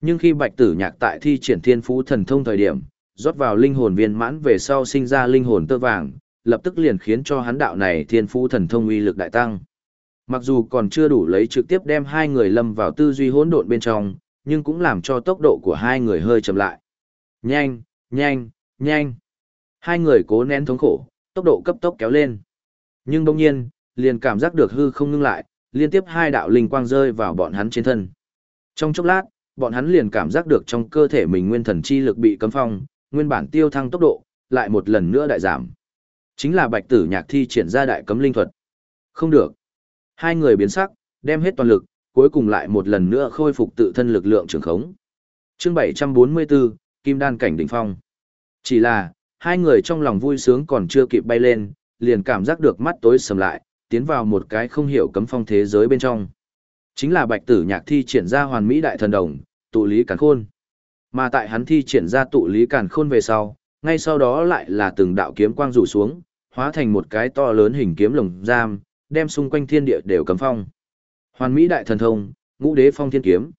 Nhưng khi bạch tử nhạc tại thi triển thiên phú thần thông thời điểm, rót vào linh hồn viên mãn về sau sinh ra linh hồn tơ vàng, lập tức liền khiến cho hắn đạo này thiên phú thần thông uy lực đại tăng. Mặc dù còn chưa đủ lấy trực tiếp đem hai người lâm vào tư duy hỗn độn bên trong, nhưng cũng làm cho tốc độ của hai người hơi chậm lại. Nhanh, nhanh, nhanh. Hai người cố nén thống khổ, tốc độ cấp tốc kéo lên. Nhưng đồng nhiên, liền cảm giác được hư không ngưng lại, liên tiếp hai đạo linh quang rơi vào bọn hắn trên thân. Trong chốc lát, bọn hắn liền cảm giác được trong cơ thể mình nguyên thần chi lực bị cấm phong, nguyên bản tiêu thăng tốc độ, lại một lần nữa đại giảm. Chính là bạch tử nhạc thi triển ra đại cấm linh thuật. Không được. Hai người biến sắc, đem hết toàn lực, cuối cùng lại một lần nữa khôi phục tự thân lực lượng trường khống. Chương 744, Kim Đan cảnh đỉnh phong. Chỉ là, hai người trong lòng vui sướng còn chưa kịp bay lên, liền cảm giác được mắt tối sầm lại, tiến vào một cái không hiểu cấm phong thế giới bên trong. Chính là bạch tử nhạc thi triển ra hoàn mỹ đại thần đồng, tụ lý càn khôn. Mà tại hắn thi triển ra tụ lý càn khôn về sau, ngay sau đó lại là từng đạo kiếm quang rủ xuống, hóa thành một cái to lớn hình kiếm lồng giam, đem xung quanh thiên địa đều cấm phong. Hoàn mỹ đại thần thông, ngũ đế phong thiên kiếm.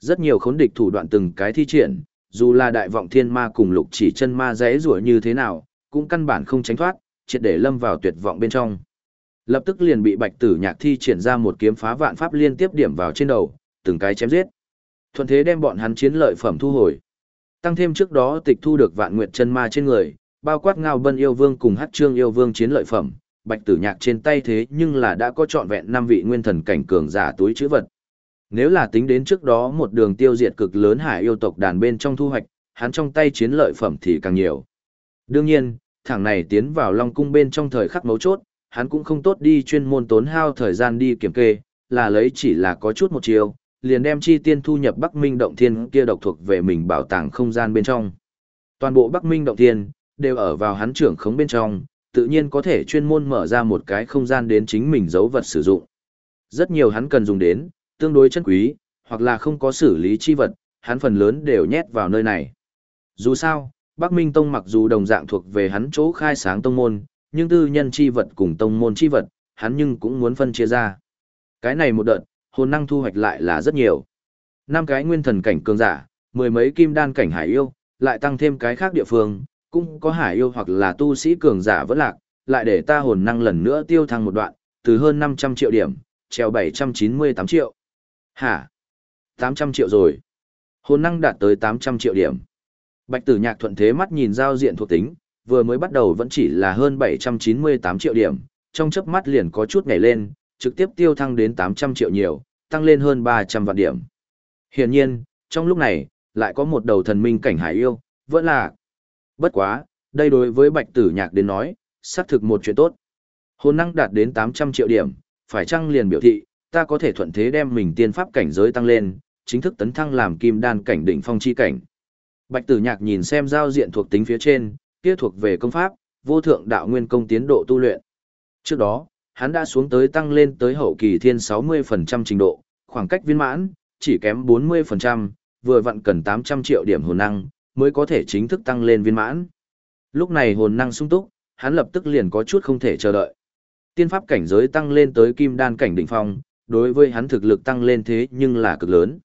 Rất nhiều khốn địch thủ đoạn từng cái thi triển, dù là đại vọng thiên ma cùng lục chỉ chân ma rẽ rủa như thế nào, cũng căn bản không tránh thoát, triệt để lâm vào tuyệt vọng bên trong. Lập tức liền bị bạch tử nhạc thi triển ra một kiếm phá vạn pháp liên tiếp điểm vào trên đầu, từng cái chém giết. Thuận thế đem bọn hắn chiến lợi phẩm thu hồi. Tăng thêm trước đó tịch thu được vạn nguyệt chân ma trên người, bao quát ngao bân yêu vương cùng hát trương yêu vương chiến lợi phẩm, bạch tử nhạc trên tay thế nhưng là đã có trọn vẹn năm vị nguyên thần cảnh cường giả túi chữ vật. Nếu là tính đến trước đó một đường tiêu diệt cực lớn hải yêu tộc đàn bên trong thu hoạch, hắn trong tay chiến lợi phẩm thì càng nhiều. Đương nhiên, thằng này tiến vào Long Cung bên trong thời khắc mấu chốt, hắn cũng không tốt đi chuyên môn tốn hao thời gian đi kiểm kê, là lấy chỉ là có chút một chiều, liền đem chi tiên thu nhập Bắc Minh Động Thiên kia độc thuộc về mình bảo tàng không gian bên trong. Toàn bộ Bắc Minh Động Thiên, đều ở vào hắn trưởng khống bên trong, tự nhiên có thể chuyên môn mở ra một cái không gian đến chính mình giấu vật sử dụng. Rất nhiều hắn cần dùng đến, tương đối chân quý, hoặc là không có xử lý chi vật, hắn phần lớn đều nhét vào nơi này. Dù sao, Bắc Minh Tông mặc dù đồng dạng thuộc về hắn chỗ khai sáng tông môn, nhưng tư nhân chi vật cùng tông môn chi vật, hắn nhưng cũng muốn phân chia ra. Cái này một đợt, hồn năng thu hoạch lại là rất nhiều. năm cái nguyên thần cảnh cường giả, mười mấy kim đan cảnh hải yêu, lại tăng thêm cái khác địa phương, cũng có hải yêu hoặc là tu sĩ cường giả vẫn lạc, lại để ta hồn năng lần nữa tiêu thăng một đoạn, từ hơn 500 triệu điểm, treo 798 triệu. Hả? 800 triệu rồi. Hồn năng đạt tới 800 triệu điểm. Bạch tử nhạc thuận thế mắt nhìn giao diện thuộc tính, vừa mới bắt đầu vẫn chỉ là hơn 798 triệu điểm, trong chớp mắt liền có chút nhảy lên, trực tiếp tiêu thăng đến 800 triệu nhiều, tăng lên hơn 300 vạn điểm. Hiển nhiên, trong lúc này, lại có một đầu thần minh cảnh hải yêu, vẫn là. Bất quá, đây đối với bạch tử nhạc đến nói, xác thực một chuyện tốt. Hồn năng đạt đến 800 triệu điểm, phải chăng liền biểu thị, ta có thể thuận thế đem mình tiên pháp cảnh giới tăng lên, chính thức tấn thăng làm kim đan cảnh đỉnh phong chi cảnh. Bạch tử nhạc nhìn xem giao diện thuộc tính phía trên, kia thuộc về công pháp, vô thượng đạo nguyên công tiến độ tu luyện. Trước đó, hắn đã xuống tới tăng lên tới hậu kỳ thiên 60% trình độ, khoảng cách viên mãn, chỉ kém 40%, vừa vặn cần 800 triệu điểm hồn năng, mới có thể chính thức tăng lên viên mãn. Lúc này hồn năng sung túc, hắn lập tức liền có chút không thể chờ đợi. Tiên pháp cảnh giới tăng lên tới kim đan cảnh đỉnh phong, đối với hắn thực lực tăng lên thế nhưng là cực lớn.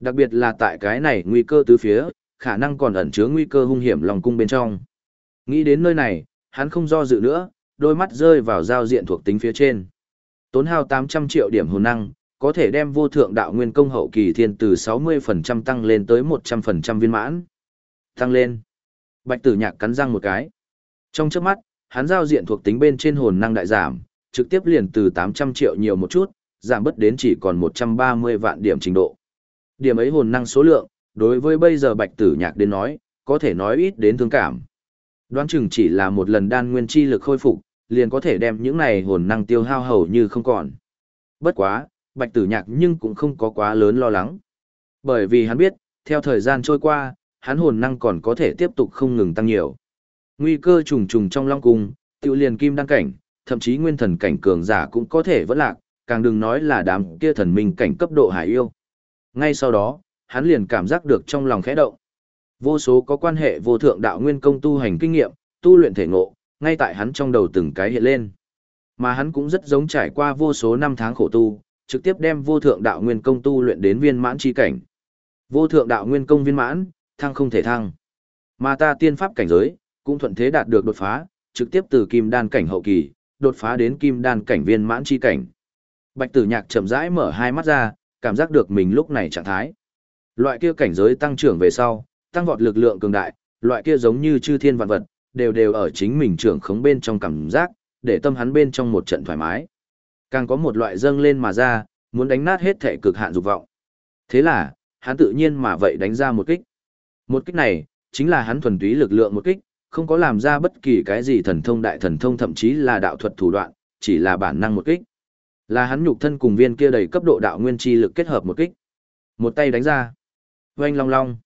Đặc biệt là tại cái này nguy cơ tứ phía, khả năng còn ẩn chứa nguy cơ hung hiểm lòng cung bên trong. Nghĩ đến nơi này, hắn không do dự nữa, đôi mắt rơi vào giao diện thuộc tính phía trên. Tốn hao 800 triệu điểm hồn năng, có thể đem vô thượng đạo nguyên công hậu kỳ thiên từ 60% tăng lên tới 100% viên mãn. Tăng lên. Bạch tử nhạc cắn răng một cái. Trong trước mắt, hắn giao diện thuộc tính bên trên hồn năng đại giảm, trực tiếp liền từ 800 triệu nhiều một chút, giảm bớt đến chỉ còn 130 vạn điểm trình độ. Điểm ấy hồn năng số lượng, đối với bây giờ bạch tử nhạc đến nói, có thể nói ít đến thương cảm. Đoán chừng chỉ là một lần đan nguyên chi lực khôi phục, liền có thể đem những này hồn năng tiêu hao hầu như không còn. Bất quá, bạch tử nhạc nhưng cũng không có quá lớn lo lắng. Bởi vì hắn biết, theo thời gian trôi qua, hắn hồn năng còn có thể tiếp tục không ngừng tăng nhiều. Nguy cơ trùng trùng trong long cung, tiêu liền kim đăng cảnh, thậm chí nguyên thần cảnh cường giả cũng có thể vẫn lạc, càng đừng nói là đám kia thần minh cảnh cấp độ hải yêu. Ngay sau đó, hắn liền cảm giác được trong lòng khẽ động. Vô số có quan hệ vô thượng đạo nguyên công tu hành kinh nghiệm, tu luyện thể ngộ, ngay tại hắn trong đầu từng cái hiện lên. Mà hắn cũng rất giống trải qua vô số năm tháng khổ tu, trực tiếp đem vô thượng đạo nguyên công tu luyện đến viên mãn chi cảnh. Vô thượng đạo nguyên công viên mãn, thăng không thể thăng. Mà ta tiên pháp cảnh giới, cũng thuận thế đạt được đột phá, trực tiếp từ kim đan cảnh hậu kỳ, đột phá đến kim đan cảnh viên mãn chi cảnh. Bạch Tử Nhạc chậm rãi mở hai mắt ra, cảm giác được mình lúc này trạng thái. Loại kia cảnh giới tăng trưởng về sau, tăng vọt lực lượng cường đại, loại kia giống như chư thiên vạn vật, đều đều ở chính mình trưởng khống bên trong cảm giác, để tâm hắn bên trong một trận thoải mái. Càng có một loại dâng lên mà ra, muốn đánh nát hết thể cực hạn dục vọng. Thế là, hắn tự nhiên mà vậy đánh ra một kích. Một kích này, chính là hắn thuần túy lực lượng một kích, không có làm ra bất kỳ cái gì thần thông đại thần thông thậm chí là đạo thuật thủ đoạn, chỉ là bản năng một kích. Là hắn nhục thân cùng viên kia đầy cấp độ đạo nguyên chi lực kết hợp một kích. Một tay đánh ra. Oanh long long.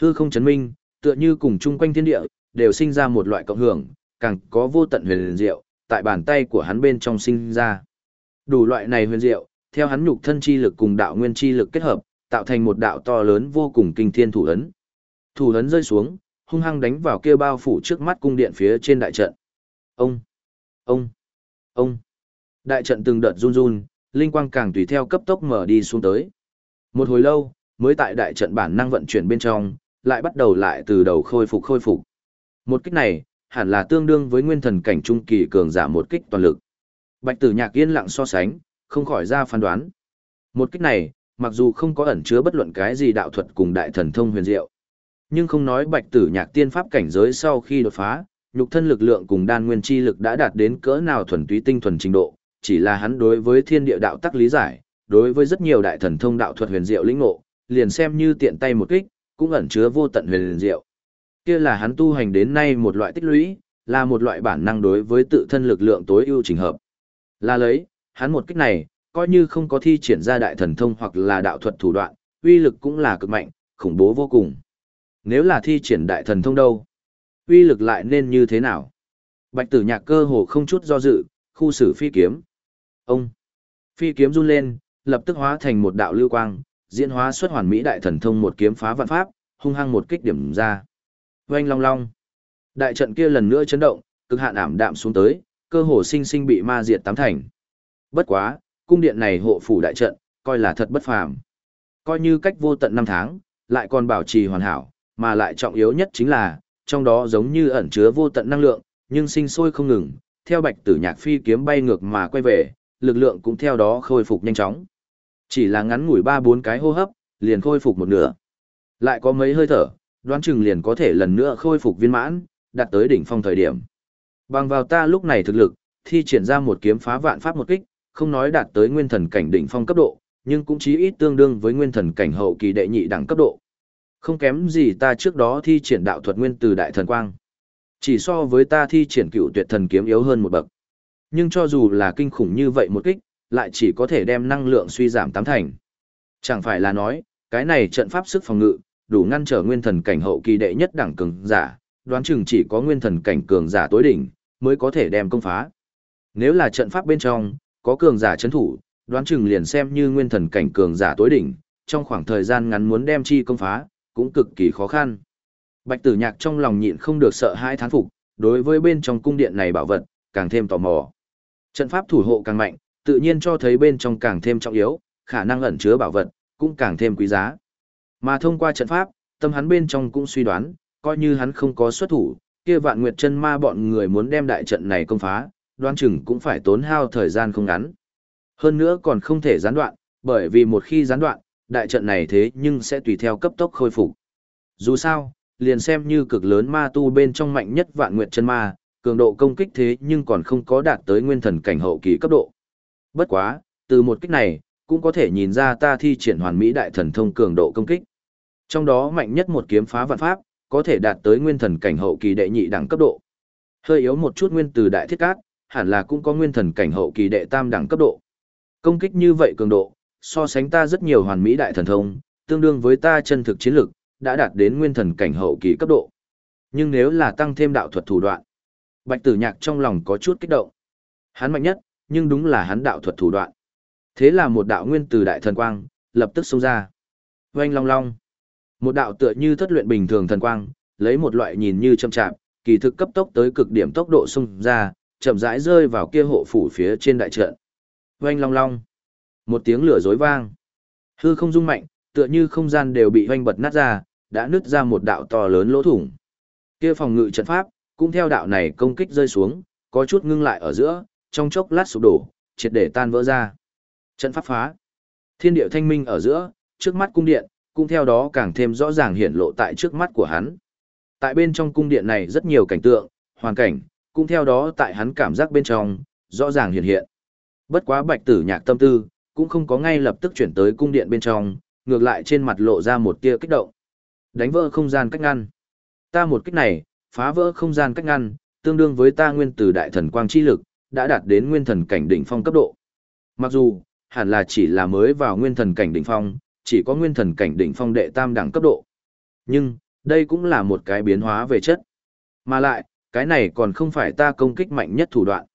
Hư không chấn minh, tựa như cùng chung quanh thiên địa, đều sinh ra một loại cộng hưởng, càng có vô tận huyền diệu, tại bàn tay của hắn bên trong sinh ra. Đủ loại này huyền diệu, theo hắn nhục thân chi lực cùng đạo nguyên chi lực kết hợp, tạo thành một đạo to lớn vô cùng kinh thiên thủ ấn. Thủ ấn rơi xuống, hung hăng đánh vào kia bao phủ trước mắt cung điện phía trên đại trận. Ông, ông, ông. Đại trận từng đợt run run, linh quang càng tùy theo cấp tốc mở đi xuống tới. Một hồi lâu, mới tại đại trận bản năng vận chuyển bên trong, lại bắt đầu lại từ đầu khôi phục khôi phục. Một kích này, hẳn là tương đương với nguyên thần cảnh trung kỳ cường giả một kích toàn lực. Bạch Tử Nhạc yên lặng so sánh, không khỏi ra phán đoán. Một kích này, mặc dù không có ẩn chứa bất luận cái gì đạo thuật cùng đại thần thông huyền diệu, nhưng không nói Bạch Tử Nhạc tiên pháp cảnh giới sau khi đột phá, nhục thân lực lượng cùng đan nguyên chi lực đã đạt đến cỡ nào thuần túy tinh thuần trình độ, chỉ là hắn đối với thiên địa đạo tắc lý giải, đối với rất nhiều đại thần thông đạo thuật huyền diệu lĩnh ngộ, liền xem như tiện tay một kích, cũng ẩn chứa vô tận huyền diệu. Kia là hắn tu hành đến nay một loại tích lũy, là một loại bản năng đối với tự thân lực lượng tối ưu trình hợp. Là lấy, hắn một kích này, coi như không có thi triển ra đại thần thông hoặc là đạo thuật thủ đoạn, uy lực cũng là cực mạnh, khủng bố vô cùng. Nếu là thi triển đại thần thông đâu? Uy lực lại nên như thế nào? Bạch tử nhạc cơ hồ không chút do dự, khu xử phi kiếm. Ông! Phi kiếm run lên, lập tức hóa thành một đạo lưu quang, diễn hóa xuất hoàn mỹ đại thần thông một kiếm phá vạn pháp, hung hăng một kích điểm ra. Oanh long long! Đại trận kia lần nữa chấn động, cực hạn ảm đạm xuống tới, cơ hồ sinh sinh bị ma diệt tám thành. Bất quá, cung điện này hộ phủ đại trận, coi là thật bất phàm. Coi như cách vô tận năm tháng, lại còn bảo trì hoàn hảo, mà lại trọng yếu nhất chính là, trong đó giống như ẩn chứa vô tận năng lượng, nhưng sinh sôi không ngừng, theo bạch tử nhạc phi kiếm bay ngược mà quay về, lực lượng cũng theo đó khôi phục nhanh chóng. Chỉ là ngắn ngủi ba bốn cái hô hấp, liền khôi phục một nửa. Lại có mấy hơi thở, đoán chừng liền có thể lần nữa khôi phục viên mãn, đạt tới đỉnh phong thời điểm. Bằng vào ta lúc này thực lực, thi triển ra một kiếm phá vạn pháp một kích, không nói đạt tới nguyên thần cảnh đỉnh phong cấp độ, nhưng cũng chí ít tương đương với nguyên thần cảnh hậu kỳ đệ nhị đẳng cấp độ. Không kém gì ta trước đó thi triển đạo thuật nguyên từ đại thần quang. Chỉ so với ta thi triển cựu tuyệt thần kiếm yếu hơn một bậc. Nhưng cho dù là kinh khủng như vậy một kích, lại chỉ có thể đem năng lượng suy giảm tám thành. Chẳng phải là nói, cái này trận pháp sức phòng ngự, đủ ngăn trở nguyên thần cảnh hậu kỳ đệ nhất đẳng cường giả, đoán chừng chỉ có nguyên thần cảnh cường giả tối đỉnh, mới có thể đem công phá. Nếu là trận pháp bên trong, có cường giả chấn thủ, đoán chừng liền xem như nguyên thần cảnh cường giả tối đỉnh, trong khoảng thời gian ngắn muốn đem chi công phá, cũng cực kỳ khó khăn. Bạch tử nhạc trong lòng nhịn không được sợ hai thán phục, đối với bên trong cung điện này bảo vật, càng thêm tò mò. Trận pháp thủ hộ càng mạnh, tự nhiên cho thấy bên trong càng thêm trọng yếu, khả năng ẩn chứa bảo vật, cũng càng thêm quý giá. Mà thông qua trận pháp, tâm hắn bên trong cũng suy đoán, coi như hắn không có xuất thủ, kia vạn nguyệt chân ma bọn người muốn đem đại trận này công phá, đoán chừng cũng phải tốn hao thời gian không ngắn. Hơn nữa còn không thể gián đoạn, bởi vì một khi gián đoạn, đại trận này thế nhưng sẽ tùy theo cấp tốc khôi phục. Dù sao, liền xem như cực lớn ma tu bên trong mạnh nhất vạn nguyệt chân ma, cường độ công kích thế nhưng còn không có đạt tới nguyên thần cảnh hậu kỳ cấp độ. Bất quá, từ một kích này, cũng có thể nhìn ra ta thi triển hoàn mỹ đại thần thông cường độ công kích. Trong đó mạnh nhất một kiếm phá vạn pháp, có thể đạt tới nguyên thần cảnh hậu kỳ đệ nhị đẳng cấp độ. Hơi yếu một chút nguyên từ đại thiết cát, hẳn là cũng có nguyên thần cảnh hậu kỳ đệ tam đẳng cấp độ. Công kích như vậy cường độ, so sánh ta rất nhiều hoàn mỹ đại thần thông, tương đương với ta chân thực chiến lực, đã đạt đến nguyên thần cảnh hậu kỳ cấp độ. Nhưng nếu là tăng thêm đạo thuật thủ đoạn, Bạch Tử Nhạc trong lòng có chút kích động. Hắn mạnh nhất, nhưng đúng là hắn đạo thuật thủ đoạn. Thế là một đạo nguyên từ đại thần quang, lập tức xông ra. Oanh long long. Một đạo tựa như thất luyện bình thường thần quang, lấy một loại nhìn như chậm chạp, kỳ thực cấp tốc tới cực điểm tốc độ xung ra, chậm rãi rơi vào kia hộ phủ phía trên đại trận. Oanh long long. Một tiếng lửa rối vang. Hư không rung mạnh, tựa như không gian đều bị oanh bật nát ra, đã nứt ra một đạo to lớn lỗ thủng. Kia phòng ngự trận pháp, cũng theo đạo này công kích rơi xuống, có chút ngưng lại ở giữa, trong chốc lát sụp đổ, triệt để tan vỡ ra. Trận pháp phá. Thiên địa thanh minh ở giữa, trước mắt cung điện, cũng theo đó càng thêm rõ ràng hiện lộ tại trước mắt của hắn. Tại bên trong cung điện này rất nhiều cảnh tượng, hoàn cảnh, cũng theo đó tại hắn cảm giác bên trong, rõ ràng hiện hiện. Bất quá bạch tử nhạc tâm tư, cũng không có ngay lập tức chuyển tới cung điện bên trong, ngược lại trên mặt lộ ra một tia kích động. Đánh vỡ không gian cách ngăn. Ta một kích này, phá vỡ không gian cách ngăn, tương đương với ta nguyên tử đại thần quang chi lực, đã đạt đến nguyên thần cảnh đỉnh phong cấp độ. Mặc dù, hẳn là chỉ là mới vào nguyên thần cảnh đỉnh phong, chỉ có nguyên thần cảnh đỉnh phong đệ tam đẳng cấp độ. Nhưng, đây cũng là một cái biến hóa về chất. Mà lại, cái này còn không phải ta công kích mạnh nhất thủ đoạn.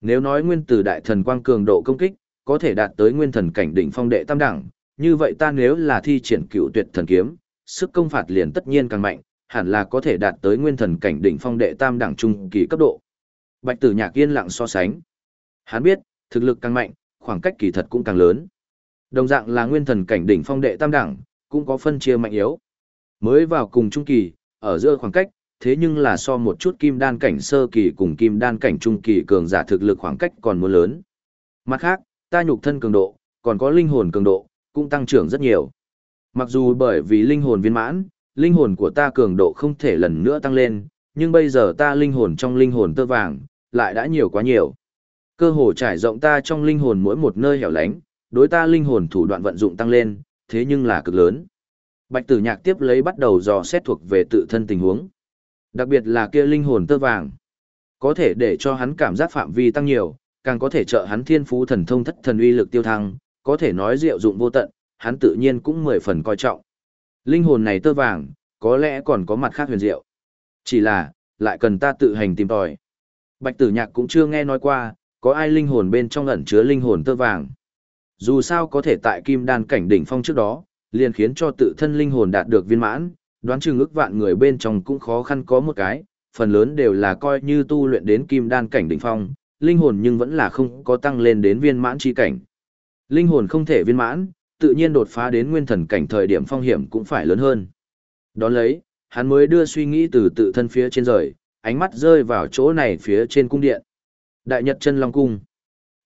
Nếu nói nguyên tử đại thần quang cường độ công kích, có thể đạt tới nguyên thần cảnh đỉnh phong đệ tam đẳng, như vậy ta nếu là thi triển cựu tuyệt thần kiếm, sức công phạt liền tất nhiên càng mạnh, hẳn là có thể đạt tới nguyên thần cảnh đỉnh phong đệ tam đẳng trung kỳ cấp độ. Bạch Tử Nhạc yên lặng so sánh. Hắn biết, thực lực càng mạnh, khoảng cách kỳ thật cũng càng lớn. Đồng dạng là nguyên thần cảnh đỉnh phong đệ tam đẳng, cũng có phân chia mạnh yếu. Mới vào cùng trung kỳ, ở giữa khoảng cách, thế nhưng là so một chút kim đan cảnh sơ kỳ cùng kim đan cảnh trung kỳ cường giả thực lực khoảng cách còn muốn lớn. Mặt khác, ta nhục thân cường độ, còn có linh hồn cường độ, cũng tăng trưởng rất nhiều. Mặc dù bởi vì linh hồn viên mãn, linh hồn của ta cường độ không thể lần nữa tăng lên, nhưng bây giờ ta linh hồn trong linh hồn tơ vàng, lại đã nhiều quá nhiều. Cơ hồ trải rộng ta trong linh hồn mỗi một nơi hẻo lánh, đối ta linh hồn thủ đoạn vận dụng tăng lên, thế nhưng là cực lớn. Bạch tử nhạc tiếp lấy bắt đầu dò xét thuộc về tự thân tình huống. Đặc biệt là kia linh hồn tơ vàng. Có thể để cho hắn cảm giác phạm vi tăng nhiều, càng có thể trợ hắn thiên phú thần thông thất thần uy lực tiêu thăng, có thể nói diệu dụng vô tận, hắn tự nhiên cũng mười phần coi trọng. Linh hồn này tơ vàng, có lẽ còn có mặt khác huyền diệu. Chỉ là, lại cần ta tự hành tìm tòi. Bạch tử nhạc cũng chưa nghe nói qua, có ai linh hồn bên trong ẩn chứa linh hồn tơ vàng. Dù sao có thể tại kim đan cảnh đỉnh phong trước đó, liền khiến cho tự thân linh hồn đạt được viên mãn, đoán chừng ức vạn người bên trong cũng khó khăn có một cái, phần lớn đều là coi như tu luyện đến kim đan cảnh đỉnh phong, linh hồn nhưng vẫn là không có tăng lên đến viên mãn chi cảnh. Linh hồn không thể viên mãn, tự nhiên đột phá đến nguyên thần cảnh thời điểm phong hiểm cũng phải lớn hơn. Đón lấy, hắn mới đưa suy nghĩ từ tự thân phía trên rời, ánh mắt rơi vào chỗ này phía trên cung điện. Đại Nhật Chân Long Cung.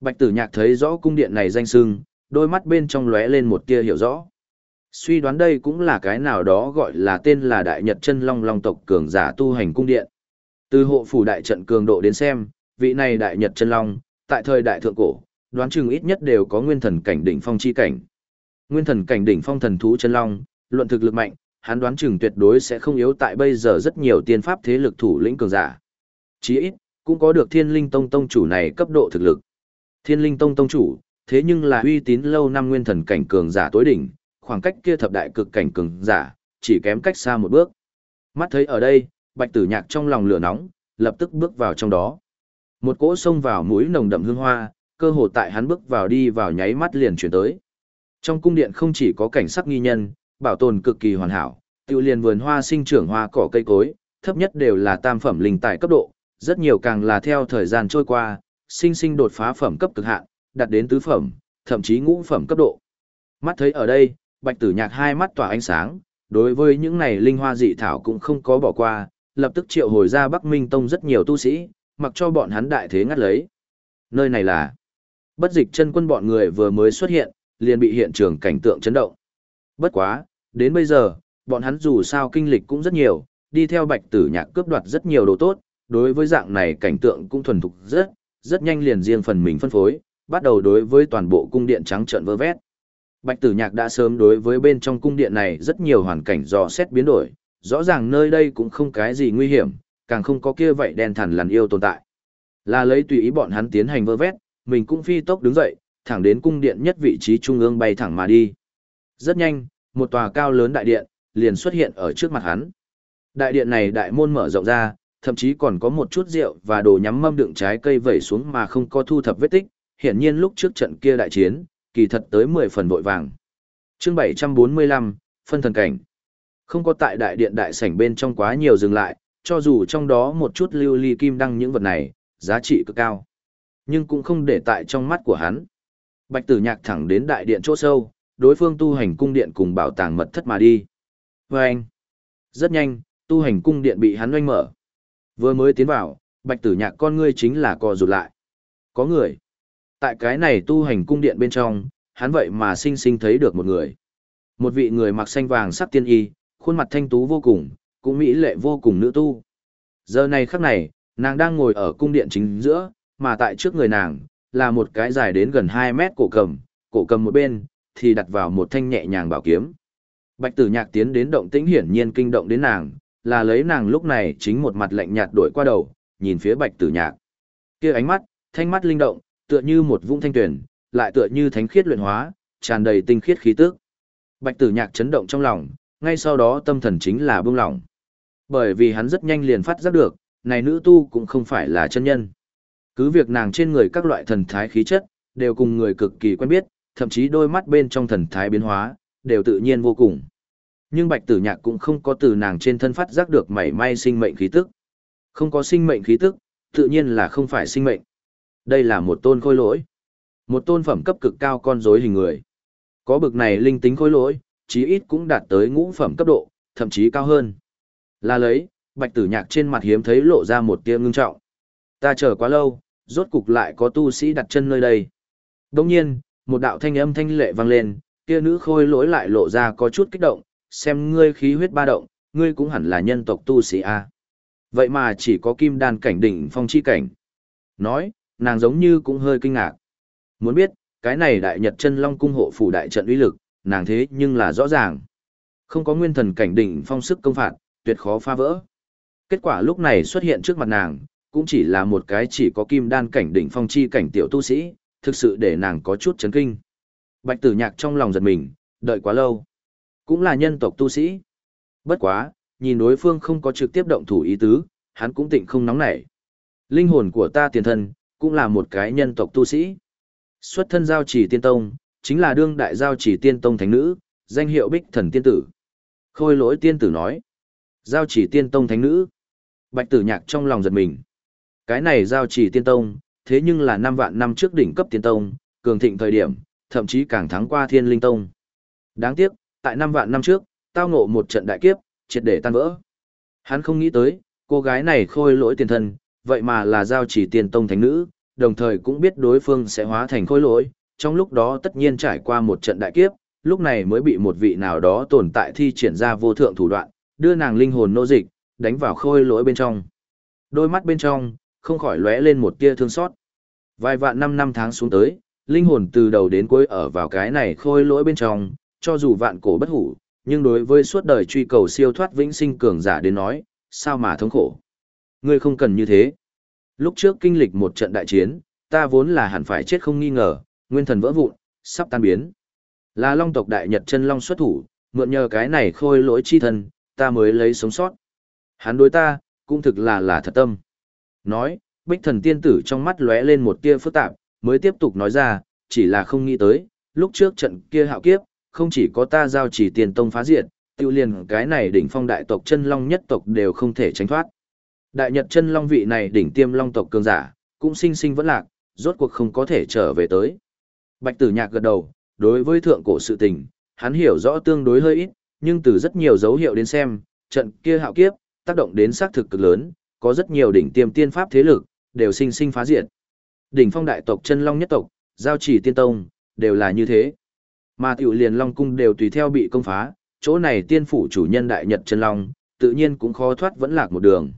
Bạch Tử Nhạc thấy rõ cung điện này danh xưng, đôi mắt bên trong lóe lên một tia hiểu rõ. Suy đoán đây cũng là cái nào đó gọi là tên là Đại Nhật Chân Long Long tộc cường giả tu hành cung điện. Từ hộ phủ đại trận cường độ đến xem, vị này Đại Nhật Chân Long, tại thời đại thượng cổ, đoán chừng ít nhất đều có nguyên thần cảnh đỉnh phong chi cảnh. Nguyên thần cảnh đỉnh phong thần thú chân long, luận thực lực mạnh, hắn đoán chừng tuyệt đối sẽ không yếu tại bây giờ rất nhiều tiên pháp thế lực thủ lĩnh cường giả. Chí ít, cũng có được Thiên Linh Tông tông chủ này cấp độ thực lực. Thiên Linh Tông tông chủ, thế nhưng là uy tín lâu năm nguyên thần cảnh cường giả tối đỉnh, khoảng cách kia thập đại cực cảnh cường giả, chỉ kém cách xa một bước. Mắt thấy ở đây, Bạch Tử Nhạc trong lòng lửa nóng, lập tức bước vào trong đó. Một cỗ xông vào mũi nồng đậm hương hoa, cơ hồ tại hắn bước vào đi vào nháy mắt liền chuyển tới. Trong cung điện không chỉ có cảnh sắc nghi nhân, bảo tồn cực kỳ hoàn hảo, tiêu liền vườn hoa sinh trưởng hoa cỏ cây cối, thấp nhất đều là tam phẩm linh tài cấp độ, rất nhiều càng là theo thời gian trôi qua, sinh sinh đột phá phẩm cấp cực hạn, đạt đến tứ phẩm, thậm chí ngũ phẩm cấp độ. Mắt thấy ở đây, Bạch Tử Nhạc hai mắt tỏa ánh sáng, đối với những này linh hoa dị thảo cũng không có bỏ qua, lập tức triệu hồi ra Bắc Minh Tông rất nhiều tu sĩ, mặc cho bọn hắn đại thế ngắt lấy. Nơi này là Bất dịch chân quân bọn người vừa mới xuất hiện, liền bị hiện trường cảnh tượng chấn động. Bất quá, đến bây giờ, bọn hắn dù sao kinh lịch cũng rất nhiều, đi theo bạch tử nhạc cướp đoạt rất nhiều đồ tốt, đối với dạng này cảnh tượng cũng thuần thục rất, rất nhanh liền riêng phần mình phân phối, bắt đầu đối với toàn bộ cung điện trắng trợn vơ vét. Bạch tử nhạc đã sớm đối với bên trong cung điện này rất nhiều hoàn cảnh dò xét biến đổi, rõ ràng nơi đây cũng không cái gì nguy hiểm, càng không có kia vậy đen thẳn lằn yêu tồn tại. Là lấy tùy ý bọn hắn tiến hành vơ vét, mình cũng phi tốc đứng dậy, thẳng đến cung điện nhất vị trí trung ương bay thẳng mà đi. Rất nhanh, một tòa cao lớn đại điện, liền xuất hiện ở trước mặt hắn. Đại điện này đại môn mở rộng ra, thậm chí còn có một chút rượu và đồ nhắm mâm đựng trái cây vẩy xuống mà không có thu thập vết tích, hiển nhiên lúc trước trận kia đại chiến, kỳ thật tới 10 phần vội vàng. Chương 745, phân thần cảnh. Không có tại đại điện đại sảnh bên trong quá nhiều dừng lại, cho dù trong đó một chút lưu ly kim đăng những vật này, giá trị cực cao. Nhưng cũng không để tại trong mắt của hắn. Bạch tử nhạc thẳng đến đại điện chỗ sâu, đối phương tu hành cung điện cùng bảo tàng mật thất mà đi. Và anh, rất nhanh, tu hành cung điện bị hắn oanh mở. Vừa mới tiến vào, bạch tử nhạc con ngươi chính là co rụt lại. Có người. Tại cái này tu hành cung điện bên trong, hắn vậy mà sinh sinh thấy được một người. Một vị người mặc xanh vàng sắc tiên y, khuôn mặt thanh tú vô cùng, cũng mỹ lệ vô cùng nữ tu. Giờ này khắc này, nàng đang ngồi ở cung điện chính giữa, mà tại trước người nàng, là một cái dài đến gần 2 mét cổ cầm, cổ cầm một bên, thì đặt vào một thanh nhẹ nhàng bảo kiếm. Bạch tử nhạc tiến đến động tĩnh hiển nhiên kinh động đến nàng, là lấy nàng lúc này chính một mặt lạnh nhạt đổi qua đầu, nhìn phía bạch tử nhạc. kia ánh mắt, thanh mắt linh động, tựa như một vũng thanh tuyển, lại tựa như thánh khiết luyện hóa, tràn đầy tinh khiết khí tức. Bạch tử nhạc chấn động trong lòng, ngay sau đó tâm thần chính là bông lòng. Bởi vì hắn rất nhanh liền phát giác được, này nữ tu cũng không phải là chân nhân. Cứ việc nàng trên người các loại thần thái khí chất, đều cùng người cực kỳ quen biết, thậm chí đôi mắt bên trong thần thái biến hóa, đều tự nhiên vô cùng. Nhưng bạch tử nhạc cũng không có từ nàng trên thân phát giác được mảy may sinh mệnh khí tức. Không có sinh mệnh khí tức, tự nhiên là không phải sinh mệnh. Đây là một tôn khôi lỗi. Một tôn phẩm cấp cực cao con rối hình người. Có bực này linh tính khôi lỗi, chí ít cũng đạt tới ngũ phẩm cấp độ, thậm chí cao hơn. Là lấy, bạch tử nhạc trên mặt hiếm thấy lộ ra một tia ngưng trọng. Ta chờ quá lâu, rốt cục lại có tu sĩ đặt chân nơi đây. Đồng nhiên, một đạo thanh âm thanh lệ vang lên, kia nữ khôi lỗi lại lộ ra có chút kích động, xem ngươi khí huyết ba động, ngươi cũng hẳn là nhân tộc tu sĩ A. Vậy mà chỉ có kim đan cảnh đỉnh phong chi cảnh. Nói, nàng giống như cũng hơi kinh ngạc. Muốn biết, cái này đại nhật chân long cung hộ phủ đại trận uy lực, nàng thế nhưng là rõ ràng. Không có nguyên thần cảnh đỉnh phong sức công phạt, tuyệt khó phá vỡ. Kết quả lúc này xuất hiện trước mặt nàng, cũng chỉ là một cái chỉ có kim đan cảnh đỉnh phong chi cảnh tiểu tu sĩ, thực sự để nàng có chút chấn kinh. Bạch tử nhạc trong lòng giật mình, đợi quá lâu. Cũng là nhân tộc tu sĩ. Bất quá, nhìn đối phương không có trực tiếp động thủ ý tứ, hắn cũng tịnh không nóng nảy. Linh hồn của ta tiền thân, cũng là một cái nhân tộc tu sĩ. Xuất thân giao chỉ tiên tông, chính là đương đại giao chỉ tiên tông thánh nữ, danh hiệu bích thần tiên tử. Khôi lỗi tiên tử nói. Giao chỉ tiên tông thánh nữ. Bạch tử nhạc trong lòng giật mình. Cái này giao chỉ tiên tông, thế nhưng là năm vạn năm trước đỉnh cấp tiên tông, cường thịnh thời điểm, thậm chí càng thắng qua thiên linh tông. Đáng tiếc, tại năm vạn năm trước, tao ngộ một trận đại kiếp, triệt để tan vỡ. Hắn không nghĩ tới, cô gái này khôi lỗi tiền thân, vậy mà là giao chỉ tiền tông thánh nữ, đồng thời cũng biết đối phương sẽ hóa thành khôi lỗi, trong lúc đó tất nhiên trải qua một trận đại kiếp, lúc này mới bị một vị nào đó tồn tại thi triển ra vô thượng thủ đoạn, đưa nàng linh hồn nô dịch, đánh vào khôi lỗi bên trong. Đôi mắt bên trong, không khỏi lóe lên một tia thương xót. Vài vạn năm năm tháng xuống tới, linh hồn từ đầu đến cuối ở vào cái này khôi lỗi bên trong, cho dù vạn cổ bất hủ, nhưng đối với suốt đời truy cầu siêu thoát vĩnh sinh cường giả đến nói, sao mà thống khổ. Ngươi không cần như thế. Lúc trước kinh lịch một trận đại chiến, ta vốn là hẳn phải chết không nghi ngờ, nguyên thần vỡ vụn, sắp tan biến. Là long tộc đại nhật chân long xuất thủ, mượn nhờ cái này khôi lỗi chi thân, ta mới lấy sống sót. Hắn đối ta, cũng thực là là thật tâm. Nói, bích thần tiên tử trong mắt lóe lên một tia phức tạp, mới tiếp tục nói ra, chỉ là không nghĩ tới, lúc trước trận kia hạo kiếp, không chỉ có ta giao chỉ tiền tông phá diệt, tiêu liền cái này đỉnh phong đại tộc chân long nhất tộc đều không thể tránh thoát. Đại nhật chân long vị này đỉnh tiêm long tộc cường giả, cũng sinh sinh vẫn lạc, rốt cuộc không có thể trở về tới. Bạch tử nhạc gật đầu, đối với thượng cổ sự tình, hắn hiểu rõ tương đối hơi ít, nhưng từ rất nhiều dấu hiệu đến xem, trận kia hạo kiếp, tác động đến xác thực cực lớn, có rất nhiều đỉnh tiêm tiên pháp thế lực, đều sinh sinh phá diệt. Đỉnh phong đại tộc chân long nhất tộc, giao chỉ tiên tông, đều là như thế. Mà tiểu liền long cung đều tùy theo bị công phá, chỗ này tiên phủ chủ nhân đại nhật chân long, tự nhiên cũng khó thoát vẫn lạc một đường.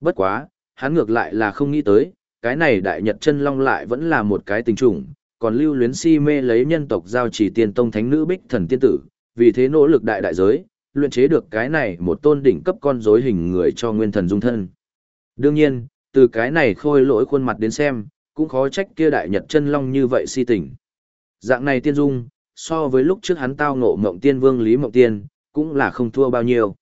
Bất quá, hắn ngược lại là không nghĩ tới, cái này đại nhật chân long lại vẫn là một cái tình trùng, còn lưu luyến si mê lấy nhân tộc giao chỉ tiên tông thánh nữ bích thần tiên tử, vì thế nỗ lực đại đại giới, luyện chế được cái này một tôn đỉnh cấp con rối hình người cho nguyên thần dung thân. Đương nhiên, từ cái này khôi lỗi khuôn mặt đến xem, cũng khó trách kia đại nhật chân long như vậy si tình. Dạng này tiên dung, so với lúc trước hắn tao ngộ mộng tiên vương Lý Mộng Tiên, cũng là không thua bao nhiêu.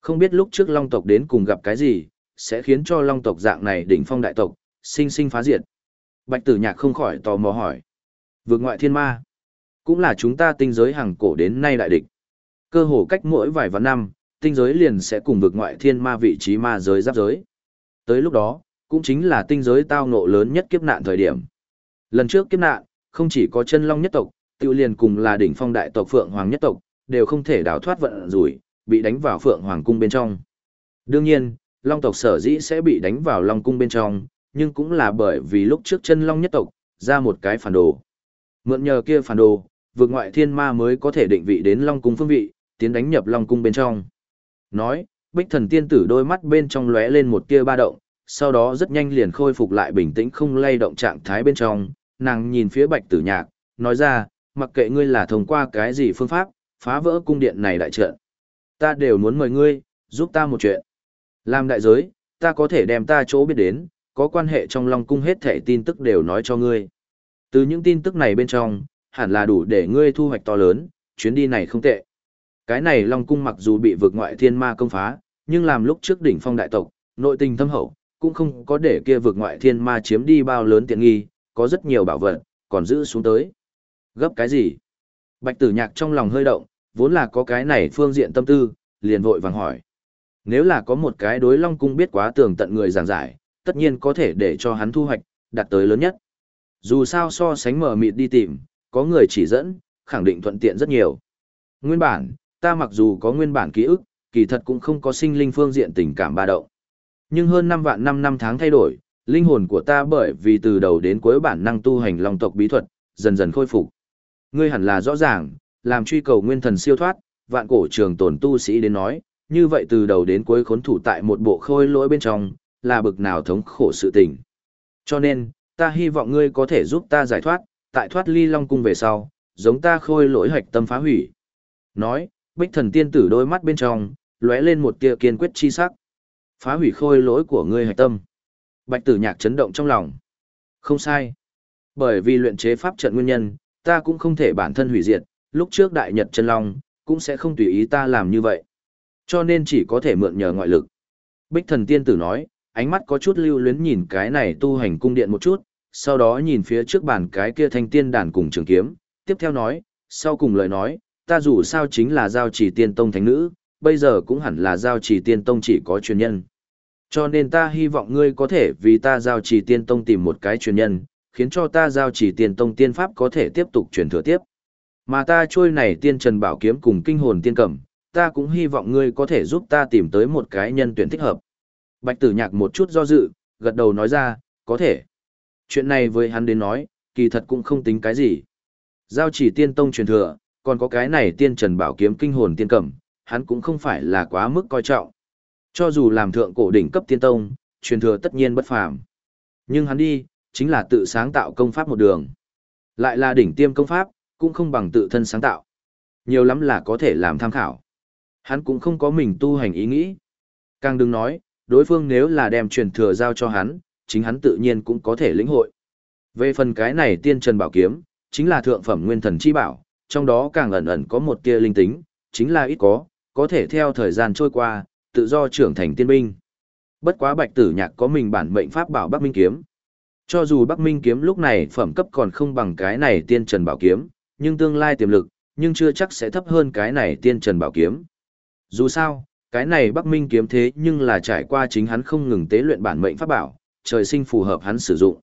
Không biết lúc trước long tộc đến cùng gặp cái gì, sẽ khiến cho long tộc dạng này đỉnh phong đại tộc, sinh sinh phá diệt. Bạch tử nhạc không khỏi tò mò hỏi. Vượt ngoại thiên ma, cũng là chúng ta tinh giới hàng cổ đến nay đại địch. Cơ hồ cách mỗi vài vạn năm, tinh giới liền sẽ cùng vượt ngoại thiên ma vị trí ma giới giáp giới. Tới lúc đó, cũng chính là tinh giới tao ngộ lớn nhất kiếp nạn thời điểm. Lần trước kiếp nạn, không chỉ có chân long nhất tộc, tiêu liền cùng là đỉnh phong đại tộc Phượng Hoàng nhất tộc, đều không thể đào thoát vận rủi, bị đánh vào Phượng Hoàng cung bên trong. Đương nhiên, long tộc sở dĩ sẽ bị đánh vào long cung bên trong, nhưng cũng là bởi vì lúc trước chân long nhất tộc, ra một cái phản đồ. Mượn nhờ kia phản đồ, vượt ngoại thiên ma mới có thể định vị đến long cung phương vị, tiến đánh nhập long cung bên trong. Nói, bích thần tiên tử đôi mắt bên trong lóe lên một tia ba động, sau đó rất nhanh liền khôi phục lại bình tĩnh không lay động trạng thái bên trong, nàng nhìn phía bạch tử nhạc, nói ra, mặc kệ ngươi là thông qua cái gì phương pháp, phá vỡ cung điện này đại trận. Ta đều muốn mời ngươi, giúp ta một chuyện. Làm đại giới, ta có thể đem ta chỗ biết đến, có quan hệ trong Long Cung hết thể tin tức đều nói cho ngươi. Từ những tin tức này bên trong, hẳn là đủ để ngươi thu hoạch to lớn, chuyến đi này không tệ. Cái này Long Cung mặc dù bị vượt ngoại thiên ma công phá, nhưng làm lúc trước đỉnh phong đại tộc, nội tình thâm hậu, cũng không có để kia vượt ngoại thiên ma chiếm đi bao lớn tiện nghi, có rất nhiều bảo vật, còn giữ xuống tới. Gấp cái gì? Bạch tử nhạc trong lòng hơi động, vốn là có cái này phương diện tâm tư, liền vội vàng hỏi. Nếu là có một cái đối Long Cung biết quá tường tận người giảng giải, tất nhiên có thể để cho hắn thu hoạch, đạt tới lớn nhất. Dù sao so sánh mở mịt đi tìm, có người chỉ dẫn, khẳng định thuận tiện rất nhiều. Nguyên bản, ta mặc dù có nguyên bản ký ức, kỳ thật cũng không có sinh linh phương diện tình cảm ba động. Nhưng hơn 5 vạn 5 năm tháng thay đổi, linh hồn của ta bởi vì từ đầu đến cuối bản năng tu hành long tộc bí thuật, dần dần khôi phục. Ngươi hẳn là rõ ràng, làm truy cầu nguyên thần siêu thoát, vạn cổ trường tồn tu sĩ đến nói, như vậy từ đầu đến cuối khốn thủ tại một bộ khôi lỗi bên trong, là bực nào thống khổ sự tình. Cho nên, ta hy vọng ngươi có thể giúp ta giải thoát, tại thoát ly long cung về sau, giống ta khôi lỗi hạch tâm phá hủy. Nói, bích thần tiên tử đôi mắt bên trong, lóe lên một tia kiên quyết chi sắc. Phá hủy khôi lỗi của ngươi hạch tâm. Bạch tử nhạc chấn động trong lòng. Không sai. Bởi vì luyện chế pháp trận nguyên nhân, ta cũng không thể bản thân hủy diệt, lúc trước đại nhật chân long, cũng sẽ không tùy ý ta làm như vậy. Cho nên chỉ có thể mượn nhờ ngoại lực. Bích thần tiên tử nói, ánh mắt có chút lưu luyến nhìn cái này tu hành cung điện một chút, sau đó nhìn phía trước bàn cái kia thanh tiên đàn cùng trường kiếm, tiếp theo nói, sau cùng lời nói, ta dù sao chính là giao chỉ tiên tông thánh nữ, bây giờ cũng hẳn là giao chỉ tiên tông chỉ có truyền nhân. Cho nên ta hy vọng ngươi có thể vì ta giao chỉ tiên tông tìm một cái truyền nhân, khiến cho ta giao chỉ tiên tông tiên pháp có thể tiếp tục truyền thừa tiếp. Mà ta trôi này tiên trần bảo kiếm cùng kinh hồn tiên cẩm, ta cũng hy vọng ngươi có thể giúp ta tìm tới một cái nhân tuyển thích hợp. Bạch tử nhạc một chút do dự, gật đầu nói ra, có thể. Chuyện này với hắn đến nói, kỳ thật cũng không tính cái gì. Giao chỉ tiên tông truyền thừa, còn có cái này tiên trần bảo kiếm kinh hồn tiên cẩm, hắn cũng không phải là quá mức coi trọng. Cho dù làm thượng cổ đỉnh cấp tiên tông, truyền thừa tất nhiên bất phàm. Nhưng hắn đi, chính là tự sáng tạo công pháp một đường. Lại là đỉnh tiêm công pháp, cũng không bằng tự thân sáng tạo. Nhiều lắm là có thể làm tham khảo. Hắn cũng không có mình tu hành ý nghĩ. Càng đừng nói, đối phương nếu là đem truyền thừa giao cho hắn, chính hắn tự nhiên cũng có thể lĩnh hội. Về phần cái này tiên trần bảo kiếm, chính là thượng phẩm nguyên thần chi bảo, trong đó càng ẩn ẩn có một tia linh tính, chính là ít có, có thể theo thời gian trôi qua, tự do trưởng thành tiên binh. Bất quá bạch tử nhạc có mình bản mệnh pháp bảo Bắc Minh kiếm. Cho dù Bắc Minh kiếm lúc này phẩm cấp còn không bằng cái này tiên trần bảo kiếm, nhưng tương lai tiềm lực, nhưng chưa chắc sẽ thấp hơn cái này tiên trần bảo kiếm. Dù sao, cái này Bắc Minh kiếm thế nhưng là trải qua chính hắn không ngừng tế luyện bản mệnh pháp bảo, trời sinh phù hợp hắn sử dụng.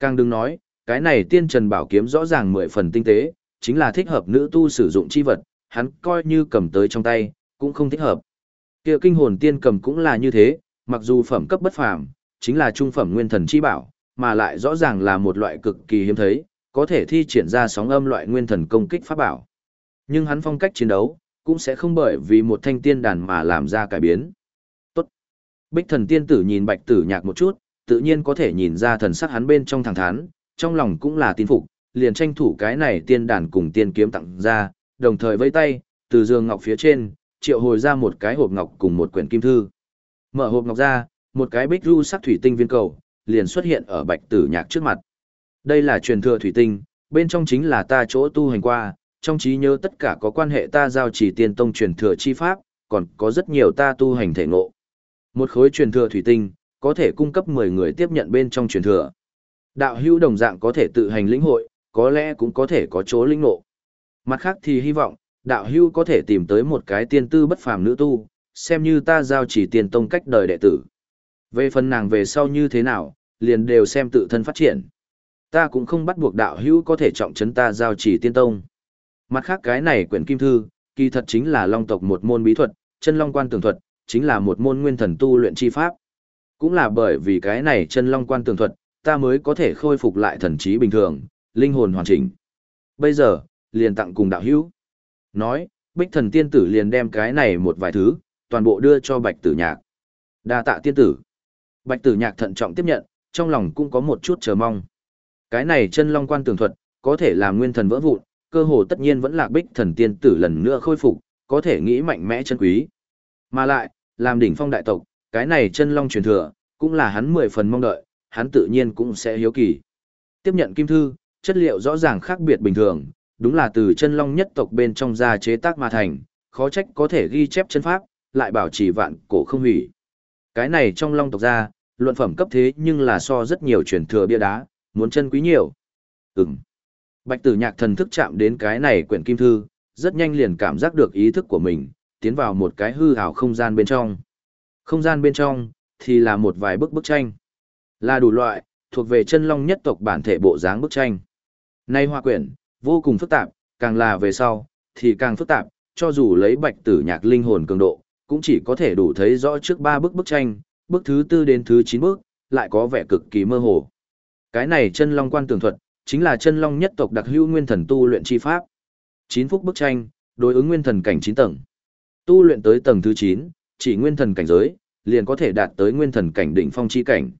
Càng đừng nói, cái này tiên trần bảo kiếm rõ ràng mười phần tinh tế, chính là thích hợp nữ tu sử dụng chi vật, hắn coi như cầm tới trong tay, cũng không thích hợp. Kia kinh hồn tiên cầm cũng là như thế, mặc dù phẩm cấp bất phàm, chính là trung phẩm nguyên thần chi bảo, mà lại rõ ràng là một loại cực kỳ hiếm thấy, có thể thi triển ra sóng âm loại nguyên thần công kích pháp bảo. Nhưng hắn phong cách chiến đấu, cũng sẽ không bởi vì một thanh tiên đàn mà làm ra cải biến. Tốt. Bích thần tiên tử nhìn bạch tử nhạc một chút, tự nhiên có thể nhìn ra thần sắc hắn bên trong thẳng thắn, trong lòng cũng là tin phục, liền tranh thủ cái này tiên đàn cùng tiên kiếm tặng ra, đồng thời vẫy tay, từ giường ngọc phía trên, triệu hồi ra một cái hộp ngọc cùng một quyển kim thư. Mở hộp ngọc ra, một cái bích ru sắc thủy tinh viên cầu, liền xuất hiện ở bạch tử nhạc trước mặt. Đây là truyền thừa thủy tinh, bên trong chính là ta chỗ tu hành qua, trong trí nhớ tất cả có quan hệ ta giao chỉ tiên tông truyền thừa chi pháp, còn có rất nhiều ta tu hành thể ngộ. Một khối truyền thừa thủy tinh, có thể cung cấp 10 người tiếp nhận bên trong truyền thừa. Đạo hữu đồng dạng có thể tự hành lĩnh hội, có lẽ cũng có thể có chỗ linh ngộ. Mặt khác thì hy vọng, đạo hưu có thể tìm tới một cái tiên tư bất phàm nữ tu, xem như ta giao chỉ tiền tông cách đời đệ tử. Về phần nàng về sau như thế nào, liền đều xem tự thân phát triển. Ta cũng không bắt buộc đạo hữu có thể trọng trấn ta giao chỉ tiên tông. Mặt khác cái này quyển kim thư, kỳ thật chính là long tộc một môn bí thuật, chân long quan tường thuật, chính là một môn nguyên thần tu luyện chi pháp. Cũng là bởi vì cái này chân long quan tường thuật, ta mới có thể khôi phục lại thần trí bình thường, linh hồn hoàn chỉnh. Bây giờ, liền tặng cùng đạo hữu. Nói, bích thần tiên tử liền đem cái này một vài thứ, toàn bộ đưa cho bạch tử nhạc. đa tạ tiên tử. Bạch tử nhạc thận trọng tiếp nhận, trong lòng cũng có một chút chờ mong. Cái này chân long quan tường thuật, có thể làm nguyên thần vỡ vụn, cơ hồ tất nhiên vẫn là bích thần tiên tử lần nữa khôi phục, có thể nghĩ mạnh mẽ chân quý. Mà lại, làm đỉnh phong đại tộc, cái này chân long truyền thừa, cũng là hắn mười phần mong đợi, hắn tự nhiên cũng sẽ hiếu kỳ. Tiếp nhận kim thư, chất liệu rõ ràng khác biệt bình thường, đúng là từ chân long nhất tộc bên trong ra chế tác mà thành, khó trách có thể ghi chép chân pháp, lại bảo trì vạn cổ không hủy. Cái này trong long tộc ra, luận phẩm cấp thế nhưng là so rất nhiều truyền thừa bia đá, muốn chân quý nhiều. Ừm. Bạch tử nhạc thần thức chạm đến cái này quyển kim thư, rất nhanh liền cảm giác được ý thức của mình, tiến vào một cái hư ảo không gian bên trong. Không gian bên trong, thì là một vài bức bức tranh. Là đủ loại, thuộc về chân long nhất tộc bản thể bộ dáng bức tranh. Nay hoa quyển, vô cùng phức tạp, càng là về sau, thì càng phức tạp, cho dù lấy bạch tử nhạc linh hồn cường độ, cũng chỉ có thể đủ thấy rõ trước ba bức bức tranh, bức thứ tư đến thứ chín bước, lại có vẻ cực kỳ mơ hồ. Cái này chân long quan tường thuật, chính là chân long nhất tộc đặc hữu nguyên thần tu luyện chi pháp. Chín phút bức tranh, đối ứng nguyên thần cảnh chín tầng. Tu luyện tới tầng thứ chín, chỉ nguyên thần cảnh giới, liền có thể đạt tới nguyên thần cảnh đỉnh phong chi cảnh.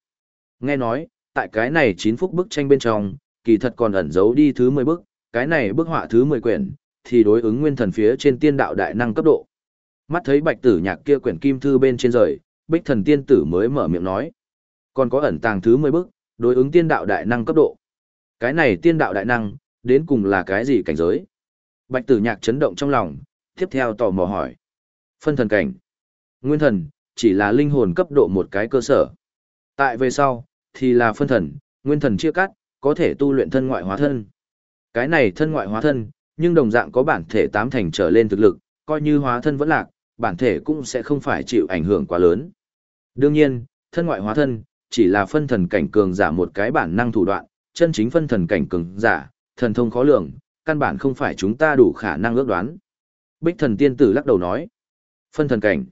Nghe nói, tại cái này chín phút bức tranh bên trong, kỳ thật còn ẩn giấu đi thứ 10 bức, cái này bức họa thứ 10 quyển, thì đối ứng nguyên thần phía trên tiên đạo đại năng cấp độ. Mắt thấy bạch tử nhạc kia quyển kim thư bên trên rời, bích thần tiên tử mới mở miệng nói. Còn có ẩn tàng thứ 10 bước, đối ứng tiên đạo đại năng cấp độ. Cái này tiên đạo đại năng, đến cùng là cái gì cảnh giới? Bạch tử nhạc chấn động trong lòng, tiếp theo tò mò hỏi. Phân thần cảnh. Nguyên thần, chỉ là linh hồn cấp độ một cái cơ sở. Tại về sau, thì là phân thần, nguyên thần chia cắt, có thể tu luyện thân ngoại hóa thân. Cái này thân ngoại hóa thân, nhưng đồng dạng có bản thể tám thành trở lên thực lực, coi như hóa thân vẫn lạc, bản thể cũng sẽ không phải chịu ảnh hưởng quá lớn. Đương nhiên, thân ngoại hóa thân, chỉ là phân thần cảnh cường giả một cái bản năng thủ đoạn, chân chính phân thần cảnh cường giả, thần thông khó lường, căn bản không phải chúng ta đủ khả năng ước đoán. Bích thần tiên tử lắc đầu nói, phân thần cảnh.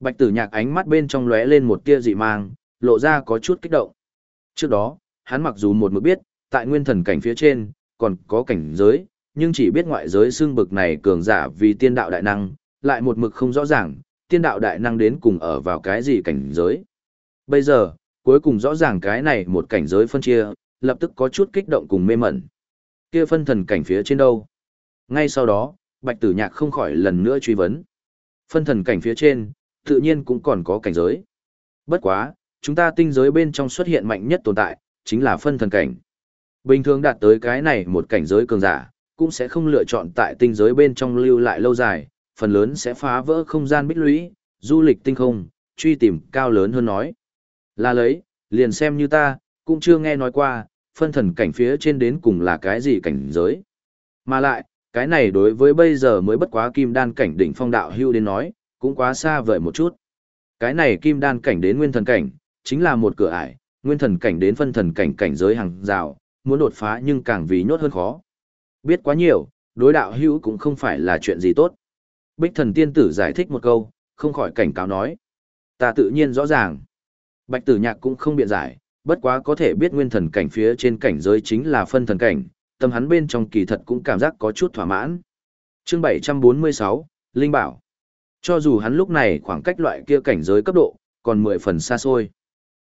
Bạch tử nhạc ánh mắt bên trong lóe lên một tia dị mang, lộ ra có chút kích động. Trước đó, hắn mặc dù một mực biết, tại nguyên thần cảnh phía trên, còn có cảnh giới, nhưng chỉ biết ngoại giới xương bực này cường giả vì tiên đạo đại năng, lại một mực không rõ ràng, tiên đạo đại năng đến cùng ở vào cái gì cảnh giới. Bây giờ, cuối cùng rõ ràng cái này một cảnh giới phân chia, lập tức có chút kích động cùng mê mẩn. Kia phân thần cảnh phía trên đâu? Ngay sau đó, Bạch Tử Nhạc không khỏi lần nữa truy vấn. Phân thần cảnh phía trên, tự nhiên cũng còn có cảnh giới. Bất quá, chúng ta tinh giới bên trong xuất hiện mạnh nhất tồn tại, chính là phân thần cảnh. Bình thường đạt tới cái này một cảnh giới cường giả, cũng sẽ không lựa chọn tại tinh giới bên trong lưu lại lâu dài, phần lớn sẽ phá vỡ không gian bích lũy, du lịch tinh không, truy tìm cao lớn hơn nói. Là lấy, liền xem như ta, cũng chưa nghe nói qua, phân thần cảnh phía trên đến cùng là cái gì cảnh giới. Mà lại, cái này đối với bây giờ mới bất quá kim đan cảnh đỉnh phong đạo hưu đến nói, cũng quá xa vời một chút. Cái này kim đan cảnh đến nguyên thần cảnh, chính là một cửa ải, nguyên thần cảnh đến phân thần cảnh cảnh giới hàng rào, muốn đột phá nhưng càng vì nhốt hơn khó. Biết quá nhiều, đối đạo hữu cũng không phải là chuyện gì tốt. Bích thần tiên tử giải thích một câu, không khỏi cảnh cáo nói. Ta tự nhiên rõ ràng. Bạch tử nhạc cũng không biện giải, bất quá có thể biết nguyên thần cảnh phía trên cảnh giới chính là phân thần cảnh, tâm hắn bên trong kỳ thật cũng cảm giác có chút thỏa mãn. Chương 746, Linh Bảo. Cho dù hắn lúc này khoảng cách loại kia cảnh giới cấp độ, còn 10 phần xa xôi.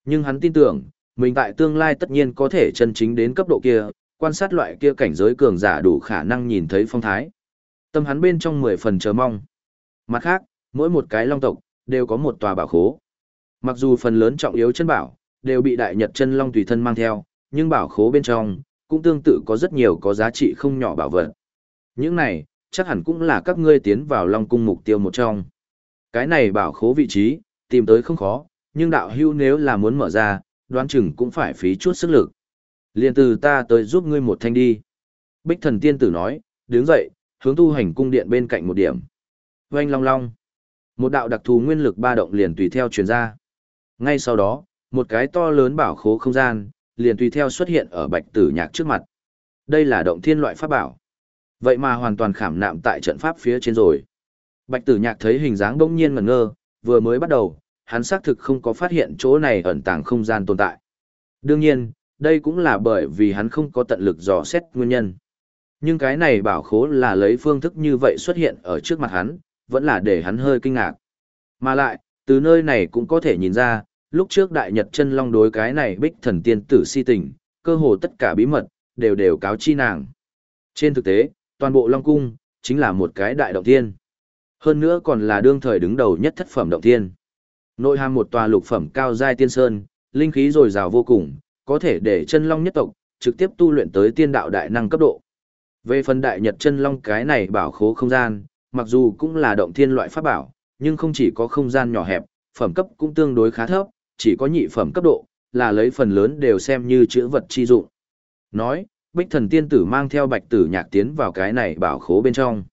Nhưng hắn tin tưởng, mình tại tương lai tất nhiên có thể chân chính đến cấp độ kia, quan sát loại kia cảnh giới cường giả đủ khả năng nhìn thấy phong thái. Tâm hắn bên trong 10 phần chờ mong. Mặt khác, mỗi một cái long tộc, đều có một tòa bảo khố. Mặc dù phần lớn trọng yếu chân bảo, đều bị đại nhật chân long tùy thân mang theo, nhưng bảo khố bên trong, cũng tương tự có rất nhiều có giá trị không nhỏ bảo vật. Những này, chắc hẳn cũng là các ngươi tiến vào long cung mục tiêu một trong. Cái này bảo khố vị trí, tìm tới không khó, nhưng đạo hưu nếu là muốn mở ra, đoán chừng cũng phải phí chút sức lực. Liên từ ta tới giúp ngươi một thanh đi. Bích thần tiên tử nói, đứng dậy, hướng tu hành cung điện bên cạnh một điểm. Oanh long long. Một đạo đặc thù nguyên lực ba động liền tùy theo truyền ra. Ngay sau đó, một cái to lớn bảo khố không gian, liền tùy theo xuất hiện ở bạch tử nhạc trước mặt. Đây là động thiên loại pháp bảo. Vậy mà hoàn toàn khảm nạm tại trận pháp phía trên rồi. Bạch tử nhạc thấy hình dáng bỗng nhiên ngẩn ngơ, vừa mới bắt đầu, hắn xác thực không có phát hiện chỗ này ẩn tàng không gian tồn tại. Đương nhiên, đây cũng là bởi vì hắn không có tận lực dò xét nguyên nhân. Nhưng cái này bảo khố là lấy phương thức như vậy xuất hiện ở trước mặt hắn, vẫn là để hắn hơi kinh ngạc. Mà lại, từ nơi này cũng có thể nhìn ra, lúc trước đại nhật chân long đối cái này bích thần tiên tử si tình, cơ hồ tất cả bí mật, đều đều cáo chi nàng. Trên thực tế, toàn bộ long cung, chính là một cái đại động tiên. Hơn nữa còn là đương thời đứng đầu nhất thất phẩm động tiên. Nội hàm một tòa lục phẩm cao giai tiên sơn, linh khí dồi dào vô cùng, có thể để chân long nhất tộc trực tiếp tu luyện tới tiên đạo đại năng cấp độ. Về phần đại nhật chân long cái này bảo khố không gian, mặc dù cũng là động thiên loại pháp bảo, nhưng không chỉ có không gian nhỏ hẹp, phẩm cấp cũng tương đối khá thấp, chỉ có nhị phẩm cấp độ, là lấy phần lớn đều xem như chữ vật chi dụng. Nói, bích thần tiên tử mang theo bạch tử nhạc tiến vào cái này bảo khố bên trong.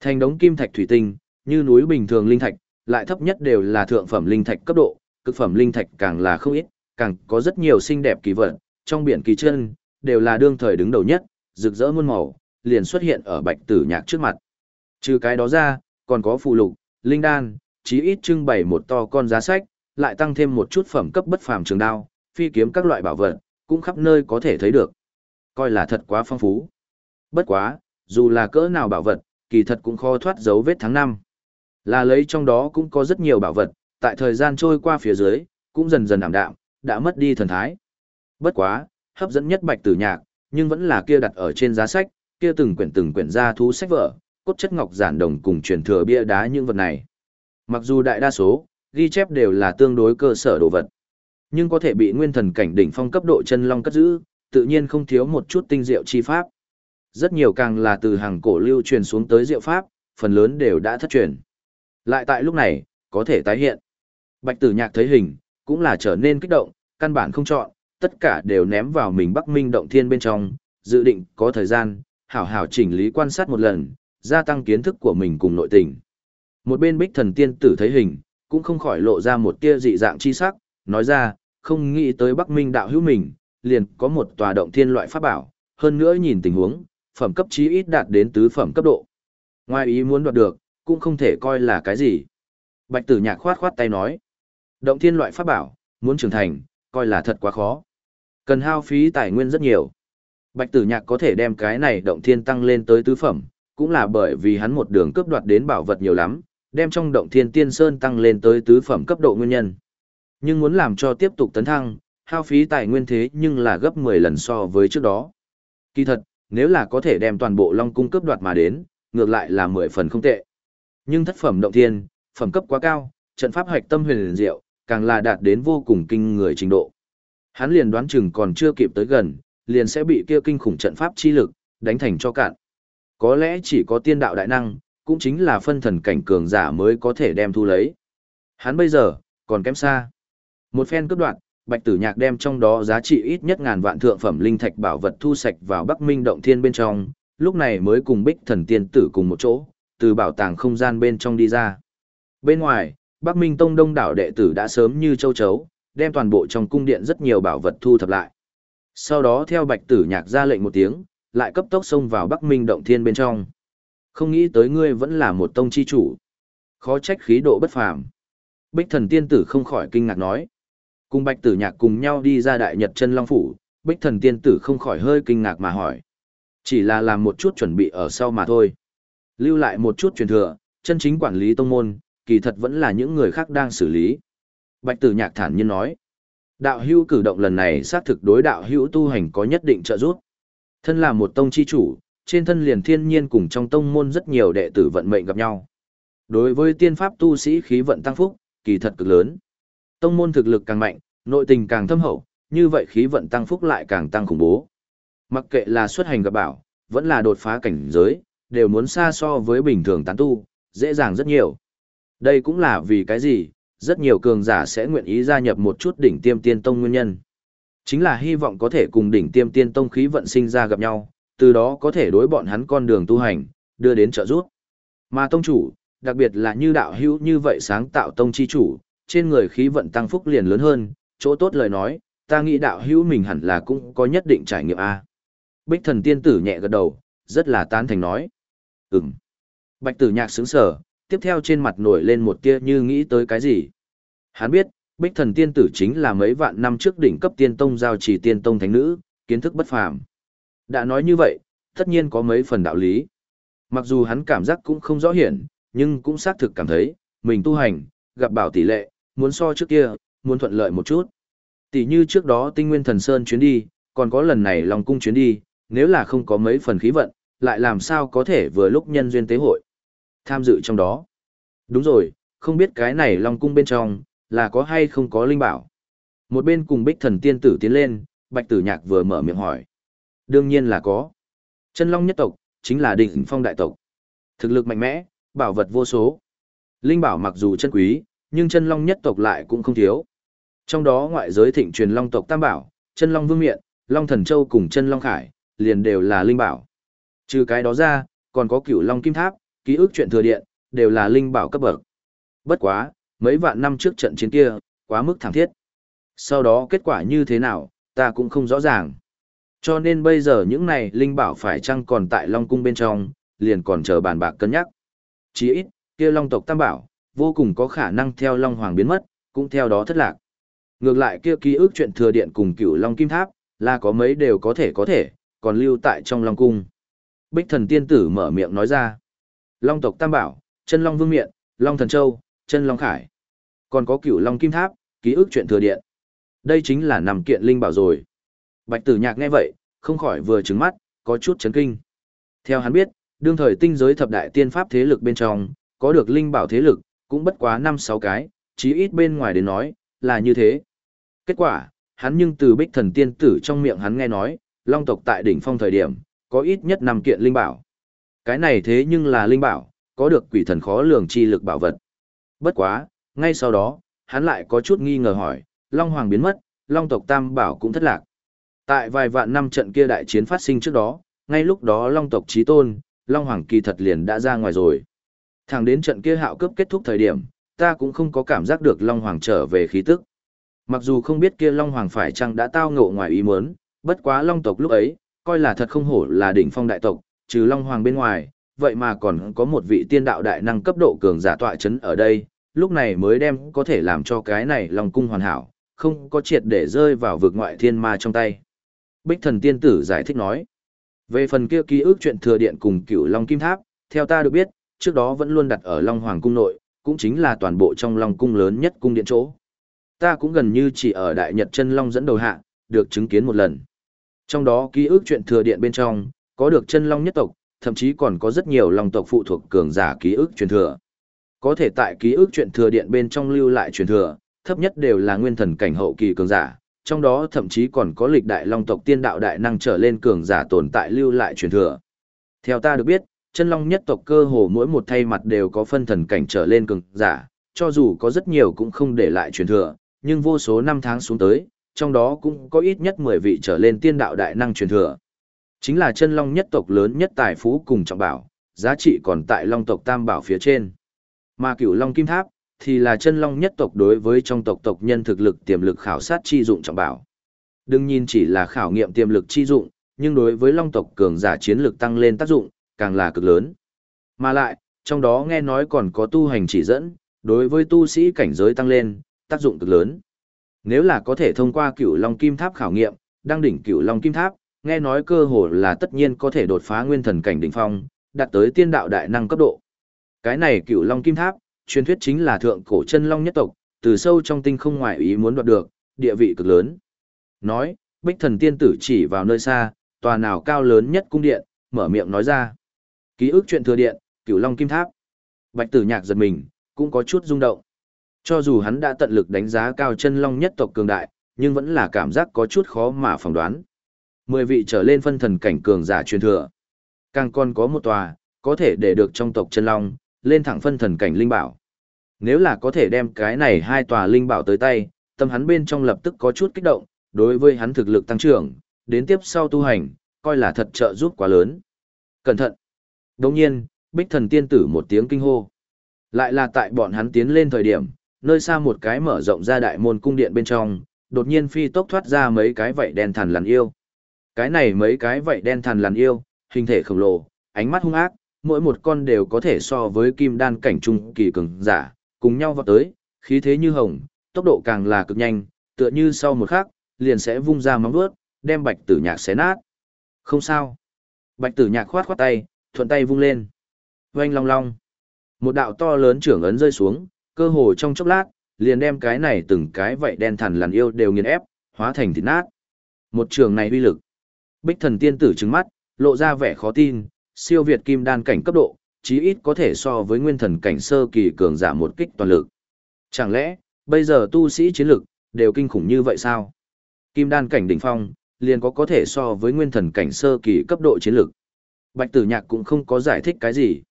Thành đống kim thạch thủy tinh, như núi bình thường linh thạch, lại thấp nhất đều là thượng phẩm linh thạch cấp độ, cực phẩm linh thạch càng là không ít, càng có rất nhiều xinh đẹp kỳ vật, trong biển kỳ chân, đều là đương thời đứng đầu nhất, rực rỡ muôn màu, liền xuất hiện ở bạch tử nhạc trước mặt. Trừ cái đó ra, còn có phù lục, linh đan, chí ít trưng bày một to con giá sách, lại tăng thêm một chút phẩm cấp bất phàm trường đao, phi kiếm các loại bảo vật, cũng khắp nơi có thể thấy được. Coi là thật quá phong phú. Bất quá, dù là cỡ nào bảo vật, kỳ thật cũng khó thoát dấu vết tháng năm. Là lấy trong đó cũng có rất nhiều bảo vật, tại thời gian trôi qua phía dưới, cũng dần dần ảm đạm, đã mất đi thần thái. Bất quá, hấp dẫn nhất bạch tử nhạc, nhưng vẫn là kia đặt ở trên giá sách, kia từng quyển từng quyển ra thú sách vở, cốt chất ngọc giản đồng cùng truyền thừa bia đá những vật này. Mặc dù đại đa số, ghi chép đều là tương đối cơ sở đồ vật. Nhưng có thể bị nguyên thần cảnh đỉnh phong cấp độ chân long cất giữ, tự nhiên không thiếu một chút tinh diệu chi pháp. Rất nhiều càng là từ hàng cổ lưu truyền xuống tới diệu pháp, phần lớn đều đã thất truyền. Lại tại lúc này, có thể tái hiện. Bạch tử nhạc thấy hình, cũng là trở nên kích động, căn bản không chọn, tất cả đều ném vào mình Bắc Minh động thiên bên trong, dự định có thời gian, hảo hảo chỉnh lý quan sát một lần, gia tăng kiến thức của mình cùng nội tình. Một bên bích thần tiên tử thấy hình, cũng không khỏi lộ ra một tia dị dạng chi sắc, nói ra, không nghĩ tới Bắc Minh đạo hữu mình, liền có một tòa động thiên loại pháp bảo, hơn nữa nhìn tình huống, phẩm cấp chí ít đạt đến tứ phẩm cấp độ. Ngoài ý muốn đoạt được, cũng không thể coi là cái gì. Bạch tử nhạc khoát khoát tay nói, động thiên loại pháp bảo, muốn trưởng thành, coi là thật quá khó. Cần hao phí tài nguyên rất nhiều. Bạch tử nhạc có thể đem cái này động thiên tăng lên tới tứ phẩm, cũng là bởi vì hắn một đường cướp đoạt đến bảo vật nhiều lắm, đem trong động thiên tiên sơn tăng lên tới tứ phẩm cấp độ nguyên nhân. Nhưng muốn làm cho tiếp tục tấn thăng, hao phí tài nguyên thế nhưng là gấp 10 lần so với trước đó. Kỳ thật, nếu là có thể đem toàn bộ Long cung cướp đoạt mà đến, ngược lại là 10 phần không tệ. Nhưng thất phẩm động thiên, phẩm cấp quá cao, trận pháp hoạch tâm huyền diệu, càng là đạt đến vô cùng kinh người trình độ. Hắn liền đoán chừng còn chưa kịp tới gần, liền sẽ bị kia kinh khủng trận pháp chi lực đánh thành cho cạn. Có lẽ chỉ có tiên đạo đại năng, cũng chính là phân thần cảnh cường giả mới có thể đem thu lấy. Hắn bây giờ, còn kém xa. Một phen cướp đoạn, Bạch Tử Nhạc đem trong đó giá trị ít nhất ngàn vạn thượng phẩm linh thạch bảo vật thu sạch vào Bắc Minh động thiên bên trong, lúc này mới cùng Bích Thần Tiên tử cùng một chỗ, từ bảo tàng không gian bên trong đi ra. Bên ngoài, Bắc Minh Tông đông đảo đệ tử đã sớm như châu chấu, đem toàn bộ trong cung điện rất nhiều bảo vật thu thập lại. Sau đó theo Bạch Tử Nhạc ra lệnh một tiếng, lại cấp tốc xông vào Bắc Minh động thiên bên trong. Không nghĩ tới ngươi vẫn là một tông chi chủ. Khó trách khí độ bất phàm. Bích thần tiên tử không khỏi kinh ngạc nói. Cùng bạch tử nhạc cùng nhau đi ra đại nhật chân long phủ, bích thần tiên tử không khỏi hơi kinh ngạc mà hỏi. Chỉ là làm một chút chuẩn bị ở sau mà thôi. Lưu lại một chút truyền thừa, chân chính quản lý tông môn, kỳ thật vẫn là những người khác đang xử lý. Bạch tử nhạc thản nhiên nói. Đạo hữu cử động lần này xác thực đối đạo hữu tu hành có nhất định trợ giúp. Thân là một tông chi chủ, trên thân liền thiên nhiên cùng trong tông môn rất nhiều đệ tử vận mệnh gặp nhau. Đối với tiên pháp tu sĩ khí vận tăng phúc, kỳ thật cực lớn. Tông môn thực lực càng mạnh, nội tình càng thâm hậu, như vậy khí vận tăng phúc lại càng tăng khủng bố. Mặc kệ là xuất hành gặp bảo, vẫn là đột phá cảnh giới, đều muốn xa so với bình thường tán tu, dễ dàng rất nhiều. Đây cũng là vì cái gì, rất nhiều cường giả sẽ nguyện ý gia nhập một chút đỉnh tiêm tiên tông nguyên nhân. Chính là hy vọng có thể cùng đỉnh tiêm tiên tông khí vận sinh ra gặp nhau, từ đó có thể đối bọn hắn con đường tu hành, đưa đến trợ giúp. Mà tông chủ, đặc biệt là như đạo hữu như vậy sáng tạo tông chi chủ, trên người khí vận tăng phúc liền lớn hơn, chỗ tốt lời nói, ta nghĩ đạo hữu mình hẳn là cũng có nhất định trải nghiệm A. Bích thần tiên tử nhẹ gật đầu, rất là tán thành nói. Ừm. Bạch tử nhạc sướng sở, tiếp theo trên mặt nổi lên một tia như nghĩ tới cái gì. Hắn biết, bích thần tiên tử chính là mấy vạn năm trước đỉnh cấp tiên tông giao chỉ tiên tông thánh nữ, kiến thức bất phàm. Đã nói như vậy, tất nhiên có mấy phần đạo lý. Mặc dù hắn cảm giác cũng không rõ hiển, nhưng cũng xác thực cảm thấy, mình tu hành, gặp bảo tỷ lệ, muốn so trước kia, muốn thuận lợi một chút. Tỷ như trước đó tinh nguyên thần sơn chuyến đi, còn có lần này lòng cung chuyến đi, nếu là không có mấy phần khí vận, lại làm sao có thể vừa lúc nhân duyên tế hội. Tham dự trong đó. Đúng rồi, không biết cái này long cung bên trong, là có hay không có linh bảo. Một bên cùng bích thần tiên tử tiến lên, bạch tử nhạc vừa mở miệng hỏi. Đương nhiên là có. Chân long nhất tộc, chính là đỉnh phong đại tộc. Thực lực mạnh mẽ, bảo vật vô số. Linh bảo mặc dù chân quý, nhưng chân long nhất tộc lại cũng không thiếu. Trong đó ngoại giới thịnh truyền long tộc tam bảo, chân long vương miện, long thần châu cùng chân long khải, liền đều là linh bảo. Trừ cái đó ra, còn có cửu long kim tháp, ký ức chuyện thừa điện, đều là linh bảo cấp bậc. Bất quá, mấy vạn năm trước trận chiến kia, quá mức thảm thiết. Sau đó kết quả như thế nào, ta cũng không rõ ràng. Cho nên bây giờ những này linh bảo phải chăng còn tại Long Cung bên trong, liền còn chờ bàn bạc cân nhắc. Chỉ ít, kia Long tộc Tam Bảo, vô cùng có khả năng theo Long Hoàng biến mất, cũng theo đó thất lạc. Ngược lại kia ký ức chuyện thừa điện cùng cửu Long Kim Tháp, là có mấy đều có thể có thể, còn lưu tại trong Long Cung. Bích thần tiên tử mở miệng nói ra. Long tộc Tam Bảo, chân Long Vương Miện, Long Thần Châu, chân Long Khải. Còn có cửu Long Kim Tháp, ký ức chuyện thừa điện. Đây chính là nằm kiện linh bảo rồi. Bạch tử nhạc nghe vậy, không khỏi vừa trứng mắt, có chút chấn kinh. Theo hắn biết, đương thời tinh giới thập đại tiên pháp thế lực bên trong, có được linh bảo thế lực, cũng bất quá 5-6 cái, chí ít bên ngoài đến nói, là như thế. Kết quả, hắn nhưng từ bích thần tiên tử trong miệng hắn nghe nói, long tộc tại đỉnh phong thời điểm, có ít nhất 5 kiện linh bảo. Cái này thế nhưng là linh bảo, có được quỷ thần khó lường chi lực bảo vật. Bất quá, ngay sau đó, hắn lại có chút nghi ngờ hỏi, Long Hoàng biến mất, Long tộc Tam Bảo cũng thất lạc. Tại vài vạn năm trận kia đại chiến phát sinh trước đó, ngay lúc đó Long tộc Chí Tôn, Long Hoàng kỳ thật liền đã ra ngoài rồi. Thẳng đến trận kia hạo cấp kết thúc thời điểm, ta cũng không có cảm giác được Long Hoàng trở về khí tức. Mặc dù không biết kia Long Hoàng phải chăng đã tao ngộ ngoài ý muốn, bất quá Long tộc lúc ấy, coi là thật không hổ là đỉnh phong đại tộc, trừ Long Hoàng bên ngoài, vậy mà còn có một vị tiên đạo đại năng cấp độ cường giả tọa chấn ở đây, lúc này mới đem có thể làm cho cái này Long cung hoàn hảo, không có triệt để rơi vào vực ngoại thiên ma trong tay. Bích thần tiên tử giải thích nói, về phần kia ký ức chuyện thừa điện cùng cửu Long Kim Tháp, theo ta được biết, trước đó vẫn luôn đặt ở Long Hoàng cung nội, cũng chính là toàn bộ trong Long cung lớn nhất cung điện chỗ. Ta cũng gần như chỉ ở Đại Nhật chân Long dẫn đầu hạ, được chứng kiến một lần. Trong đó ký ức chuyện thừa điện bên trong, có được chân Long nhất tộc, thậm chí còn có rất nhiều Long tộc phụ thuộc cường giả ký ức truyền thừa. Có thể tại ký ức chuyện thừa điện bên trong lưu lại truyền thừa, thấp nhất đều là nguyên thần cảnh hậu kỳ cường giả, trong đó thậm chí còn có lịch đại long tộc tiên đạo đại năng trở lên cường giả tồn tại lưu lại truyền thừa. Theo ta được biết, chân long nhất tộc cơ hồ mỗi một thay mặt đều có phân thần cảnh trở lên cường giả, cho dù có rất nhiều cũng không để lại truyền thừa, nhưng vô số năm tháng xuống tới, trong đó cũng có ít nhất 10 vị trở lên tiên đạo đại năng truyền thừa. Chính là chân long nhất tộc lớn nhất tài phú cùng trọng bảo, giá trị còn tại long tộc tam bảo phía trên. Mà cửu long kim tháp, thì là chân long nhất tộc đối với trong tộc tộc nhân thực lực tiềm lực khảo sát chi dụng trọng bảo. Đừng nhìn chỉ là khảo nghiệm tiềm lực chi dụng, nhưng đối với long tộc cường giả chiến lực tăng lên tác dụng, càng là cực lớn. Mà lại, trong đó nghe nói còn có tu hành chỉ dẫn, đối với tu sĩ cảnh giới tăng lên, tác dụng cực lớn. Nếu là có thể thông qua cửu long kim tháp khảo nghiệm, đăng đỉnh cửu long kim tháp, nghe nói cơ hồ là tất nhiên có thể đột phá nguyên thần cảnh đỉnh phong, đạt tới tiên đạo đại năng cấp độ. Cái này cửu long kim tháp, truyền thuyết chính là thượng cổ chân long nhất tộc, từ sâu trong tinh không ngoại ý muốn đoạt được, địa vị cực lớn. Nói, bích thần tiên tử chỉ vào nơi xa, tòa nào cao lớn nhất cung điện, mở miệng nói ra. Ký ức chuyện thừa điện, cửu long kim tháp. Bạch tử nhạc giật mình, cũng có chút rung động. Cho dù hắn đã tận lực đánh giá cao chân long nhất tộc cường đại, nhưng vẫn là cảm giác có chút khó mà phỏng đoán. Mười vị trở lên phân thần cảnh cường giả truyền thừa. Càng còn có một tòa, có thể để được trong tộc chân long, lên thẳng phân thần cảnh linh bảo. Nếu là có thể đem cái này hai tòa linh bảo tới tay, tâm hắn bên trong lập tức có chút kích động, đối với hắn thực lực tăng trưởng, đến tiếp sau tu hành, coi là thật trợ giúp quá lớn. Cẩn thận! Đồng nhiên, bích thần tiên tử một tiếng kinh hô. Lại là tại bọn hắn tiến lên thời điểm, nơi xa một cái mở rộng ra đại môn cung điện bên trong, đột nhiên phi tốc thoát ra mấy cái vảy đen thần lằn yêu. Cái này mấy cái vảy đen thần lằn yêu, hình thể khổng lồ, ánh mắt hung ác, mỗi một con đều có thể so với kim đan cảnh trung kỳ cường giả, cùng nhau vọt tới, khí thế như hồng, tốc độ càng là cực nhanh, tựa như sau một khắc, liền sẽ vung ra móng vuốt, đem bạch tử nhạc xé nát. Không sao. Bạch tử nhạc khoát khoát tay, thuận tay vung lên. Oanh long long. Một đạo to lớn trưởng ấn rơi xuống, cơ hồ trong chốc lát, liền đem cái này từng cái vậy đen thằn lằn yêu đều nghiền ép, hóa thành thịt nát. Một trường này uy lực. Bích thần tiên tử trừng mắt, lộ ra vẻ khó tin, siêu việt kim đan cảnh cấp độ, chí ít có thể so với nguyên thần cảnh sơ kỳ cường giả một kích toàn lực. Chẳng lẽ, bây giờ tu sĩ chiến lực, đều kinh khủng như vậy sao? Kim đan cảnh đỉnh phong, liền có có thể so với nguyên thần cảnh sơ kỳ cấp độ chiến lực. Bạch tử nhạc cũng không có giải thích cái gì.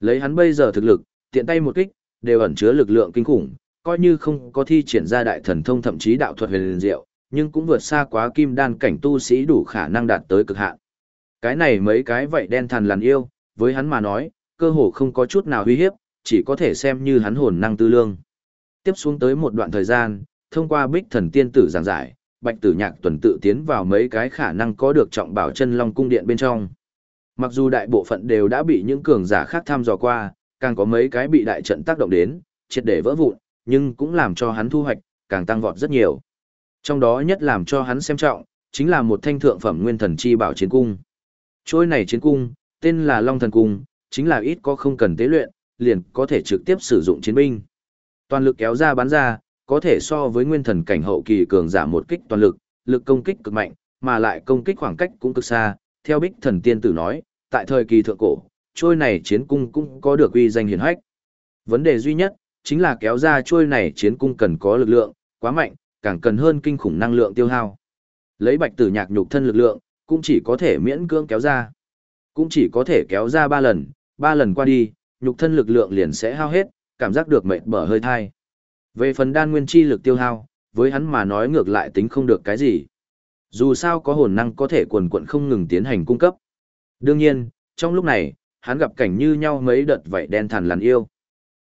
Lấy hắn bây giờ thực lực, tiện tay một kích, đều ẩn chứa lực lượng kinh khủng, coi như không có thi triển ra đại thần thông thậm chí đạo thuật huyền diệu, nhưng cũng vượt xa quá kim đan cảnh tu sĩ đủ khả năng đạt tới cực hạn. Cái này mấy cái vậy đen thần lằn yêu, với hắn mà nói, cơ hồ không có chút nào uy hiếp, chỉ có thể xem như hắn hồn năng tư lương. Tiếp xuống tới một đoạn thời gian, thông qua bích thần tiên tử giảng giải, bạch tử nhạc tuần tự tiến vào mấy cái khả năng có được trọng bảo chân long cung điện bên trong. Mặc dù đại bộ phận đều đã bị những cường giả khác tham dò qua, càng có mấy cái bị đại trận tác động đến, triệt để vỡ vụn, nhưng cũng làm cho hắn thu hoạch, càng tăng vọt rất nhiều. Trong đó nhất làm cho hắn xem trọng, chính là một thanh thượng phẩm nguyên thần chi bảo chiến cung. Trôi này chiến cung, tên là Long Thần Cung, chính là ít có không cần tế luyện, liền có thể trực tiếp sử dụng chiến binh. Toàn lực kéo ra bắn ra, có thể so với nguyên thần cảnh hậu kỳ cường giả một kích toàn lực, lực công kích cực mạnh, mà lại công kích khoảng cách cũng cực xa. Theo Bích Thần Tiên Tử nói, tại thời kỳ thượng cổ, trôi này chiến cung cũng có được uy danh hiển hách. Vấn đề duy nhất, chính là kéo ra trôi này chiến cung cần có lực lượng, quá mạnh, càng cần hơn kinh khủng năng lượng tiêu hao. Lấy bạch tử nhạc nhục thân lực lượng, cũng chỉ có thể miễn cưỡng kéo ra. Cũng chỉ có thể kéo ra ba lần, ba lần qua đi, nhục thân lực lượng liền sẽ hao hết, cảm giác được mệt bở hơi thai. Về phần đan nguyên chi lực tiêu hao, với hắn mà nói ngược lại tính không được cái gì. Dù sao có hồn năng có thể quần quận không ngừng tiến hành cung cấp. Đương nhiên, trong lúc này, hắn gặp cảnh như nhau mấy đợt vảy đen thằn lằn yêu.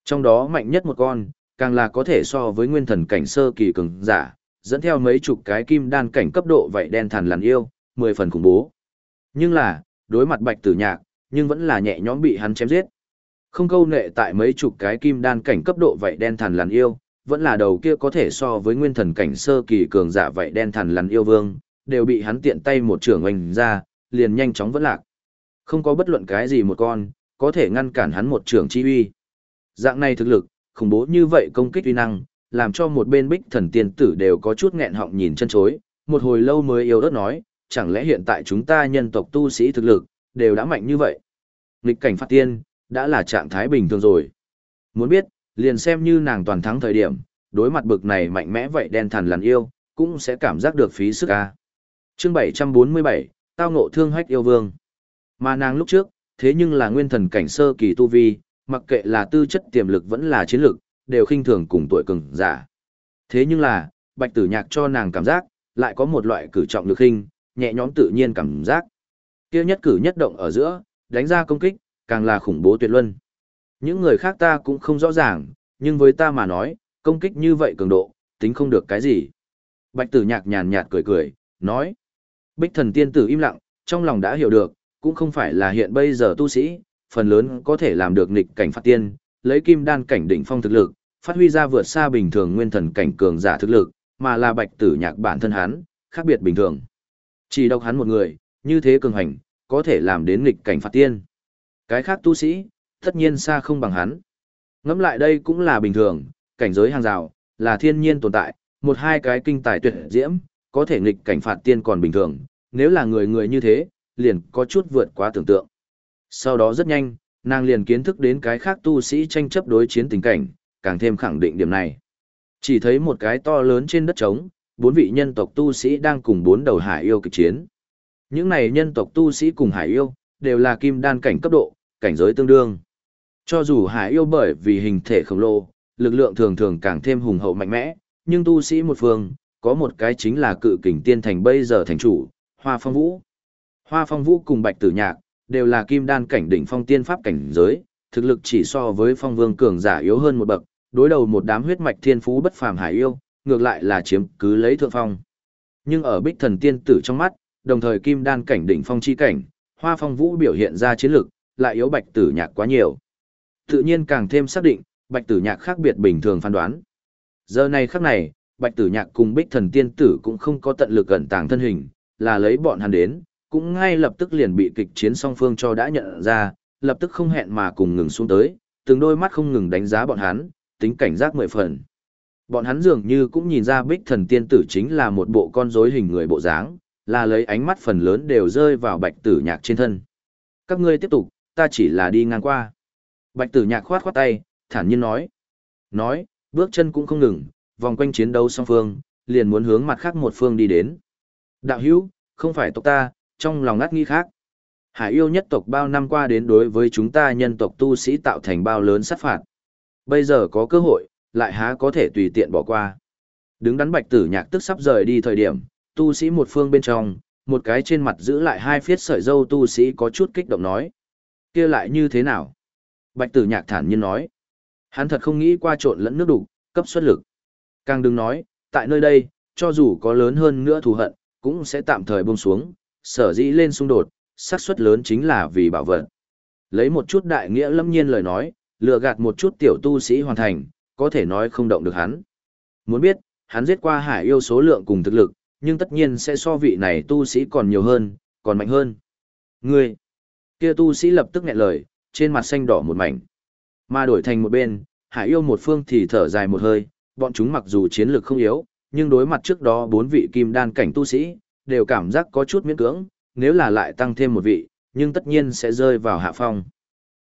Trong đó mạnh nhất một con, càng là có thể so với nguyên thần cảnh sơ kỳ cường giả, dẫn theo mấy chục cái kim đan cảnh cấp độ vảy đen thằn lằn yêu, mười phần khủng bố. Nhưng là, đối mặt bạch tử nhạc, nhưng vẫn là nhẹ nhõm bị hắn chém giết. Không câu nệ tại mấy chục cái kim đan cảnh cấp độ vảy đen thằn lằn yêu, vẫn là đầu kia có thể so với nguyên thần cảnh sơ kỳ cường giả vảy đen thằn lằn yêu vương, đều bị hắn tiện tay một trường oanh ra, liền nhanh chóng vẫn lạc. Không có bất luận cái gì một con, có thể ngăn cản hắn một trường chi uy. Dạng này thực lực, khủng bố như vậy công kích uy năng, làm cho một bên bích thần tiên tử đều có chút nghẹn họng nhìn chân chối, một hồi lâu mới yêu đất nói, chẳng lẽ hiện tại chúng ta nhân tộc tu sĩ thực lực, đều đã mạnh như vậy. Nghịch cảnh phát tiên, đã là trạng thái bình thường rồi. Muốn biết, liền xem như nàng toàn thắng thời điểm, đối mặt bực này mạnh mẽ vậy đen thần lằn yêu, cũng sẽ cảm giác được phí sức ca. Chương 747, tao ngộ thương hách yêu vương. Mà nàng lúc trước, thế nhưng là nguyên thần cảnh sơ kỳ tu vi, mặc kệ là tư chất tiềm lực vẫn là chiến lực, đều khinh thường cùng tuổi cường giả. Thế nhưng là, bạch tử nhạc cho nàng cảm giác, lại có một loại cử trọng lực khinh, nhẹ nhõm tự nhiên cảm giác. Kia nhất cử nhất động ở giữa, đánh ra công kích, càng là khủng bố tuyệt luân. Những người khác ta cũng không rõ ràng, nhưng với ta mà nói, công kích như vậy cường độ, tính không được cái gì. Bạch tử nhạc nhàn nhạt cười cười, nói. Bích thần tiên tử im lặng, trong lòng đã hiểu được, cũng không phải là hiện bây giờ tu sĩ, phần lớn có thể làm được nghịch cảnh phát tiên, lấy kim đan cảnh đỉnh phong thực lực, phát huy ra vượt xa bình thường nguyên thần cảnh cường giả thực lực, mà là bạch tử nhạc bản thân hắn, khác biệt bình thường. Chỉ độc hắn một người, như thế cường hành, có thể làm đến nghịch cảnh phạt tiên. Cái khác tu sĩ, tất nhiên xa không bằng hắn. Ngẫm lại đây cũng là bình thường, cảnh giới hàng rào, là thiên nhiên tồn tại, một hai cái kinh tài tuyệt diễm, có thể nghịch cảnh phạt tiên còn bình thường, nếu là người người như thế, liền có chút vượt quá tưởng tượng. Sau đó rất nhanh, nàng liền kiến thức đến cái khác tu sĩ tranh chấp đối chiến tình cảnh, càng thêm khẳng định điểm này. Chỉ thấy một cái to lớn trên đất trống, bốn vị nhân tộc tu sĩ đang cùng bốn đầu hải yêu kịch chiến. Những này nhân tộc tu sĩ cùng hải yêu, đều là kim đan cảnh cấp độ, cảnh giới tương đương. Cho dù hải yêu bởi vì hình thể khổng lồ, lực lượng thường thường càng thêm hùng hậu mạnh mẽ, nhưng tu sĩ một phương, có một cái chính là cự kình tiên thành bây giờ thành chủ, Hoa Phong Vũ. Hoa Phong Vũ cùng Bạch Tử Nhạc, đều là kim đan cảnh đỉnh phong tiên pháp cảnh giới, thực lực chỉ so với phong vương cường giả yếu hơn một bậc, đối đầu một đám huyết mạch thiên phú bất phàm hải yêu, ngược lại là chiếm cứ lấy thượng phong. Nhưng ở bích thần tiên tử trong mắt, đồng thời kim đan cảnh đỉnh phong chi cảnh, hoa phong vũ biểu hiện ra chiến lực, lại yếu bạch tử nhạc quá nhiều. Tự nhiên càng thêm xác định, bạch tử nhạc khác biệt bình thường phán đoán. Giờ này khắc này, bạch tử nhạc cùng bích thần tiên tử cũng không có tận lực ẩn tàng thân hình, là lấy bọn hắn đến, cũng ngay lập tức liền bị kịch chiến song phương cho đã nhận ra, lập tức không hẹn mà cùng ngừng xuống tới, từng đôi mắt không ngừng đánh giá bọn hắn, tính cảnh giác mười phần. Bọn hắn dường như cũng nhìn ra bích thần tiên tử chính là một bộ con rối hình người bộ dáng, là lấy ánh mắt phần lớn đều rơi vào bạch tử nhạc trên thân. Các ngươi tiếp tục, ta chỉ là đi ngang qua. Bạch tử nhạc khoát khoát tay, thản nhiên nói. Nói, bước chân cũng không ngừng, vòng quanh chiến đấu song phương, liền muốn hướng mặt khác một phương đi đến. Đạo hữu, không phải tộc ta, trong lòng ngắt nghi khác. Hải yêu nhất tộc bao năm qua đến đối với chúng ta nhân tộc tu sĩ tạo thành bao lớn sát phạt. Bây giờ có cơ hội, lại há có thể tùy tiện bỏ qua. Đứng đắn bạch tử nhạc tức sắp rời đi thời điểm, tu sĩ một phương bên trong, một cái trên mặt giữ lại hai phiết sợi dâu tu sĩ có chút kích động nói. kia lại như thế nào? Bạch tử nhạc thản nhiên nói. Hắn thật không nghĩ qua trộn lẫn nước đục, cấp xuất lực. Càng đừng nói, tại nơi đây, cho dù có lớn hơn nữa thù hận, cũng sẽ tạm thời buông xuống, sở dĩ lên xung đột, xác suất lớn chính là vì bảo vật. Lấy một chút đại nghĩa lâm nhiên lời nói, lừa gạt một chút tiểu tu sĩ hoàn thành, có thể nói không động được hắn. Muốn biết, hắn giết qua hải yêu số lượng cùng thực lực, nhưng tất nhiên sẽ so vị này tu sĩ còn nhiều hơn, còn mạnh hơn. Ngươi, kia tu sĩ lập tức nghẹn lời, trên mặt xanh đỏ một mảnh. Mà đổi thành một bên, hải yêu một phương thì thở dài một hơi, bọn chúng mặc dù chiến lược không yếu, nhưng đối mặt trước đó bốn vị kim đan cảnh tu sĩ, đều cảm giác có chút miễn cưỡng, nếu là lại tăng thêm một vị, nhưng tất nhiên sẽ rơi vào hạ phong.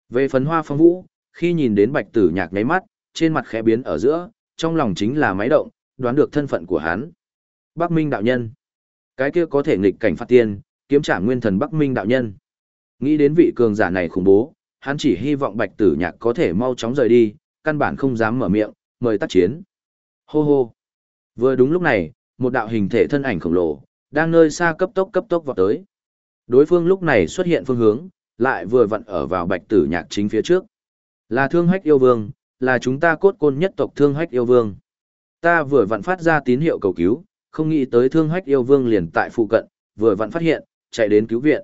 Về phấn hoa phong vũ, khi nhìn đến bạch tử nhạc nháy mắt, trên mặt khẽ biến ở giữa, trong lòng chính là máy động, đoán được thân phận của hắn. Bắc Minh đạo nhân. Cái kia có thể nghịch cảnh phát tiên, kiếm trả nguyên thần Bắc Minh đạo nhân. Nghĩ đến vị cường giả này khủng bố, hắn chỉ hy vọng Bạch Tử Nhạc có thể mau chóng rời đi, căn bản không dám mở miệng, mời tác chiến. Hô hô. Vừa đúng lúc này, một đạo hình thể thân ảnh khổng lồ, đang nơi xa cấp tốc cấp tốc vọt tới. Đối phương lúc này xuất hiện phương hướng, lại vừa vặn ở vào Bạch Tử Nhạc chính phía trước. Là Thương Hách yêu vương, là chúng ta cốt côn nhất tộc Thương Hách yêu vương. Ta vừa vặn phát ra tín hiệu cầu cứu, không nghĩ tới Thương Hách yêu vương liền tại phụ cận, vừa vặn phát hiện, chạy đến cứu viện.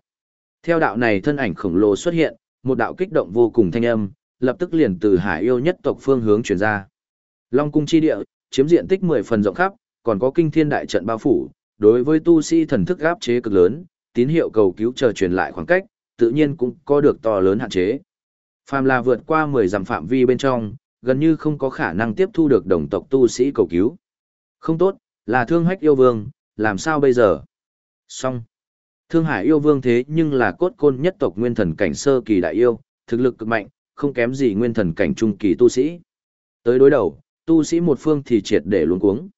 Theo đạo này thân ảnh khổng lồ xuất hiện, một đạo kích động vô cùng thanh âm, lập tức liền từ hải yêu nhất tộc phương hướng truyền ra. Long cung chi địa, chiếm diện tích 10 phần rộng khắp, còn có kinh thiên đại trận bao phủ, đối với tu sĩ thần thức áp chế cực lớn, tín hiệu cầu cứu chờ truyền lại khoảng cách, tự nhiên cũng có được to lớn hạn chế. Phàm là vượt qua 10 dặm phạm vi bên trong, gần như không có khả năng tiếp thu được đồng tộc tu sĩ cầu cứu. Không tốt, là thương hách yêu vương, làm sao bây giờ? Xong. Thương Hải yêu vương thế nhưng là cốt côn nhất tộc nguyên thần cảnh sơ kỳ đại yêu, thực lực cực mạnh, không kém gì nguyên thần cảnh trung kỳ tu sĩ. Tới đối đầu, tu sĩ một phương thì triệt để luống cuống.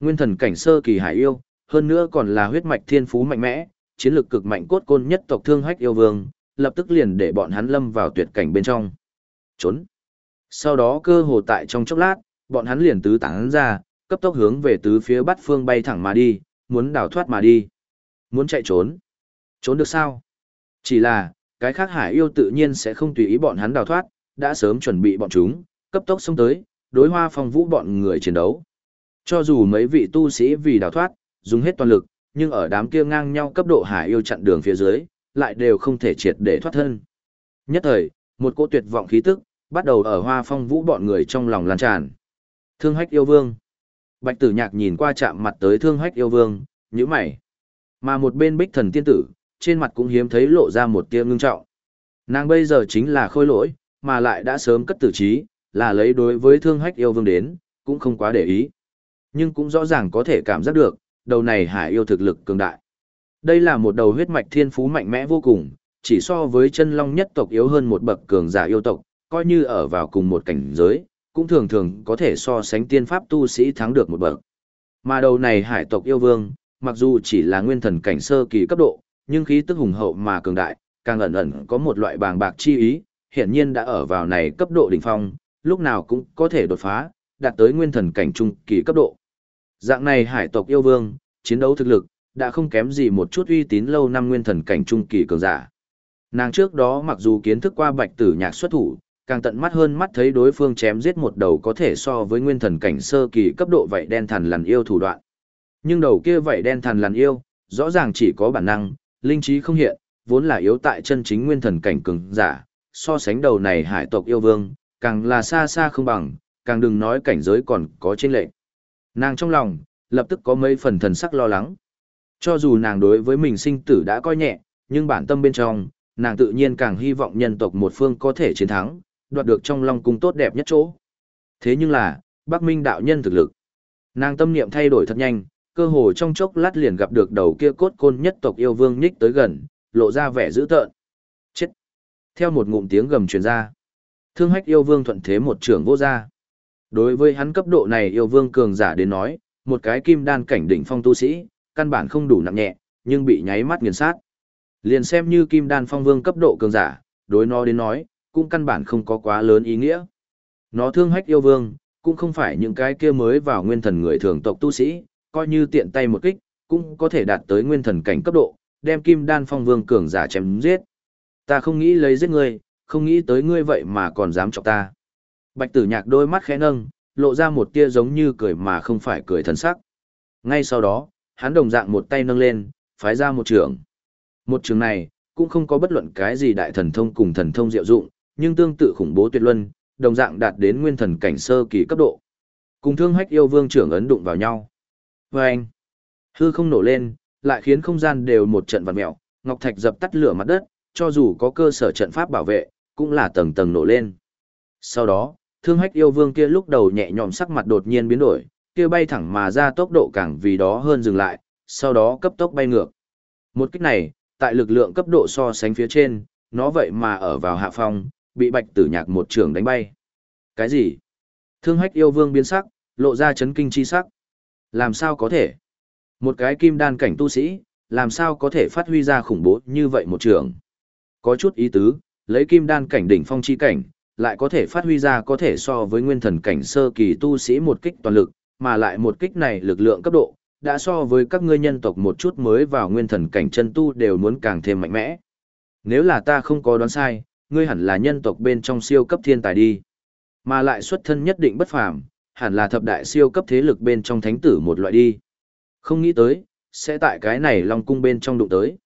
Nguyên thần cảnh sơ kỳ hải yêu, hơn nữa còn là huyết mạch thiên phú mạnh mẽ, chiến lực cực mạnh cốt côn nhất tộc thương hách yêu vương, lập tức liền để bọn hắn lâm vào tuyệt cảnh bên trong. Trốn. Sau đó cơ hồ tại trong chốc lát, bọn hắn liền tứ tán ra, cấp tốc hướng về tứ phía bắt phương bay thẳng mà đi, muốn đào thoát mà đi. Muốn chạy trốn. Trốn được sao? Chỉ là, cái khác hải yêu tự nhiên sẽ không tùy ý bọn hắn đào thoát, đã sớm chuẩn bị bọn chúng, cấp tốc xông tới, đối hoa phong vũ bọn người chiến đấu. Cho dù mấy vị tu sĩ vì đào thoát, dùng hết toàn lực, nhưng ở đám kia ngang nhau cấp độ hải yêu chặn đường phía dưới, lại đều không thể triệt để thoát thân. Nhất thời, một cỗ tuyệt vọng khí tức, bắt đầu ở hoa phong vũ bọn người trong lòng lan tràn. Thương hách yêu vương. Bạch tử nhạc nhìn qua chạm mặt tới thương hách yêu vương, như mày. Mà một bên bích thần tiên tử, trên mặt cũng hiếm thấy lộ ra một tia ngưng trọng. Nàng bây giờ chính là khôi lỗi, mà lại đã sớm cất tử trí, là lấy đối với thương hách yêu vương đến, cũng không quá để ý. Nhưng cũng rõ ràng có thể cảm giác được, đầu này hải yêu thực lực cường đại. Đây là một đầu huyết mạch thiên phú mạnh mẽ vô cùng, chỉ so với chân long nhất tộc yếu hơn một bậc cường giả yêu tộc, coi như ở vào cùng một cảnh giới, cũng thường thường có thể so sánh tiên pháp tu sĩ thắng được một bậc. Mà đầu này hải tộc yêu vương, mặc dù chỉ là nguyên thần cảnh sơ kỳ cấp độ, nhưng khí tức hùng hậu mà cường đại, càng ẩn ẩn có một loại bàng bạc chi ý, hiển nhiên đã ở vào này cấp độ đỉnh phong, lúc nào cũng có thể đột phá, đạt tới nguyên thần cảnh trung kỳ cấp độ. Dạng này hải tộc yêu vương, chiến đấu thực lực, đã không kém gì một chút uy tín lâu năm nguyên thần cảnh trung kỳ cường giả. Nàng trước đó mặc dù kiến thức qua bạch tử nhạc xuất thủ, càng tận mắt hơn mắt thấy đối phương chém giết một đầu có thể so với nguyên thần cảnh sơ kỳ cấp độ vậy đen thần lằn yêu thủ đoạn. Nhưng đầu kia vậy đen thần lằn yêu, rõ ràng chỉ có bản năng, linh trí không hiện, vốn là yếu tại chân chính nguyên thần cảnh cường giả, so sánh đầu này hải tộc yêu vương, càng là xa xa không bằng, càng đừng nói cảnh giới còn có trên lệnh. Nàng trong lòng, lập tức có mấy phần thần sắc lo lắng. Cho dù nàng đối với mình sinh tử đã coi nhẹ, nhưng bản tâm bên trong, nàng tự nhiên càng hy vọng nhân tộc một phương có thể chiến thắng, đoạt được trong long cung tốt đẹp nhất chỗ. Thế nhưng là, Bắc Minh đạo nhân thực lực. Nàng tâm niệm thay đổi thật nhanh, cơ hồ trong chốc lát liền gặp được đầu kia cốt côn nhất tộc yêu vương nhích tới gần, lộ ra vẻ dữ tợn. Chết! Theo một ngụm tiếng gầm truyền ra, thương hách yêu vương thuận thế một trưởng vô ra. Đối với hắn cấp độ này yêu vương cường giả đến nói, một cái kim đan cảnh đỉnh phong tu sĩ, căn bản không đủ nặng nhẹ, nhưng bị nháy mắt nghiền sát. Liền xem như kim đan phong vương cấp độ cường giả, đối nó đến nói, cũng căn bản không có quá lớn ý nghĩa. Nó thương hách yêu vương, cũng không phải những cái kia mới vào nguyên thần người thường tộc tu sĩ, coi như tiện tay một kích, cũng có thể đạt tới nguyên thần cảnh cấp độ, đem kim đan phong vương cường giả chém giết. Ta không nghĩ lấy giết ngươi, không nghĩ tới ngươi vậy mà còn dám chọc ta. Bạch tử nhạc đôi mắt khẽ nâng, lộ ra một tia giống như cười mà không phải cười thần sắc. Ngay sau đó, hắn đồng dạng một tay nâng lên, phái ra một trường. Một trường này, cũng không có bất luận cái gì đại thần thông cùng thần thông diệu dụng, nhưng tương tự khủng bố tuyệt luân, đồng dạng đạt đến nguyên thần cảnh sơ kỳ cấp độ. Cùng thương hách yêu vương trưởng ấn đụng vào nhau. Và anh, hư không nổ lên, lại khiến không gian đều một trận vặn mẹo, ngọc thạch dập tắt lửa mặt đất, cho dù có cơ sở trận pháp bảo vệ, cũng là tầng tầng nổ lên. Sau đó, thương hách yêu vương kia lúc đầu nhẹ nhõm sắc mặt đột nhiên biến đổi, kia bay thẳng mà ra tốc độ càng vì đó hơn dừng lại, sau đó cấp tốc bay ngược. Một kích này, tại lực lượng cấp độ so sánh phía trên, nó vậy mà ở vào hạ phong, bị bạch tử nhạc một trường đánh bay. Cái gì? Thương hách yêu vương biến sắc, lộ ra chấn kinh chi sắc. Làm sao có thể? Một cái kim đan cảnh tu sĩ, làm sao có thể phát huy ra khủng bố như vậy một trường? Có chút ý tứ, lấy kim đan cảnh đỉnh phong chi cảnh, lại có thể phát huy ra có thể so với nguyên thần cảnh sơ kỳ tu sĩ một kích toàn lực, mà lại một kích này lực lượng cấp độ, đã so với các ngươi nhân tộc một chút mới vào nguyên thần cảnh chân tu đều muốn càng thêm mạnh mẽ. Nếu là ta không có đoán sai, ngươi hẳn là nhân tộc bên trong siêu cấp thiên tài đi. Mà lại xuất thân nhất định bất phàm, hẳn là thập đại siêu cấp thế lực bên trong thánh tử một loại đi. Không nghĩ tới, sẽ tại cái này long cung bên trong đụng tới.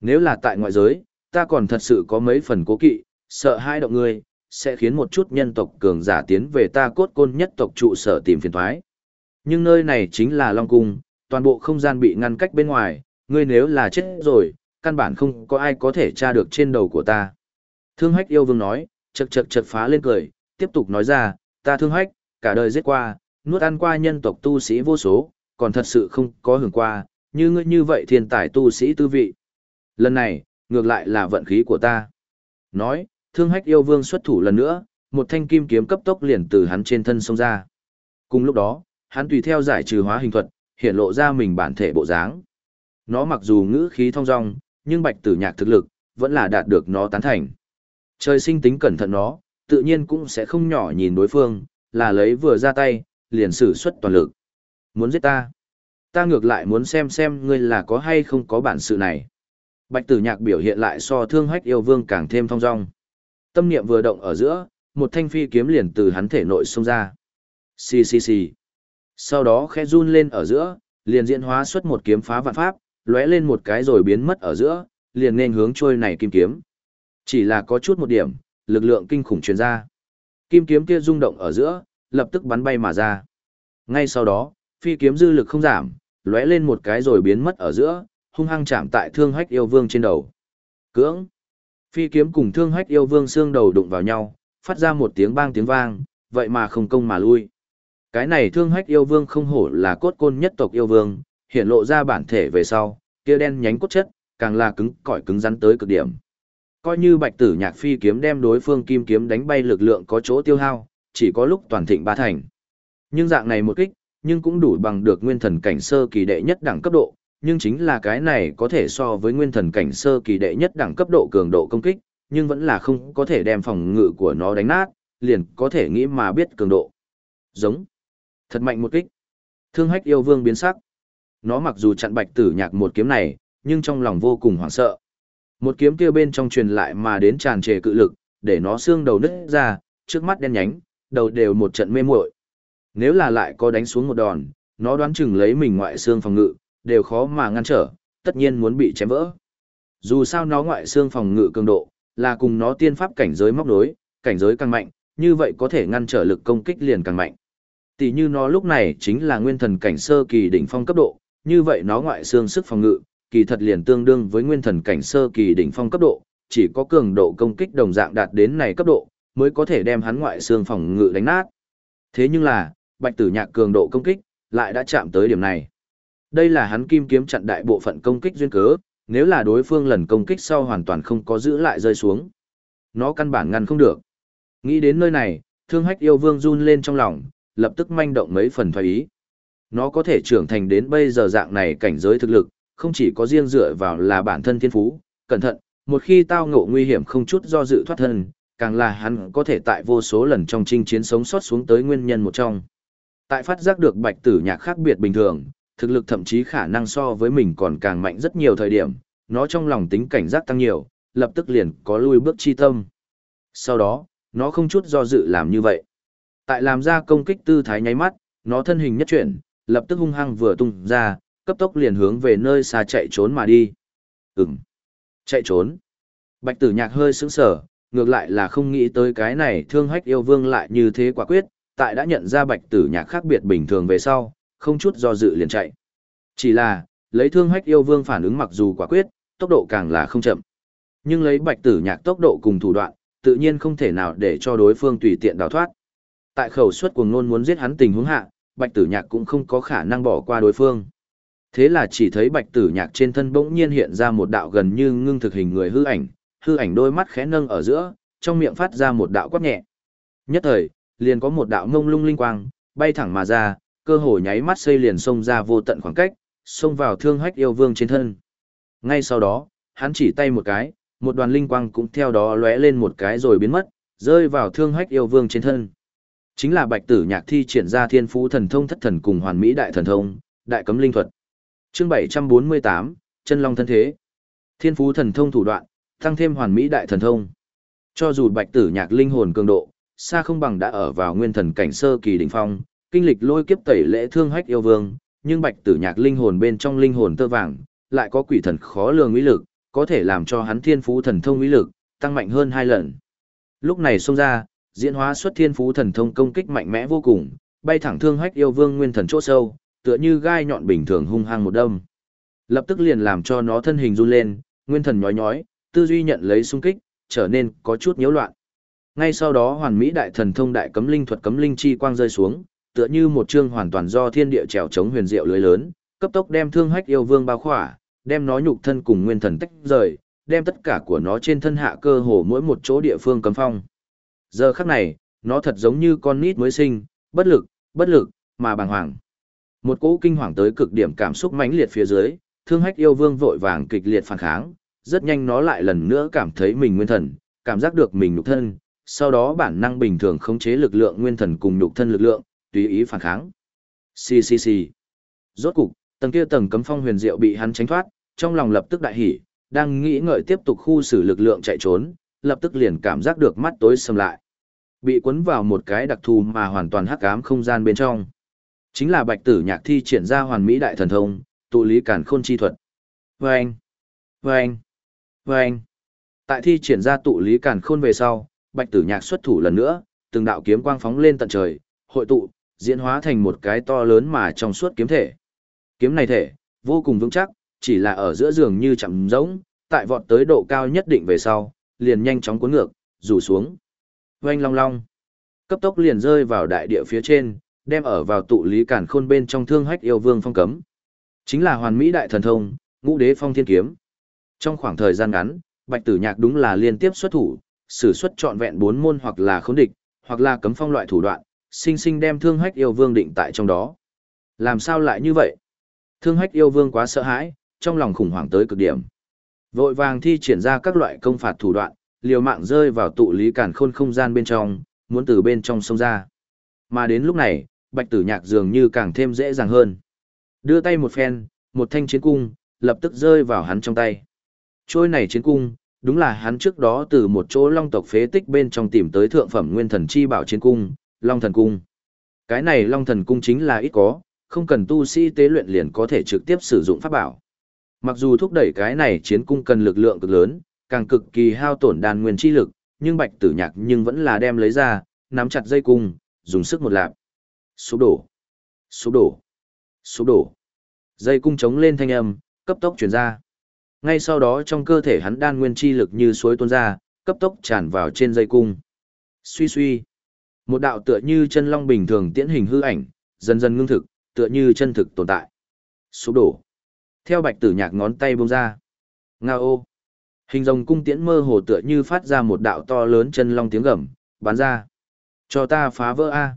Nếu là tại ngoại giới, ta còn thật sự có mấy phần cố kỵ, sợ hai động ngươi, sẽ khiến một chút nhân tộc cường giả tiến về ta cốt côn nhất tộc trụ sở tìm phiền thoái. Nhưng nơi này chính là Long Cung, toàn bộ không gian bị ngăn cách bên ngoài, ngươi nếu là chết rồi, căn bản không có ai có thể tra được trên đầu của ta. Thương hách yêu vương nói, chật chật chật phá lên cười, tiếp tục nói ra, ta thương hách, cả đời giết qua, nuốt ăn qua nhân tộc tu sĩ vô số, còn thật sự không có hưởng qua, như ngươi như vậy thiên tài tu sĩ tư vị. Lần này, ngược lại là vận khí của ta. Nói, thương hách yêu vương xuất thủ lần nữa, một thanh kim kiếm cấp tốc liền từ hắn trên thân xông ra. Cùng lúc đó, hắn tùy theo giải trừ hóa hình thuật, hiện lộ ra mình bản thể bộ dáng. Nó mặc dù ngữ khí thong dong, nhưng bạch tử nhạc thực lực, vẫn là đạt được nó tán thành. Trời sinh tính cẩn thận nó, tự nhiên cũng sẽ không nhỏ nhìn đối phương, là lấy vừa ra tay, liền sử xuất toàn lực. Muốn giết ta? Ta ngược lại muốn xem xem ngươi là có hay không có bản sự này. Bạch tử nhạc biểu hiện lại so thương hách yêu vương càng thêm thong dong. Tâm niệm vừa động ở giữa, một thanh phi kiếm liền từ hắn thể nội xông ra. Xì xì xì. Sau đó khẽ run lên ở giữa, liền diễn hóa xuất một kiếm phá vạn pháp, lóe lên một cái rồi biến mất ở giữa, liền nên hướng trôi này kim kiếm. Chỉ là có chút một điểm, lực lượng kinh khủng truyền ra. Kim kiếm kia rung động ở giữa, lập tức bắn bay mà ra. Ngay sau đó, phi kiếm dư lực không giảm, lóe lên một cái rồi biến mất ở giữa, hung hăng chạm tại thương hách yêu vương trên đầu. Cưỡng! Phi kiếm cùng thương hách yêu vương xương đầu đụng vào nhau, phát ra một tiếng bang tiếng vang, vậy mà không công mà lui. Cái này thương hách yêu vương không hổ là cốt côn nhất tộc yêu vương, hiện lộ ra bản thể về sau, kia đen nhánh cốt chất, càng là cứng cỏi cứng rắn tới cực điểm. Coi như bạch tử nhạc phi kiếm đem đối phương kim kiếm đánh bay lực lượng có chỗ tiêu hao, chỉ có lúc toàn thịnh ba thành. Nhưng dạng này một kích, nhưng cũng đủ bằng được nguyên thần cảnh sơ kỳ đệ nhất đẳng cấp độ, nhưng chính là cái này có thể so với nguyên thần cảnh sơ kỳ đệ nhất đẳng cấp độ cường độ công kích, nhưng vẫn là không có thể đem phòng ngự của nó đánh nát, liền có thể nghĩ mà biết cường độ. Giống. Thật mạnh một kích. Thương hách yêu vương biến sắc. Nó mặc dù chặn bạch tử nhạc một kiếm này, nhưng trong lòng vô cùng hoảng sợ. Một kiếm kia bên trong truyền lại mà đến tràn trề cự lực, để nó xương đầu nứt ra, trước mắt đen nhánh, đầu đều một trận mê muội. Nếu là lại có đánh xuống một đòn, nó đoán chừng lấy mình ngoại xương phòng ngự, đều khó mà ngăn trở, tất nhiên muốn bị chém vỡ. Dù sao nó ngoại xương phòng ngự cường độ, là cùng nó tiên pháp cảnh giới móc đối, cảnh giới càng mạnh, như vậy có thể ngăn trở lực công kích liền càng mạnh. Tỷ như nó lúc này chính là nguyên thần cảnh sơ kỳ đỉnh phong cấp độ, như vậy nó ngoại xương sức phòng ngự, kỳ thật liền tương đương với nguyên thần cảnh sơ kỳ đỉnh phong cấp độ, chỉ có cường độ công kích đồng dạng đạt đến này cấp độ, mới có thể đem hắn ngoại xương phòng ngự đánh nát. Thế nhưng là, bạch tử nhạc cường độ công kích, lại đã chạm tới điểm này. Đây là hắn kim kiếm chặn đại bộ phận công kích duyên cớ, nếu là đối phương lần công kích sau hoàn toàn không có giữ lại rơi xuống. Nó căn bản ngăn không được. Nghĩ đến nơi này, thương hách yêu vương run lên trong lòng, lập tức manh động mấy phần thoái ý. Nó có thể trưởng thành đến bây giờ dạng này cảnh giới thực lực, không chỉ có riêng dựa vào là bản thân thiên phú, cẩn thận, một khi tao ngộ nguy hiểm không chút do dự thoát thân, càng là hắn có thể tại vô số lần trong chinh chiến sống sót xuống tới nguyên nhân một trong. Tại phát giác được bạch tử nhạc khác biệt bình thường, thực lực thậm chí khả năng so với mình còn càng mạnh rất nhiều thời điểm, nó trong lòng tính cảnh giác tăng nhiều, lập tức liền có lui bước chi tâm. Sau đó, nó không chút do dự làm như vậy. Tại làm ra công kích tư thái nháy mắt, nó thân hình nhất chuyển, lập tức hung hăng vừa tung ra, cấp tốc liền hướng về nơi xa chạy trốn mà đi. Ừm. Chạy trốn. Bạch tử nhạc hơi sững sở, ngược lại là không nghĩ tới cái này thương hách yêu vương lại như thế quả quyết, tại đã nhận ra bạch tử nhạc khác biệt bình thường về sau, không chút do dự liền chạy. Chỉ là, lấy thương hách yêu vương phản ứng mặc dù quả quyết, tốc độ càng là không chậm. Nhưng lấy bạch tử nhạc tốc độ cùng thủ đoạn, tự nhiên không thể nào để cho đối phương tùy tiện đào thoát. Tại khẩu suất cuồng nôn muốn giết hắn tình huống hạ, bạch tử nhạc cũng không có khả năng bỏ qua đối phương. Thế là chỉ thấy bạch tử nhạc trên thân bỗng nhiên hiện ra một đạo gần như ngưng thực hình người hư ảnh, hư ảnh đôi mắt khẽ nâng ở giữa, trong miệng phát ra một đạo quát nhẹ. Nhất thời, liền có một đạo ngông lung linh quang, bay thẳng mà ra, cơ hồ nháy mắt xây liền xông ra vô tận khoảng cách, xông vào thương hách yêu vương trên thân. Ngay sau đó, hắn chỉ tay một cái, một đoàn linh quang cũng theo đó lóe lên một cái rồi biến mất, rơi vào thương hách yêu vương trên thân. Chính là bạch tử nhạc thi triển ra thiên phú thần thông thất thần cùng hoàn mỹ đại thần thông, đại cấm linh thuật. Chương 748, chân long thân thế. Thiên phú thần thông thủ đoạn, tăng thêm hoàn mỹ đại thần thông. Cho dù bạch tử nhạc linh hồn cường độ, xa không bằng đã ở vào nguyên thần cảnh sơ kỳ đỉnh phong, kinh lịch lôi kiếp tẩy lễ thương hách yêu vương, nhưng bạch tử nhạc linh hồn bên trong linh hồn tơ vàng, lại có quỷ thần khó lường uy lực, có thể làm cho hắn thiên phú thần thông uy lực tăng mạnh hơn hai lần. Lúc này xông ra, diễn hóa xuất thiên phú thần thông công kích mạnh mẽ vô cùng, bay thẳng thương hách yêu vương nguyên thần chỗ sâu, tựa như gai nhọn bình thường hung hăng một đâm. Lập tức liền làm cho nó thân hình run lên, nguyên thần nhói nhói, tư duy nhận lấy xung kích, trở nên có chút nhiễu loạn. Ngay sau đó hoàn mỹ đại thần thông đại cấm linh thuật cấm linh chi quang rơi xuống, tựa như một chương hoàn toàn do thiên địa trèo chống huyền diệu lưới lớn, cấp tốc đem thương hách yêu vương bao khỏa, đem nó nhục thân cùng nguyên thần tách rời, đem tất cả của nó trên thân hạ cơ hồ mỗi một chỗ địa phương cấm phong. Giờ khắc này, nó thật giống như con nít mới sinh, bất lực, bất lực, mà bàng hoàng. Một cỗ kinh hoàng tới cực điểm cảm xúc mãnh liệt phía dưới, thương hách yêu vương vội vàng kịch liệt phản kháng, rất nhanh nó lại lần nữa cảm thấy mình nguyên thần, cảm giác được mình nhục thân, sau đó bản năng bình thường khống chế lực lượng nguyên thần cùng nhục thân lực lượng, tùy ý phản kháng. Xì xì xì. Rốt cục, tầng kia tầng cấm phong huyền diệu bị hắn tránh thoát, trong lòng lập tức đại hỉ, đang nghĩ ngợi tiếp tục khu xử lực lượng chạy trốn, lập tức liền cảm giác được mắt tối sầm lại. Bị cuốn vào một cái đặc thù mà hoàn toàn hắc ám không gian bên trong. Chính là Bạch Tử Nhạc thi triển ra hoàn mỹ đại thần thông, tụ lý cản khôn chi thuật. Vâng! Vâng! Vâng! Tại thi triển ra tụ lý cản khôn về sau, Bạch Tử Nhạc xuất thủ lần nữa, từng đạo kiếm quang phóng lên tận trời, hội tụ, diễn hóa thành một cái to lớn mà trong suốt kiếm thể. Kiếm này thể, vô cùng vững chắc, chỉ là ở giữa giường như chẳng rỗng, tại vọt tới độ cao nhất định về sau, liền nhanh chóng cuốn ngược, rủ xuống. Oanh long long, cấp tốc liền rơi vào đại địa phía trên, đem ở vào tụ lý cản khôn bên trong thương hách yêu vương phong cấm. Chính là hoàn mỹ đại thần thông, ngũ đế phong thiên kiếm. Trong khoảng thời gian ngắn, Bạch Tử Nhạc đúng là liên tiếp xuất thủ, sử xuất trọn vẹn bốn môn hoặc là khống địch, hoặc là cấm phong loại thủ đoạn, sinh sinh đem thương hách yêu vương định tại trong đó. Làm sao lại như vậy? Thương hách yêu vương quá sợ hãi, trong lòng khủng hoảng tới cực điểm. Vội vàng thi triển ra các loại công phạt thủ đoạn, liều mạng rơi vào tụ lý cản khôn không gian bên trong, muốn từ bên trong sông ra. Mà đến lúc này, bạch tử nhạc dường như càng thêm dễ dàng hơn. Đưa tay một phen, một thanh chiến cung, lập tức rơi vào hắn trong tay. Trôi này chiến cung, đúng là hắn trước đó từ một chỗ long tộc phế tích bên trong tìm tới thượng phẩm nguyên thần chi bảo chiến cung, long thần cung. Cái này long thần cung chính là ít có, không cần tu sĩ tế luyện liền có thể trực tiếp sử dụng pháp bảo. Mặc dù thúc đẩy cái này chiến cung cần lực lượng cực lớn, càng cực kỳ hao tổn đàn nguyên chi lực, nhưng bạch tử nhạc nhưng vẫn là đem lấy ra, nắm chặt dây cung, dùng sức một lạp. Sụp đổ, sụp đổ, sụp đổ. Dây cung chống lên thanh âm, cấp tốc chuyển ra. Ngay sau đó trong cơ thể hắn đan nguyên chi lực như suối tuôn ra, cấp tốc tràn vào trên dây cung. Suy suy. Một đạo tựa như chân long bình thường tiễn hình hư ảnh, dần dần ngưng thực, tựa như chân thực tồn tại. Sụp đổ. Theo bạch tử nhạc ngón tay buông ra. Nga ô. Hình rồng cung tiễn mơ hồ tựa như phát ra một đạo to lớn chân long tiếng gầm, bắn ra. Cho ta phá vỡ A.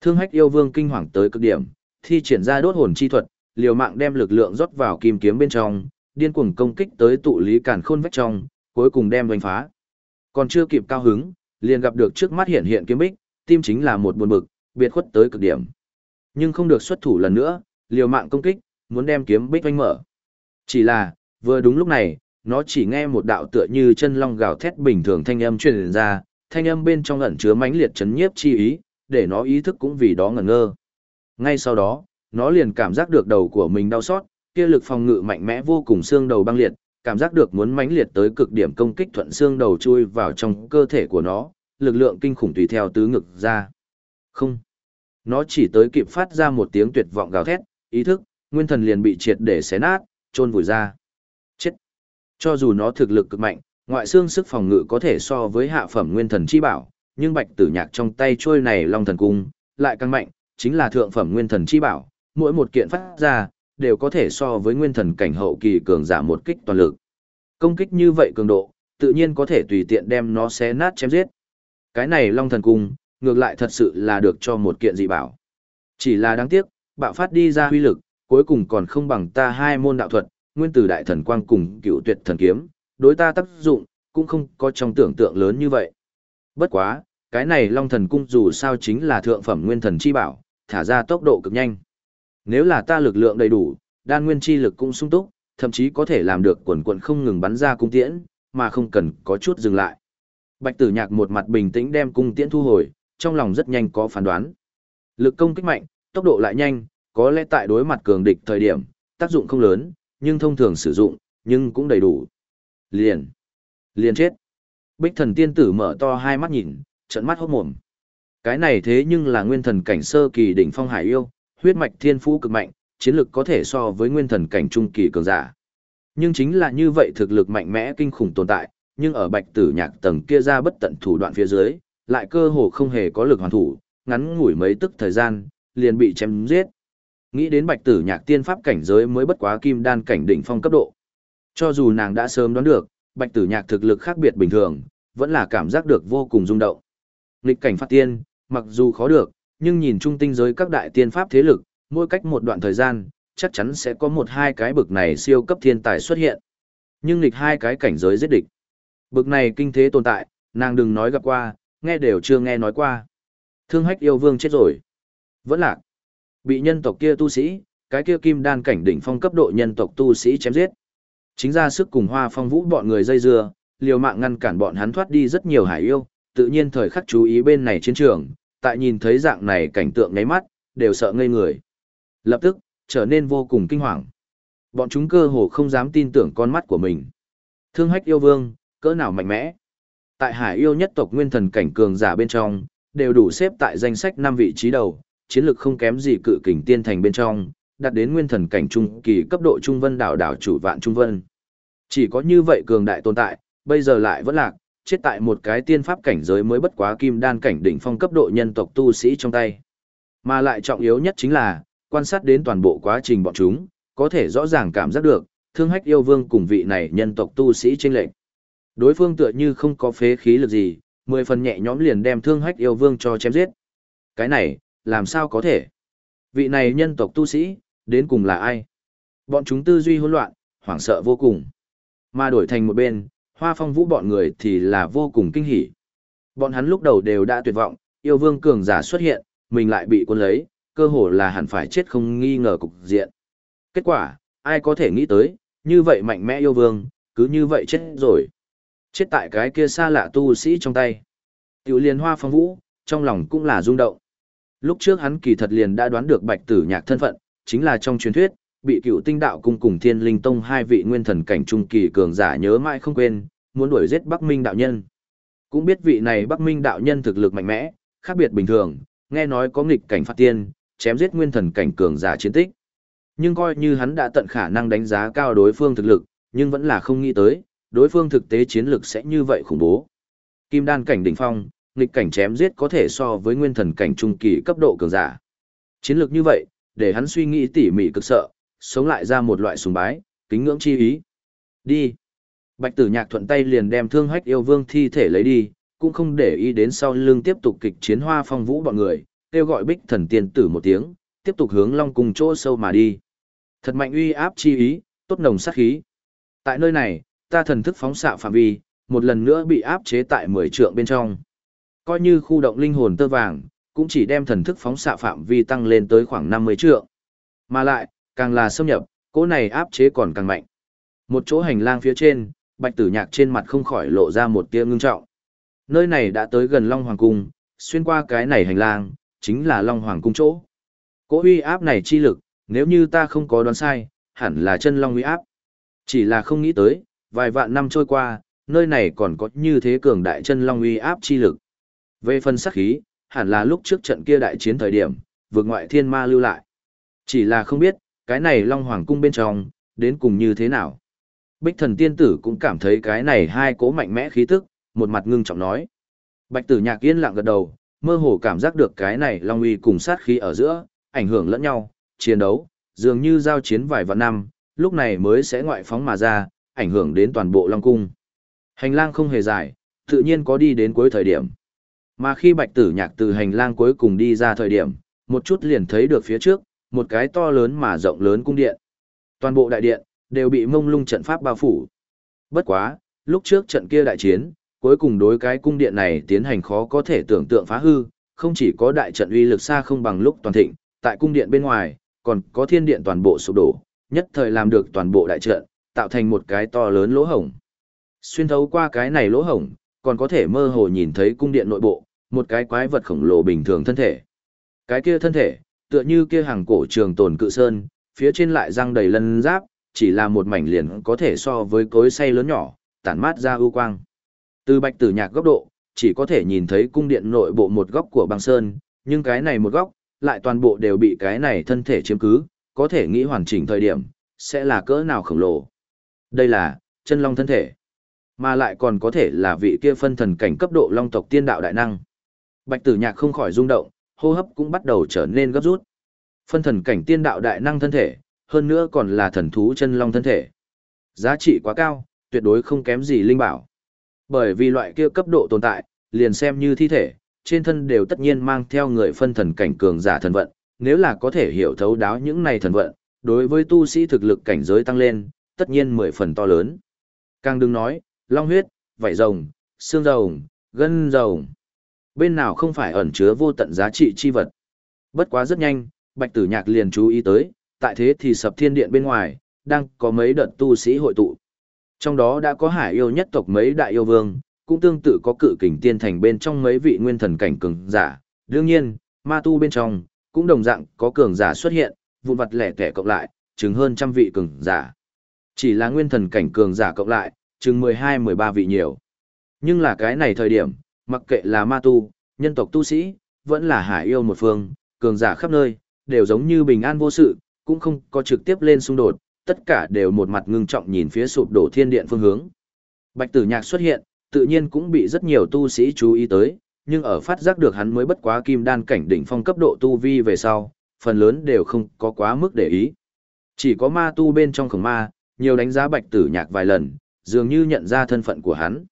Thương hách yêu vương kinh hoàng tới cực điểm, thi triển ra đốt hồn chi thuật, liều mạng đem lực lượng rót vào kim kiếm bên trong, điên cuồng công kích tới tụ lý cản khôn vách trong, cuối cùng đem đánh phá. Còn chưa kịp cao hứng, liền gặp được trước mắt hiện hiện kiếm bích, tim chính là một buồn bực, biệt khuất tới cực điểm. Nhưng không được xuất thủ lần nữa, liều mạng công kích, muốn đem kiếm bích oanh mở. Chỉ là, vừa đúng lúc này, nó chỉ nghe một đạo tựa như chân long gào thét bình thường thanh âm truyền ra, thanh âm bên trong ẩn chứa mãnh liệt chấn nhiếp chi ý, để nó ý thức cũng vì đó ngẩn ngơ. Ngay sau đó, nó liền cảm giác được đầu của mình đau xót, kia lực phòng ngự mạnh mẽ vô cùng xương đầu băng liệt, cảm giác được muốn mãnh liệt tới cực điểm công kích thuận xương đầu chui vào trong cơ thể của nó, lực lượng kinh khủng tùy theo tứ ngực ra. Không. Nó chỉ tới kịp phát ra một tiếng tuyệt vọng gào thét, ý thức, nguyên thần liền bị triệt để xé nát, trôn vùi ra. Chết. Cho dù nó thực lực cực mạnh, ngoại xương sức phòng ngự có thể so với hạ phẩm nguyên thần chi bảo, nhưng bạch tử nhạc trong tay trôi này long thần cung, lại càng mạnh, chính là thượng phẩm nguyên thần chi bảo, mỗi một kiện phát ra, đều có thể so với nguyên thần cảnh hậu kỳ cường giả một kích toàn lực. Công kích như vậy cường độ, tự nhiên có thể tùy tiện đem nó xé nát chém giết. Cái này long thần cung, ngược lại thật sự là được cho một kiện dị bảo. Chỉ là đáng tiếc, bạo phát đi ra huy lực, cuối cùng còn không bằng ta hai môn đạo thuật, nguyên tử đại thần quang cùng cựu tuyệt thần kiếm, đối ta tác dụng, cũng không có trong tưởng tượng lớn như vậy. Bất quá, cái này long thần cung dù sao chính là thượng phẩm nguyên thần chi bảo, thả ra tốc độ cực nhanh. Nếu là ta lực lượng đầy đủ, đan nguyên chi lực cũng sung túc, thậm chí có thể làm được quần quần không ngừng bắn ra cung tiễn, mà không cần có chút dừng lại. Bạch tử nhạc một mặt bình tĩnh đem cung tiễn thu hồi, trong lòng rất nhanh có phán đoán. Lực công kích mạnh, tốc độ lại nhanh, có lẽ tại đối mặt cường địch thời điểm, tác dụng không lớn, nhưng thông thường sử dụng, nhưng cũng đầy đủ. Liền. Liền chết. Bích thần tiên tử mở to hai mắt nhìn, trận mắt hốt mồm. Cái này thế nhưng là nguyên thần cảnh sơ kỳ đỉnh phong hải yêu, huyết mạch thiên phú cực mạnh, chiến lực có thể so với nguyên thần cảnh trung kỳ cường giả. Nhưng chính là như vậy thực lực mạnh mẽ kinh khủng tồn tại, nhưng ở bạch tử nhạc tầng kia ra bất tận thủ đoạn phía dưới, lại cơ hồ không hề có lực hoàn thủ, ngắn ngủi mấy tức thời gian, liền bị chém giết. Nghĩ đến bạch tử nhạc tiên pháp cảnh giới mới bất quá kim đan cảnh đỉnh phong cấp độ. Cho dù nàng đã sớm đoán được, bạch tử nhạc thực lực khác biệt bình thường, vẫn là cảm giác được vô cùng rung động. Nghịch cảnh phát tiên, mặc dù khó được, nhưng nhìn chung tinh giới các đại tiên pháp thế lực, mỗi cách một đoạn thời gian, chắc chắn sẽ có một hai cái bực này siêu cấp thiên tài xuất hiện. Nhưng nghịch hai cái cảnh giới giết địch. Bực này kinh thế tồn tại, nàng đừng nói gặp qua, nghe đều chưa nghe nói qua. Thương hách yêu vương chết rồi. Vẫn lạc. Bị nhân tộc kia tu sĩ, cái kia kim đan cảnh đỉnh phong cấp độ nhân tộc tu sĩ chém giết. Chính ra sức cùng hoa phong vũ bọn người dây dưa, liều mạng ngăn cản bọn hắn thoát đi rất nhiều hải yêu, tự nhiên thời khắc chú ý bên này chiến trường, tại nhìn thấy dạng này cảnh tượng ngáy mắt, đều sợ ngây người. Lập tức, trở nên vô cùng kinh hoàng. Bọn chúng cơ hồ không dám tin tưởng con mắt của mình. Thương hách yêu vương, cỡ nào mạnh mẽ. Tại hải yêu nhất tộc nguyên thần cảnh cường giả bên trong, đều đủ xếp tại danh sách 5 vị trí đầu, chiến lược không kém gì cự kình tiên thành bên trong, đạt đến nguyên thần cảnh trung kỳ cấp độ trung vân đảo đảo chủ vạn trung vân. Chỉ có như vậy cường đại tồn tại, bây giờ lại vẫn lạc, chết tại một cái tiên pháp cảnh giới mới bất quá kim đan cảnh đỉnh phong cấp độ nhân tộc tu sĩ trong tay. Mà lại trọng yếu nhất chính là, quan sát đến toàn bộ quá trình bọn chúng, có thể rõ ràng cảm giác được, thương hách yêu vương cùng vị này nhân tộc tu sĩ chênh lệnh. Đối phương tựa như không có phế khí lực gì, mười phần nhẹ nhõm liền đem thương hách yêu vương cho chém giết. Cái này, làm sao có thể? Vị này nhân tộc tu sĩ, đến cùng là ai? Bọn chúng tư duy hỗn loạn, hoảng sợ vô cùng. Mà đổi thành một bên, hoa phong vũ bọn người thì là vô cùng kinh hỉ. Bọn hắn lúc đầu đều đã tuyệt vọng, yêu vương cường giả xuất hiện, mình lại bị quân lấy, cơ hồ là hẳn phải chết không nghi ngờ cục diện. Kết quả, ai có thể nghĩ tới, như vậy mạnh mẽ yêu vương, cứ như vậy chết rồi. Chết tại cái kia xa lạ tu sĩ trong tay. Tiểu liên hoa phong vũ, trong lòng cũng là rung động. Lúc trước hắn kỳ thật liền đã đoán được bạch tử nhạc thân phận, chính là trong truyền thuyết, bị cựu tinh đạo cung cùng thiên linh tông hai vị nguyên thần cảnh trung kỳ cường giả nhớ mãi không quên, muốn đuổi giết Bắc Minh đạo nhân. Cũng biết vị này Bắc Minh đạo nhân thực lực mạnh mẽ, khác biệt bình thường, nghe nói có nghịch cảnh phát tiên, chém giết nguyên thần cảnh cường giả chiến tích. Nhưng coi như hắn đã tận khả năng đánh giá cao đối phương thực lực, nhưng vẫn là không nghĩ tới, đối phương thực tế chiến lực sẽ như vậy khủng bố. Kim đan cảnh đỉnh phong, nghịch cảnh chém giết có thể so với nguyên thần cảnh trung kỳ cấp độ cường giả. Chiến lược như vậy, để hắn suy nghĩ tỉ mỉ cực sợ, sống lại ra một loại sùng bái, kính ngưỡng chi ý. Đi. Bạch tử nhạc thuận tay liền đem thương hách yêu vương thi thể lấy đi, cũng không để ý đến sau lưng tiếp tục kịch chiến hoa phong vũ bọn người, kêu gọi bích thần tiên tử một tiếng, tiếp tục hướng long cùng chỗ sâu mà đi. Thật mạnh uy áp chi ý, tốt nồng sát khí. Tại nơi này, ta thần thức phóng xạ phạm vi, một lần nữa bị áp chế tại 10 trượng bên trong. Coi như khu động linh hồn tơ vàng, cũng chỉ đem thần thức phóng xạ phạm vi tăng lên tới khoảng 50 trượng. Mà lại, càng là xâm nhập, cỗ này áp chế còn càng mạnh. Một chỗ hành lang phía trên, bạch tử nhạc trên mặt không khỏi lộ ra một tia ngưng trọng. Nơi này đã tới gần Long Hoàng Cung, xuyên qua cái này hành lang, chính là Long Hoàng Cung chỗ. Cỗ uy áp này chi lực, nếu như ta không có đoán sai, hẳn là chân Long uy áp. Chỉ là không nghĩ tới, vài vạn năm trôi qua, nơi này còn có như thế cường đại chân Long uy áp chi lực. Về phần sắc khí, hẳn là lúc trước trận kia đại chiến thời điểm, vượt ngoại thiên ma lưu lại. Chỉ là không biết, cái này Long Hoàng cung bên trong, đến cùng như thế nào. Bích thần tiên tử cũng cảm thấy cái này hai cố mạnh mẽ khí tức, một mặt ngưng trọng nói. Bạch tử nhạc yên lặng gật đầu, mơ hồ cảm giác được cái này Long uy cùng sát khí ở giữa, ảnh hưởng lẫn nhau, chiến đấu, dường như giao chiến vài vạn năm, lúc này mới sẽ ngoại phóng mà ra, ảnh hưởng đến toàn bộ Long cung. Hành lang không hề dài, tự nhiên có đi đến cuối thời điểm. Mà khi bạch tử nhạc từ hành lang cuối cùng đi ra thời điểm, một chút liền thấy được phía trước, một cái to lớn mà rộng lớn cung điện. Toàn bộ đại điện, đều bị mông lung trận pháp bao phủ. Bất quá, lúc trước trận kia đại chiến, cuối cùng đối cái cung điện này tiến hành khó có thể tưởng tượng phá hư, không chỉ có đại trận uy lực xa không bằng lúc toàn thịnh, tại cung điện bên ngoài, còn có thiên điện toàn bộ sụp đổ, nhất thời làm được toàn bộ đại trận, tạo thành một cái to lớn lỗ hổng. Xuyên thấu qua cái này lỗ hổng, còn có thể mơ hồ nhìn thấy cung điện nội bộ, một cái quái vật khổng lồ bình thường thân thể. Cái kia thân thể, tựa như kia hàng cổ trường tồn cự sơn, phía trên lại răng đầy lân giáp, chỉ là một mảnh liền có thể so với cối xay lớn nhỏ, tản mát ra ưu quang. Từ bạch tử nhạc góc độ, chỉ có thể nhìn thấy cung điện nội bộ một góc của băng sơn, nhưng cái này một góc, lại toàn bộ đều bị cái này thân thể chiếm cứ, có thể nghĩ hoàn chỉnh thời điểm, sẽ là cỡ nào khổng lồ. Đây là, chân long thân thể. Mà lại còn có thể là vị kia phân thần cảnh cấp độ long tộc tiên đạo đại năng. Bạch tử nhạc không khỏi rung động, hô hấp cũng bắt đầu trở nên gấp rút. Phân thần cảnh tiên đạo đại năng thân thể, hơn nữa còn là thần thú chân long thân thể. Giá trị quá cao, tuyệt đối không kém gì linh bảo. Bởi vì loại kia cấp độ tồn tại, liền xem như thi thể, trên thân đều tất nhiên mang theo người phân thần cảnh cường giả thần vận, nếu là có thể hiểu thấu đáo những này thần vận, đối với tu sĩ thực lực cảnh giới tăng lên, tất nhiên mười phần to lớn. Càng đừng nói, long huyết, vảy rồng, xương rồng, gân rồng. Bên nào không phải ẩn chứa vô tận giá trị chi vật. Bất quá rất nhanh, Bạch Tử Nhạc liền chú ý tới, tại thế thì sập thiên điện bên ngoài, đang có mấy đợt tu sĩ hội tụ. Trong đó đã có hải yêu nhất tộc mấy đại yêu vương, cũng tương tự có cự kình tiên thành bên trong mấy vị nguyên thần cảnh cường giả. Đương nhiên, ma tu bên trong, cũng đồng dạng có cường giả xuất hiện, vụn vặt lẻ tẻ cộng lại, chứng hơn trăm vị cường giả. Chỉ là nguyên thần cảnh cường giả cộng lại, chừng 12-13 vị nhiều. Nhưng là cái này thời điểm, mặc kệ là ma tu, nhân tộc tu sĩ, vẫn là hải yêu một phương, cường giả khắp nơi, đều giống như bình an vô sự, cũng không có trực tiếp lên xung đột, tất cả đều một mặt ngưng trọng nhìn phía sụp đổ thiên điện phương hướng. Bạch tử nhạc xuất hiện, tự nhiên cũng bị rất nhiều tu sĩ chú ý tới, nhưng ở phát giác được hắn mới bất quá kim đan cảnh đỉnh phong cấp độ tu vi về sau, phần lớn đều không có quá mức để ý. Chỉ có ma tu bên trong khổng ma, nhiều đánh giá bạch tử nhạc vài lần, dường như nhận ra thân phận của hắn.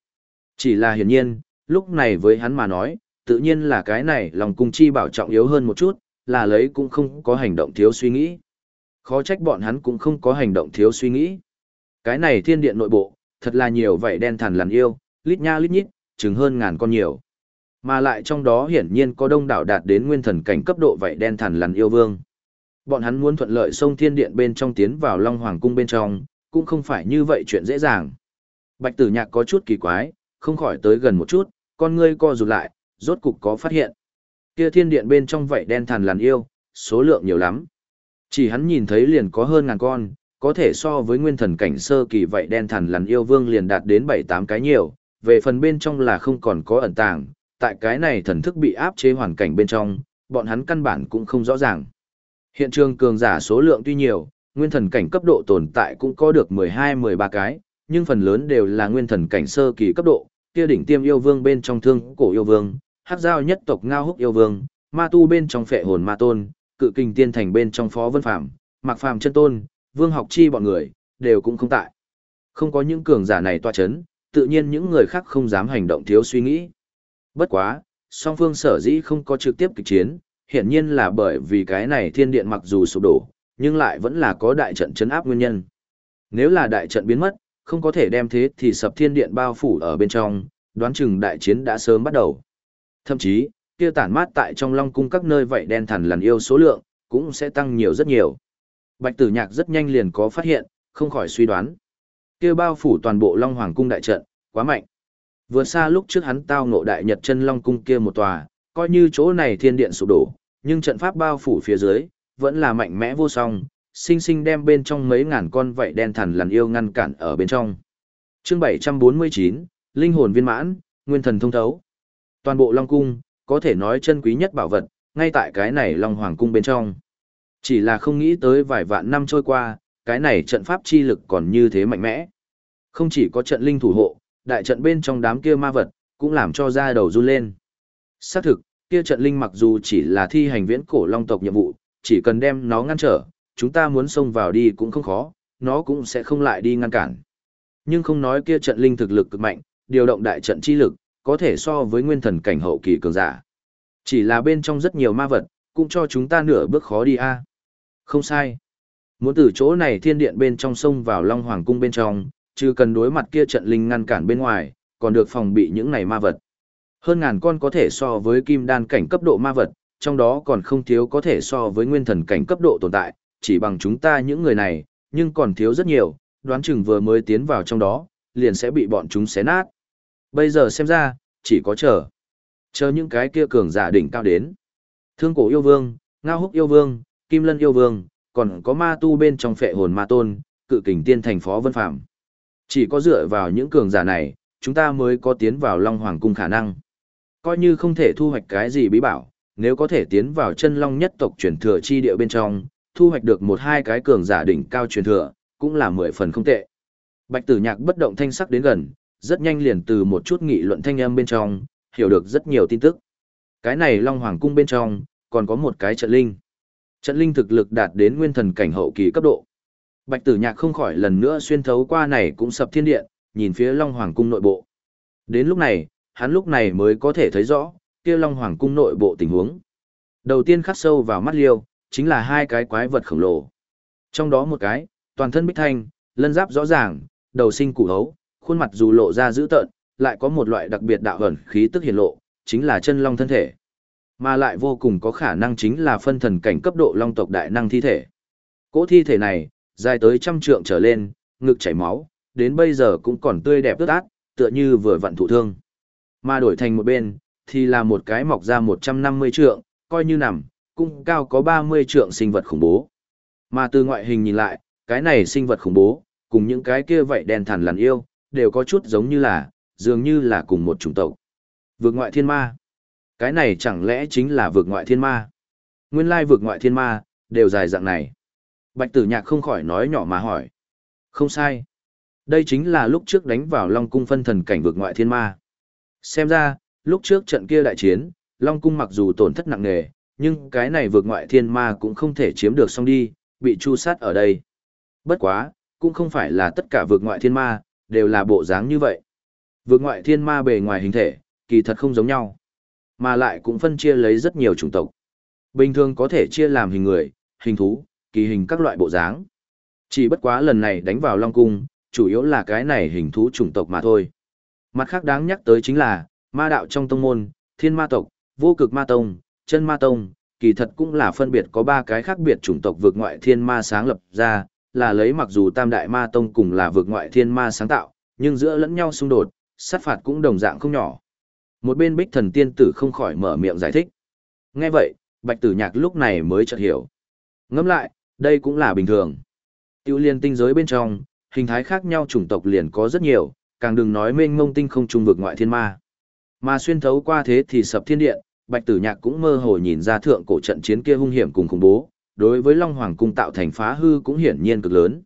Chỉ là hiển nhiên, lúc này với hắn mà nói, tự nhiên là cái này lòng cung chi bảo trọng yếu hơn một chút, là lấy cũng không có hành động thiếu suy nghĩ. Khó trách bọn hắn cũng không có hành động thiếu suy nghĩ. Cái này thiên điện nội bộ, thật là nhiều vậy đen thằn lằn yêu, lít nha lít nhít, chừng hơn ngàn con nhiều. Mà lại trong đó hiển nhiên có đông đảo đạt đến nguyên thần cảnh cấp độ vậy đen thằn lằn yêu vương. Bọn hắn muốn thuận lợi xông thiên điện bên trong tiến vào Long Hoàng cung bên trong, cũng không phải như vậy chuyện dễ dàng. Bạch tử nhạc có chút kỳ quái, không khỏi tới gần một chút, con ngươi co rụt lại, rốt cục có phát hiện. Kia thiên điện bên trong vậy đen thàn lằn yêu, số lượng nhiều lắm. Chỉ hắn nhìn thấy liền có hơn ngàn con, có thể so với nguyên thần cảnh sơ kỳ vậy đen thàn lằn yêu vương liền đạt đến 7-8 cái nhiều, về phần bên trong là không còn có ẩn tàng, tại cái này thần thức bị áp chế hoàn cảnh bên trong, bọn hắn căn bản cũng không rõ ràng. Hiện trường cường giả số lượng tuy nhiều, nguyên thần cảnh cấp độ tồn tại cũng có được 12-13 cái, nhưng phần lớn đều là nguyên thần cảnh sơ kỳ cấp độ, kia đỉnh tiêm yêu vương bên trong thương cổ yêu vương, hắc giao nhất tộc ngao húc yêu vương, ma tu bên trong phệ hồn ma tôn, cự kinh tiên thành bên trong phó vân phạm, mặc phàm chân tôn, vương học chi bọn người, đều cũng không tại. Không có những cường giả này tọa chấn, tự nhiên những người khác không dám hành động thiếu suy nghĩ. Bất quá, song phương sở dĩ không có trực tiếp kịch chiến, hiển nhiên là bởi vì cái này thiên điện mặc dù sụp đổ, nhưng lại vẫn là có đại trận chấn áp nguyên nhân. Nếu là đại trận biến mất, không có thể đem thế thì sập thiên điện bao phủ ở bên trong, đoán chừng đại chiến đã sớm bắt đầu. Thậm chí, kia tản mát tại trong long cung các nơi vậy đen thẳn lằn yêu số lượng, cũng sẽ tăng nhiều rất nhiều. Bạch tử nhạc rất nhanh liền có phát hiện, không khỏi suy đoán. Kia bao phủ toàn bộ long hoàng cung đại trận, quá mạnh. Vừa xa lúc trước hắn tao ngộ đại nhật chân long cung kia một tòa, coi như chỗ này thiên điện sụp đổ, nhưng trận pháp bao phủ phía dưới, vẫn là mạnh mẽ vô song, sinh sinh đem bên trong mấy ngàn con vậy đen thằn lằn yêu ngăn cản ở bên trong. Chương 749, Linh hồn viên mãn, nguyên thần thông thấu. Toàn bộ Long cung có thể nói chân quý nhất bảo vật, ngay tại cái này Long Hoàng cung bên trong. Chỉ là không nghĩ tới vài vạn năm trôi qua, cái này trận pháp chi lực còn như thế mạnh mẽ. Không chỉ có trận linh thủ hộ, đại trận bên trong đám kia ma vật, cũng làm cho da đầu run lên. Xác thực, kia trận linh mặc dù chỉ là thi hành viễn cổ long tộc nhiệm vụ, chỉ cần đem nó ngăn trở, chúng ta muốn xông vào đi cũng không khó, nó cũng sẽ không lại đi ngăn cản. Nhưng không nói kia trận linh thực lực cực mạnh, điều động đại trận chi lực, có thể so với nguyên thần cảnh hậu kỳ cường giả. Chỉ là bên trong rất nhiều ma vật, cũng cho chúng ta nửa bước khó đi a. Không sai. Muốn từ chỗ này thiên điện bên trong sông vào Long Hoàng cung bên trong, chứ cần đối mặt kia trận linh ngăn cản bên ngoài, còn được phòng bị những này ma vật. Hơn ngàn con có thể so với kim đan cảnh cấp độ ma vật, trong đó còn không thiếu có thể so với nguyên thần cảnh cấp độ tồn tại, chỉ bằng chúng ta những người này, nhưng còn thiếu rất nhiều, đoán chừng vừa mới tiến vào trong đó, liền sẽ bị bọn chúng xé nát. Bây giờ xem ra, chỉ có chờ. Chờ những cái kia cường giả đỉnh cao đến. Thương cổ yêu vương, ngao húc yêu vương, kim lân yêu vương, còn có ma tu bên trong phệ hồn ma tôn, cự kình tiên thành phó vân phạm. Chỉ có dựa vào những cường giả này, chúng ta mới có tiến vào Long Hoàng cung khả năng. Coi như không thể thu hoạch cái gì bí bảo, nếu có thể tiến vào chân long nhất tộc truyền thừa chi địa bên trong, thu hoạch được một hai cái cường giả đỉnh cao truyền thừa, cũng là mười phần không tệ. Bạch tử nhạc bất động thanh sắc đến gần, rất nhanh liền từ một chút nghị luận thanh âm bên trong, hiểu được rất nhiều tin tức. Cái này Long Hoàng cung bên trong, còn có một cái trận linh. Trận linh thực lực đạt đến nguyên thần cảnh hậu kỳ cấp độ. Bạch tử nhạc không khỏi lần nữa xuyên thấu qua này cũng sập thiên điện, nhìn phía Long Hoàng cung nội bộ. Đến lúc này, hắn lúc này mới có thể thấy rõ, kia Long Hoàng cung nội bộ tình huống. Đầu tiên khắc sâu vào mắt liêu, chính là hai cái quái vật khổng lồ. Trong đó một cái, toàn thân bích thanh, lân giáp rõ ràng, đầu sinh củ hấu, khuôn mặt dù lộ ra dữ tợn, lại có một loại đặc biệt đạo ẩn khí tức hiển lộ, chính là chân long thân thể. Mà lại vô cùng có khả năng chính là phân thần cảnh cấp độ long tộc đại năng thi thể. Cỗ thi thể này, dài tới trăm trượng trở lên, ngực chảy máu, đến bây giờ cũng còn tươi đẹp tươi át, tựa như vừa vặn thụ thương. Mà đổi thành một bên, thì là một cái mọc ra 150 trượng, coi như nằm, cũng cao có 30 trượng sinh vật khủng bố. Mà từ ngoại hình nhìn lại, cái này sinh vật khủng bố, cùng những cái kia vậy đen thằn lằn yêu, đều có chút giống như là, dường như là cùng một chủng tộc. Vượt ngoại thiên ma. Cái này chẳng lẽ chính là vượt ngoại thiên ma? Nguyên lai vượt ngoại thiên ma, đều dài dạng này. Bạch tử nhạc không khỏi nói nhỏ mà hỏi. Không sai. Đây chính là lúc trước đánh vào Long Cung phân thần cảnh vượt ngoại thiên ma. Xem ra, lúc trước trận kia đại chiến, Long Cung mặc dù tổn thất nặng nề, nhưng cái này vượt ngoại thiên ma cũng không thể chiếm được xong đi, bị chu sát ở đây. Bất quá, cũng không phải là tất cả vượt ngoại thiên ma, đều là bộ dáng như vậy. Vượt ngoại thiên ma bề ngoài hình thể, kỳ thật không giống nhau, mà lại cũng phân chia lấy rất nhiều chủng tộc. Bình thường có thể chia làm hình người, hình thú, kỳ hình các loại bộ dáng. Chỉ bất quá lần này đánh vào Long Cung, chủ yếu là cái này hình thú chủng tộc mà thôi. Mặt khác đáng nhắc tới chính là, ma đạo trong tông môn, thiên ma tộc, vô cực ma tông, chân ma tông, kỳ thật cũng là phân biệt có ba cái khác biệt chủng tộc vượt ngoại thiên ma sáng lập ra, là lấy mặc dù tam đại ma tông cùng là vượt ngoại thiên ma sáng tạo, nhưng giữa lẫn nhau xung đột, sát phạt cũng đồng dạng không nhỏ. Một bên bích thần tiên tử không khỏi mở miệng giải thích. Nghe vậy, bạch tử nhạc lúc này mới chợt hiểu. Ngẫm lại, đây cũng là bình thường. Tiêu liên tinh giới bên trong, hình thái khác nhau chủng tộc liền có rất nhiều, càng đừng nói mênh mông tinh không trung vực ngoại thiên ma. Mà xuyên thấu qua thế thì sập thiên điện, Bạch Tử Nhạc cũng mơ hồ nhìn ra thượng cổ trận chiến kia hung hiểm cùng khủng bố, đối với Long Hoàng cung tạo thành phá hư cũng hiển nhiên cực lớn.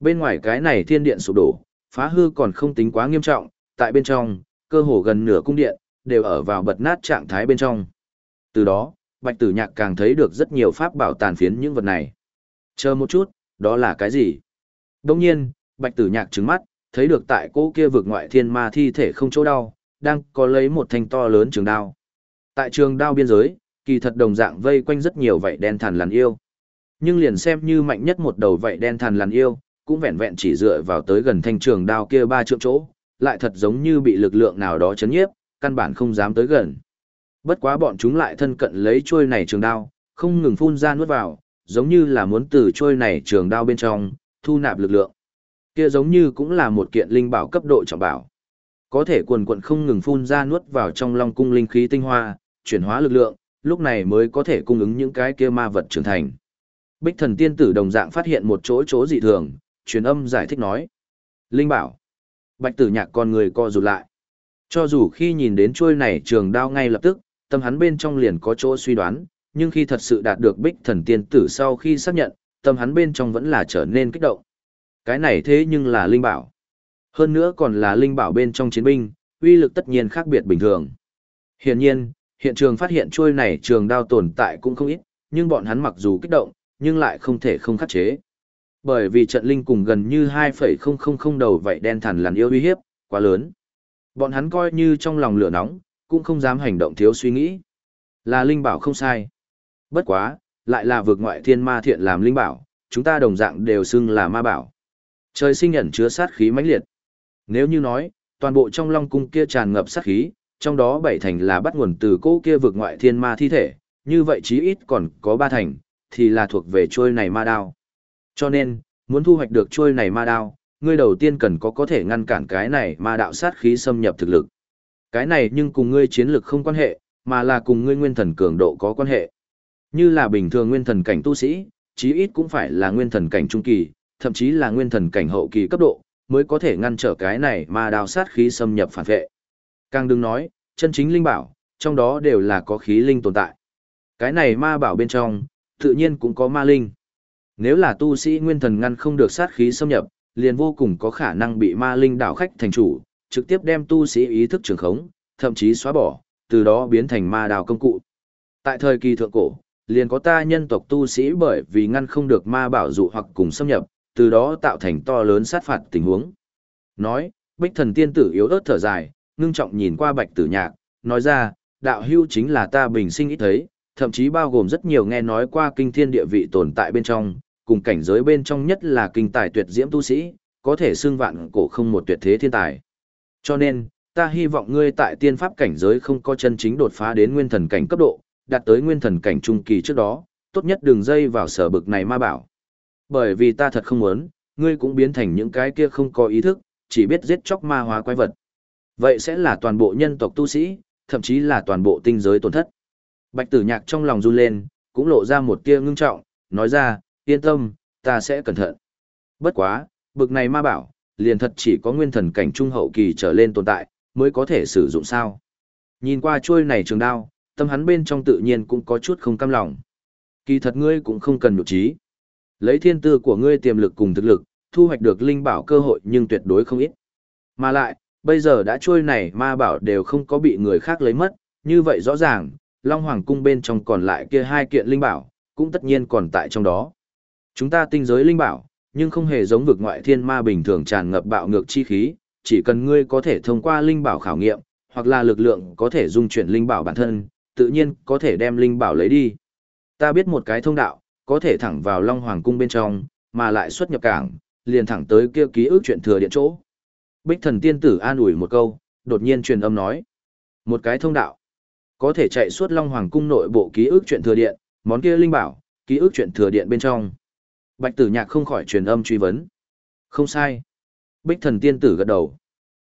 Bên ngoài cái này thiên điện sụp đổ, phá hư còn không tính quá nghiêm trọng, tại bên trong, cơ hồ gần nửa cung điện đều ở vào bật nát trạng thái bên trong. Từ đó, Bạch Tử Nhạc càng thấy được rất nhiều pháp bảo tàn phiến những vật này. Chờ một chút, đó là cái gì? Đông nhiên, Bạch Tử Nhạc trừng mắt, thấy được tại cô kia vực ngoại thiên ma thi thể không chỗ đau, đang có lấy một thanh to lớn trường đao. Tại trường đao biên giới, kỳ thật đồng dạng vây quanh rất nhiều vảy đen thằn lằn yêu. Nhưng liền xem như mạnh nhất một đầu vảy đen thằn lằn yêu, cũng vẹn vẹn chỉ dựa vào tới gần thanh trường đao kia ba trượng chỗ, lại thật giống như bị lực lượng nào đó chấn nhiếp, căn bản không dám tới gần. Bất quá bọn chúng lại thân cận lấy trôi này trường đao, không ngừng phun ra nuốt vào, giống như là muốn từ trôi này trường đao bên trong, thu nạp lực lượng. Kia giống như cũng là một kiện linh bảo cấp độ trọng bảo. Có thể quần quận không ngừng phun ra nuốt vào trong long cung linh khí tinh hoa, chuyển hóa lực lượng, lúc này mới có thể cung ứng những cái kia ma vật trưởng thành. Bích thần tiên tử đồng dạng phát hiện một chỗ chỗ dị thường, truyền âm giải thích nói. Linh bảo. Bạch tử nhạc con người co rụt lại. Cho dù khi nhìn đến chuôi này trường đao ngay lập tức, tâm hắn bên trong liền có chỗ suy đoán, nhưng khi thật sự đạt được bích thần tiên tử sau khi xác nhận, tâm hắn bên trong vẫn là trở nên kích động. Cái này thế nhưng là linh bảo. Hơn nữa còn là linh bảo bên trong chiến binh, uy lực tất nhiên khác biệt bình thường. Hiển nhiên, hiện trường phát hiện trôi này trường đao tồn tại cũng không ít, nhưng bọn hắn mặc dù kích động, nhưng lại không thể không khắc chế. Bởi vì trận linh cùng gần như 2,000 đầu vậy đen thẳn lằn yêu uy hiếp, quá lớn. Bọn hắn coi như trong lòng lửa nóng, cũng không dám hành động thiếu suy nghĩ. Là linh bảo không sai. Bất quá, lại là vượt ngoại thiên ma thiện làm linh bảo, chúng ta đồng dạng đều xưng là ma bảo. Trời sinh ẩn chứa sát khí mãnh liệt. Nếu như nói, toàn bộ trong long cung kia tràn ngập sát khí, trong đó bảy thành là bắt nguồn từ cỗ kia vượt ngoại thiên ma thi thể, như vậy chí ít còn có ba thành, thì là thuộc về trôi này ma đao. Cho nên, muốn thu hoạch được trôi này ma đao, ngươi đầu tiên cần có có thể ngăn cản cái này ma đạo sát khí xâm nhập thực lực. Cái này nhưng cùng ngươi chiến lực không quan hệ, mà là cùng ngươi nguyên thần cường độ có quan hệ. Như là bình thường nguyên thần cảnh tu sĩ, chí ít cũng phải là nguyên thần cảnh trung kỳ, thậm chí là nguyên thần cảnh hậu kỳ cấp độ, mới có thể ngăn trở cái này ma đao sát khí xâm nhập phản vệ. Càng đừng nói, chân chính linh bảo, trong đó đều là có khí linh tồn tại. Cái này ma bảo bên trong, tự nhiên cũng có ma linh. Nếu là tu sĩ nguyên thần ngăn không được sát khí xâm nhập, liền vô cùng có khả năng bị ma linh đảo khách thành chủ, trực tiếp đem tu sĩ ý thức trường khống, thậm chí xóa bỏ, từ đó biến thành ma đào công cụ. Tại thời kỳ thượng cổ, liền có ta nhân tộc tu sĩ bởi vì ngăn không được ma bảo dụ hoặc cùng xâm nhập, từ đó tạo thành to lớn sát phạt tình huống. Nói, bích thần tiên tử yếu ớt thở dài, ngưng trọng nhìn qua bạch tử nhạc, nói ra, đạo hưu chính là ta bình sinh ít thấy, thậm chí bao gồm rất nhiều nghe nói qua kinh thiên địa vị tồn tại bên trong, cùng cảnh giới bên trong nhất là kinh tài tuyệt diễm tu sĩ, có thể xưng vạn cổ không một tuyệt thế thiên tài. Cho nên, ta hy vọng ngươi tại tiên pháp cảnh giới không có chân chính đột phá đến nguyên thần cảnh cấp độ, đạt tới nguyên thần cảnh trung kỳ trước đó, tốt nhất đừng dây vào sở bực này ma bảo. Bởi vì ta thật không muốn, ngươi cũng biến thành những cái kia không có ý thức, chỉ biết giết chóc ma hóa quái vật. Vậy sẽ là toàn bộ nhân tộc tu sĩ, thậm chí là toàn bộ tinh giới tổn thất. Bạch tử nhạc trong lòng run lên, cũng lộ ra một tia ngưng trọng, nói ra, yên tâm, ta sẽ cẩn thận. Bất quá, bực này ma bảo, liền thật chỉ có nguyên thần cảnh trung hậu kỳ trở lên tồn tại, mới có thể sử dụng sao. Nhìn qua chuôi này trường đao, tâm hắn bên trong tự nhiên cũng có chút không cam lòng. Kỳ thật ngươi cũng không cần nhục trí. Lấy thiên tư của ngươi tiềm lực cùng thực lực, thu hoạch được linh bảo cơ hội nhưng tuyệt đối không ít. Mà lại, bây giờ đã trôi này ma bảo đều không có bị người khác lấy mất, như vậy rõ ràng, Long Hoàng cung bên trong còn lại kia hai kiện linh bảo, cũng tất nhiên còn tại trong đó. Chúng ta tinh giới linh bảo, nhưng không hề giống vực ngoại thiên ma bình thường tràn ngập bạo ngược chi khí, chỉ cần ngươi có thể thông qua linh bảo khảo nghiệm, hoặc là lực lượng có thể dung chuyển linh bảo bản thân, tự nhiên có thể đem linh bảo lấy đi. Ta biết một cái thông đạo, có thể thẳng vào Long Hoàng cung bên trong, mà lại xuất nhập cảng, liền thẳng tới kia ký ức chuyện thừa điện chỗ. Bích thần tiên tử an ủi một câu, đột nhiên truyền âm nói. Một cái thông đạo, có thể chạy suốt Long Hoàng cung nội bộ ký ức chuyện thừa điện, món kia linh bảo, ký ức chuyện thừa điện bên trong. Bạch tử nhạc không khỏi truyền âm truy vấn. Không sai. Bích thần tiên tử gật đầu.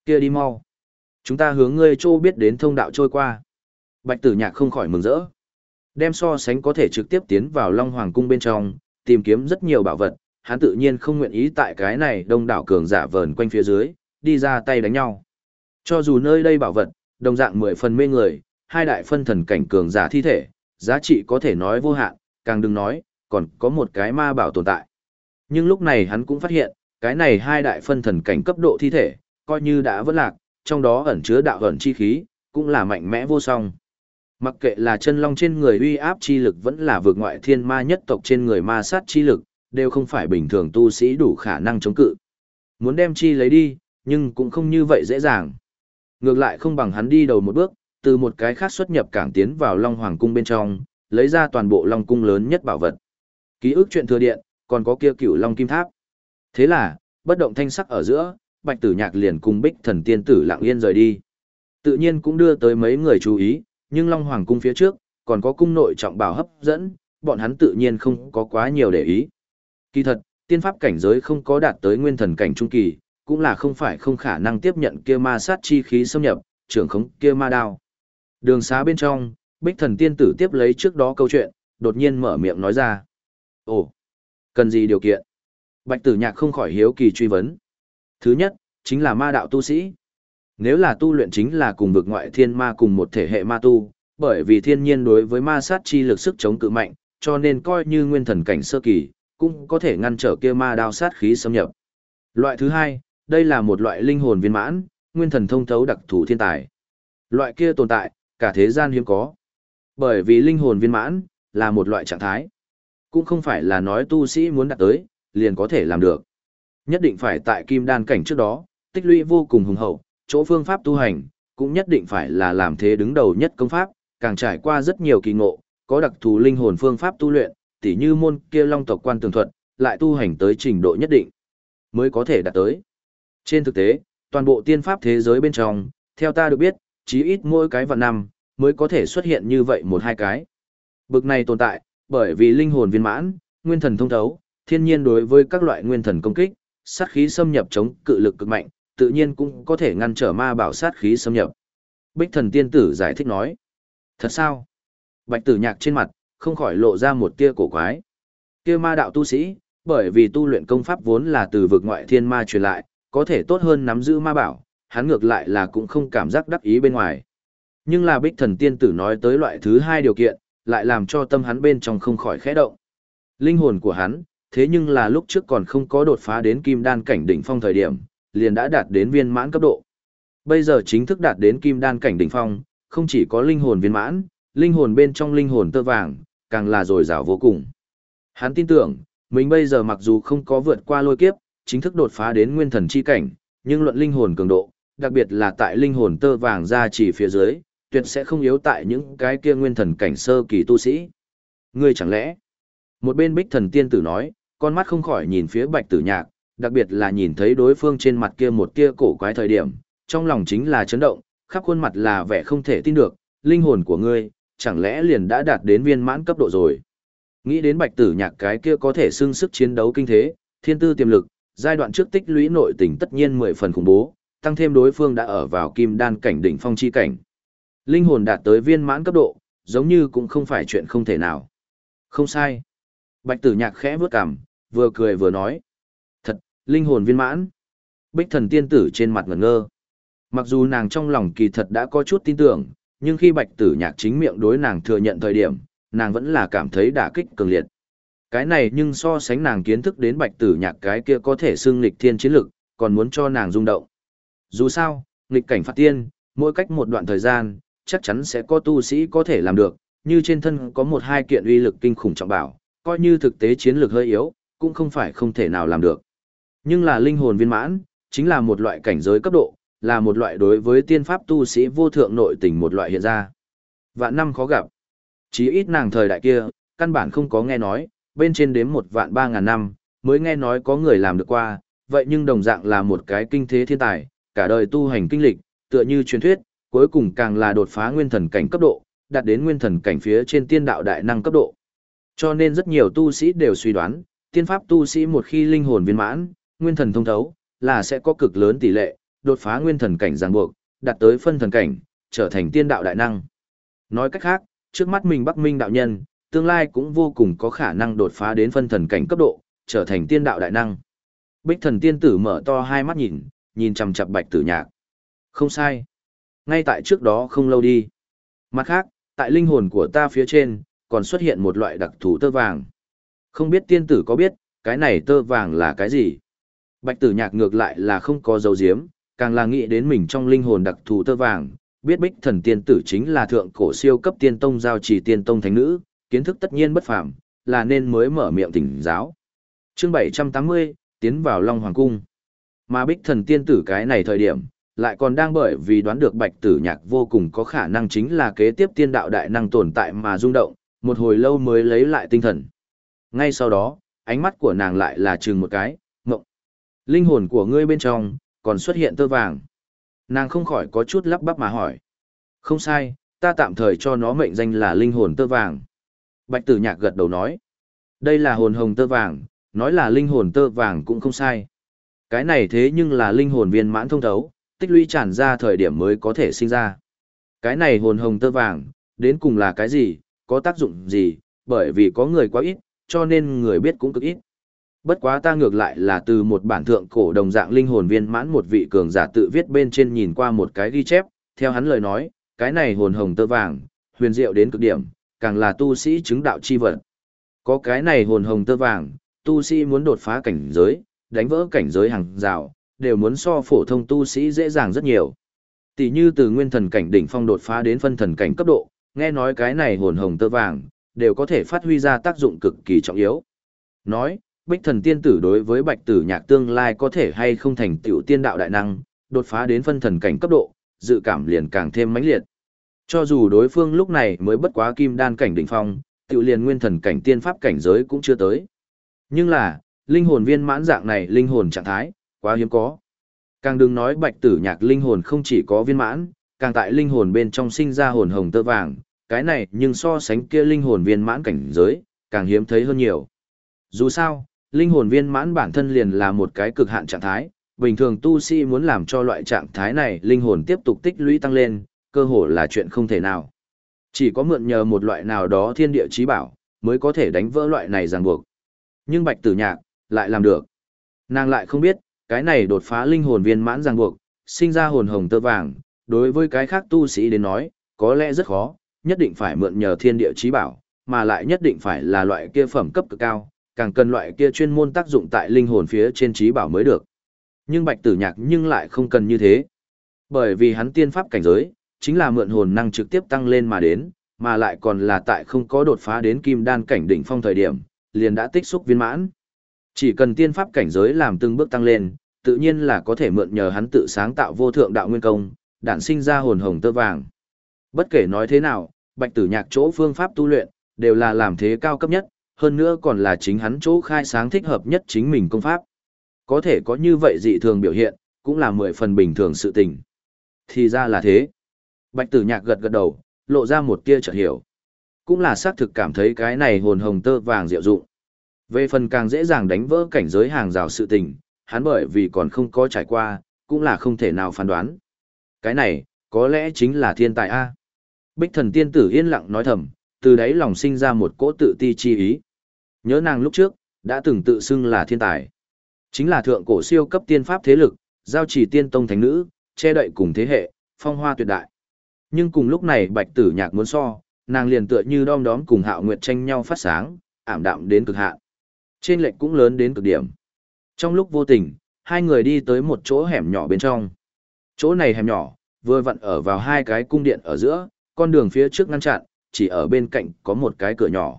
Kia đi mau. Chúng ta hướng ngươi trô biết đến thông đạo trôi qua. Bạch tử nhạc không khỏi mừng rỡ. Đem so sánh có thể trực tiếp tiến vào Long Hoàng cung bên trong, tìm kiếm rất nhiều bảo vật, hắn tự nhiên không nguyện ý tại cái này đông đảo cường giả vờn quanh phía dưới, đi ra tay đánh nhau. Cho dù nơi đây bảo vật, đồng dạng mười phần mê người, hai đại phân thần cảnh cường giả thi thể, giá trị có thể nói vô hạn, càng đừng nói, còn có một cái ma bảo tồn tại. Nhưng lúc này hắn cũng phát hiện, cái này hai đại phân thần cảnh cấp độ thi thể, coi như đã vỡ lạc, trong đó ẩn chứa đạo ẩn chi khí, cũng là mạnh mẽ vô song. Mặc kệ là chân long trên người uy áp chi lực vẫn là vượt ngoại thiên ma nhất tộc trên người ma sát chi lực, đều không phải bình thường tu sĩ đủ khả năng chống cự. Muốn đem chi lấy đi, nhưng cũng không như vậy dễ dàng. Ngược lại không bằng hắn đi đầu một bước, từ một cái khác xuất nhập cảng tiến vào Long Hoàng cung bên trong, lấy ra toàn bộ Long cung lớn nhất bảo vật. Ký ức chuyện thừa điện, còn có kia cửu Long kim tháp. Thế là, bất động thanh sắc ở giữa, Bạch Tử Nhạc liền cùng Bích Thần Tiên tử lặng yên rời đi. Tự nhiên cũng đưa tới mấy người chú ý, nhưng Long Hoàng cung phía trước, còn có cung nội trọng bảo hấp dẫn, bọn hắn tự nhiên không có quá nhiều để ý. Kỳ thật, tiên pháp cảnh giới không có đạt tới nguyên thần cảnh trung kỳ, cũng là không phải không khả năng tiếp nhận kia ma sát chi khí xâm nhập, trưởng khống kia ma đao. Đường xá bên trong, Bích Thần tiên tử tiếp lấy trước đó câu chuyện, đột nhiên mở miệng nói ra. Ồ, cần gì điều kiện? Bạch Tử Nhạc không khỏi hiếu kỳ truy vấn. Thứ nhất, chính là ma đạo tu sĩ. Nếu là tu luyện chính là cùng vực ngoại thiên ma cùng một thể hệ ma tu, bởi vì thiên nhiên đối với ma sát chi lực sức chống cự mạnh, cho nên coi như nguyên thần cảnh sơ kỳ, cũng có thể ngăn trở kia ma đao sát khí xâm nhập. Loại thứ hai, đây là một loại linh hồn viên mãn, nguyên thần thông thấu đặc thù thiên tài. Loại kia tồn tại, cả thế gian hiếm có. Bởi vì linh hồn viên mãn, là một loại trạng thái. Cũng không phải là nói tu sĩ muốn đạt tới, liền có thể làm được. Nhất định phải tại kim đan cảnh trước đó, tích lũy vô cùng hùng hậu, chỗ phương pháp tu hành, cũng nhất định phải là làm thế đứng đầu nhất công pháp, càng trải qua rất nhiều kỳ ngộ, có đặc thù linh hồn phương pháp tu luyện, tỉ như môn kia long tộc quan tường thuật, lại tu hành tới trình độ nhất định, mới có thể đạt tới. Trên thực tế, toàn bộ tiên pháp thế giới bên trong, theo ta được biết, chí ít mỗi cái vạn năm, mới có thể xuất hiện như vậy một hai cái. Bực này tồn tại, bởi vì linh hồn viên mãn, nguyên thần thông thấu, thiên nhiên đối với các loại nguyên thần công kích, sát khí xâm nhập chống cự lực cực mạnh, tự nhiên cũng có thể ngăn trở ma bảo sát khí xâm nhập. Bích thần tiên tử giải thích nói. Thật sao? Bạch tử nhạc trên mặt, không khỏi lộ ra một tia cổ quái. Kia ma đạo tu sĩ, bởi vì tu luyện công pháp vốn là từ vực ngoại thiên ma truyền lại, có thể tốt hơn nắm giữ ma bảo, hắn ngược lại là cũng không cảm giác đắc ý bên ngoài. Nhưng là bích thần tiên tử nói tới loại thứ hai điều kiện, lại làm cho tâm hắn bên trong không khỏi khẽ động. Linh hồn của hắn, thế nhưng là lúc trước còn không có đột phá đến kim đan cảnh đỉnh phong thời điểm, liền đã đạt đến viên mãn cấp độ. Bây giờ chính thức đạt đến kim đan cảnh đỉnh phong, không chỉ có linh hồn viên mãn, linh hồn bên trong linh hồn tơ vàng, càng là dồi dào vô cùng. Hắn tin tưởng, mình bây giờ mặc dù không có vượt qua lôi kiếp, chính thức đột phá đến nguyên thần chi cảnh, nhưng luận linh hồn cường độ, đặc biệt là tại linh hồn tơ vàng ra chỉ phía dưới, tuyệt sẽ không yếu tại những cái kia nguyên thần cảnh sơ kỳ tu sĩ. Ngươi chẳng lẽ? Một bên bích thần tiên tử nói, con mắt không khỏi nhìn phía bạch tử nhạc, đặc biệt là nhìn thấy đối phương trên mặt kia một tia cổ quái thời điểm, trong lòng chính là chấn động, khắp khuôn mặt là vẻ không thể tin được, linh hồn của ngươi, chẳng lẽ liền đã đạt đến viên mãn cấp độ rồi. Nghĩ đến bạch tử nhạc cái kia có thể xưng sức chiến đấu kinh thế, thiên tư tiềm lực, giai đoạn trước tích lũy nội tình tất nhiên mười phần khủng bố, tăng thêm đối phương đã ở vào kim đan cảnh đỉnh phong chi cảnh. Linh hồn đạt tới viên mãn cấp độ, giống như cũng không phải chuyện không thể nào. Không sai. Bạch tử nhạc khẽ bước cằm, vừa cười vừa nói. Linh hồn viên mãn. Bích thần tiên tử trên mặt ngẩn ngơ. Mặc dù nàng trong lòng kỳ thật đã có chút tin tưởng, nhưng khi bạch tử nhạc chính miệng đối nàng thừa nhận thời điểm, nàng vẫn là cảm thấy đả kích cường liệt. Cái này nhưng so sánh nàng kiến thức đến bạch tử nhạc cái kia có thể xưng nghịch thiên chiến lực, còn muốn cho nàng rung động. Dù sao, nghịch cảnh phát tiên, mỗi cách một đoạn thời gian, chắc chắn sẽ có tu sĩ có thể làm được, như trên thân có một hai kiện uy lực kinh khủng trọng bảo, coi như thực tế chiến lược hơi yếu, cũng không phải không thể nào làm được. Nhưng là linh hồn viên mãn, chính là một loại cảnh giới cấp độ, là một loại đối với tiên pháp tu sĩ vô thượng nội tình một loại hiện ra. Vạn năm khó gặp. Chí ít nàng thời đại kia, căn bản không có nghe nói, bên trên đếm một vạn ba ngàn năm, mới nghe nói có người làm được qua, vậy nhưng đồng dạng là một cái kinh thế thiên tài, cả đời tu hành kinh lịch, tựa như truyền thuyết, cuối cùng càng là đột phá nguyên thần cảnh cấp độ, đạt đến nguyên thần cảnh phía trên tiên đạo đại năng cấp độ. Cho nên rất nhiều tu sĩ đều suy đoán, tiên pháp tu sĩ một khi linh hồn viên mãn, nguyên thần thông thấu, là sẽ có cực lớn tỷ lệ, đột phá nguyên thần cảnh ràng buộc, đạt tới phân thần cảnh, trở thành tiên đạo đại năng. Nói cách khác, trước mắt mình Bắc Minh đạo nhân, tương lai cũng vô cùng có khả năng đột phá đến phân thần cảnh cấp độ, trở thành tiên đạo đại năng. Bích thần tiên tử mở to hai mắt nhìn, nhìn chằm chằm bạch tử nhạc. Không sai. Ngay tại trước đó không lâu đi. Mặt khác, tại linh hồn của ta phía trên, còn xuất hiện một loại đặc thù tơ vàng. Không biết tiên tử có biết, cái này tơ vàng là cái gì? Bạch tử nhạc ngược lại là không có dấu diếm, càng là nghĩ đến mình trong linh hồn đặc thù tơ vàng, biết bích thần tiên tử chính là thượng cổ siêu cấp tiên tông giao trì tiên tông thánh nữ, kiến thức tất nhiên bất phàm, là nên mới mở miệng tỉnh giáo. Chương 780, tiến vào Long Hoàng Cung. Mà bích thần tiên tử cái này thời điểm, lại còn đang bởi vì đoán được bạch tử nhạc vô cùng có khả năng chính là kế tiếp tiên đạo đại năng tồn tại mà rung động, một hồi lâu mới lấy lại tinh thần. Ngay sau đó, ánh mắt của nàng lại là chừng một cái. Linh hồn của ngươi bên trong, còn xuất hiện tơ vàng. Nàng không khỏi có chút lắp bắp mà hỏi. Không sai, ta tạm thời cho nó mệnh danh là linh hồn tơ vàng. Bạch tử nhạc gật đầu nói. Đây là hồn hồng tơ vàng, nói là linh hồn tơ vàng cũng không sai. Cái này thế nhưng là linh hồn viên mãn thông thấu, tích lũy tràn ra thời điểm mới có thể sinh ra. Cái này hồn hồng tơ vàng, đến cùng là cái gì, có tác dụng gì, bởi vì có người quá ít, cho nên người biết cũng cực ít. Bất quá ta ngược lại là từ một bản thượng cổ đồng dạng linh hồn viên mãn một vị cường giả tự viết bên trên nhìn qua một cái ghi chép, theo hắn lời nói, cái này hồn hồng tơ vàng, huyền diệu đến cực điểm, càng là tu sĩ chứng đạo chi vật. Có cái này hồn hồng tơ vàng, tu sĩ muốn đột phá cảnh giới, đánh vỡ cảnh giới hàng rào, đều muốn so phổ thông tu sĩ dễ dàng rất nhiều. Tỷ như từ nguyên thần cảnh đỉnh phong đột phá đến phân thần cảnh cấp độ, nghe nói cái này hồn hồng tơ vàng, đều có thể phát huy ra tác dụng cực kỳ trọng yếu. Nói, bích thần tiên tử đối với bạch tử nhạc tương lai có thể hay không thành tiểu tiên đạo đại năng, đột phá đến phân thần cảnh cấp độ, dự cảm liền càng thêm mãnh liệt. Cho dù đối phương lúc này mới bất quá kim đan cảnh đỉnh phong, tựu liền nguyên thần cảnh tiên pháp cảnh giới cũng chưa tới. Nhưng là, linh hồn viên mãn dạng này linh hồn trạng thái, quá hiếm có. Càng đừng nói bạch tử nhạc linh hồn không chỉ có viên mãn, càng tại linh hồn bên trong sinh ra hồn hồng tơ vàng, cái này nhưng so sánh kia linh hồn viên mãn cảnh giới, càng hiếm thấy hơn nhiều. Dù sao, linh hồn viên mãn bản thân liền là một cái cực hạn trạng thái, bình thường tu sĩ muốn làm cho loại trạng thái này linh hồn tiếp tục tích lũy tăng lên, cơ hồ là chuyện không thể nào. Chỉ có mượn nhờ một loại nào đó thiên địa trí bảo, mới có thể đánh vỡ loại này ràng buộc. Nhưng Bạch Tử Nhạc lại làm được. Nàng lại không biết, cái này đột phá linh hồn viên mãn ràng buộc, sinh ra hồn hồng tơ vàng, đối với cái khác tu sĩ đến nói, có lẽ rất khó, nhất định phải mượn nhờ thiên địa trí bảo, mà lại nhất định phải là loại kia phẩm cấp cực cao, càng cần loại kia chuyên môn tác dụng tại linh hồn phía trên trí bảo mới được. Nhưng Bạch Tử Nhạc nhưng lại không cần như thế. Bởi vì hắn tiên pháp cảnh giới, chính là mượn hồn năng trực tiếp tăng lên mà đến, mà lại còn là tại không có đột phá đến kim đan cảnh đỉnh phong thời điểm, liền đã tích xúc viên mãn. Chỉ cần tiên pháp cảnh giới làm từng bước tăng lên, tự nhiên là có thể mượn nhờ hắn tự sáng tạo vô thượng đạo nguyên công, đản sinh ra hồn hồng tơ vàng. Bất kể nói thế nào, Bạch Tử Nhạc chỗ phương pháp tu luyện đều là làm thế cao cấp nhất, hơn nữa còn là chính hắn chỗ khai sáng thích hợp nhất chính mình công pháp. Có thể có như vậy dị thường biểu hiện, cũng là mười phần bình thường sự tình. Thì ra là thế. Bạch tử nhạc gật gật đầu, lộ ra một tia chợt hiểu. Cũng là xác thực cảm thấy cái này hồn hồng tơ vàng diệu dụng. Về phần càng dễ dàng đánh vỡ cảnh giới hàng rào sự tình, hắn bởi vì còn không có trải qua, cũng là không thể nào phán đoán. Cái này, có lẽ chính là thiên tài A. Bích thần tiên tử yên lặng nói thầm, từ đấy lòng sinh ra một cỗ tự ti chi ý. Nhớ nàng lúc trước, đã từng tự xưng là thiên tài. Chính là thượng cổ siêu cấp tiên pháp thế lực, giao chỉ tiên tông thánh nữ, che đậy cùng thế hệ, phong hoa tuyệt đại. Nhưng cùng lúc này bạch tử nhạc muốn so, nàng liền tựa như đom đóm cùng hạo nguyệt tranh nhau phát sáng, ảm đạm đến cực hạn. Trên lệch cũng lớn đến cực điểm. Trong lúc vô tình, hai người đi tới một chỗ hẻm nhỏ bên trong. Chỗ này hẻm nhỏ, vừa vặn ở vào hai cái cung điện ở giữa, con đường phía trước ngăn chặn, chỉ ở bên cạnh có một cái cửa nhỏ.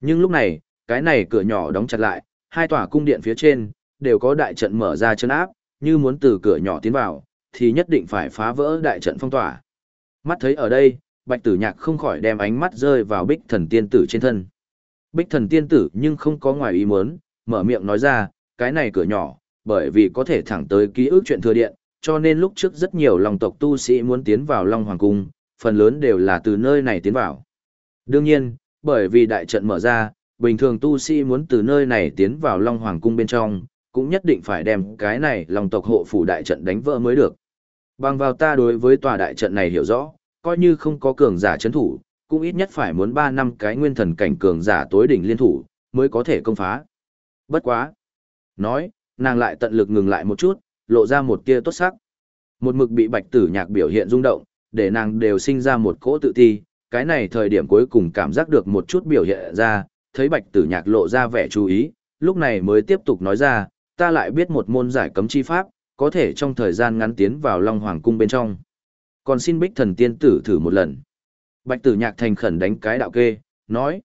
Nhưng lúc này, cái này cửa nhỏ đóng chặt lại, hai tòa cung điện phía trên, đều có đại trận mở ra chân áp, như muốn từ cửa nhỏ tiến vào, thì nhất định phải phá vỡ đại trận phong tỏa. Mắt thấy ở đây, bạch tử nhạc không khỏi đem ánh mắt rơi vào bích thần tiên tử trên thân. Bích thần tiên tử nhưng không có ngoài ý muốn, mở miệng nói ra, cái này cửa nhỏ, bởi vì có thể thẳng tới ký ức chuyện thừa điện, cho nên lúc trước rất nhiều lòng tộc tu sĩ muốn tiến vào Long Hoàng Cung, phần lớn đều là từ nơi này tiến vào. Đương nhiên, bởi vì đại trận mở ra, bình thường tu sĩ muốn từ nơi này tiến vào Long Hoàng Cung bên trong, cũng nhất định phải đem cái này lòng tộc hộ phủ đại trận đánh vỡ mới được. Bằng vào ta đối với tòa đại trận này hiểu rõ, coi như không có cường giả chấn thủ, cũng ít nhất phải muốn 3 năm cái nguyên thần cảnh cường giả tối đỉnh liên thủ, mới có thể công phá. Bất quá. Nói, nàng lại tận lực ngừng lại một chút, lộ ra một tia tốt sắc. Một mực bị bạch tử nhạc biểu hiện rung động, để nàng đều sinh ra một cỗ tự ti, cái này thời điểm cuối cùng cảm giác được một chút biểu hiện ra, thấy bạch tử nhạc lộ ra vẻ chú ý, lúc này mới tiếp tục nói ra, ta lại biết một môn giải cấm chi pháp, có thể trong thời gian ngắn tiến vào Long Hoàng cung bên trong. Còn xin Bích Thần tiên tử thử một lần. Bạch Tử Nhạc thành khẩn đánh cái đạo kê, nói.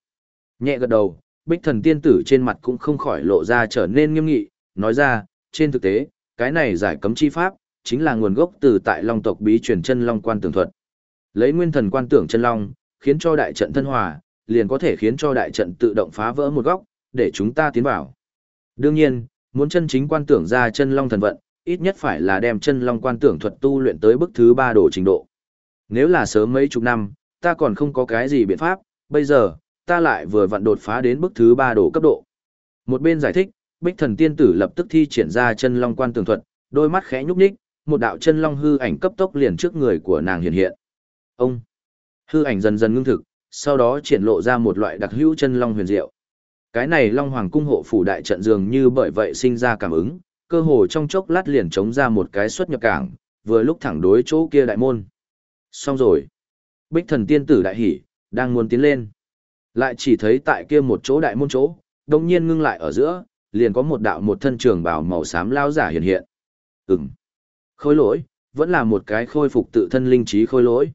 Nhẹ gật đầu, Bích Thần tiên tử trên mặt cũng không khỏi lộ ra trở nên nghiêm nghị, nói ra, trên thực tế, cái này giải cấm chi pháp, chính là nguồn gốc từ tại Long tộc bí truyền chân Long quan tưởng thuật. Lấy nguyên thần quan tưởng chân Long, khiến cho đại trận thân hòa, liền có thể khiến cho đại trận tự động phá vỡ một góc, để chúng ta tiến vào. Đương nhiên, muốn chân chính quan tưởng ra chân long thần vận, ít nhất phải là đem chân long quan tưởng thuật tu luyện tới bức thứ ba độ trình độ. Nếu là sớm mấy chục năm, ta còn không có cái gì biện pháp, bây giờ, ta lại vừa vặn đột phá đến bức thứ ba độ cấp độ. Một bên giải thích, Bích Thần Tiên Tử lập tức thi triển ra chân long quan tưởng thuật, đôi mắt khẽ nhúc nhích, một đạo chân long hư ảnh cấp tốc liền trước người của nàng hiện hiện. Ông hư ảnh dần dần ngưng thực, sau đó triển lộ ra một loại đặc hữu chân long huyền diệu. Cái này Long Hoàng cung hộ phủ đại trận dường như bởi vậy sinh ra cảm ứng, cơ hồ trong chốc lát liền chống ra một cái xuất nhập cảng, vừa lúc thẳng đối chỗ kia đại môn. Xong rồi. Bích thần tiên tử đại hỉ, đang muốn tiến lên. Lại chỉ thấy tại kia một chỗ đại môn chỗ, đồng nhiên ngưng lại ở giữa, liền có một đạo một thân trường bào màu xám lao giả hiện hiện. Ừm. Khôi lỗi, vẫn là một cái khôi phục tự thân linh trí khôi lỗi.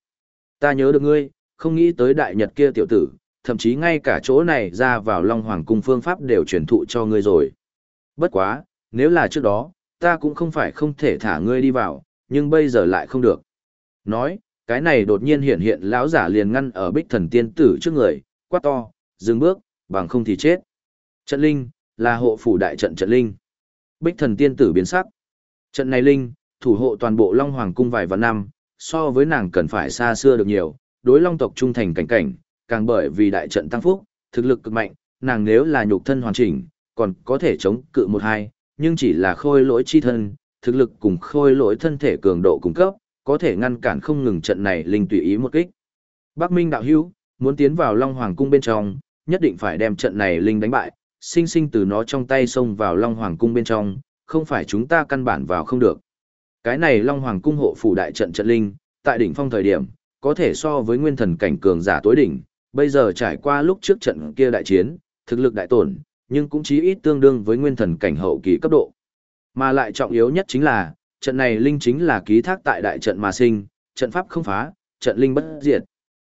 Ta nhớ được ngươi, không nghĩ tới đại nhật kia tiểu tử, thậm chí ngay cả chỗ này ra vào Long Hoàng cung phương pháp đều truyền thụ cho ngươi rồi. Bất quá, nếu là trước đó, ta cũng không phải không thể thả ngươi đi vào, nhưng bây giờ lại không được. Nói, cái này đột nhiên hiện hiện lão giả liền ngăn ở bích thần tiên tử trước người, quát to, dừng bước, bằng không thì chết. Trận linh, là hộ phủ đại trận trận linh. Bích thần tiên tử biến sắc. Trận này linh, thủ hộ toàn bộ Long Hoàng cung vài vạn năm, so với nàng cần phải xa xưa được nhiều, đối Long tộc trung thành cảnh cảnh, càng bởi vì đại trận tăng phúc, thực lực cực mạnh, nàng nếu là nhục thân hoàn chỉnh, còn có thể chống cự một hai, nhưng chỉ là khôi lỗi chi thân, thực lực cùng khôi lỗi thân thể cường độ cung cấp, có thể ngăn cản không ngừng trận này linh tùy ý một kích. Bắc Minh đạo hữu, muốn tiến vào Long Hoàng cung bên trong, nhất định phải đem trận này linh đánh bại, sinh sinh từ nó trong tay xông vào Long Hoàng cung bên trong, không phải chúng ta căn bản vào không được. Cái này Long Hoàng cung hộ phủ đại trận trận linh, tại đỉnh phong thời điểm, có thể so với nguyên thần cảnh cường giả tối đỉnh, bây giờ trải qua lúc trước trận kia đại chiến, thực lực đại tổn, nhưng cũng chí ít tương đương với nguyên thần cảnh hậu kỳ cấp độ. Mà lại trọng yếu nhất chính là, trận này linh chính là ký thác tại đại trận mà sinh, trận pháp không phá, trận linh bất diệt.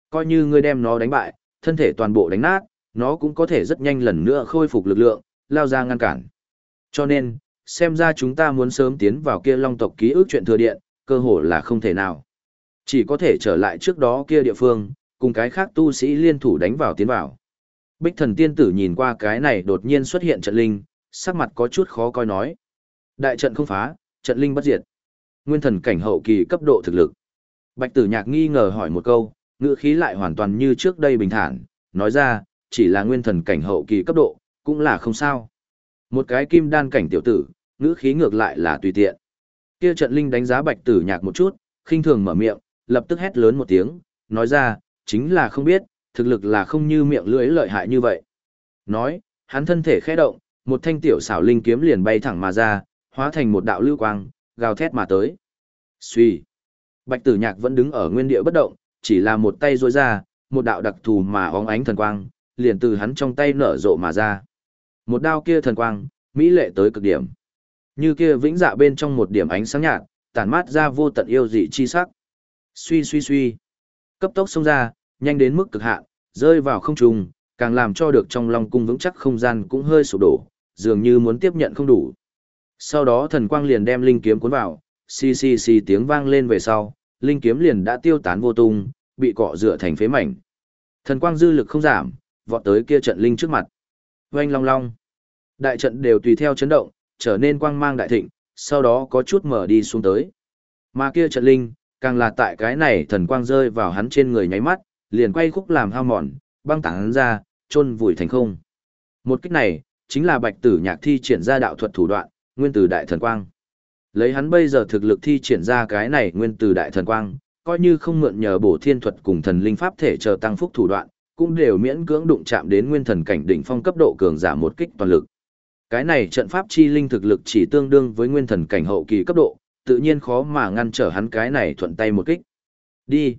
Coi như ngươi đem nó đánh bại, thân thể toàn bộ đánh nát, nó cũng có thể rất nhanh lần nữa khôi phục lực lượng, lao ra ngăn cản. Cho nên, xem ra chúng ta muốn sớm tiến vào kia long tộc ký ức chuyện thừa điện, cơ hội là không thể nào. Chỉ có thể trở lại trước đó kia địa phương, cùng cái khác tu sĩ liên thủ đánh vào tiến vào. Bích thần tiên tử nhìn qua cái này đột nhiên xuất hiện trận linh, sắc mặt có chút khó coi nói. Đại trận không phá, trận linh bất diệt. Nguyên thần cảnh hậu kỳ cấp độ thực lực. Bạch tử nhạc nghi ngờ hỏi một câu, ngữ khí lại hoàn toàn như trước đây bình thản, nói ra, chỉ là nguyên thần cảnh hậu kỳ cấp độ, cũng là không sao. Một cái kim đan cảnh tiểu tử, ngữ khí ngược lại là tùy tiện. Kia trận linh đánh giá bạch tử nhạc một chút, khinh thường mở miệng, lập tức hét lớn một tiếng, nói ra, chính là không biết, thực lực là không như miệng lưỡi lợi hại như vậy. Nói, hắn thân thể khẽ động, một thanh tiểu xảo linh kiếm liền bay thẳng mà ra, hóa thành một đạo lưu quang, gào thét mà tới. suy Bạch Tử Nhạc vẫn đứng ở nguyên địa bất động, chỉ là một tay duỗi ra, một đạo đặc thù mà óng ánh thần quang, liền từ hắn trong tay nở rộ mà ra. Một đao kia thần quang, mỹ lệ tới cực điểm. Như kia vĩnh dạ bên trong một điểm ánh sáng nhạt, tản mát ra vô tận yêu dị chi sắc. Suy suy suy. Cấp tốc xông ra, nhanh đến mức cực hạn, rơi vào không trung, càng làm cho được trong lòng cung vững chắc không gian cũng hơi sụp đổ, dường như muốn tiếp nhận không đủ. Sau đó thần quang liền đem linh kiếm cuốn vào, xì xì xì tiếng vang lên về sau, linh kiếm liền đã tiêu tán vô tung, bị cọ rửa thành phế mảnh. Thần quang dư lực không giảm, vọt tới kia trận linh trước mặt. Oanh long long. Đại trận đều tùy theo chấn động, trở nên quang mang đại thịnh, sau đó có chút mở đi xuống tới. Mà kia trận linh, càng là tại cái này thần quang rơi vào hắn trên người nháy mắt, liền quay khúc làm hao mòn, băng tảng hắn ra, chôn vùi thành không. Một cách này, chính là bạch tử nhạc thi triển ra đạo thuật thủ đoạn, nguyên tử đại thần quang. Lấy hắn bây giờ thực lực thi triển ra cái này nguyên tử đại thần quang, coi như không mượn nhờ bổ thiên thuật cùng thần linh pháp thể chờ tăng phúc thủ đoạn, cũng đều miễn cưỡng đụng chạm đến nguyên thần cảnh đỉnh phong cấp độ cường giả một kích toàn lực. Cái này trận pháp chi linh thực lực chỉ tương đương với nguyên thần cảnh hậu kỳ cấp độ, tự nhiên khó mà ngăn trở hắn cái này thuận tay một kích. Đi.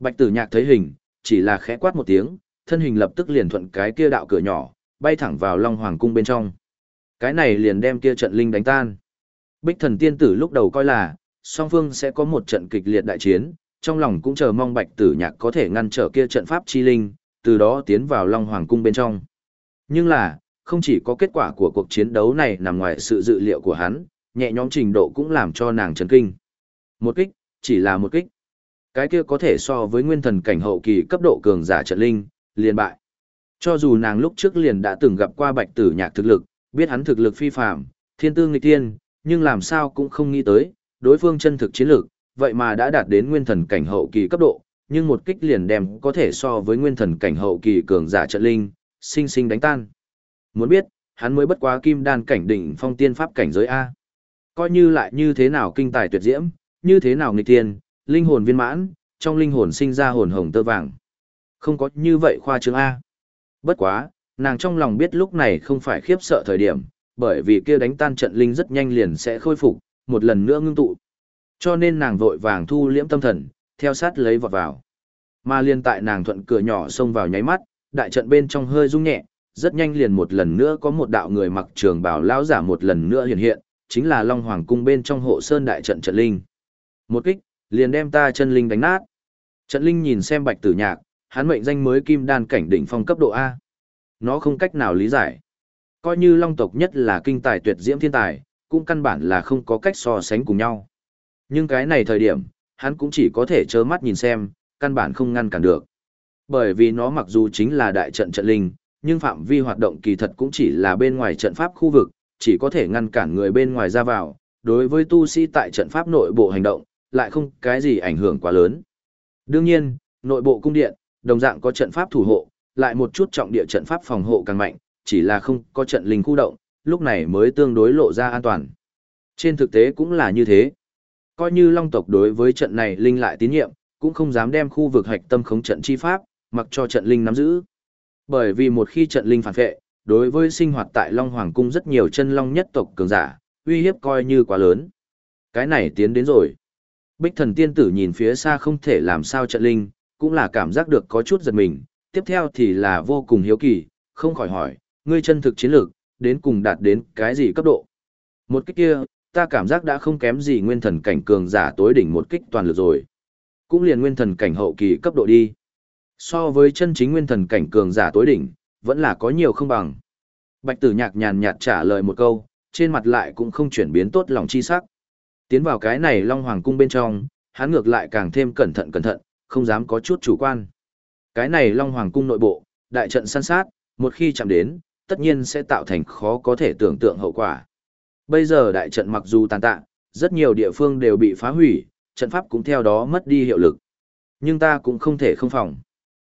Bạch tử nhạc thấy hình, chỉ là khẽ quát một tiếng, thân hình lập tức liền thuận cái kia đạo cửa nhỏ, bay thẳng vào Long Hoàng cung bên trong. Cái này liền đem kia trận linh đánh tan. Bích thần tiên tử lúc đầu coi là, song phương sẽ có một trận kịch liệt đại chiến, trong lòng cũng chờ mong bạch tử nhạc có thể ngăn trở kia trận pháp chi linh, từ đó tiến vào Long Hoàng cung bên trong. Nhưng là, không chỉ có kết quả của cuộc chiến đấu này nằm ngoài sự dự liệu của hắn, nhẹ nhõm trình độ cũng làm cho nàng chấn kinh. Một kích, chỉ là một kích. Cái kia có thể so với nguyên thần cảnh hậu kỳ cấp độ cường giả trận linh, liền bại. Cho dù nàng lúc trước liền đã từng gặp qua bạch tử nhạc thực lực, biết hắn thực lực phi phạm, thiên tư nghịch tiên, nhưng làm sao cũng không nghĩ tới, đối phương chân thực chiến lực vậy mà đã đạt đến nguyên thần cảnh hậu kỳ cấp độ, nhưng một kích liền đem có thể so với nguyên thần cảnh hậu kỳ cường giả trận linh, sinh sinh đánh tan. Muốn biết, hắn mới bất quá kim đan cảnh đỉnh phong tiên pháp cảnh giới A. Coi như lại như thế nào kinh tài tuyệt diễm, như thế nào nghịch tiên, linh hồn viên mãn, trong linh hồn sinh ra hồn hồng tơ vàng. Không có như vậy khoa trương A. Bất quá, nàng trong lòng biết lúc này không phải khiếp sợ thời điểm, bởi vì kia đánh tan trận linh rất nhanh liền sẽ khôi phục, một lần nữa ngưng tụ. Cho nên nàng vội vàng thu liễm tâm thần, theo sát lấy vọt vào. Mà liên tại nàng thuận cửa nhỏ xông vào nháy mắt, đại trận bên trong hơi rung nhẹ, rất nhanh liền một lần nữa có một đạo người mặc trường bào lão giả một lần nữa hiện hiện, chính là Long Hoàng cung bên trong hộ sơn đại trận trận linh. Một kích, liền đem ta chân linh đánh nát. Trận linh nhìn xem Bạch Tử Nhạc, hắn mệnh danh mới kim đan cảnh đỉnh phong cấp độ A. Nó không cách nào lý giải. Coi như long tộc nhất là kinh tài tuyệt diễm thiên tài, cũng căn bản là không có cách so sánh cùng nhau. Nhưng cái này thời điểm, hắn cũng chỉ có thể trơ mắt nhìn xem, căn bản không ngăn cản được. Bởi vì nó mặc dù chính là đại trận trận linh, nhưng phạm vi hoạt động kỳ thật cũng chỉ là bên ngoài trận pháp khu vực, chỉ có thể ngăn cản người bên ngoài ra vào, đối với tu sĩ tại trận pháp nội bộ hành động, lại không cái gì ảnh hưởng quá lớn. Đương nhiên, nội bộ cung điện, đồng dạng có trận pháp thủ hộ, lại một chút trọng địa trận pháp phòng hộ càng mạnh, chỉ là không có trận linh khu động, lúc này mới tương đối lộ ra an toàn. Trên thực tế cũng là như thế. Coi như long tộc đối với trận này linh lại tín nhiệm, cũng không dám đem khu vực hạch tâm khống trận chi pháp, mặc cho trận linh nắm giữ. Bởi vì một khi trận linh phản vệ, đối với sinh hoạt tại Long Hoàng cung rất nhiều chân long nhất tộc cường giả, uy hiếp coi như quá lớn. Cái này tiến đến rồi. Bích thần tiên tử nhìn phía xa không thể làm sao trận linh, cũng là cảm giác được có chút giật mình, tiếp theo thì là vô cùng hiếu kỳ, không khỏi hỏi, ngươi chân thực chiến lược, đến cùng đạt đến cái gì cấp độ. Một cách kia, ta cảm giác đã không kém gì nguyên thần cảnh cường giả tối đỉnh một kích toàn lực rồi. Cũng liền nguyên thần cảnh hậu kỳ cấp độ đi. So với chân chính nguyên thần cảnh cường giả tối đỉnh, vẫn là có nhiều không bằng. Bạch tử nhạc nhàn nhạt trả lời một câu, trên mặt lại cũng không chuyển biến tốt lòng chi sắc. Tiến vào cái này Long Hoàng cung bên trong, hắn ngược lại càng thêm cẩn thận cẩn thận, không dám có chút chủ quan. Cái này Long Hoàng cung nội bộ, đại trận săn sát, một khi chạm đến, tất nhiên sẽ tạo thành khó có thể tưởng tượng hậu quả. Bây giờ đại trận mặc dù tàn tạ, rất nhiều địa phương đều bị phá hủy, trận pháp cũng theo đó mất đi hiệu lực. Nhưng ta cũng không thể không phòng.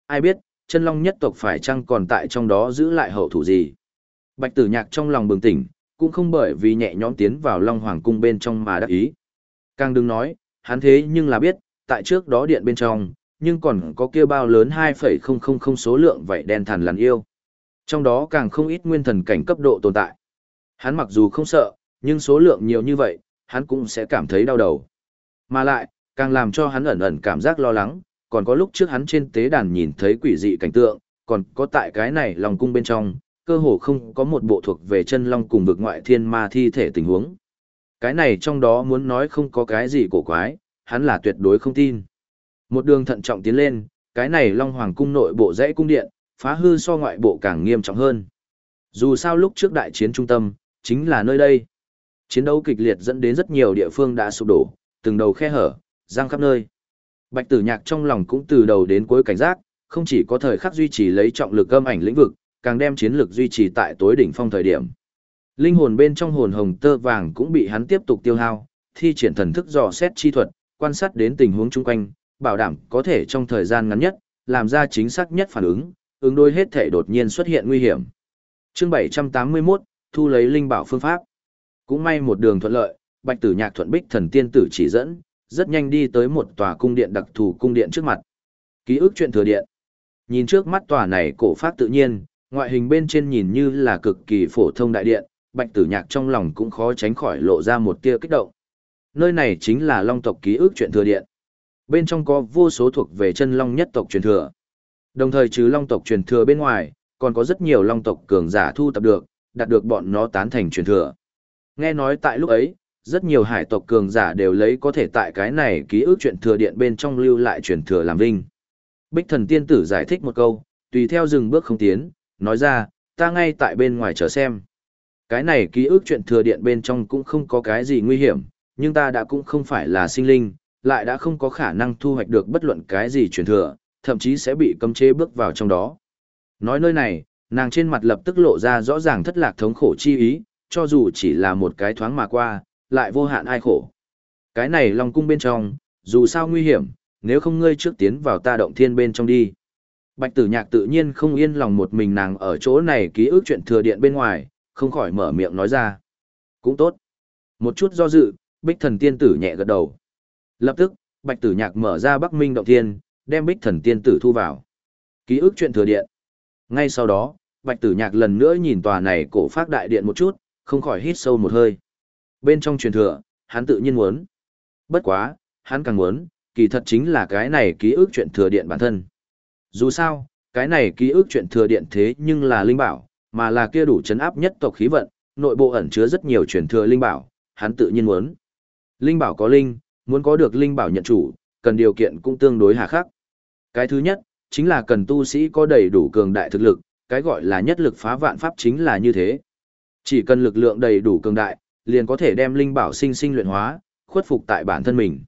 Ai biết, chân long nhất tộc phải chăng còn tại trong đó giữ lại hậu thủ gì. Bạch tử nhạc trong lòng bừng tỉnh, cũng không bởi vì nhẹ nhõm tiến vào long hoàng cung bên trong mà đắc ý. Càng đừng nói, hắn thế nhưng là biết, tại trước đó điện bên trong, nhưng còn có kia bao lớn 2,000 số lượng vậy đen thần lằn yêu. Trong đó càng không ít nguyên thần cảnh cấp độ tồn tại. Hắn mặc dù không sợ, nhưng số lượng nhiều như vậy, hắn cũng sẽ cảm thấy đau đầu. Mà lại, càng làm cho hắn ẩn ẩn cảm giác lo lắng, còn có lúc trước hắn trên tế đàn nhìn thấy quỷ dị cảnh tượng, còn có tại cái này lòng cung bên trong, cơ hồ không có một bộ thuộc về chân long cùng vực ngoại thiên ma thi thể tình huống. Cái này trong đó muốn nói không có cái gì cổ quái, hắn là tuyệt đối không tin. Một đường thận trọng tiến lên, cái này long hoàng cung nội bộ dãy cung điện, phá hư so ngoại bộ càng nghiêm trọng hơn. Dù sao lúc trước đại chiến trung tâm, chính là nơi đây. Chiến đấu kịch liệt dẫn đến rất nhiều địa phương đã sụp đổ, từng đầu khe hở, giang khắp nơi. Bạch tử nhạc trong lòng cũng từ đầu đến cuối cảnh giác, không chỉ có thời khắc duy trì lấy trọng lực âm ảnh lĩnh vực, càng đem chiến lực duy trì tại tối đỉnh phong thời điểm. Linh hồn bên trong hồn hồng tơ vàng cũng bị hắn tiếp tục tiêu hao, thi triển thần thức dò xét chi thuật, quan sát đến tình huống chung quanh, bảo đảm có thể trong thời gian ngắn nhất, làm ra chính xác nhất phản ứng, ứng đối hết thể đột nhiên xuất hiện nguy hiểm. Chương 781, thu lấy linh bảo phương pháp. Cũng may một đường thuận lợi, Bạch Tử Nhạc thuận bích thần tiên tử chỉ dẫn, rất nhanh đi tới một tòa cung điện đặc thù cung điện trước mặt. Ký ức chuyện thừa điện. Nhìn trước mắt tòa này cổ phát tự nhiên, ngoại hình bên trên nhìn như là cực kỳ phổ thông đại điện, Bạch Tử Nhạc trong lòng cũng khó tránh khỏi lộ ra một tia kích động. Nơi này chính là Long tộc ký ức chuyện thừa điện. Bên trong có vô số thuộc về chân Long nhất tộc truyền thừa. Đồng thời trừ Long tộc truyền thừa bên ngoài, còn có rất nhiều Long tộc cường giả thu tập được, đạt được bọn nó tán thành truyền thừa. Nghe nói tại lúc ấy, rất nhiều hải tộc cường giả đều lấy có thể tại cái này ký ức chuyện thừa điện bên trong lưu lại truyền thừa làm vinh. Bích thần tiên tử giải thích một câu, tùy theo dừng bước không tiến, nói ra, ta ngay tại bên ngoài chờ xem. Cái này ký ức chuyện thừa điện bên trong cũng không có cái gì nguy hiểm, nhưng ta đã cũng không phải là sinh linh, lại đã không có khả năng thu hoạch được bất luận cái gì truyền thừa, thậm chí sẽ bị cấm chế bước vào trong đó. Nói nơi này, nàng trên mặt lập tức lộ ra rõ ràng thất lạc thống khổ chi ý, cho dù chỉ là một cái thoáng mà qua, lại vô hạn ai khổ. Cái này Long cung bên trong, dù sao nguy hiểm, nếu không ngươi trước tiến vào ta động thiên bên trong đi. Bạch tử nhạc tự nhiên không yên lòng một mình nàng ở chỗ này ký ức chuyện thừa điện bên ngoài, không khỏi mở miệng nói ra. Cũng tốt. Một chút do dự, bích thần tiên tử nhẹ gật đầu. Lập tức, bạch tử nhạc mở ra bắc minh động thiên, đem bích thần tiên tử thu vào. Ký ức chuyện thừa điện. Ngay sau đó, bạch tử nhạc lần nữa nhìn tòa này cổ phát đại điện một chút, không khỏi hít sâu một hơi. Bên trong truyền thừa, hắn tự nhiên muốn. Bất quá, hắn càng muốn, kỳ thật chính là cái này ký ức chuyện thừa điện bản thân. Dù sao, cái này ký ức chuyện thừa điện thế nhưng là linh bảo, mà là kia đủ chấn áp nhất tộc khí vận, nội bộ ẩn chứa rất nhiều truyền thừa linh bảo, hắn tự nhiên muốn. Linh bảo có linh, muốn có được linh bảo nhận chủ, cần điều kiện cũng tương đối hà khắc. Cái thứ nhất, chính là cần tu sĩ có đầy đủ cường đại thực lực, cái gọi là nhất lực phá vạn pháp chính là như thế. Chỉ cần lực lượng đầy đủ cường đại, liền có thể đem linh bảo sinh sinh luyện hóa, khuất phục tại bản thân mình.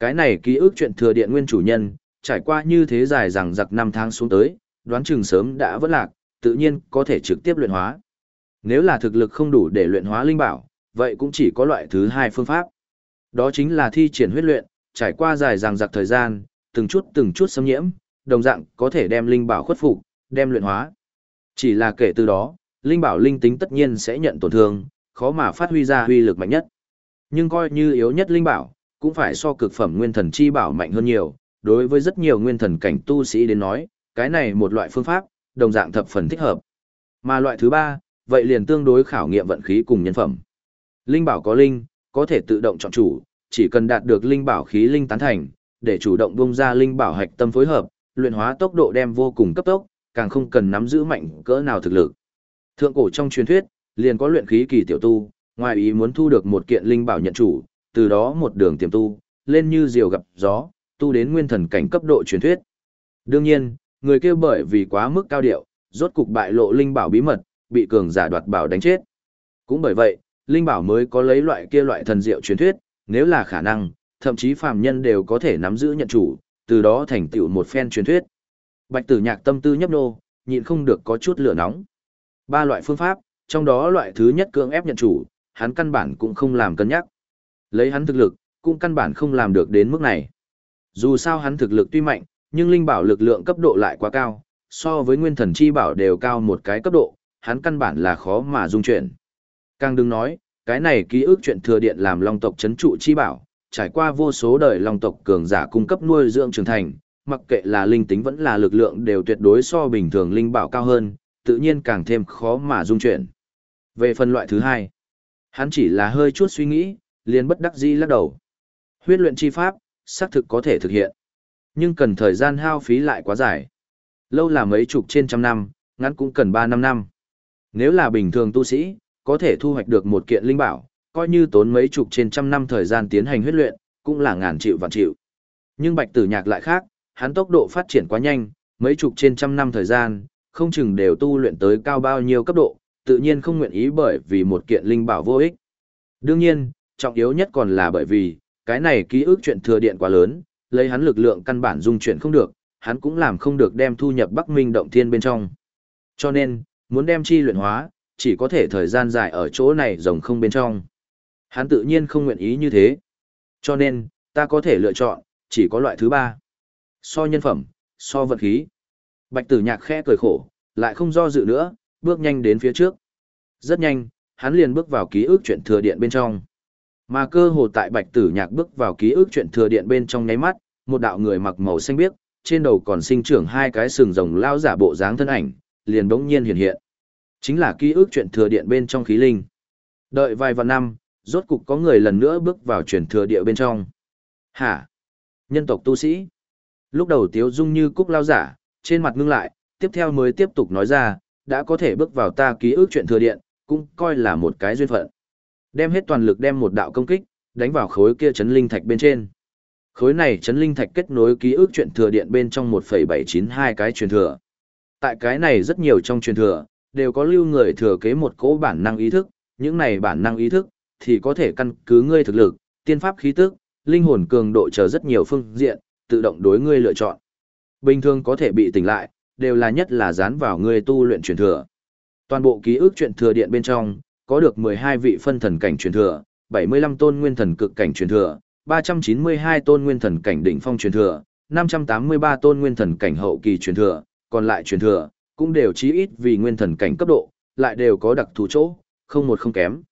Cái này ký ức chuyện thừa điện nguyên chủ nhân, trải qua như thế dài rằng giặc năm tháng xuống tới, đoán chừng sớm đã vỡ lạc, tự nhiên có thể trực tiếp luyện hóa. Nếu là thực lực không đủ để luyện hóa linh bảo, vậy cũng chỉ có loại thứ hai phương pháp. Đó chính là thi triển huyết luyện, trải qua dài rằng giặc thời gian, từng chút từng chút xâm nhiễm, đồng dạng có thể đem linh bảo khuất phục, đem luyện hóa. Chỉ là kể từ đó, linh bảo linh tính tất nhiên sẽ nhận tổn thương, khó mà phát huy ra huy lực mạnh nhất. Nhưng coi như yếu nhất linh bảo, cũng phải so cực phẩm nguyên thần chi bảo mạnh hơn nhiều, đối với rất nhiều nguyên thần cảnh tu sĩ đến nói, cái này một loại phương pháp, đồng dạng thập phần thích hợp. Mà loại thứ ba, vậy liền tương đối khảo nghiệm vận khí cùng nhân phẩm. Linh bảo có linh, có thể tự động chọn chủ, chỉ cần đạt được linh bảo khí linh tán thành, để chủ động bung ra linh bảo hạch tâm phối hợp, luyện hóa tốc độ đem vô cùng cấp tốc, càng không cần nắm giữ mạnh cỡ nào thực lực. Thượng cổ trong truyền thuyết, liền có luyện khí kỳ tiểu tu, ngoài ý muốn thu được một kiện linh bảo nhận chủ, từ đó một đường tiềm tu, lên như diều gặp gió, tu đến nguyên thần cảnh cấp độ truyền thuyết. Đương nhiên, người kia bởi vì quá mức cao điệu, rốt cục bại lộ linh bảo bí mật, bị cường giả đoạt bảo đánh chết. Cũng bởi vậy, linh bảo mới có lấy loại kia loại thần diệu truyền thuyết, nếu là khả năng, thậm chí phàm nhân đều có thể nắm giữ nhận chủ, từ đó thành tựu một phen truyền thuyết. Bạch Tử Nhạc tâm tư nhấp nô, nhịn không được có chút lửa nóng. Ba loại phương pháp, trong đó loại thứ nhất cưỡng ép nhận chủ, hắn căn bản cũng không làm cân nhắc. Lấy hắn thực lực, cũng căn bản không làm được đến mức này. Dù sao hắn thực lực tuy mạnh, nhưng linh bảo lực lượng cấp độ lại quá cao, so với nguyên thần chi bảo đều cao một cái cấp độ, hắn căn bản là khó mà dung chuyển. Càng đừng nói, cái này ký ức chuyện thừa điện làm long tộc chấn trụ chi bảo, trải qua vô số đời long tộc cường giả cung cấp nuôi dưỡng trưởng thành, mặc kệ là linh tính vẫn là lực lượng đều tuyệt đối so bình thường linh bảo cao hơn, tự nhiên càng thêm khó mà dung chuyển. Về phần loại thứ hai, hắn chỉ là hơi chút suy nghĩ, liền bất đắc dĩ lắc đầu. Huyết luyện chi pháp, xác thực có thể thực hiện, nhưng cần thời gian hao phí lại quá dài. Lâu là mấy chục trên trăm năm, ngắn cũng cần 3 năm năm. Nếu là bình thường tu sĩ, có thể thu hoạch được một kiện linh bảo, coi như tốn mấy chục trên trăm năm thời gian tiến hành huyết luyện, cũng là ngàn triệu vạn triệu. Nhưng bạch tử nhạc lại khác, hắn tốc độ phát triển quá nhanh, mấy chục trên trăm năm thời gian, không chừng đều tu luyện tới cao bao nhiêu cấp độ, tự nhiên không nguyện ý bởi vì một kiện linh bảo vô ích. Đương nhiên, trọng yếu nhất còn là bởi vì, cái này ký ức chuyện thừa điện quá lớn, lấy hắn lực lượng căn bản dung chuyển không được, hắn cũng làm không được đem thu nhập Bắc Minh động thiên bên trong. Cho nên, muốn đem chi luyện hóa, chỉ có thể thời gian dài ở chỗ này rồng không bên trong. Hắn tự nhiên không nguyện ý như thế. Cho nên, ta có thể lựa chọn, chỉ có loại thứ ba. So nhân phẩm, so vật khí. Bạch tử nhạc khẽ cười khổ, lại không do dự nữa, bước nhanh đến phía trước. Rất nhanh, hắn liền bước vào ký ức chuyện thừa điện bên trong. Mà cơ hồ tại bạch tử nhạc bước vào ký ức chuyện thừa điện bên trong nháy mắt, một đạo người mặc màu xanh biếc, trên đầu còn sinh trưởng hai cái sừng rồng lao giả bộ dáng thân ảnh, liền bỗng nhiên hiện hiện. Chính là ký ức chuyện thừa điện bên trong khí linh. Đợi vài vạn năm, rốt cục có người lần nữa bước vào truyền thừa địa bên trong. Hả? Nhân tộc tu sĩ? Lúc đầu tiếu dung như cúc lao giả, trên mặt ngưng lại, tiếp theo mới tiếp tục nói ra, đã có thể bước vào ta ký ức chuyện thừa điện, cũng coi là một cái duyên phận. Đem hết toàn lực đem một đạo công kích, đánh vào khối kia chấn linh thạch bên trên. Khối này chấn linh thạch kết nối ký ức chuyện thừa điện bên trong 1.792 cái truyền thừa. Tại cái này rất nhiều trong truyền thừa, đều có lưu người thừa kế một cỗ bản năng ý thức, những này bản năng ý thức, thì có thể căn cứ ngươi thực lực, tiên pháp khí tức, linh hồn cường độ chờ rất nhiều phương diện, tự động đối ngươi lựa chọn. Bình thường có thể bị tỉnh lại, đều là nhất là dán vào ngươi tu luyện truyền thừa. Toàn bộ ký ức truyền thừa điện bên trong, có được 12 vị phân thần cảnh truyền thừa, 75 tôn nguyên thần cực cảnh truyền thừa, 392 tôn nguyên thần cảnh đỉnh phong truyền thừa, 583 tôn nguyên thần cảnh hậu kỳ truyền thừa, còn lại truyền thừa, cũng đều chí ít vì nguyên thần cảnh cấp độ, lại đều có đặc thù chỗ, không một không kém.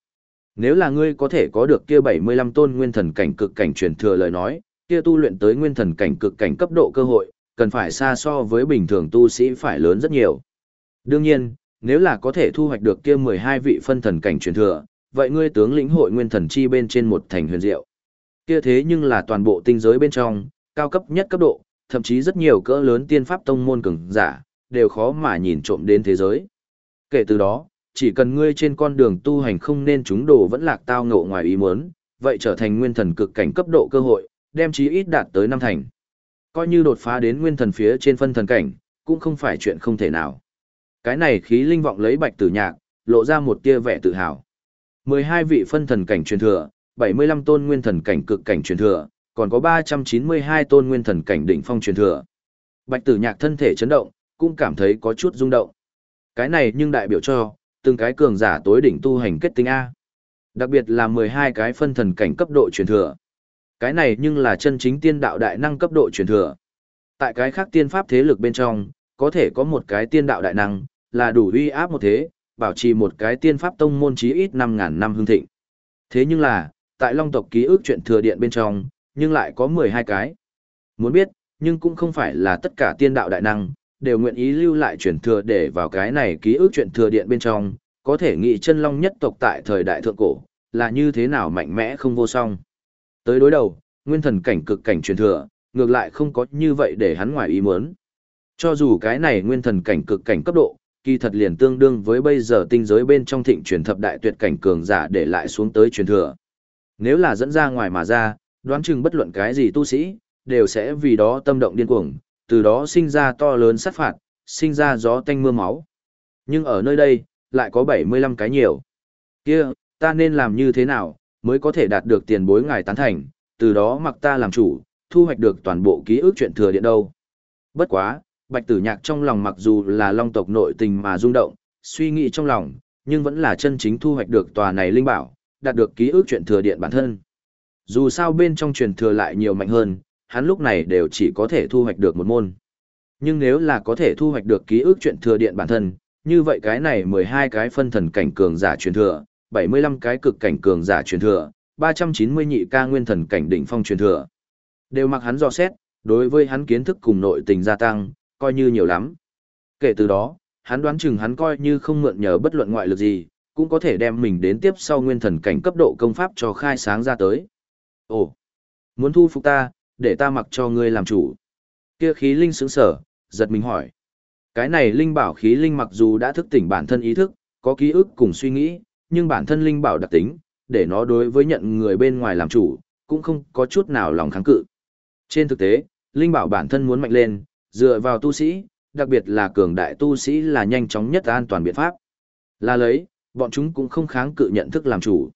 Nếu là ngươi có thể có được kia 75 tôn nguyên thần cảnh cực cảnh truyền thừa lời nói, kia tu luyện tới nguyên thần cảnh cực cảnh cấp độ cơ hội, cần phải xa so với bình thường tu sĩ phải lớn rất nhiều. Đương nhiên, nếu là có thể thu hoạch được kia 12 vị phân thần cảnh truyền thừa, vậy ngươi tướng lĩnh hội nguyên thần chi bên trên một thành huyền diệu. Kia thế nhưng là toàn bộ tinh giới bên trong, cao cấp nhất cấp độ, thậm chí rất nhiều cỡ lớn tiên pháp tông môn cường giả, đều khó mà nhìn trộm đến thế giới. Kể từ đó, chỉ cần ngươi trên con đường tu hành không nên chúng đồ vẫn lạc tao ngộ ngoài ý muốn, vậy trở thành nguyên thần cực cảnh cấp độ cơ hội, đem chí ít đạt tới năm thành. Coi như đột phá đến nguyên thần phía trên phân thần cảnh, cũng không phải chuyện không thể nào. Cái này khí linh vọng lấy bạch tử nhạc, lộ ra một tia vẻ tự hào. 12 vị phân thần cảnh truyền thừa, 75 tôn nguyên thần cảnh cực cảnh truyền thừa, còn có 392 tôn nguyên thần cảnh đỉnh phong truyền thừa. Bạch Tử Nhạc thân thể chấn động, cũng cảm thấy có chút rung động. Cái này nhưng đại biểu cho, từng cái cường giả tối đỉnh tu hành kết tinh A. Đặc biệt là 12 cái phân thần cảnh cấp độ truyền thừa. Cái này nhưng là chân chính tiên đạo đại năng cấp độ truyền thừa. Tại cái khác tiên pháp thế lực bên trong, có thể có một cái tiên đạo đại năng, là đủ uy áp một thế, bảo trì một cái tiên pháp tông môn chí ít 5.000 năm hương thịnh. Thế nhưng là, tại long tộc ký ức chuyện thừa điện bên trong, nhưng lại có 12 cái. Muốn biết, nhưng cũng không phải là tất cả tiên đạo đại năng, đều nguyện ý lưu lại truyền thừa để vào cái này ký ức chuyện thừa điện bên trong, có thể nghĩ chân long nhất tộc tại thời đại thượng cổ, là như thế nào mạnh mẽ không vô song. Tới đối đầu, nguyên thần cảnh cực cảnh truyền thừa, ngược lại không có như vậy để hắn ngoài ý muốn. Cho dù cái này nguyên thần cảnh cực cảnh cấp độ, kỳ thật liền tương đương với bây giờ tinh giới bên trong thịnh truyền thập đại tuyệt cảnh cường giả để lại xuống tới truyền thừa. Nếu là dẫn ra ngoài mà ra, đoán chừng bất luận cái gì tu sĩ, đều sẽ vì đó tâm động điên cuồng, từ đó sinh ra to lớn sát phạt, sinh ra gió tanh mưa máu. Nhưng ở nơi đây, lại có 75 cái nhiều. Kia, ta nên làm như thế nào, mới có thể đạt được tiền bối ngài tán thành, từ đó mặc ta làm chủ, thu hoạch được toàn bộ ký ức chuyện thừa điện đâu. Bất quá, bạch tử nhạc trong lòng mặc dù là long tộc nội tình mà rung động, suy nghĩ trong lòng, nhưng vẫn là chân chính thu hoạch được tòa này linh bảo, đạt được ký ức chuyện thừa điện bản thân. Dù sao bên trong truyền thừa lại nhiều mạnh hơn, hắn lúc này đều chỉ có thể thu hoạch được một môn. Nhưng nếu là có thể thu hoạch được ký ức chuyện thừa điện bản thân, như vậy cái này 12 cái phân thần cảnh cường giả truyền thừa, 75 cái cực cảnh cường giả truyền thừa, 390 nhị ca nguyên thần cảnh đỉnh phong truyền thừa. Đều mặc hắn dò xét, đối với hắn kiến thức cùng nội tình gia tăng, coi như nhiều lắm. Kể từ đó, hắn đoán chừng hắn coi như không mượn nhờ bất luận ngoại lực gì, cũng có thể đem mình đến tiếp sau nguyên thần cảnh cấp độ công pháp cho khai sáng ra tới. Ồ, muốn thu phục ta, để ta mặc cho ngươi làm chủ. Kia khí linh sững sở, giật mình hỏi. Cái này linh bảo khí linh mặc dù đã thức tỉnh bản thân ý thức, có ký ức cùng suy nghĩ, nhưng bản thân linh bảo đặc tính, để nó đối với nhận người bên ngoài làm chủ, cũng không có chút nào lòng kháng cự. Trên thực tế, linh bảo bản thân muốn mạnh lên, dựa vào tu sĩ, đặc biệt là cường đại tu sĩ là nhanh chóng nhất an toàn biện pháp. Là lấy, bọn chúng cũng không kháng cự nhận thức làm chủ.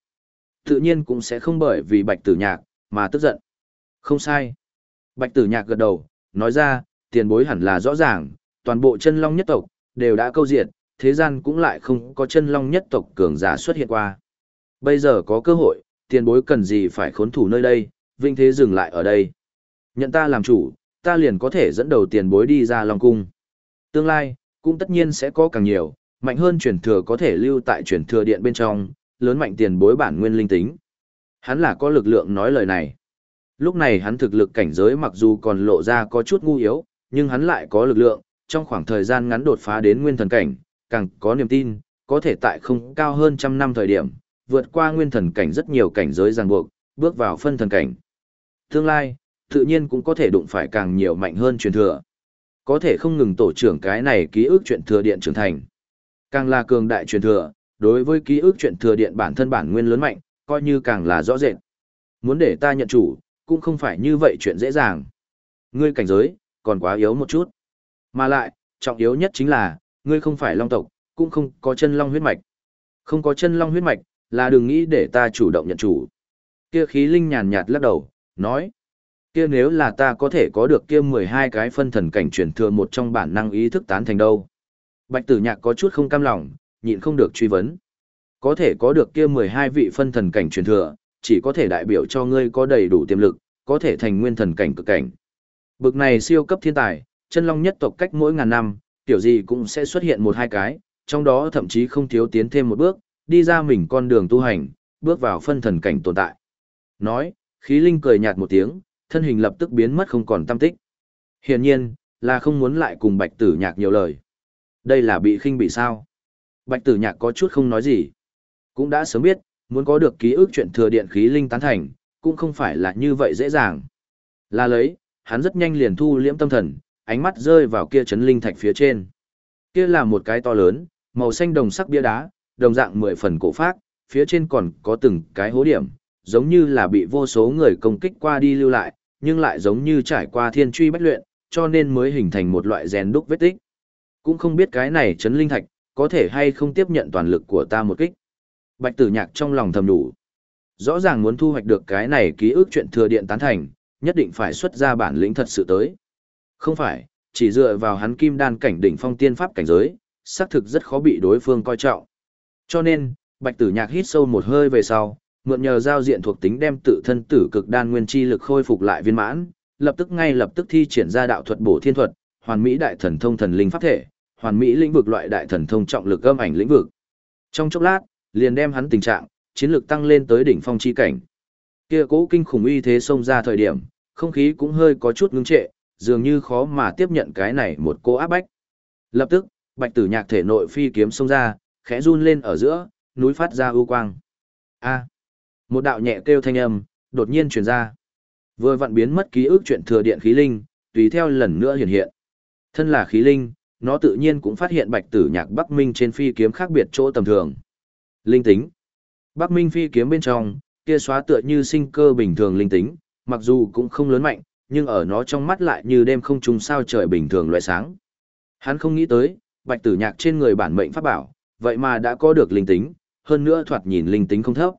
Tự nhiên cũng sẽ không bởi vì bạch tử nhạc, mà tức giận. Không sai. Bạch tử nhạc gật đầu, nói ra, tiền bối hẳn là rõ ràng, toàn bộ chân long nhất tộc, đều đã câu diệt, thế gian cũng lại không có chân long nhất tộc cường giả xuất hiện qua. Bây giờ có cơ hội, tiền bối cần gì phải khốn thủ nơi đây, vinh thế dừng lại ở đây. Nhận ta làm chủ, ta liền có thể dẫn đầu tiền bối đi ra Long Cung. Tương lai, cũng tất nhiên sẽ có càng nhiều, mạnh hơn truyền thừa có thể lưu tại truyền thừa điện bên trong, lớn mạnh tiền bối bản nguyên linh tính. Hắn là có lực lượng nói lời này. Lúc này hắn thực lực cảnh giới mặc dù còn lộ ra có chút ngu yếu, nhưng hắn lại có lực lượng, trong khoảng thời gian ngắn đột phá đến nguyên thần cảnh, càng có niềm tin, có thể tại không cao hơn trăm năm thời điểm, vượt qua nguyên thần cảnh rất nhiều cảnh giới ràng buộc, bước vào phân thần cảnh. Tương lai, tự nhiên cũng có thể đụng phải càng nhiều mạnh hơn truyền thừa. Có thể không ngừng tổ trưởng cái này ký ức chuyện thừa điện trưởng thành. Càng là cường đại truyền thừa, đối với ký ức chuyện thừa điện bản thân bản nguyên lớn mạnh, coi như càng là rõ rệt. Muốn để ta nhận chủ, cũng không phải như vậy chuyện dễ dàng. Ngươi cảnh giới, còn quá yếu một chút. Mà lại, trọng yếu nhất chính là, ngươi không phải long tộc, cũng không có chân long huyết mạch. Không có chân long huyết mạch, là đừng nghĩ để ta chủ động nhận chủ. Kia khí linh nhàn nhạt lắc đầu, nói. Kia nếu là ta có thể có được kia 12 cái phân thần cảnh truyền thừa một trong bản năng ý thức tán thành đâu. Bạch tử nhạc có chút không cam lòng, nhịn không được truy vấn. Có thể có được kia 12 vị phân thần cảnh truyền thừa, chỉ có thể đại biểu cho ngươi có đầy đủ tiềm lực, có thể thành nguyên thần cảnh cực cảnh. Bực này siêu cấp thiên tài, chân long nhất tộc cách mỗi ngàn năm, tiểu gì cũng sẽ xuất hiện một hai cái, trong đó thậm chí không thiếu tiến thêm một bước, đi ra mình con đường tu hành, bước vào phân thần cảnh tồn tại. Nói, khí linh cười nhạt một tiếng, thân hình lập tức biến mất không còn tâm tích. Hiển nhiên, là không muốn lại cùng bạch tử nhạc nhiều lời. Đây là bị khinh bị sao? Bạch tử nhạc có chút không nói gì. Cũng đã sớm biết, muốn có được ký ức chuyện thừa điện khí linh tán thành, cũng không phải là như vậy dễ dàng. Là lấy, hắn rất nhanh liền thu liễm tâm thần, ánh mắt rơi vào kia chấn linh thạch phía trên. Kia là một cái to lớn, màu xanh đồng sắc bia đá, đồng dạng mười phần cổ phác, phía trên còn có từng cái hố điểm, giống như là bị vô số người công kích qua đi lưu lại, nhưng lại giống như trải qua thiên truy bách luyện, cho nên mới hình thành một loại rèn đúc vết tích. Cũng không biết cái này chấn linh thạch, có thể hay không tiếp nhận toàn lực của ta một kích. Bạch tử nhạc trong lòng thầm đủ. Rõ ràng muốn thu hoạch được cái này ký ức chuyện thừa điện tán thành, nhất định phải xuất ra bản lĩnh thật sự tới. Không phải, chỉ dựa vào hắn kim đan cảnh đỉnh phong tiên pháp cảnh giới, xác thực rất khó bị đối phương coi trọng. Cho nên, Bạch Tử Nhạc hít sâu một hơi về sau, mượn nhờ giao diện thuộc tính đem tự thân tử cực đan nguyên chi lực khôi phục lại viên mãn, lập tức ngay lập tức thi triển ra đạo thuật bổ thiên thuật, hoàn mỹ đại thần thông thần linh pháp thể, hoàn mỹ lĩnh vực loại đại thần thông trọng lực âm ảnh lĩnh vực. Trong chốc lát, liền đem hắn tình trạng, chiến lực tăng lên tới đỉnh phong chi cảnh. Kia cố kinh khủng uy thế xông ra thời điểm, không khí cũng hơi có chút ngưng trệ, dường như khó mà tiếp nhận cái này một cô áp bách. Lập tức, Bạch Tử Nhạc thể nội phi kiếm xông ra, khẽ run lên ở giữa, núi phát ra ưu quang. A. một đạo nhẹ kêu thanh âm đột nhiên truyền ra. Vừa vặn biến mất ký ức chuyện thừa điện khí linh, tùy theo lần nữa hiện hiện. Thân là khí linh, nó tự nhiên cũng phát hiện Bạch Tử Nhạc Bắc Minh trên phi kiếm khác biệt chỗ tầm thường. Linh tính. Bắc Minh phi kiếm bên trong, kia xóa tựa như sinh cơ bình thường linh tính, mặc dù cũng không lớn mạnh, nhưng ở nó trong mắt lại như đêm không trùng sao trời bình thường loại sáng. Hắn không nghĩ tới, Bạch Tử Nhạc trên người bản mệnh pháp bảo, vậy mà đã có được linh tính, hơn nữa thoạt nhìn linh tính không thấp.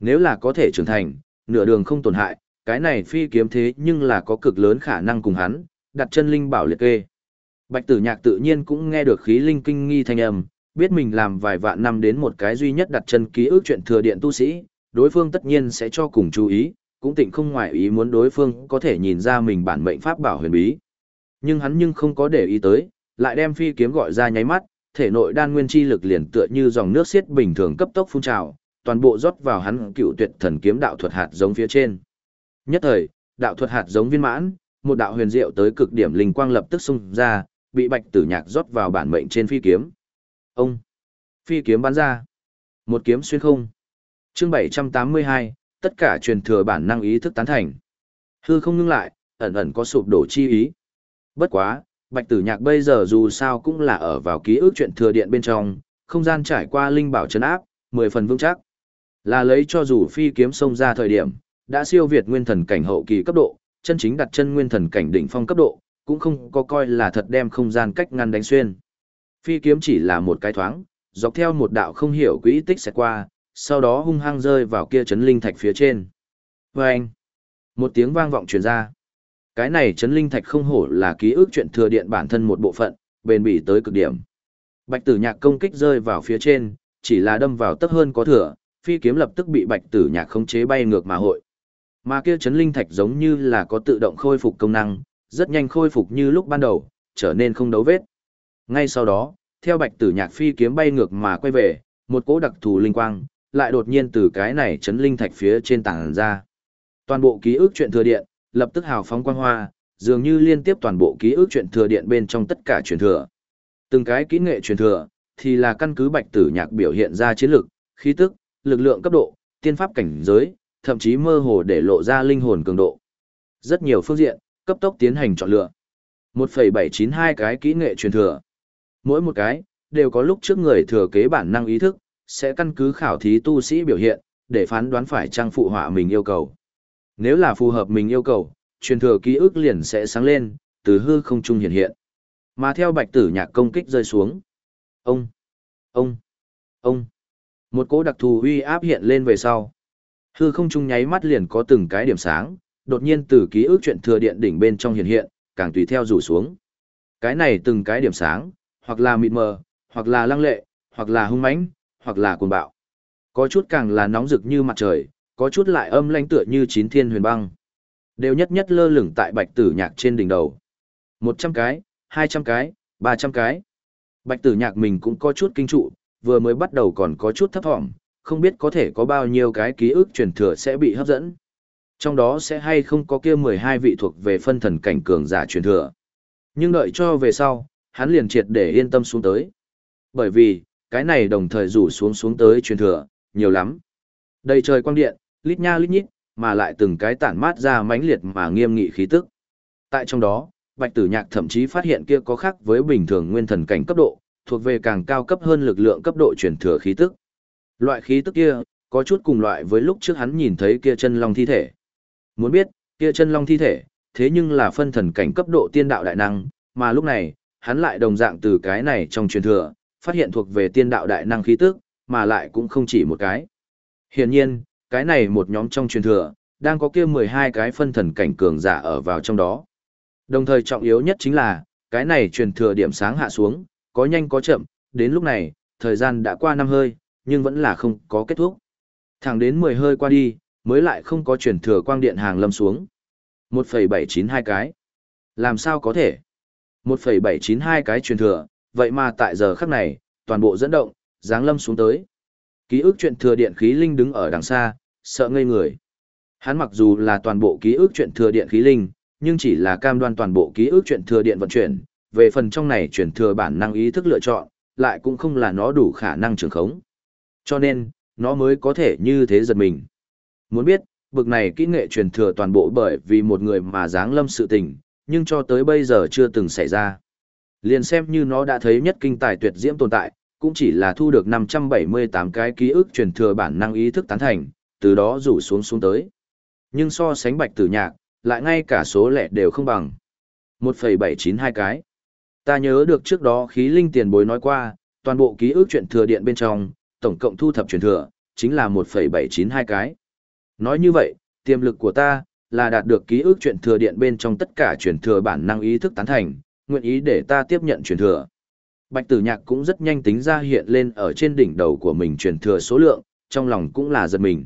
Nếu là có thể trưởng thành, nửa đường không tổn hại, cái này phi kiếm thế nhưng là có cực lớn khả năng cùng hắn, đặt chân linh bảo liệt kê. Bạch tử nhạc tự nhiên cũng nghe được khí linh kinh nghi thanh âm, biết mình làm vài vạn năm đến một cái duy nhất đặt chân ký ức chuyện thừa điện tu sĩ, đối phương tất nhiên sẽ cho cùng chú ý, cũng tịnh không ngoại ý muốn đối phương có thể nhìn ra mình bản mệnh pháp bảo huyền bí. Nhưng hắn nhưng không có để ý tới, lại đem phi kiếm gọi ra nháy mắt, thể nội đan nguyên chi lực liền tựa như dòng nước xiết bình thường cấp tốc phun trào, toàn bộ rót vào hắn cựu tuyệt thần kiếm đạo thuật hạt giống phía trên. Nhất thời, đạo thuật hạt giống viên mãn, một đạo huyền diệu tới cực điểm linh quang lập tức xung ra, bị Bạch Tử Nhạc rót vào bản mệnh trên phi kiếm. Ông phi kiếm bắn ra, một kiếm xuyên không. Chương 782, tất cả truyền thừa bản năng ý thức tán thành. Hư không ngưng lại, ẩn ẩn có sụp đổ chi ý. Bất quá, Bạch Tử Nhạc bây giờ dù sao cũng là ở vào ký ức chuyện thừa điện bên trong, không gian trải qua linh bảo trấn áp, mười phần vững chắc. Là lấy cho dù phi kiếm xông ra thời điểm, đã siêu việt nguyên thần cảnh hậu kỳ cấp độ, chân chính đặt chân nguyên thần cảnh đỉnh phong cấp độ, cũng không có coi là thật đem không gian cách ngăn đánh xuyên. Phi kiếm chỉ là một cái thoáng, dọc theo một đạo không hiểu quỹ tích sẽ qua, sau đó hung hăng rơi vào kia chấn linh thạch phía trên. Và anh, một tiếng vang vọng truyền ra. Cái này chấn linh thạch không hổ là ký ức chuyện thừa điện bản thân một bộ phận, bền bỉ tới cực điểm. Bạch tử nhạc công kích rơi vào phía trên, chỉ là đâm vào tấp hơn có thừa, phi kiếm lập tức bị bạch tử nhạc khống chế bay ngược mà hội. Mà kia chấn linh thạch giống như là có tự động khôi phục công năng, rất nhanh khôi phục như lúc ban đầu, trở nên không đấu vết. Ngay sau đó, theo bạch tử nhạc phi kiếm bay ngược mà quay về, một cỗ đặc thù linh quang, lại đột nhiên từ cái này chấn linh thạch phía trên tảng ra. Toàn bộ ký ức chuyện thừa điện, lập tức hào phóng quang hoa, dường như liên tiếp toàn bộ ký ức chuyện thừa điện bên trong tất cả truyền thừa. Từng cái kỹ nghệ truyền thừa, thì là căn cứ bạch tử nhạc biểu hiện ra chiến lực, khí tức, lực lượng cấp độ, tiên pháp cảnh giới, thậm chí mơ hồ để lộ ra linh hồn cường độ. Rất nhiều phương diện, cấp tốc tiến hành chọn lựa. 1,792 cái kỹ nghệ truyền thừa. Mỗi một cái, đều có lúc trước người thừa kế bản năng ý thức, sẽ căn cứ khảo thí tu sĩ biểu hiện, để phán đoán phải trang phụ họa mình yêu cầu. Nếu là phù hợp mình yêu cầu, truyền thừa ký ức liền sẽ sáng lên, từ hư không trung hiện hiện. Mà theo bạch tử nhạc công kích rơi xuống. Ông, ông, ông. Một cỗ đặc thù uy áp hiện lên về sau. Hư không trung nháy mắt liền có từng cái điểm sáng, đột nhiên từ ký ức chuyện thừa điện đỉnh bên trong hiện hiện, càng tùy theo rủ xuống. Cái này từng cái điểm sáng, hoặc là mịt mờ, hoặc là lăng lệ, hoặc là hung mãnh, hoặc là cuồng bạo. Có chút càng là nóng rực như mặt trời, có chút lại âm lãnh tựa như chín thiên huyền băng. Đều nhất nhất lơ lửng tại bạch tử nhạc trên đỉnh đầu. Một trăm cái, hai trăm cái, ba trăm cái. Bạch tử nhạc mình cũng có chút kinh trụ, vừa mới bắt đầu còn có chút thấp thỏm, không biết có thể có bao nhiêu cái ký ức truyền thừa sẽ bị hấp dẫn. Trong đó sẽ hay không có kia 12 vị thuộc về phân thần cảnh cường giả truyền thừa. Nhưng đợi cho về sau, hắn liền triệt để yên tâm xuống tới. Bởi vì, cái này đồng thời rủ xuống xuống tới truyền thừa, nhiều lắm. Đầy trời quang điện, lít nha lít nhít, mà lại từng cái tản mát ra mãnh liệt mà nghiêm nghị khí tức. Tại trong đó, Bạch Tử Nhạc thậm chí phát hiện kia có khác với bình thường nguyên thần cảnh cấp độ, thuộc về càng cao cấp hơn lực lượng cấp độ truyền thừa khí tức. Loại khí tức kia, có chút cùng loại với lúc trước hắn nhìn thấy kia chân long thi thể. Muốn biết, kia chân long thi thể, thế nhưng là phân thần cảnh cấp độ tiên đạo đại năng, mà lúc này, hắn lại đồng dạng từ cái này trong truyền thừa, phát hiện thuộc về tiên đạo đại năng khí tức, mà lại cũng không chỉ một cái. Hiển nhiên, Cái này một nhóm trong truyền thừa, đang có kia 12 cái phân thần cảnh cường giả ở vào trong đó. Đồng thời trọng yếu nhất chính là, cái này truyền thừa điểm sáng hạ xuống, có nhanh có chậm, đến lúc này, thời gian đã qua năm hơi, nhưng vẫn là không có kết thúc. Thẳng đến 10 hơi qua đi, mới lại không có truyền thừa quang điện hàng lâm xuống. 1,792 cái. Làm sao có thể? 1,792 cái truyền thừa, vậy mà tại giờ khắc này, toàn bộ dẫn động, dáng lâm xuống tới. Ký ức chuyện thừa điện khí linh đứng ở đằng xa, sợ ngây người. Hắn mặc dù là toàn bộ ký ức chuyện thừa điện khí linh, nhưng chỉ là cam đoan toàn bộ ký ức chuyện thừa điện vận chuyển, về phần trong này chuyển thừa bản năng ý thức lựa chọn, lại cũng không là nó đủ khả năng trường khống. Cho nên, nó mới có thể như thế giật mình. Muốn biết, bực này kỹ nghệ truyền thừa toàn bộ bởi vì một người mà dáng lâm sự tình, nhưng cho tới bây giờ chưa từng xảy ra. Liền xem như nó đã thấy nhất kinh tài tuyệt diễm tồn tại, cũng chỉ là thu được 578 cái ký ức truyền thừa bản năng ý thức tán thành, từ đó rủ xuống xuống tới. Nhưng so sánh bạch tử nhạc, lại ngay cả số lẻ đều không bằng. 1,792 cái. Ta nhớ được trước đó khí linh tiền bối nói qua, toàn bộ ký ức truyền thừa điện bên trong, tổng cộng thu thập truyền thừa, chính là 1,792 cái. Nói như vậy, tiềm lực của ta, là đạt được ký ức truyền thừa điện bên trong tất cả truyền thừa bản năng ý thức tán thành, nguyện ý để ta tiếp nhận truyền thừa. Bạch tử nhạc cũng rất nhanh tính ra hiện lên ở trên đỉnh đầu của mình truyền thừa số lượng, trong lòng cũng là giật mình.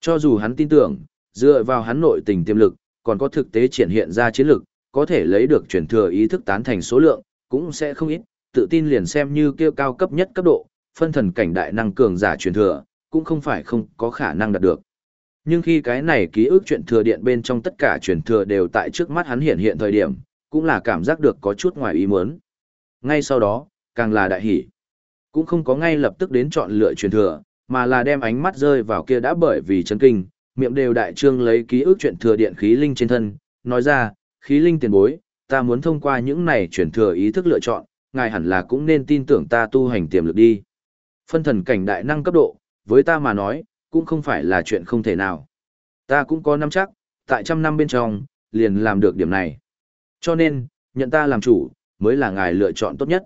Cho dù hắn tin tưởng, dựa vào hắn nội tình tiềm lực, còn có thực tế triển hiện ra chiến lực, có thể lấy được truyền thừa ý thức tán thành số lượng, cũng sẽ không ít, tự tin liền xem như kêu cao cấp nhất cấp độ, phân thần cảnh đại năng cường giả truyền thừa, cũng không phải không có khả năng đạt được. Nhưng khi cái này ký ức truyền thừa điện bên trong tất cả truyền thừa đều tại trước mắt hắn hiện hiện thời điểm, cũng là cảm giác được có chút ngoài ý muốn. Ngay sau đó, càng là đại hỉ Cũng không có ngay lập tức đến chọn lựa truyền thừa, mà là đem ánh mắt rơi vào kia đã bởi vì chấn kinh, miệng đều đại trương lấy ký ức chuyện thừa điện khí linh trên thân, nói ra, khí linh tiền bối, ta muốn thông qua những này truyền thừa ý thức lựa chọn, ngài hẳn là cũng nên tin tưởng ta tu hành tiềm lực đi. Phân thần cảnh đại năng cấp độ, với ta mà nói, cũng không phải là chuyện không thể nào. Ta cũng có năm chắc, tại trăm năm bên trong, liền làm được điểm này. Cho nên, nhận ta làm chủ, mới là ngài lựa chọn tốt nhất.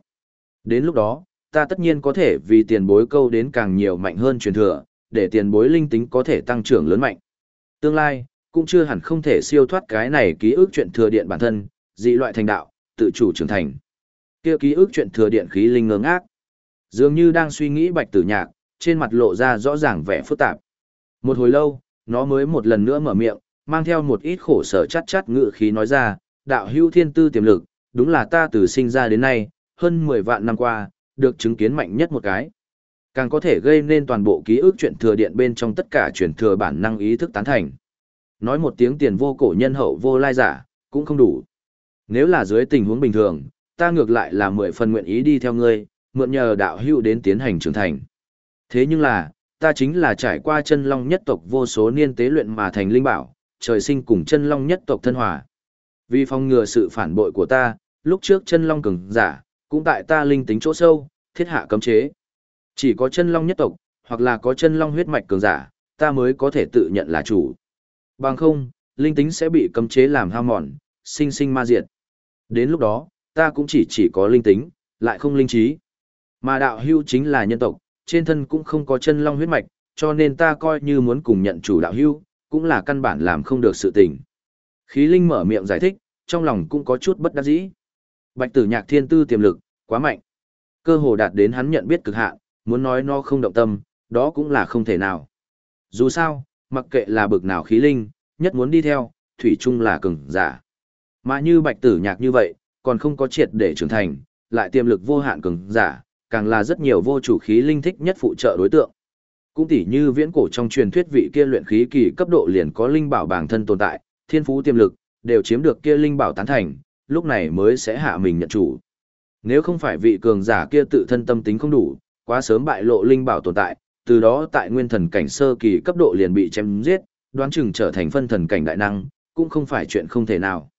Đến lúc đó, ta tất nhiên có thể vì tiền bối câu đến càng nhiều mạnh hơn truyền thừa, để tiền bối linh tính có thể tăng trưởng lớn mạnh. Tương lai, cũng chưa hẳn không thể siêu thoát cái này ký ức chuyện thừa điện bản thân, dị loại thành đạo, tự chủ trưởng thành. Kia ký ức chuyện thừa điện khí linh ngơ ngác. Dường như đang suy nghĩ bạch tử nhạc, trên mặt lộ ra rõ ràng vẻ phức tạp. Một hồi lâu, nó mới một lần nữa mở miệng, mang theo một ít khổ sở chát chát ngự khí nói ra, đạo hữu thiên tư tiềm lực, đúng là ta từ sinh ra đến nay, hơn 10 vạn năm qua, được chứng kiến mạnh nhất một cái. Càng có thể gây nên toàn bộ ký ức chuyện thừa điện bên trong tất cả truyền thừa bản năng ý thức tán thành. Nói một tiếng tiền vô cổ nhân hậu vô lai giả, cũng không đủ. Nếu là dưới tình huống bình thường, ta ngược lại là mười phần nguyện ý đi theo ngươi, mượn nhờ đạo hữu đến tiến hành trưởng thành. Thế nhưng là, ta chính là trải qua chân long nhất tộc vô số niên tế luyện mà thành linh bảo, trời sinh cùng chân long nhất tộc thân hòa. Vì phòng ngừa sự phản bội của ta, lúc trước chân long cường giả, cũng tại ta linh tính chỗ sâu, thiết hạ cấm chế. Chỉ có chân long nhất tộc, hoặc là có chân long huyết mạch cường giả, ta mới có thể tự nhận là chủ. Bằng không, linh tính sẽ bị cấm chế làm hao mòn, sinh sinh ma diệt. Đến lúc đó, ta cũng chỉ chỉ có linh tính, lại không linh trí. Mà đạo hưu chính là nhân tộc, trên thân cũng không có chân long huyết mạch, cho nên ta coi như muốn cùng nhận chủ đạo hưu, cũng là căn bản làm không được sự tình. Khí linh mở miệng giải thích, trong lòng cũng có chút bất đắc dĩ. Bạch tử nhạc thiên tư tiềm lực, quá mạnh. Cơ hồ đạt đến hắn nhận biết cực hạn, muốn nói nó không động tâm, đó cũng là không thể nào. Dù sao, mặc kệ là bực nào khí linh, nhất muốn đi theo, thủy chung là cường giả. Mà như bạch tử nhạc như vậy, còn không có triệt để trưởng thành, lại tiềm lực vô hạn cường giả, càng là rất nhiều vô chủ khí linh thích nhất phụ trợ đối tượng. Cũng tỉ như viễn cổ trong truyền thuyết vị kia luyện khí kỳ cấp độ liền có linh bảo bản thân tồn tại, thiên phú tiềm lực, đều chiếm được kia linh bảo tán thành, lúc này mới sẽ hạ mình nhận chủ. Nếu không phải vị cường giả kia tự thân tâm tính không đủ, quá sớm bại lộ linh bảo tồn tại, từ đó tại nguyên thần cảnh sơ kỳ cấp độ liền bị chém giết, đoán chừng trở thành phân thần cảnh đại năng, cũng không phải chuyện không thể nào.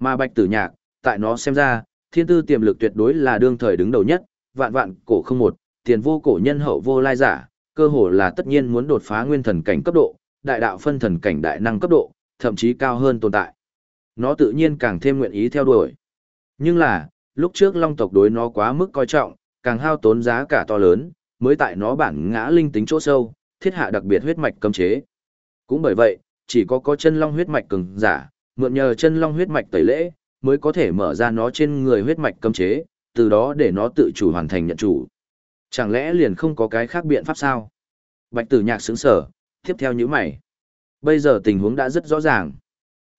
Mà Bạch Tử Nhạc, tại nó xem ra, thiên tư tiềm lực tuyệt đối là đương thời đứng đầu nhất, vạn vạn cổ không một, tiền vô cổ nhân hậu vô lai giả, cơ hồ là tất nhiên muốn đột phá nguyên thần cảnh cấp độ, đại đạo phân thần cảnh đại năng cấp độ, thậm chí cao hơn tồn tại. Nó tự nhiên càng thêm nguyện ý theo đuổi. Nhưng là, lúc trước long tộc đối nó quá mức coi trọng, càng hao tốn giá cả to lớn, mới tại nó bản ngã linh tính chỗ sâu, thiết hạ đặc biệt huyết mạch cấm chế. Cũng bởi vậy, chỉ có có chân long huyết mạch cường giả, mượn nhờ chân long huyết mạch tẩy lễ, mới có thể mở ra nó trên người huyết mạch cấm chế, từ đó để nó tự chủ hoàn thành nhận chủ. Chẳng lẽ liền không có cái khác biện pháp sao? Bạch tử nhạc sướng sở, tiếp theo những mày. Bây giờ tình huống đã rất rõ ràng.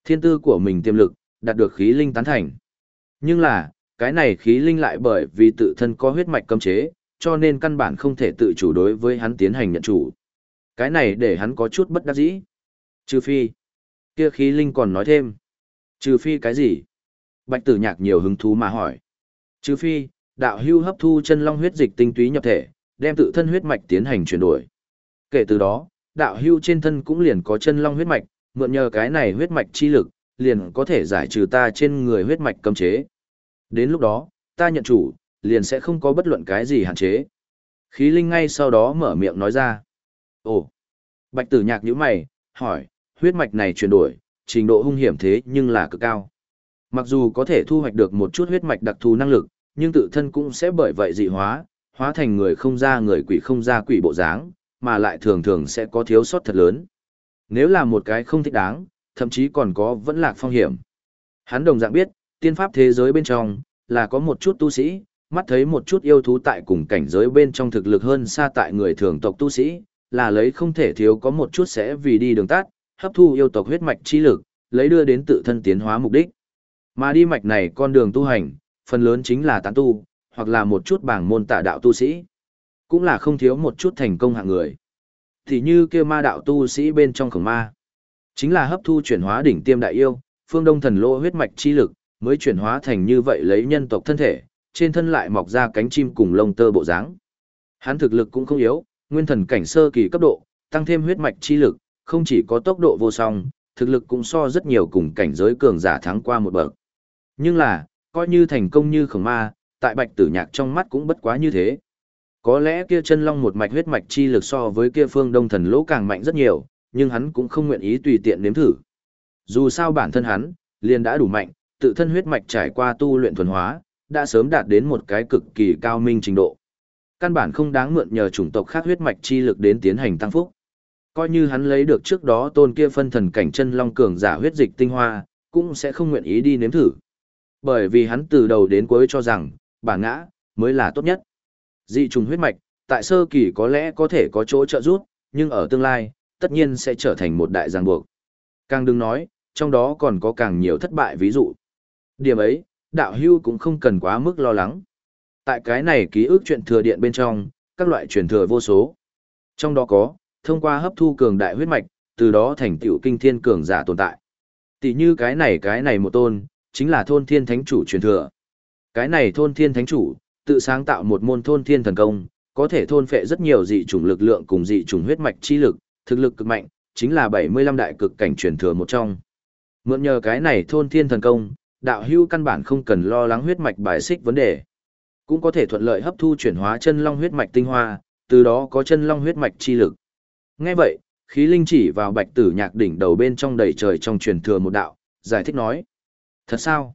Thiên tư của mình tiềm lực, đạt được khí linh tán thành. Nhưng là, cái này khí linh lại bởi vì tự thân có huyết mạch cấm chế, cho nên căn bản không thể tự chủ đối với hắn tiến hành nhận chủ. Cái này để hắn có chút bất đắc dĩ. Trừ phi. Kia khí linh còn nói thêm. Trừ phi cái gì? Bạch tử nhạc nhiều hứng thú mà hỏi. Trừ phi, đạo hưu hấp thu chân long huyết dịch tinh túy nhập thể, đem tự thân huyết mạch tiến hành chuyển đổi. Kể từ đó, đạo hưu trên thân cũng liền có chân long huyết mạch, mượn nhờ cái này huyết mạch chi lực, liền có thể giải trừ ta trên người huyết mạch cấm chế. Đến lúc đó, ta nhận chủ, liền sẽ không có bất luận cái gì hạn chế. Khí linh ngay sau đó mở miệng nói ra. Ồ! Bạch tử nhạc nhíu mày, hỏi, huyết mạch này chuyển đổi, trình độ hung hiểm thế nhưng là cực cao. Mặc dù có thể thu hoạch được một chút huyết mạch đặc thù năng lực, nhưng tự thân cũng sẽ bởi vậy dị hóa, hóa thành người không ra người quỷ không ra quỷ bộ dáng, mà lại thường thường sẽ có thiếu sót thật lớn. Nếu là một cái không thích đáng, thậm chí còn có vẫn lạc phong hiểm. Hắn đồng dạng biết, tiên pháp thế giới bên trong, là có một chút tu sĩ, mắt thấy một chút yêu thú tại cùng cảnh giới bên trong thực lực hơn xa tại người thường tộc tu sĩ, là lấy không thể thiếu có một chút sẽ vì đi đường tắt, hấp thu yêu tộc huyết mạch chi lực, lấy đưa đến tự thân tiến hóa mục đích. Mà đi mạch này con đường tu hành, phần lớn chính là tán tu, hoặc là một chút bảng môn tạ đạo tu sĩ. Cũng là không thiếu một chút thành công hạng người. Thì như kia ma đạo tu sĩ bên trong khổng ma. Chính là hấp thu chuyển hóa đỉnh tiêm đại yêu, phương đông thần lô huyết mạch chi lực, mới chuyển hóa thành như vậy lấy nhân tộc thân thể, trên thân lại mọc ra cánh chim cùng lông tơ bộ dáng. Hắn thực lực cũng không yếu, nguyên thần cảnh sơ kỳ cấp độ, tăng thêm huyết mạch chi lực, không chỉ có tốc độ vô song, thực lực cũng so rất nhiều cùng cảnh giới cường giả thắng qua một bậc. Nhưng là, coi như thành công như khổng ma, tại bạch tử nhạc trong mắt cũng bất quá như thế. Có lẽ kia chân long một mạch huyết mạch chi lực so với kia phương đông thần lỗ càng mạnh rất nhiều, nhưng hắn cũng không nguyện ý tùy tiện nếm thử. Dù sao bản thân hắn, liền đã đủ mạnh, tự thân huyết mạch trải qua tu luyện thuần hóa, đã sớm đạt đến một cái cực kỳ cao minh trình độ. Căn bản không đáng mượn nhờ chủng tộc khác huyết mạch chi lực đến tiến hành tăng phúc. Coi như hắn lấy được trước đó tôn kia phân thần cảnh chân long cường giả huyết dịch tinh hoa, cũng sẽ không nguyện ý đi nếm thử. Bởi vì hắn từ đầu đến cuối cho rằng, bản ngã, mới là tốt nhất. Dị trùng huyết mạch, tại sơ kỳ có lẽ có thể có chỗ trợ giúp, nhưng ở tương lai, tất nhiên sẽ trở thành một đại giang buộc. Càng đừng nói, trong đó còn có càng nhiều thất bại ví dụ. Điểm ấy, đạo hưu cũng không cần quá mức lo lắng. Tại cái này ký ức chuyện thừa điện bên trong, các loại truyền thừa vô số. Trong đó có, thông qua hấp thu cường đại huyết mạch, từ đó thành tựu kinh thiên cường giả tồn tại. Tỷ như cái này cái này một tôn, chính là thôn thiên thánh chủ truyền thừa. Cái này thôn thiên thánh chủ, tự sáng tạo một môn thôn thiên thần công, có thể thôn phệ rất nhiều dị chủng lực lượng cùng dị chủng huyết mạch chi lực, thực lực cực mạnh, chính là 75 đại cực cảnh truyền thừa một trong. Mượn nhờ cái này thôn thiên thần công, đạo hưu căn bản không cần lo lắng huyết mạch bài xích vấn đề. Cũng có thể thuận lợi hấp thu chuyển hóa chân long huyết mạch tinh hoa, từ đó có chân long huyết mạch chi lực. Nghe vậy, khí linh chỉ vào bạch tử nhạc đỉnh đầu bên trong đầy trời trong truyền thừa một đạo, giải thích nói. Thật sao?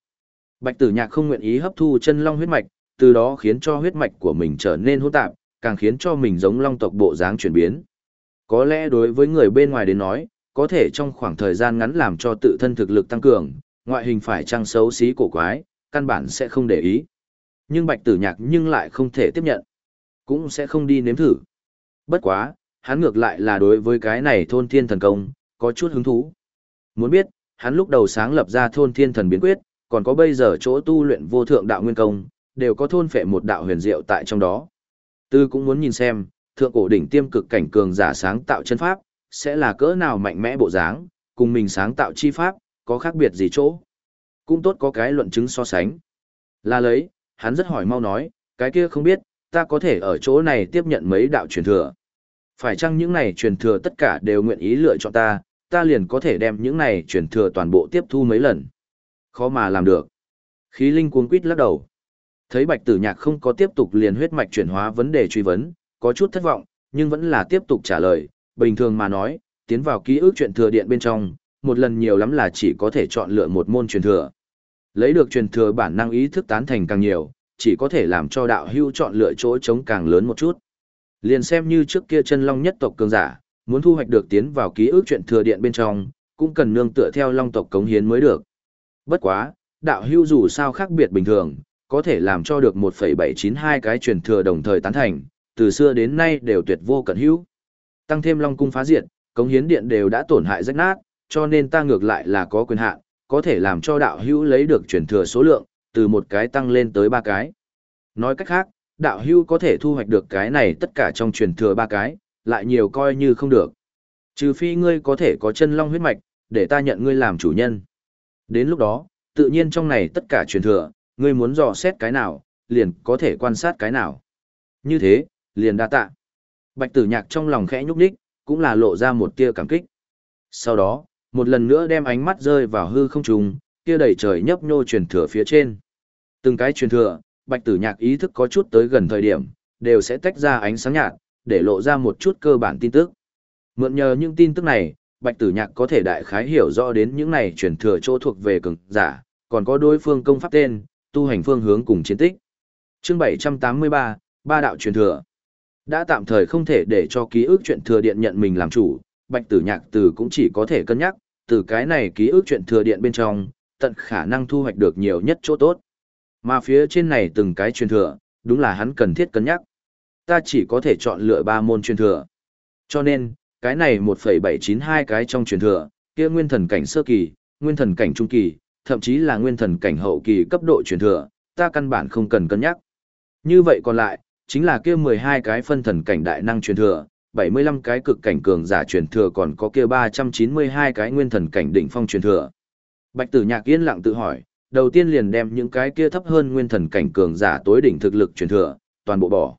Bạch tử nhạc không nguyện ý hấp thu chân long huyết mạch, từ đó khiến cho huyết mạch của mình trở nên hỗn tạp, càng khiến cho mình giống long tộc bộ dáng chuyển biến. Có lẽ đối với người bên ngoài đến nói, có thể trong khoảng thời gian ngắn làm cho tự thân thực lực tăng cường, ngoại hình phải trăng xấu xí cổ quái, căn bản sẽ không để ý. Nhưng bạch tử nhạc nhưng lại không thể tiếp nhận, cũng sẽ không đi nếm thử. Bất quá, hắn ngược lại là đối với cái này thôn thiên thần công, có chút hứng thú. Muốn biết, hắn lúc đầu sáng lập ra thôn thiên thần biến quyết, còn có bây giờ chỗ tu luyện vô thượng đạo nguyên công, đều có thôn phệ một đạo huyền diệu tại trong đó. Tư cũng muốn nhìn xem, thượng cổ đỉnh tiêm cực cảnh cường giả sáng tạo chân pháp, sẽ là cỡ nào mạnh mẽ bộ dáng, cùng mình sáng tạo chi pháp, có khác biệt gì chỗ. Cũng tốt có cái luận chứng so sánh. Là lấy, hắn rất hỏi mau nói, cái kia không biết, ta có thể ở chỗ này tiếp nhận mấy đạo truyền thừa. Phải chăng những này truyền thừa tất cả đều nguyện ý lựa chọn ta, ta liền có thể đem những này truyền thừa toàn bộ tiếp thu mấy lần. Khó mà làm được. Khí linh cuống quýt lắc đầu. Thấy bạch tử nhạc không có tiếp tục liền huyết mạch chuyển hóa vấn đề truy vấn, có chút thất vọng, nhưng vẫn là tiếp tục trả lời, bình thường mà nói, tiến vào ký ức chuyện thừa điện bên trong, một lần nhiều lắm là chỉ có thể chọn lựa một môn truyền thừa. Lấy được truyền thừa bản năng ý thức tán thành càng nhiều, chỉ có thể làm cho đạo hưu chọn lựa chỗ trống càng lớn một chút. Liền xem như trước kia chân long nhất tộc cường giả, muốn thu hoạch được tiến vào ký ức chuyện thừa điện bên trong, cũng cần nương tựa theo long tộc cống hiến mới được. Bất quá, đạo hưu dù sao khác biệt bình thường, có thể làm cho được 1,792 cái truyền thừa đồng thời tán thành, từ xưa đến nay đều tuyệt vô cận hữu. Tăng thêm long cung phá diệt, cống hiến điện đều đã tổn hại rách nát, cho nên ta ngược lại là có quyền hạn, có thể làm cho đạo hữu lấy được truyền thừa số lượng, từ một cái tăng lên tới ba cái. Nói cách khác, đạo hữu có thể thu hoạch được cái này tất cả trong truyền thừa ba cái, lại nhiều coi như không được. Trừ phi ngươi có thể có chân long huyết mạch, để ta nhận ngươi làm chủ nhân. Đến lúc đó, tự nhiên trong này tất cả truyền thừa, ngươi muốn dò xét cái nào, liền có thể quan sát cái nào. Như thế, liền đa tạ. Bạch tử nhạc trong lòng khẽ nhúc đích, cũng là lộ ra một tia cảm kích. Sau đó, một lần nữa đem ánh mắt rơi vào hư không trùng, kia đầy trời nhấp nhô truyền thừa phía trên. Từng cái truyền thừa, bạch tử nhạc ý thức có chút tới gần thời điểm, đều sẽ tách ra ánh sáng nhạt, để lộ ra một chút cơ bản tin tức. Mượn nhờ những tin tức này, bạch tử nhạc có thể đại khái hiểu rõ đến những này truyền thừa chỗ thuộc về cường giả, còn có đối phương công pháp tên, tu hành phương hướng cùng chiến tích. Chương 783, ba đạo truyền thừa. Đã tạm thời không thể để cho ký ức chuyện thừa điện nhận mình làm chủ, bạch tử nhạc từ cũng chỉ có thể cân nhắc, từ cái này ký ức chuyện thừa điện bên trong, tận khả năng thu hoạch được nhiều nhất chỗ tốt. Mà phía trên này từng cái truyền thừa, đúng là hắn cần thiết cân nhắc. Ta chỉ có thể chọn lựa ba môn truyền thừa. Cho nên, cái này 1,792 cái trong truyền thừa, kia nguyên thần cảnh sơ kỳ, nguyên thần cảnh trung kỳ, thậm chí là nguyên thần cảnh hậu kỳ cấp độ truyền thừa, ta căn bản không cần cân nhắc. Như vậy còn lại, chính là kia 12 cái phân thần cảnh đại năng truyền thừa, 75 cái cực cảnh cường giả truyền thừa còn có kia 392 cái nguyên thần cảnh đỉnh phong truyền thừa. Bạch Tử Nhạc yên lặng tự hỏi, đầu tiên liền đem những cái kia thấp hơn nguyên thần cảnh cường giả tối đỉnh thực lực truyền thừa, toàn bộ bỏ.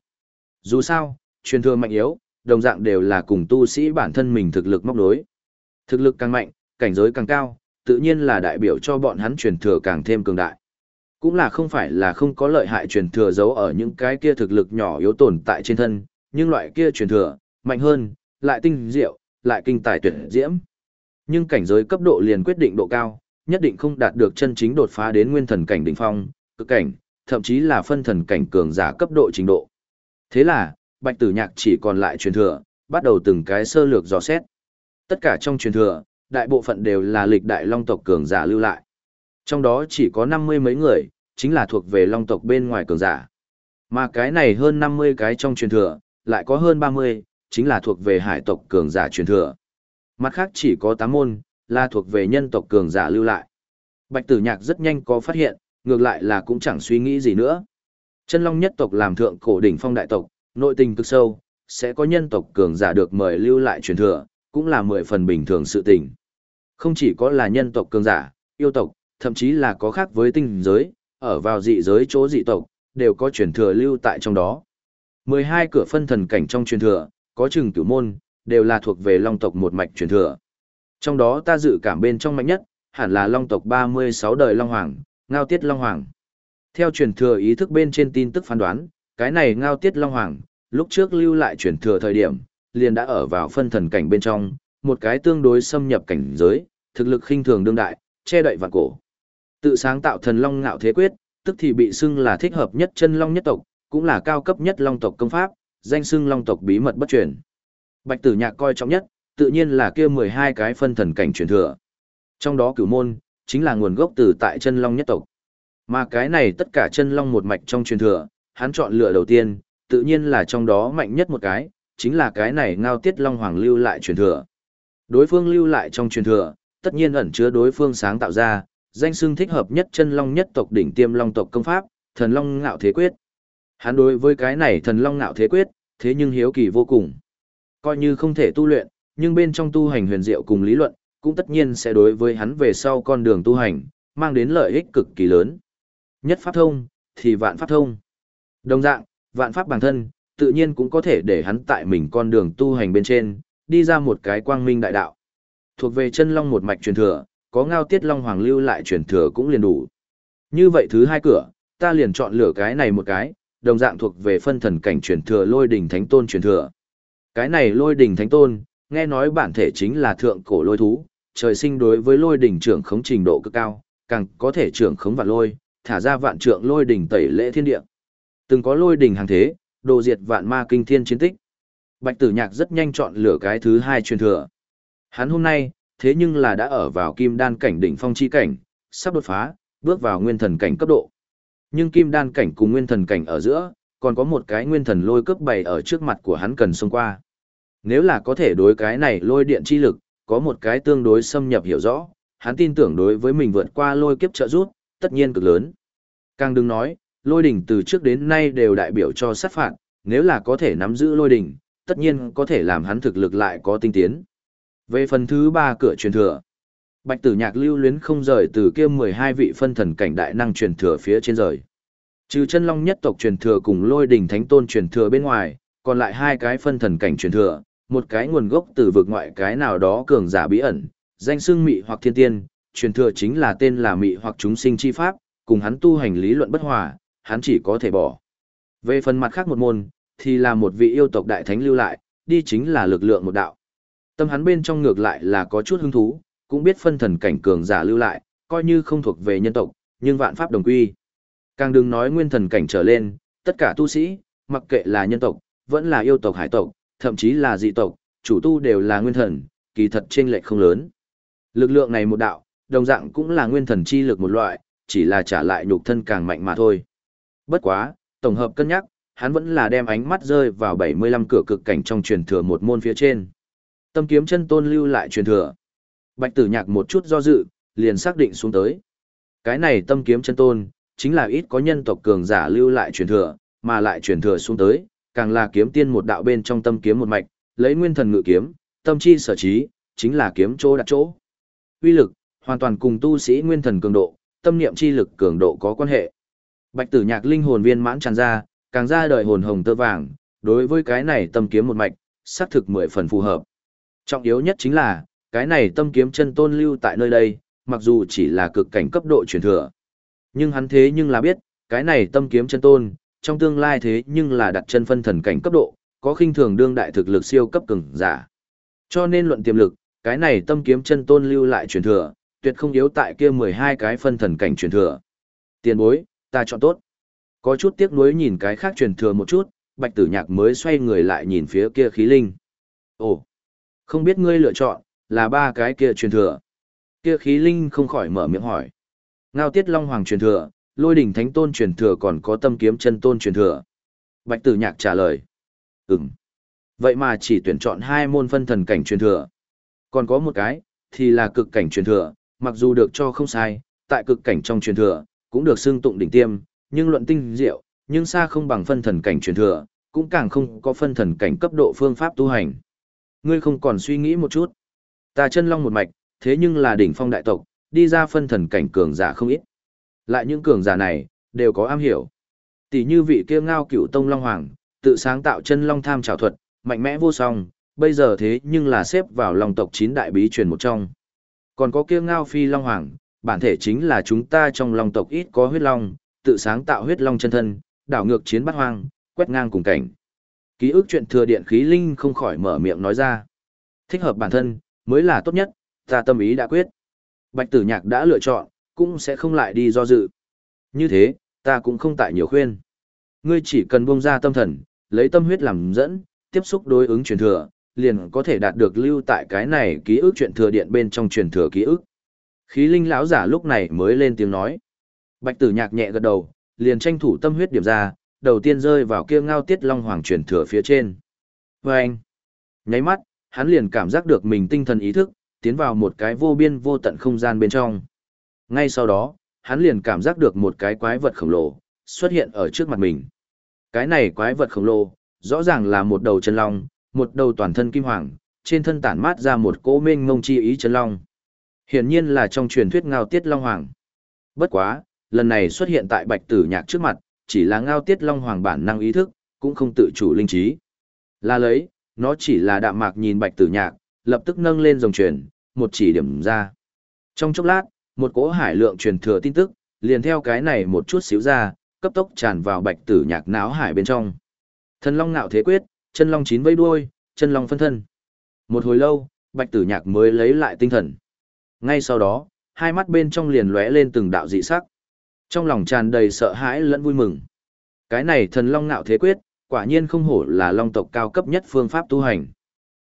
Dù sao, truyền thừa mạnh yếu, đồng dạng đều là cùng tu sĩ bản thân mình thực lực móc đối. Thực lực càng mạnh, cảnh giới càng cao, tự nhiên là đại biểu cho bọn hắn truyền thừa càng thêm cường đại. Cũng là không phải là không có lợi hại truyền thừa giấu ở những cái kia thực lực nhỏ yếu tồn tại trên thân, nhưng loại kia truyền thừa, mạnh hơn, lại tinh diệu, lại kinh tài tuyệt diễm. Nhưng cảnh giới cấp độ liền quyết định độ cao, nhất định không đạt được chân chính đột phá đến nguyên thần cảnh đỉnh phong, cực cảnh, thậm chí là phân thần cảnh cường giả cấp độ trình độ. Thế là, Bạch Tử Nhạc chỉ còn lại truyền thừa, bắt đầu từng cái sơ lược dò xét. Tất cả trong truyền thừa, đại bộ phận đều là lịch đại long tộc cường giả lưu lại. Trong đó chỉ có 50 mấy người, chính là thuộc về long tộc bên ngoài cường giả. Mà cái này hơn 50 cái trong truyền thừa, lại có hơn 30, chính là thuộc về hải tộc cường giả truyền thừa. Mặt khác chỉ có 8 môn, là thuộc về nhân tộc cường giả lưu lại. Bạch tử nhạc rất nhanh có phát hiện, ngược lại là cũng chẳng suy nghĩ gì nữa. Chân long nhất tộc làm thượng cổ đỉnh phong đại tộc, nội tình cực sâu, sẽ có nhân tộc cường giả được mời lưu lại truyền thừa, cũng là mười phần bình thường sự tình. Không chỉ có là nhân tộc cường giả, yêu tộc, thậm chí là có khác với tinh giới, ở vào dị giới chỗ dị tộc, đều có truyền thừa lưu tại trong đó. 12 cửa phân thần cảnh trong truyền thừa, có chừng cửu môn, đều là thuộc về long tộc một mạch truyền thừa. Trong đó ta dự cảm bên trong mạnh nhất, hẳn là long tộc 36 đời long hoàng, ngao tiết long hoàng. Theo truyền thừa ý thức bên trên tin tức phán đoán, cái này ngao tiết long hoàng, lúc trước lưu lại truyền thừa thời điểm, liền đã ở vào phân thần cảnh bên trong, một cái tương đối xâm nhập cảnh giới, thực lực khinh thường đương đại, che đậy vạn cổ. Tự sáng tạo thần long ngạo thế quyết, tức thì bị xưng là thích hợp nhất chân long nhất tộc, cũng là cao cấp nhất long tộc công pháp, danh xưng long tộc bí mật bất truyền. Bạch Tử Nhạc coi trọng nhất, tự nhiên là kia 12 cái phân thần cảnh truyền thừa. Trong đó cửu môn, chính là nguồn gốc từ tại chân long nhất tộc. Mà cái này tất cả chân long một mạch trong truyền thừa, hắn chọn lựa đầu tiên, tự nhiên là trong đó mạnh nhất một cái, chính là cái này ngao tiết long hoàng lưu lại truyền thừa. Đối phương lưu lại trong truyền thừa, tất nhiên ẩn chứa đối phương sáng tạo ra, danh xưng thích hợp nhất chân long nhất tộc đỉnh tiêm long tộc công pháp, thần long ngạo thế quyết. Hắn đối với cái này thần long ngạo thế quyết, thế nhưng hiếu kỳ vô cùng. Coi như không thể tu luyện, nhưng bên trong tu hành huyền diệu cùng lý luận, cũng tất nhiên sẽ đối với hắn về sau con đường tu hành, mang đến lợi ích cực kỳ lớn. Nhất pháp thông, thì vạn pháp thông. Đồng dạng, vạn pháp bản thân, tự nhiên cũng có thể để hắn tại mình con đường tu hành bên trên, đi ra một cái quang minh đại đạo. Thuộc về chân long một mạch truyền thừa, có ngao tiết long hoàng lưu lại truyền thừa cũng liền đủ. Như vậy thứ hai cửa, ta liền chọn lựa cái này một cái, đồng dạng thuộc về phân thần cảnh truyền thừa lôi đỉnh thánh tôn truyền thừa. Cái này lôi đỉnh thánh tôn, nghe nói bản thể chính là thượng cổ lôi thú, trời sinh đối với lôi đỉnh trưởng khống trình độ cực cao, càng có thể trưởng khống vạn lôi, thả ra vạn trượng lôi đỉnh tẩy lễ thiên địa. Từng có lôi đỉnh hàng thế, đồ diệt vạn ma kinh thiên chiến tích, Bạch tử nhạc rất nhanh chọn lựa cái thứ hai truyền thừa. Hắn hôm nay, thế nhưng là đã ở vào kim đan cảnh đỉnh phong chi cảnh, sắp đột phá, bước vào nguyên thần cảnh cấp độ. Nhưng kim đan cảnh cùng nguyên thần cảnh ở giữa, còn có một cái nguyên thần lôi cấp bày ở trước mặt của hắn cần xông qua. Nếu là có thể đối cái này lôi điện chi lực, có một cái tương đối xâm nhập hiểu rõ, hắn tin tưởng đối với mình vượt qua lôi kiếp trợ rút, tất nhiên cực lớn. Càng đừng nói, lôi đỉnh từ trước đến nay đều đại biểu cho sát phạt, nếu là có thể nắm giữ lôi đỉnh, tất nhiên có thể làm hắn thực lực lại có tinh tiến. Về phần thứ ba cửa truyền thừa, Bạch Tử Nhạc lưu luyến không rời từ kia 12 vị phân thần cảnh đại năng truyền thừa phía trên rời. Trừ chân long nhất tộc truyền thừa cùng lôi đỉnh thánh tôn truyền thừa bên ngoài, còn lại hai cái phân thần cảnh truyền thừa, một cái nguồn gốc từ vực ngoại cái nào đó cường giả bí ẩn, danh xưng mị hoặc thiên tiên, truyền thừa chính là tên là mị hoặc chúng sinh chi pháp, cùng hắn tu hành lý luận bất hòa, hắn chỉ có thể bỏ. Về phần mặt khác một môn, thì là một vị yêu tộc đại thánh lưu lại, đi chính là lực lượng một đạo. Tâm hắn bên trong ngược lại là có chút hứng thú, cũng biết phân thần cảnh cường giả lưu lại, coi như không thuộc về nhân tộc, nhưng vạn pháp đồng quy. Càng đừng nói nguyên thần cảnh trở lên, tất cả tu sĩ, mặc kệ là nhân tộc, vẫn là yêu tộc hải tộc, thậm chí là dị tộc, chủ tu đều là nguyên thần, kỳ thật chênh lệch không lớn. Lực lượng này một đạo, đồng dạng cũng là nguyên thần chi lực một loại, chỉ là trả lại nhục thân càng mạnh mà thôi. Bất quá, tổng hợp cân nhắc, hắn vẫn là đem ánh mắt rơi vào 75 cửa cực cảnh trong truyền thừa một môn phía trên. Tâm kiếm chân tôn lưu lại truyền thừa. Bạch tử nhạc một chút do dự, liền xác định xuống tới. Cái này tâm kiếm chân tôn, chính là ít có nhân tộc cường giả lưu lại truyền thừa, mà lại truyền thừa xuống tới, càng là kiếm tiên một đạo bên trong tâm kiếm một mạch, lấy nguyên thần ngự kiếm, tâm chi sở trí, chính là kiếm chỗ đặt chỗ. Uy lực, hoàn toàn cùng tu sĩ nguyên thần cường độ, tâm niệm chi lực cường độ có quan hệ. Bạch tử nhạc linh hồn viên mãn tràn ra, càng ra đời hồn hồng tơ vàng, đối với cái này tâm kiếm một mạch, xác thực mười phần phù hợp. Trọng yếu nhất chính là, cái này tâm kiếm chân tôn lưu tại nơi đây, mặc dù chỉ là cực cảnh cấp độ truyền thừa. Nhưng hắn thế nhưng là biết, cái này tâm kiếm chân tôn, trong tương lai thế nhưng là đặt chân phân thần cảnh cấp độ, có khinh thường đương đại thực lực siêu cấp cường giả. Cho nên luận tiềm lực, cái này tâm kiếm chân tôn lưu lại truyền thừa, tuyệt không yếu tại kia 12 cái phân thần cảnh truyền thừa. Tiền bối, ta chọn tốt. Có chút tiếc nuối nhìn cái khác truyền thừa một chút, bạch tử nhạc mới xoay người lại nhìn phía kia khí linh. Ồ, không biết ngươi lựa chọn, là ba cái kia truyền thừa. Kia khí linh không khỏi mở miệng hỏi. Ngao tiết long hoàng truyền thừa, lôi đỉnh thánh tôn truyền thừa còn có tâm kiếm chân tôn truyền thừa. Bạch tử nhạc trả lời. Ừm. Vậy mà chỉ tuyển chọn hai môn phân thần cảnh truyền thừa. Còn có một cái, thì là cực cảnh truyền thừa, mặc dù được cho không sai, tại cực cảnh trong truyền thừa, cũng được xưng tụng đỉnh tiêm, nhưng luận tinh diệu, nhưng xa không bằng phân thần cảnh truyền thừa, cũng càng không có phân thần cảnh cấp độ phương pháp tu hành. Ngươi không còn suy nghĩ một chút. Ta chân long một mạch, thế nhưng là đỉnh phong đại tộc, đi ra phân thần cảnh cường giả không ít. Lại những cường giả này, đều có am hiểu. Tỷ như vị kia ngao cửu tông long hoàng, tự sáng tạo chân long tham trảo thuật, mạnh mẽ vô song, bây giờ thế nhưng là xếp vào long tộc chín đại bí truyền một trong. Còn có kia ngao phi long hoàng, bản thể chính là chúng ta trong long tộc ít có huyết long, tự sáng tạo huyết long chân thân, đảo ngược chiến bát hoang, quét ngang cùng cảnh. Ký ức chuyện thừa điện khí linh không khỏi mở miệng nói ra. Thích hợp bản thân, mới là tốt nhất, ta tâm ý đã quyết. Bạch tử nhạc đã lựa chọn, cũng sẽ không lại đi do dự. Như thế, ta cũng không tại nhiều khuyên. Ngươi chỉ cần buông ra tâm thần, lấy tâm huyết làm dẫn, tiếp xúc đối ứng truyền thừa, liền có thể đạt được lưu tại cái này ký ức chuyện thừa điện bên trong truyền thừa ký ức. Khí linh lão giả lúc này mới lên tiếng nói. Bạch tử nhạc nhẹ gật đầu, liền tranh thủ tâm huyết điểm ra, đầu tiên rơi vào kia ngao tiết long hoàng truyền thừa phía trên. vê anh, nháy mắt, hắn liền cảm giác được mình tinh thần ý thức, tiến vào một cái vô biên vô tận không gian bên trong. Ngay sau đó, hắn liền cảm giác được một cái quái vật khổng lồ, xuất hiện ở trước mặt mình. Cái này quái vật khổng lồ, rõ ràng là một đầu chân long, một đầu toàn thân kim hoàng, trên thân tản mát ra một cỗ mênh ngông chi ý chân long. Hiển nhiên là trong truyền thuyết ngao tiết long hoàng. Bất quá, lần này xuất hiện tại bạch tử nhạc trước mặt, chỉ là ngao tiết long hoàng bản năng ý thức, cũng không tự chủ linh trí. Là lấy, nó chỉ là đạm mạc nhìn bạch tử nhạc, lập tức nâng lên dòng truyền, một chỉ điểm ra. Trong chốc lát, một cỗ hải lượng truyền thừa tin tức, liền theo cái này một chút xíu ra, cấp tốc tràn vào bạch tử nhạc náo hải bên trong. Thần long ngạo thế quyết, chân long chín vây đuôi, chân long phân thân. Một hồi lâu, bạch tử nhạc mới lấy lại tinh thần. Ngay sau đó, hai mắt bên trong liền lóe lên từng đạo dị sắc. Trong lòng tràn đầy sợ hãi lẫn vui mừng. Cái này thần long nạo thế quyết, quả nhiên không hổ là long tộc cao cấp nhất phương pháp tu hành.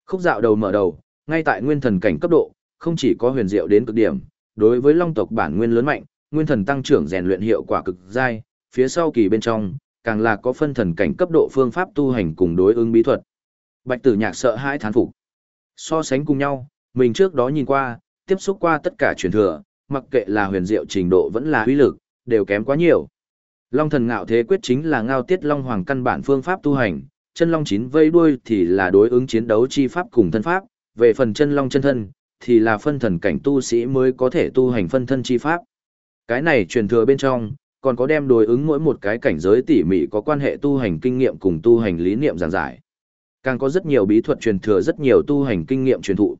Khúc dạo đầu mở đầu, ngay tại nguyên thần cảnh cấp độ, không chỉ có huyền diệu đến cực điểm, đối với long tộc bản nguyên lớn mạnh, nguyên thần tăng trưởng rèn luyện hiệu quả cực dai, phía sau kỳ bên trong, càng là có phân thần cảnh cấp độ phương pháp tu hành cùng đối ứng bí thuật. Bạch Tử Nhạc sợ hãi thán phục. So sánh cùng nhau, mình trước đó nhìn qua, tiếp xúc qua tất cả truyền thừa, mặc kệ là huyền diệu trình độ vẫn là uy lực, đều kém quá nhiều. Long thần ngạo thế quyết chính là ngao tiết long hoàng căn bản phương pháp tu hành, chân long chín vây đuôi thì là đối ứng chiến đấu chi pháp cùng thân pháp, về phần chân long chân thân thì là phân thần cảnh tu sĩ mới có thể tu hành phân thân chi pháp. Cái này truyền thừa bên trong, còn có đem đối ứng mỗi một cái cảnh giới tỉ mỉ có quan hệ tu hành kinh nghiệm cùng tu hành lý niệm giảng giải. Càng có rất nhiều bí thuật truyền thừa rất nhiều tu hành kinh nghiệm truyền thụ.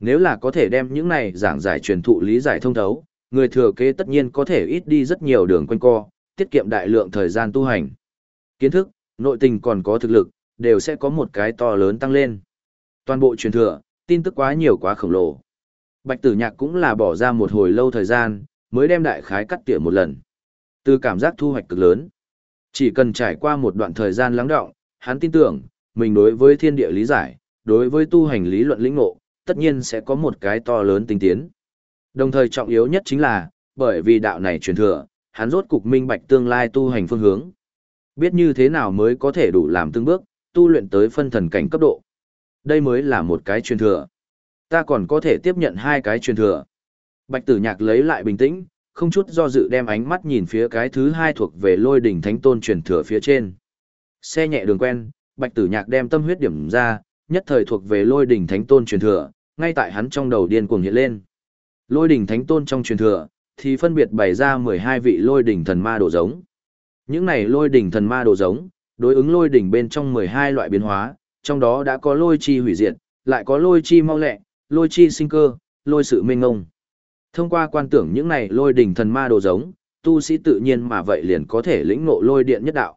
Nếu là có thể đem những này giảng giải truyền thụ lý giải thông thấu, người thừa kế tất nhiên có thể ít đi rất nhiều đường quanh co, tiết kiệm đại lượng thời gian tu hành. Kiến thức, nội tình còn có thực lực, đều sẽ có một cái to lớn tăng lên. Toàn bộ truyền thừa, tin tức quá nhiều quá khổng lồ. Bạch tử nhạc cũng là bỏ ra một hồi lâu thời gian, mới đem đại khái cắt tỉa một lần. Từ cảm giác thu hoạch cực lớn. Chỉ cần trải qua một đoạn thời gian lắng đọng, hắn tin tưởng, mình đối với thiên địa lý giải, đối với tu hành lý luận lĩnh ngộ, tất nhiên sẽ có một cái to lớn tinh tiến. Đồng thời trọng yếu nhất chính là, bởi vì đạo này truyền thừa, hắn rốt cục minh bạch tương lai tu hành phương hướng. Biết như thế nào mới có thể đủ làm từng bước, tu luyện tới phân thần cảnh cấp độ. Đây mới là một cái truyền thừa. Ta còn có thể tiếp nhận hai cái truyền thừa. Bạch tử nhạc lấy lại bình tĩnh, không chút do dự đem ánh mắt nhìn phía cái thứ hai thuộc về lôi đỉnh thánh tôn truyền thừa phía trên. Xe nhẹ đường quen, bạch tử nhạc đem tâm huyết điểm ra, nhất thời thuộc về lôi đỉnh thánh tôn truyền thừa, ngay tại hắn trong đầu điên cuồng hiện lên. Lôi đỉnh thánh tôn trong truyền thừa, thì phân biệt bày ra 12 vị lôi đỉnh thần ma đồ giống. Những này lôi đỉnh thần ma đồ giống, đối ứng lôi đỉnh bên trong 12 loại biến hóa, trong đó đã có lôi chi hủy diệt, lại có lôi chi mau lẹ, lôi chi sinh cơ, lôi sự mênh ngông. Thông qua quan tưởng những này lôi đỉnh thần ma đồ giống, tu sĩ tự nhiên mà vậy liền có thể lĩnh ngộ lôi điện nhất đạo.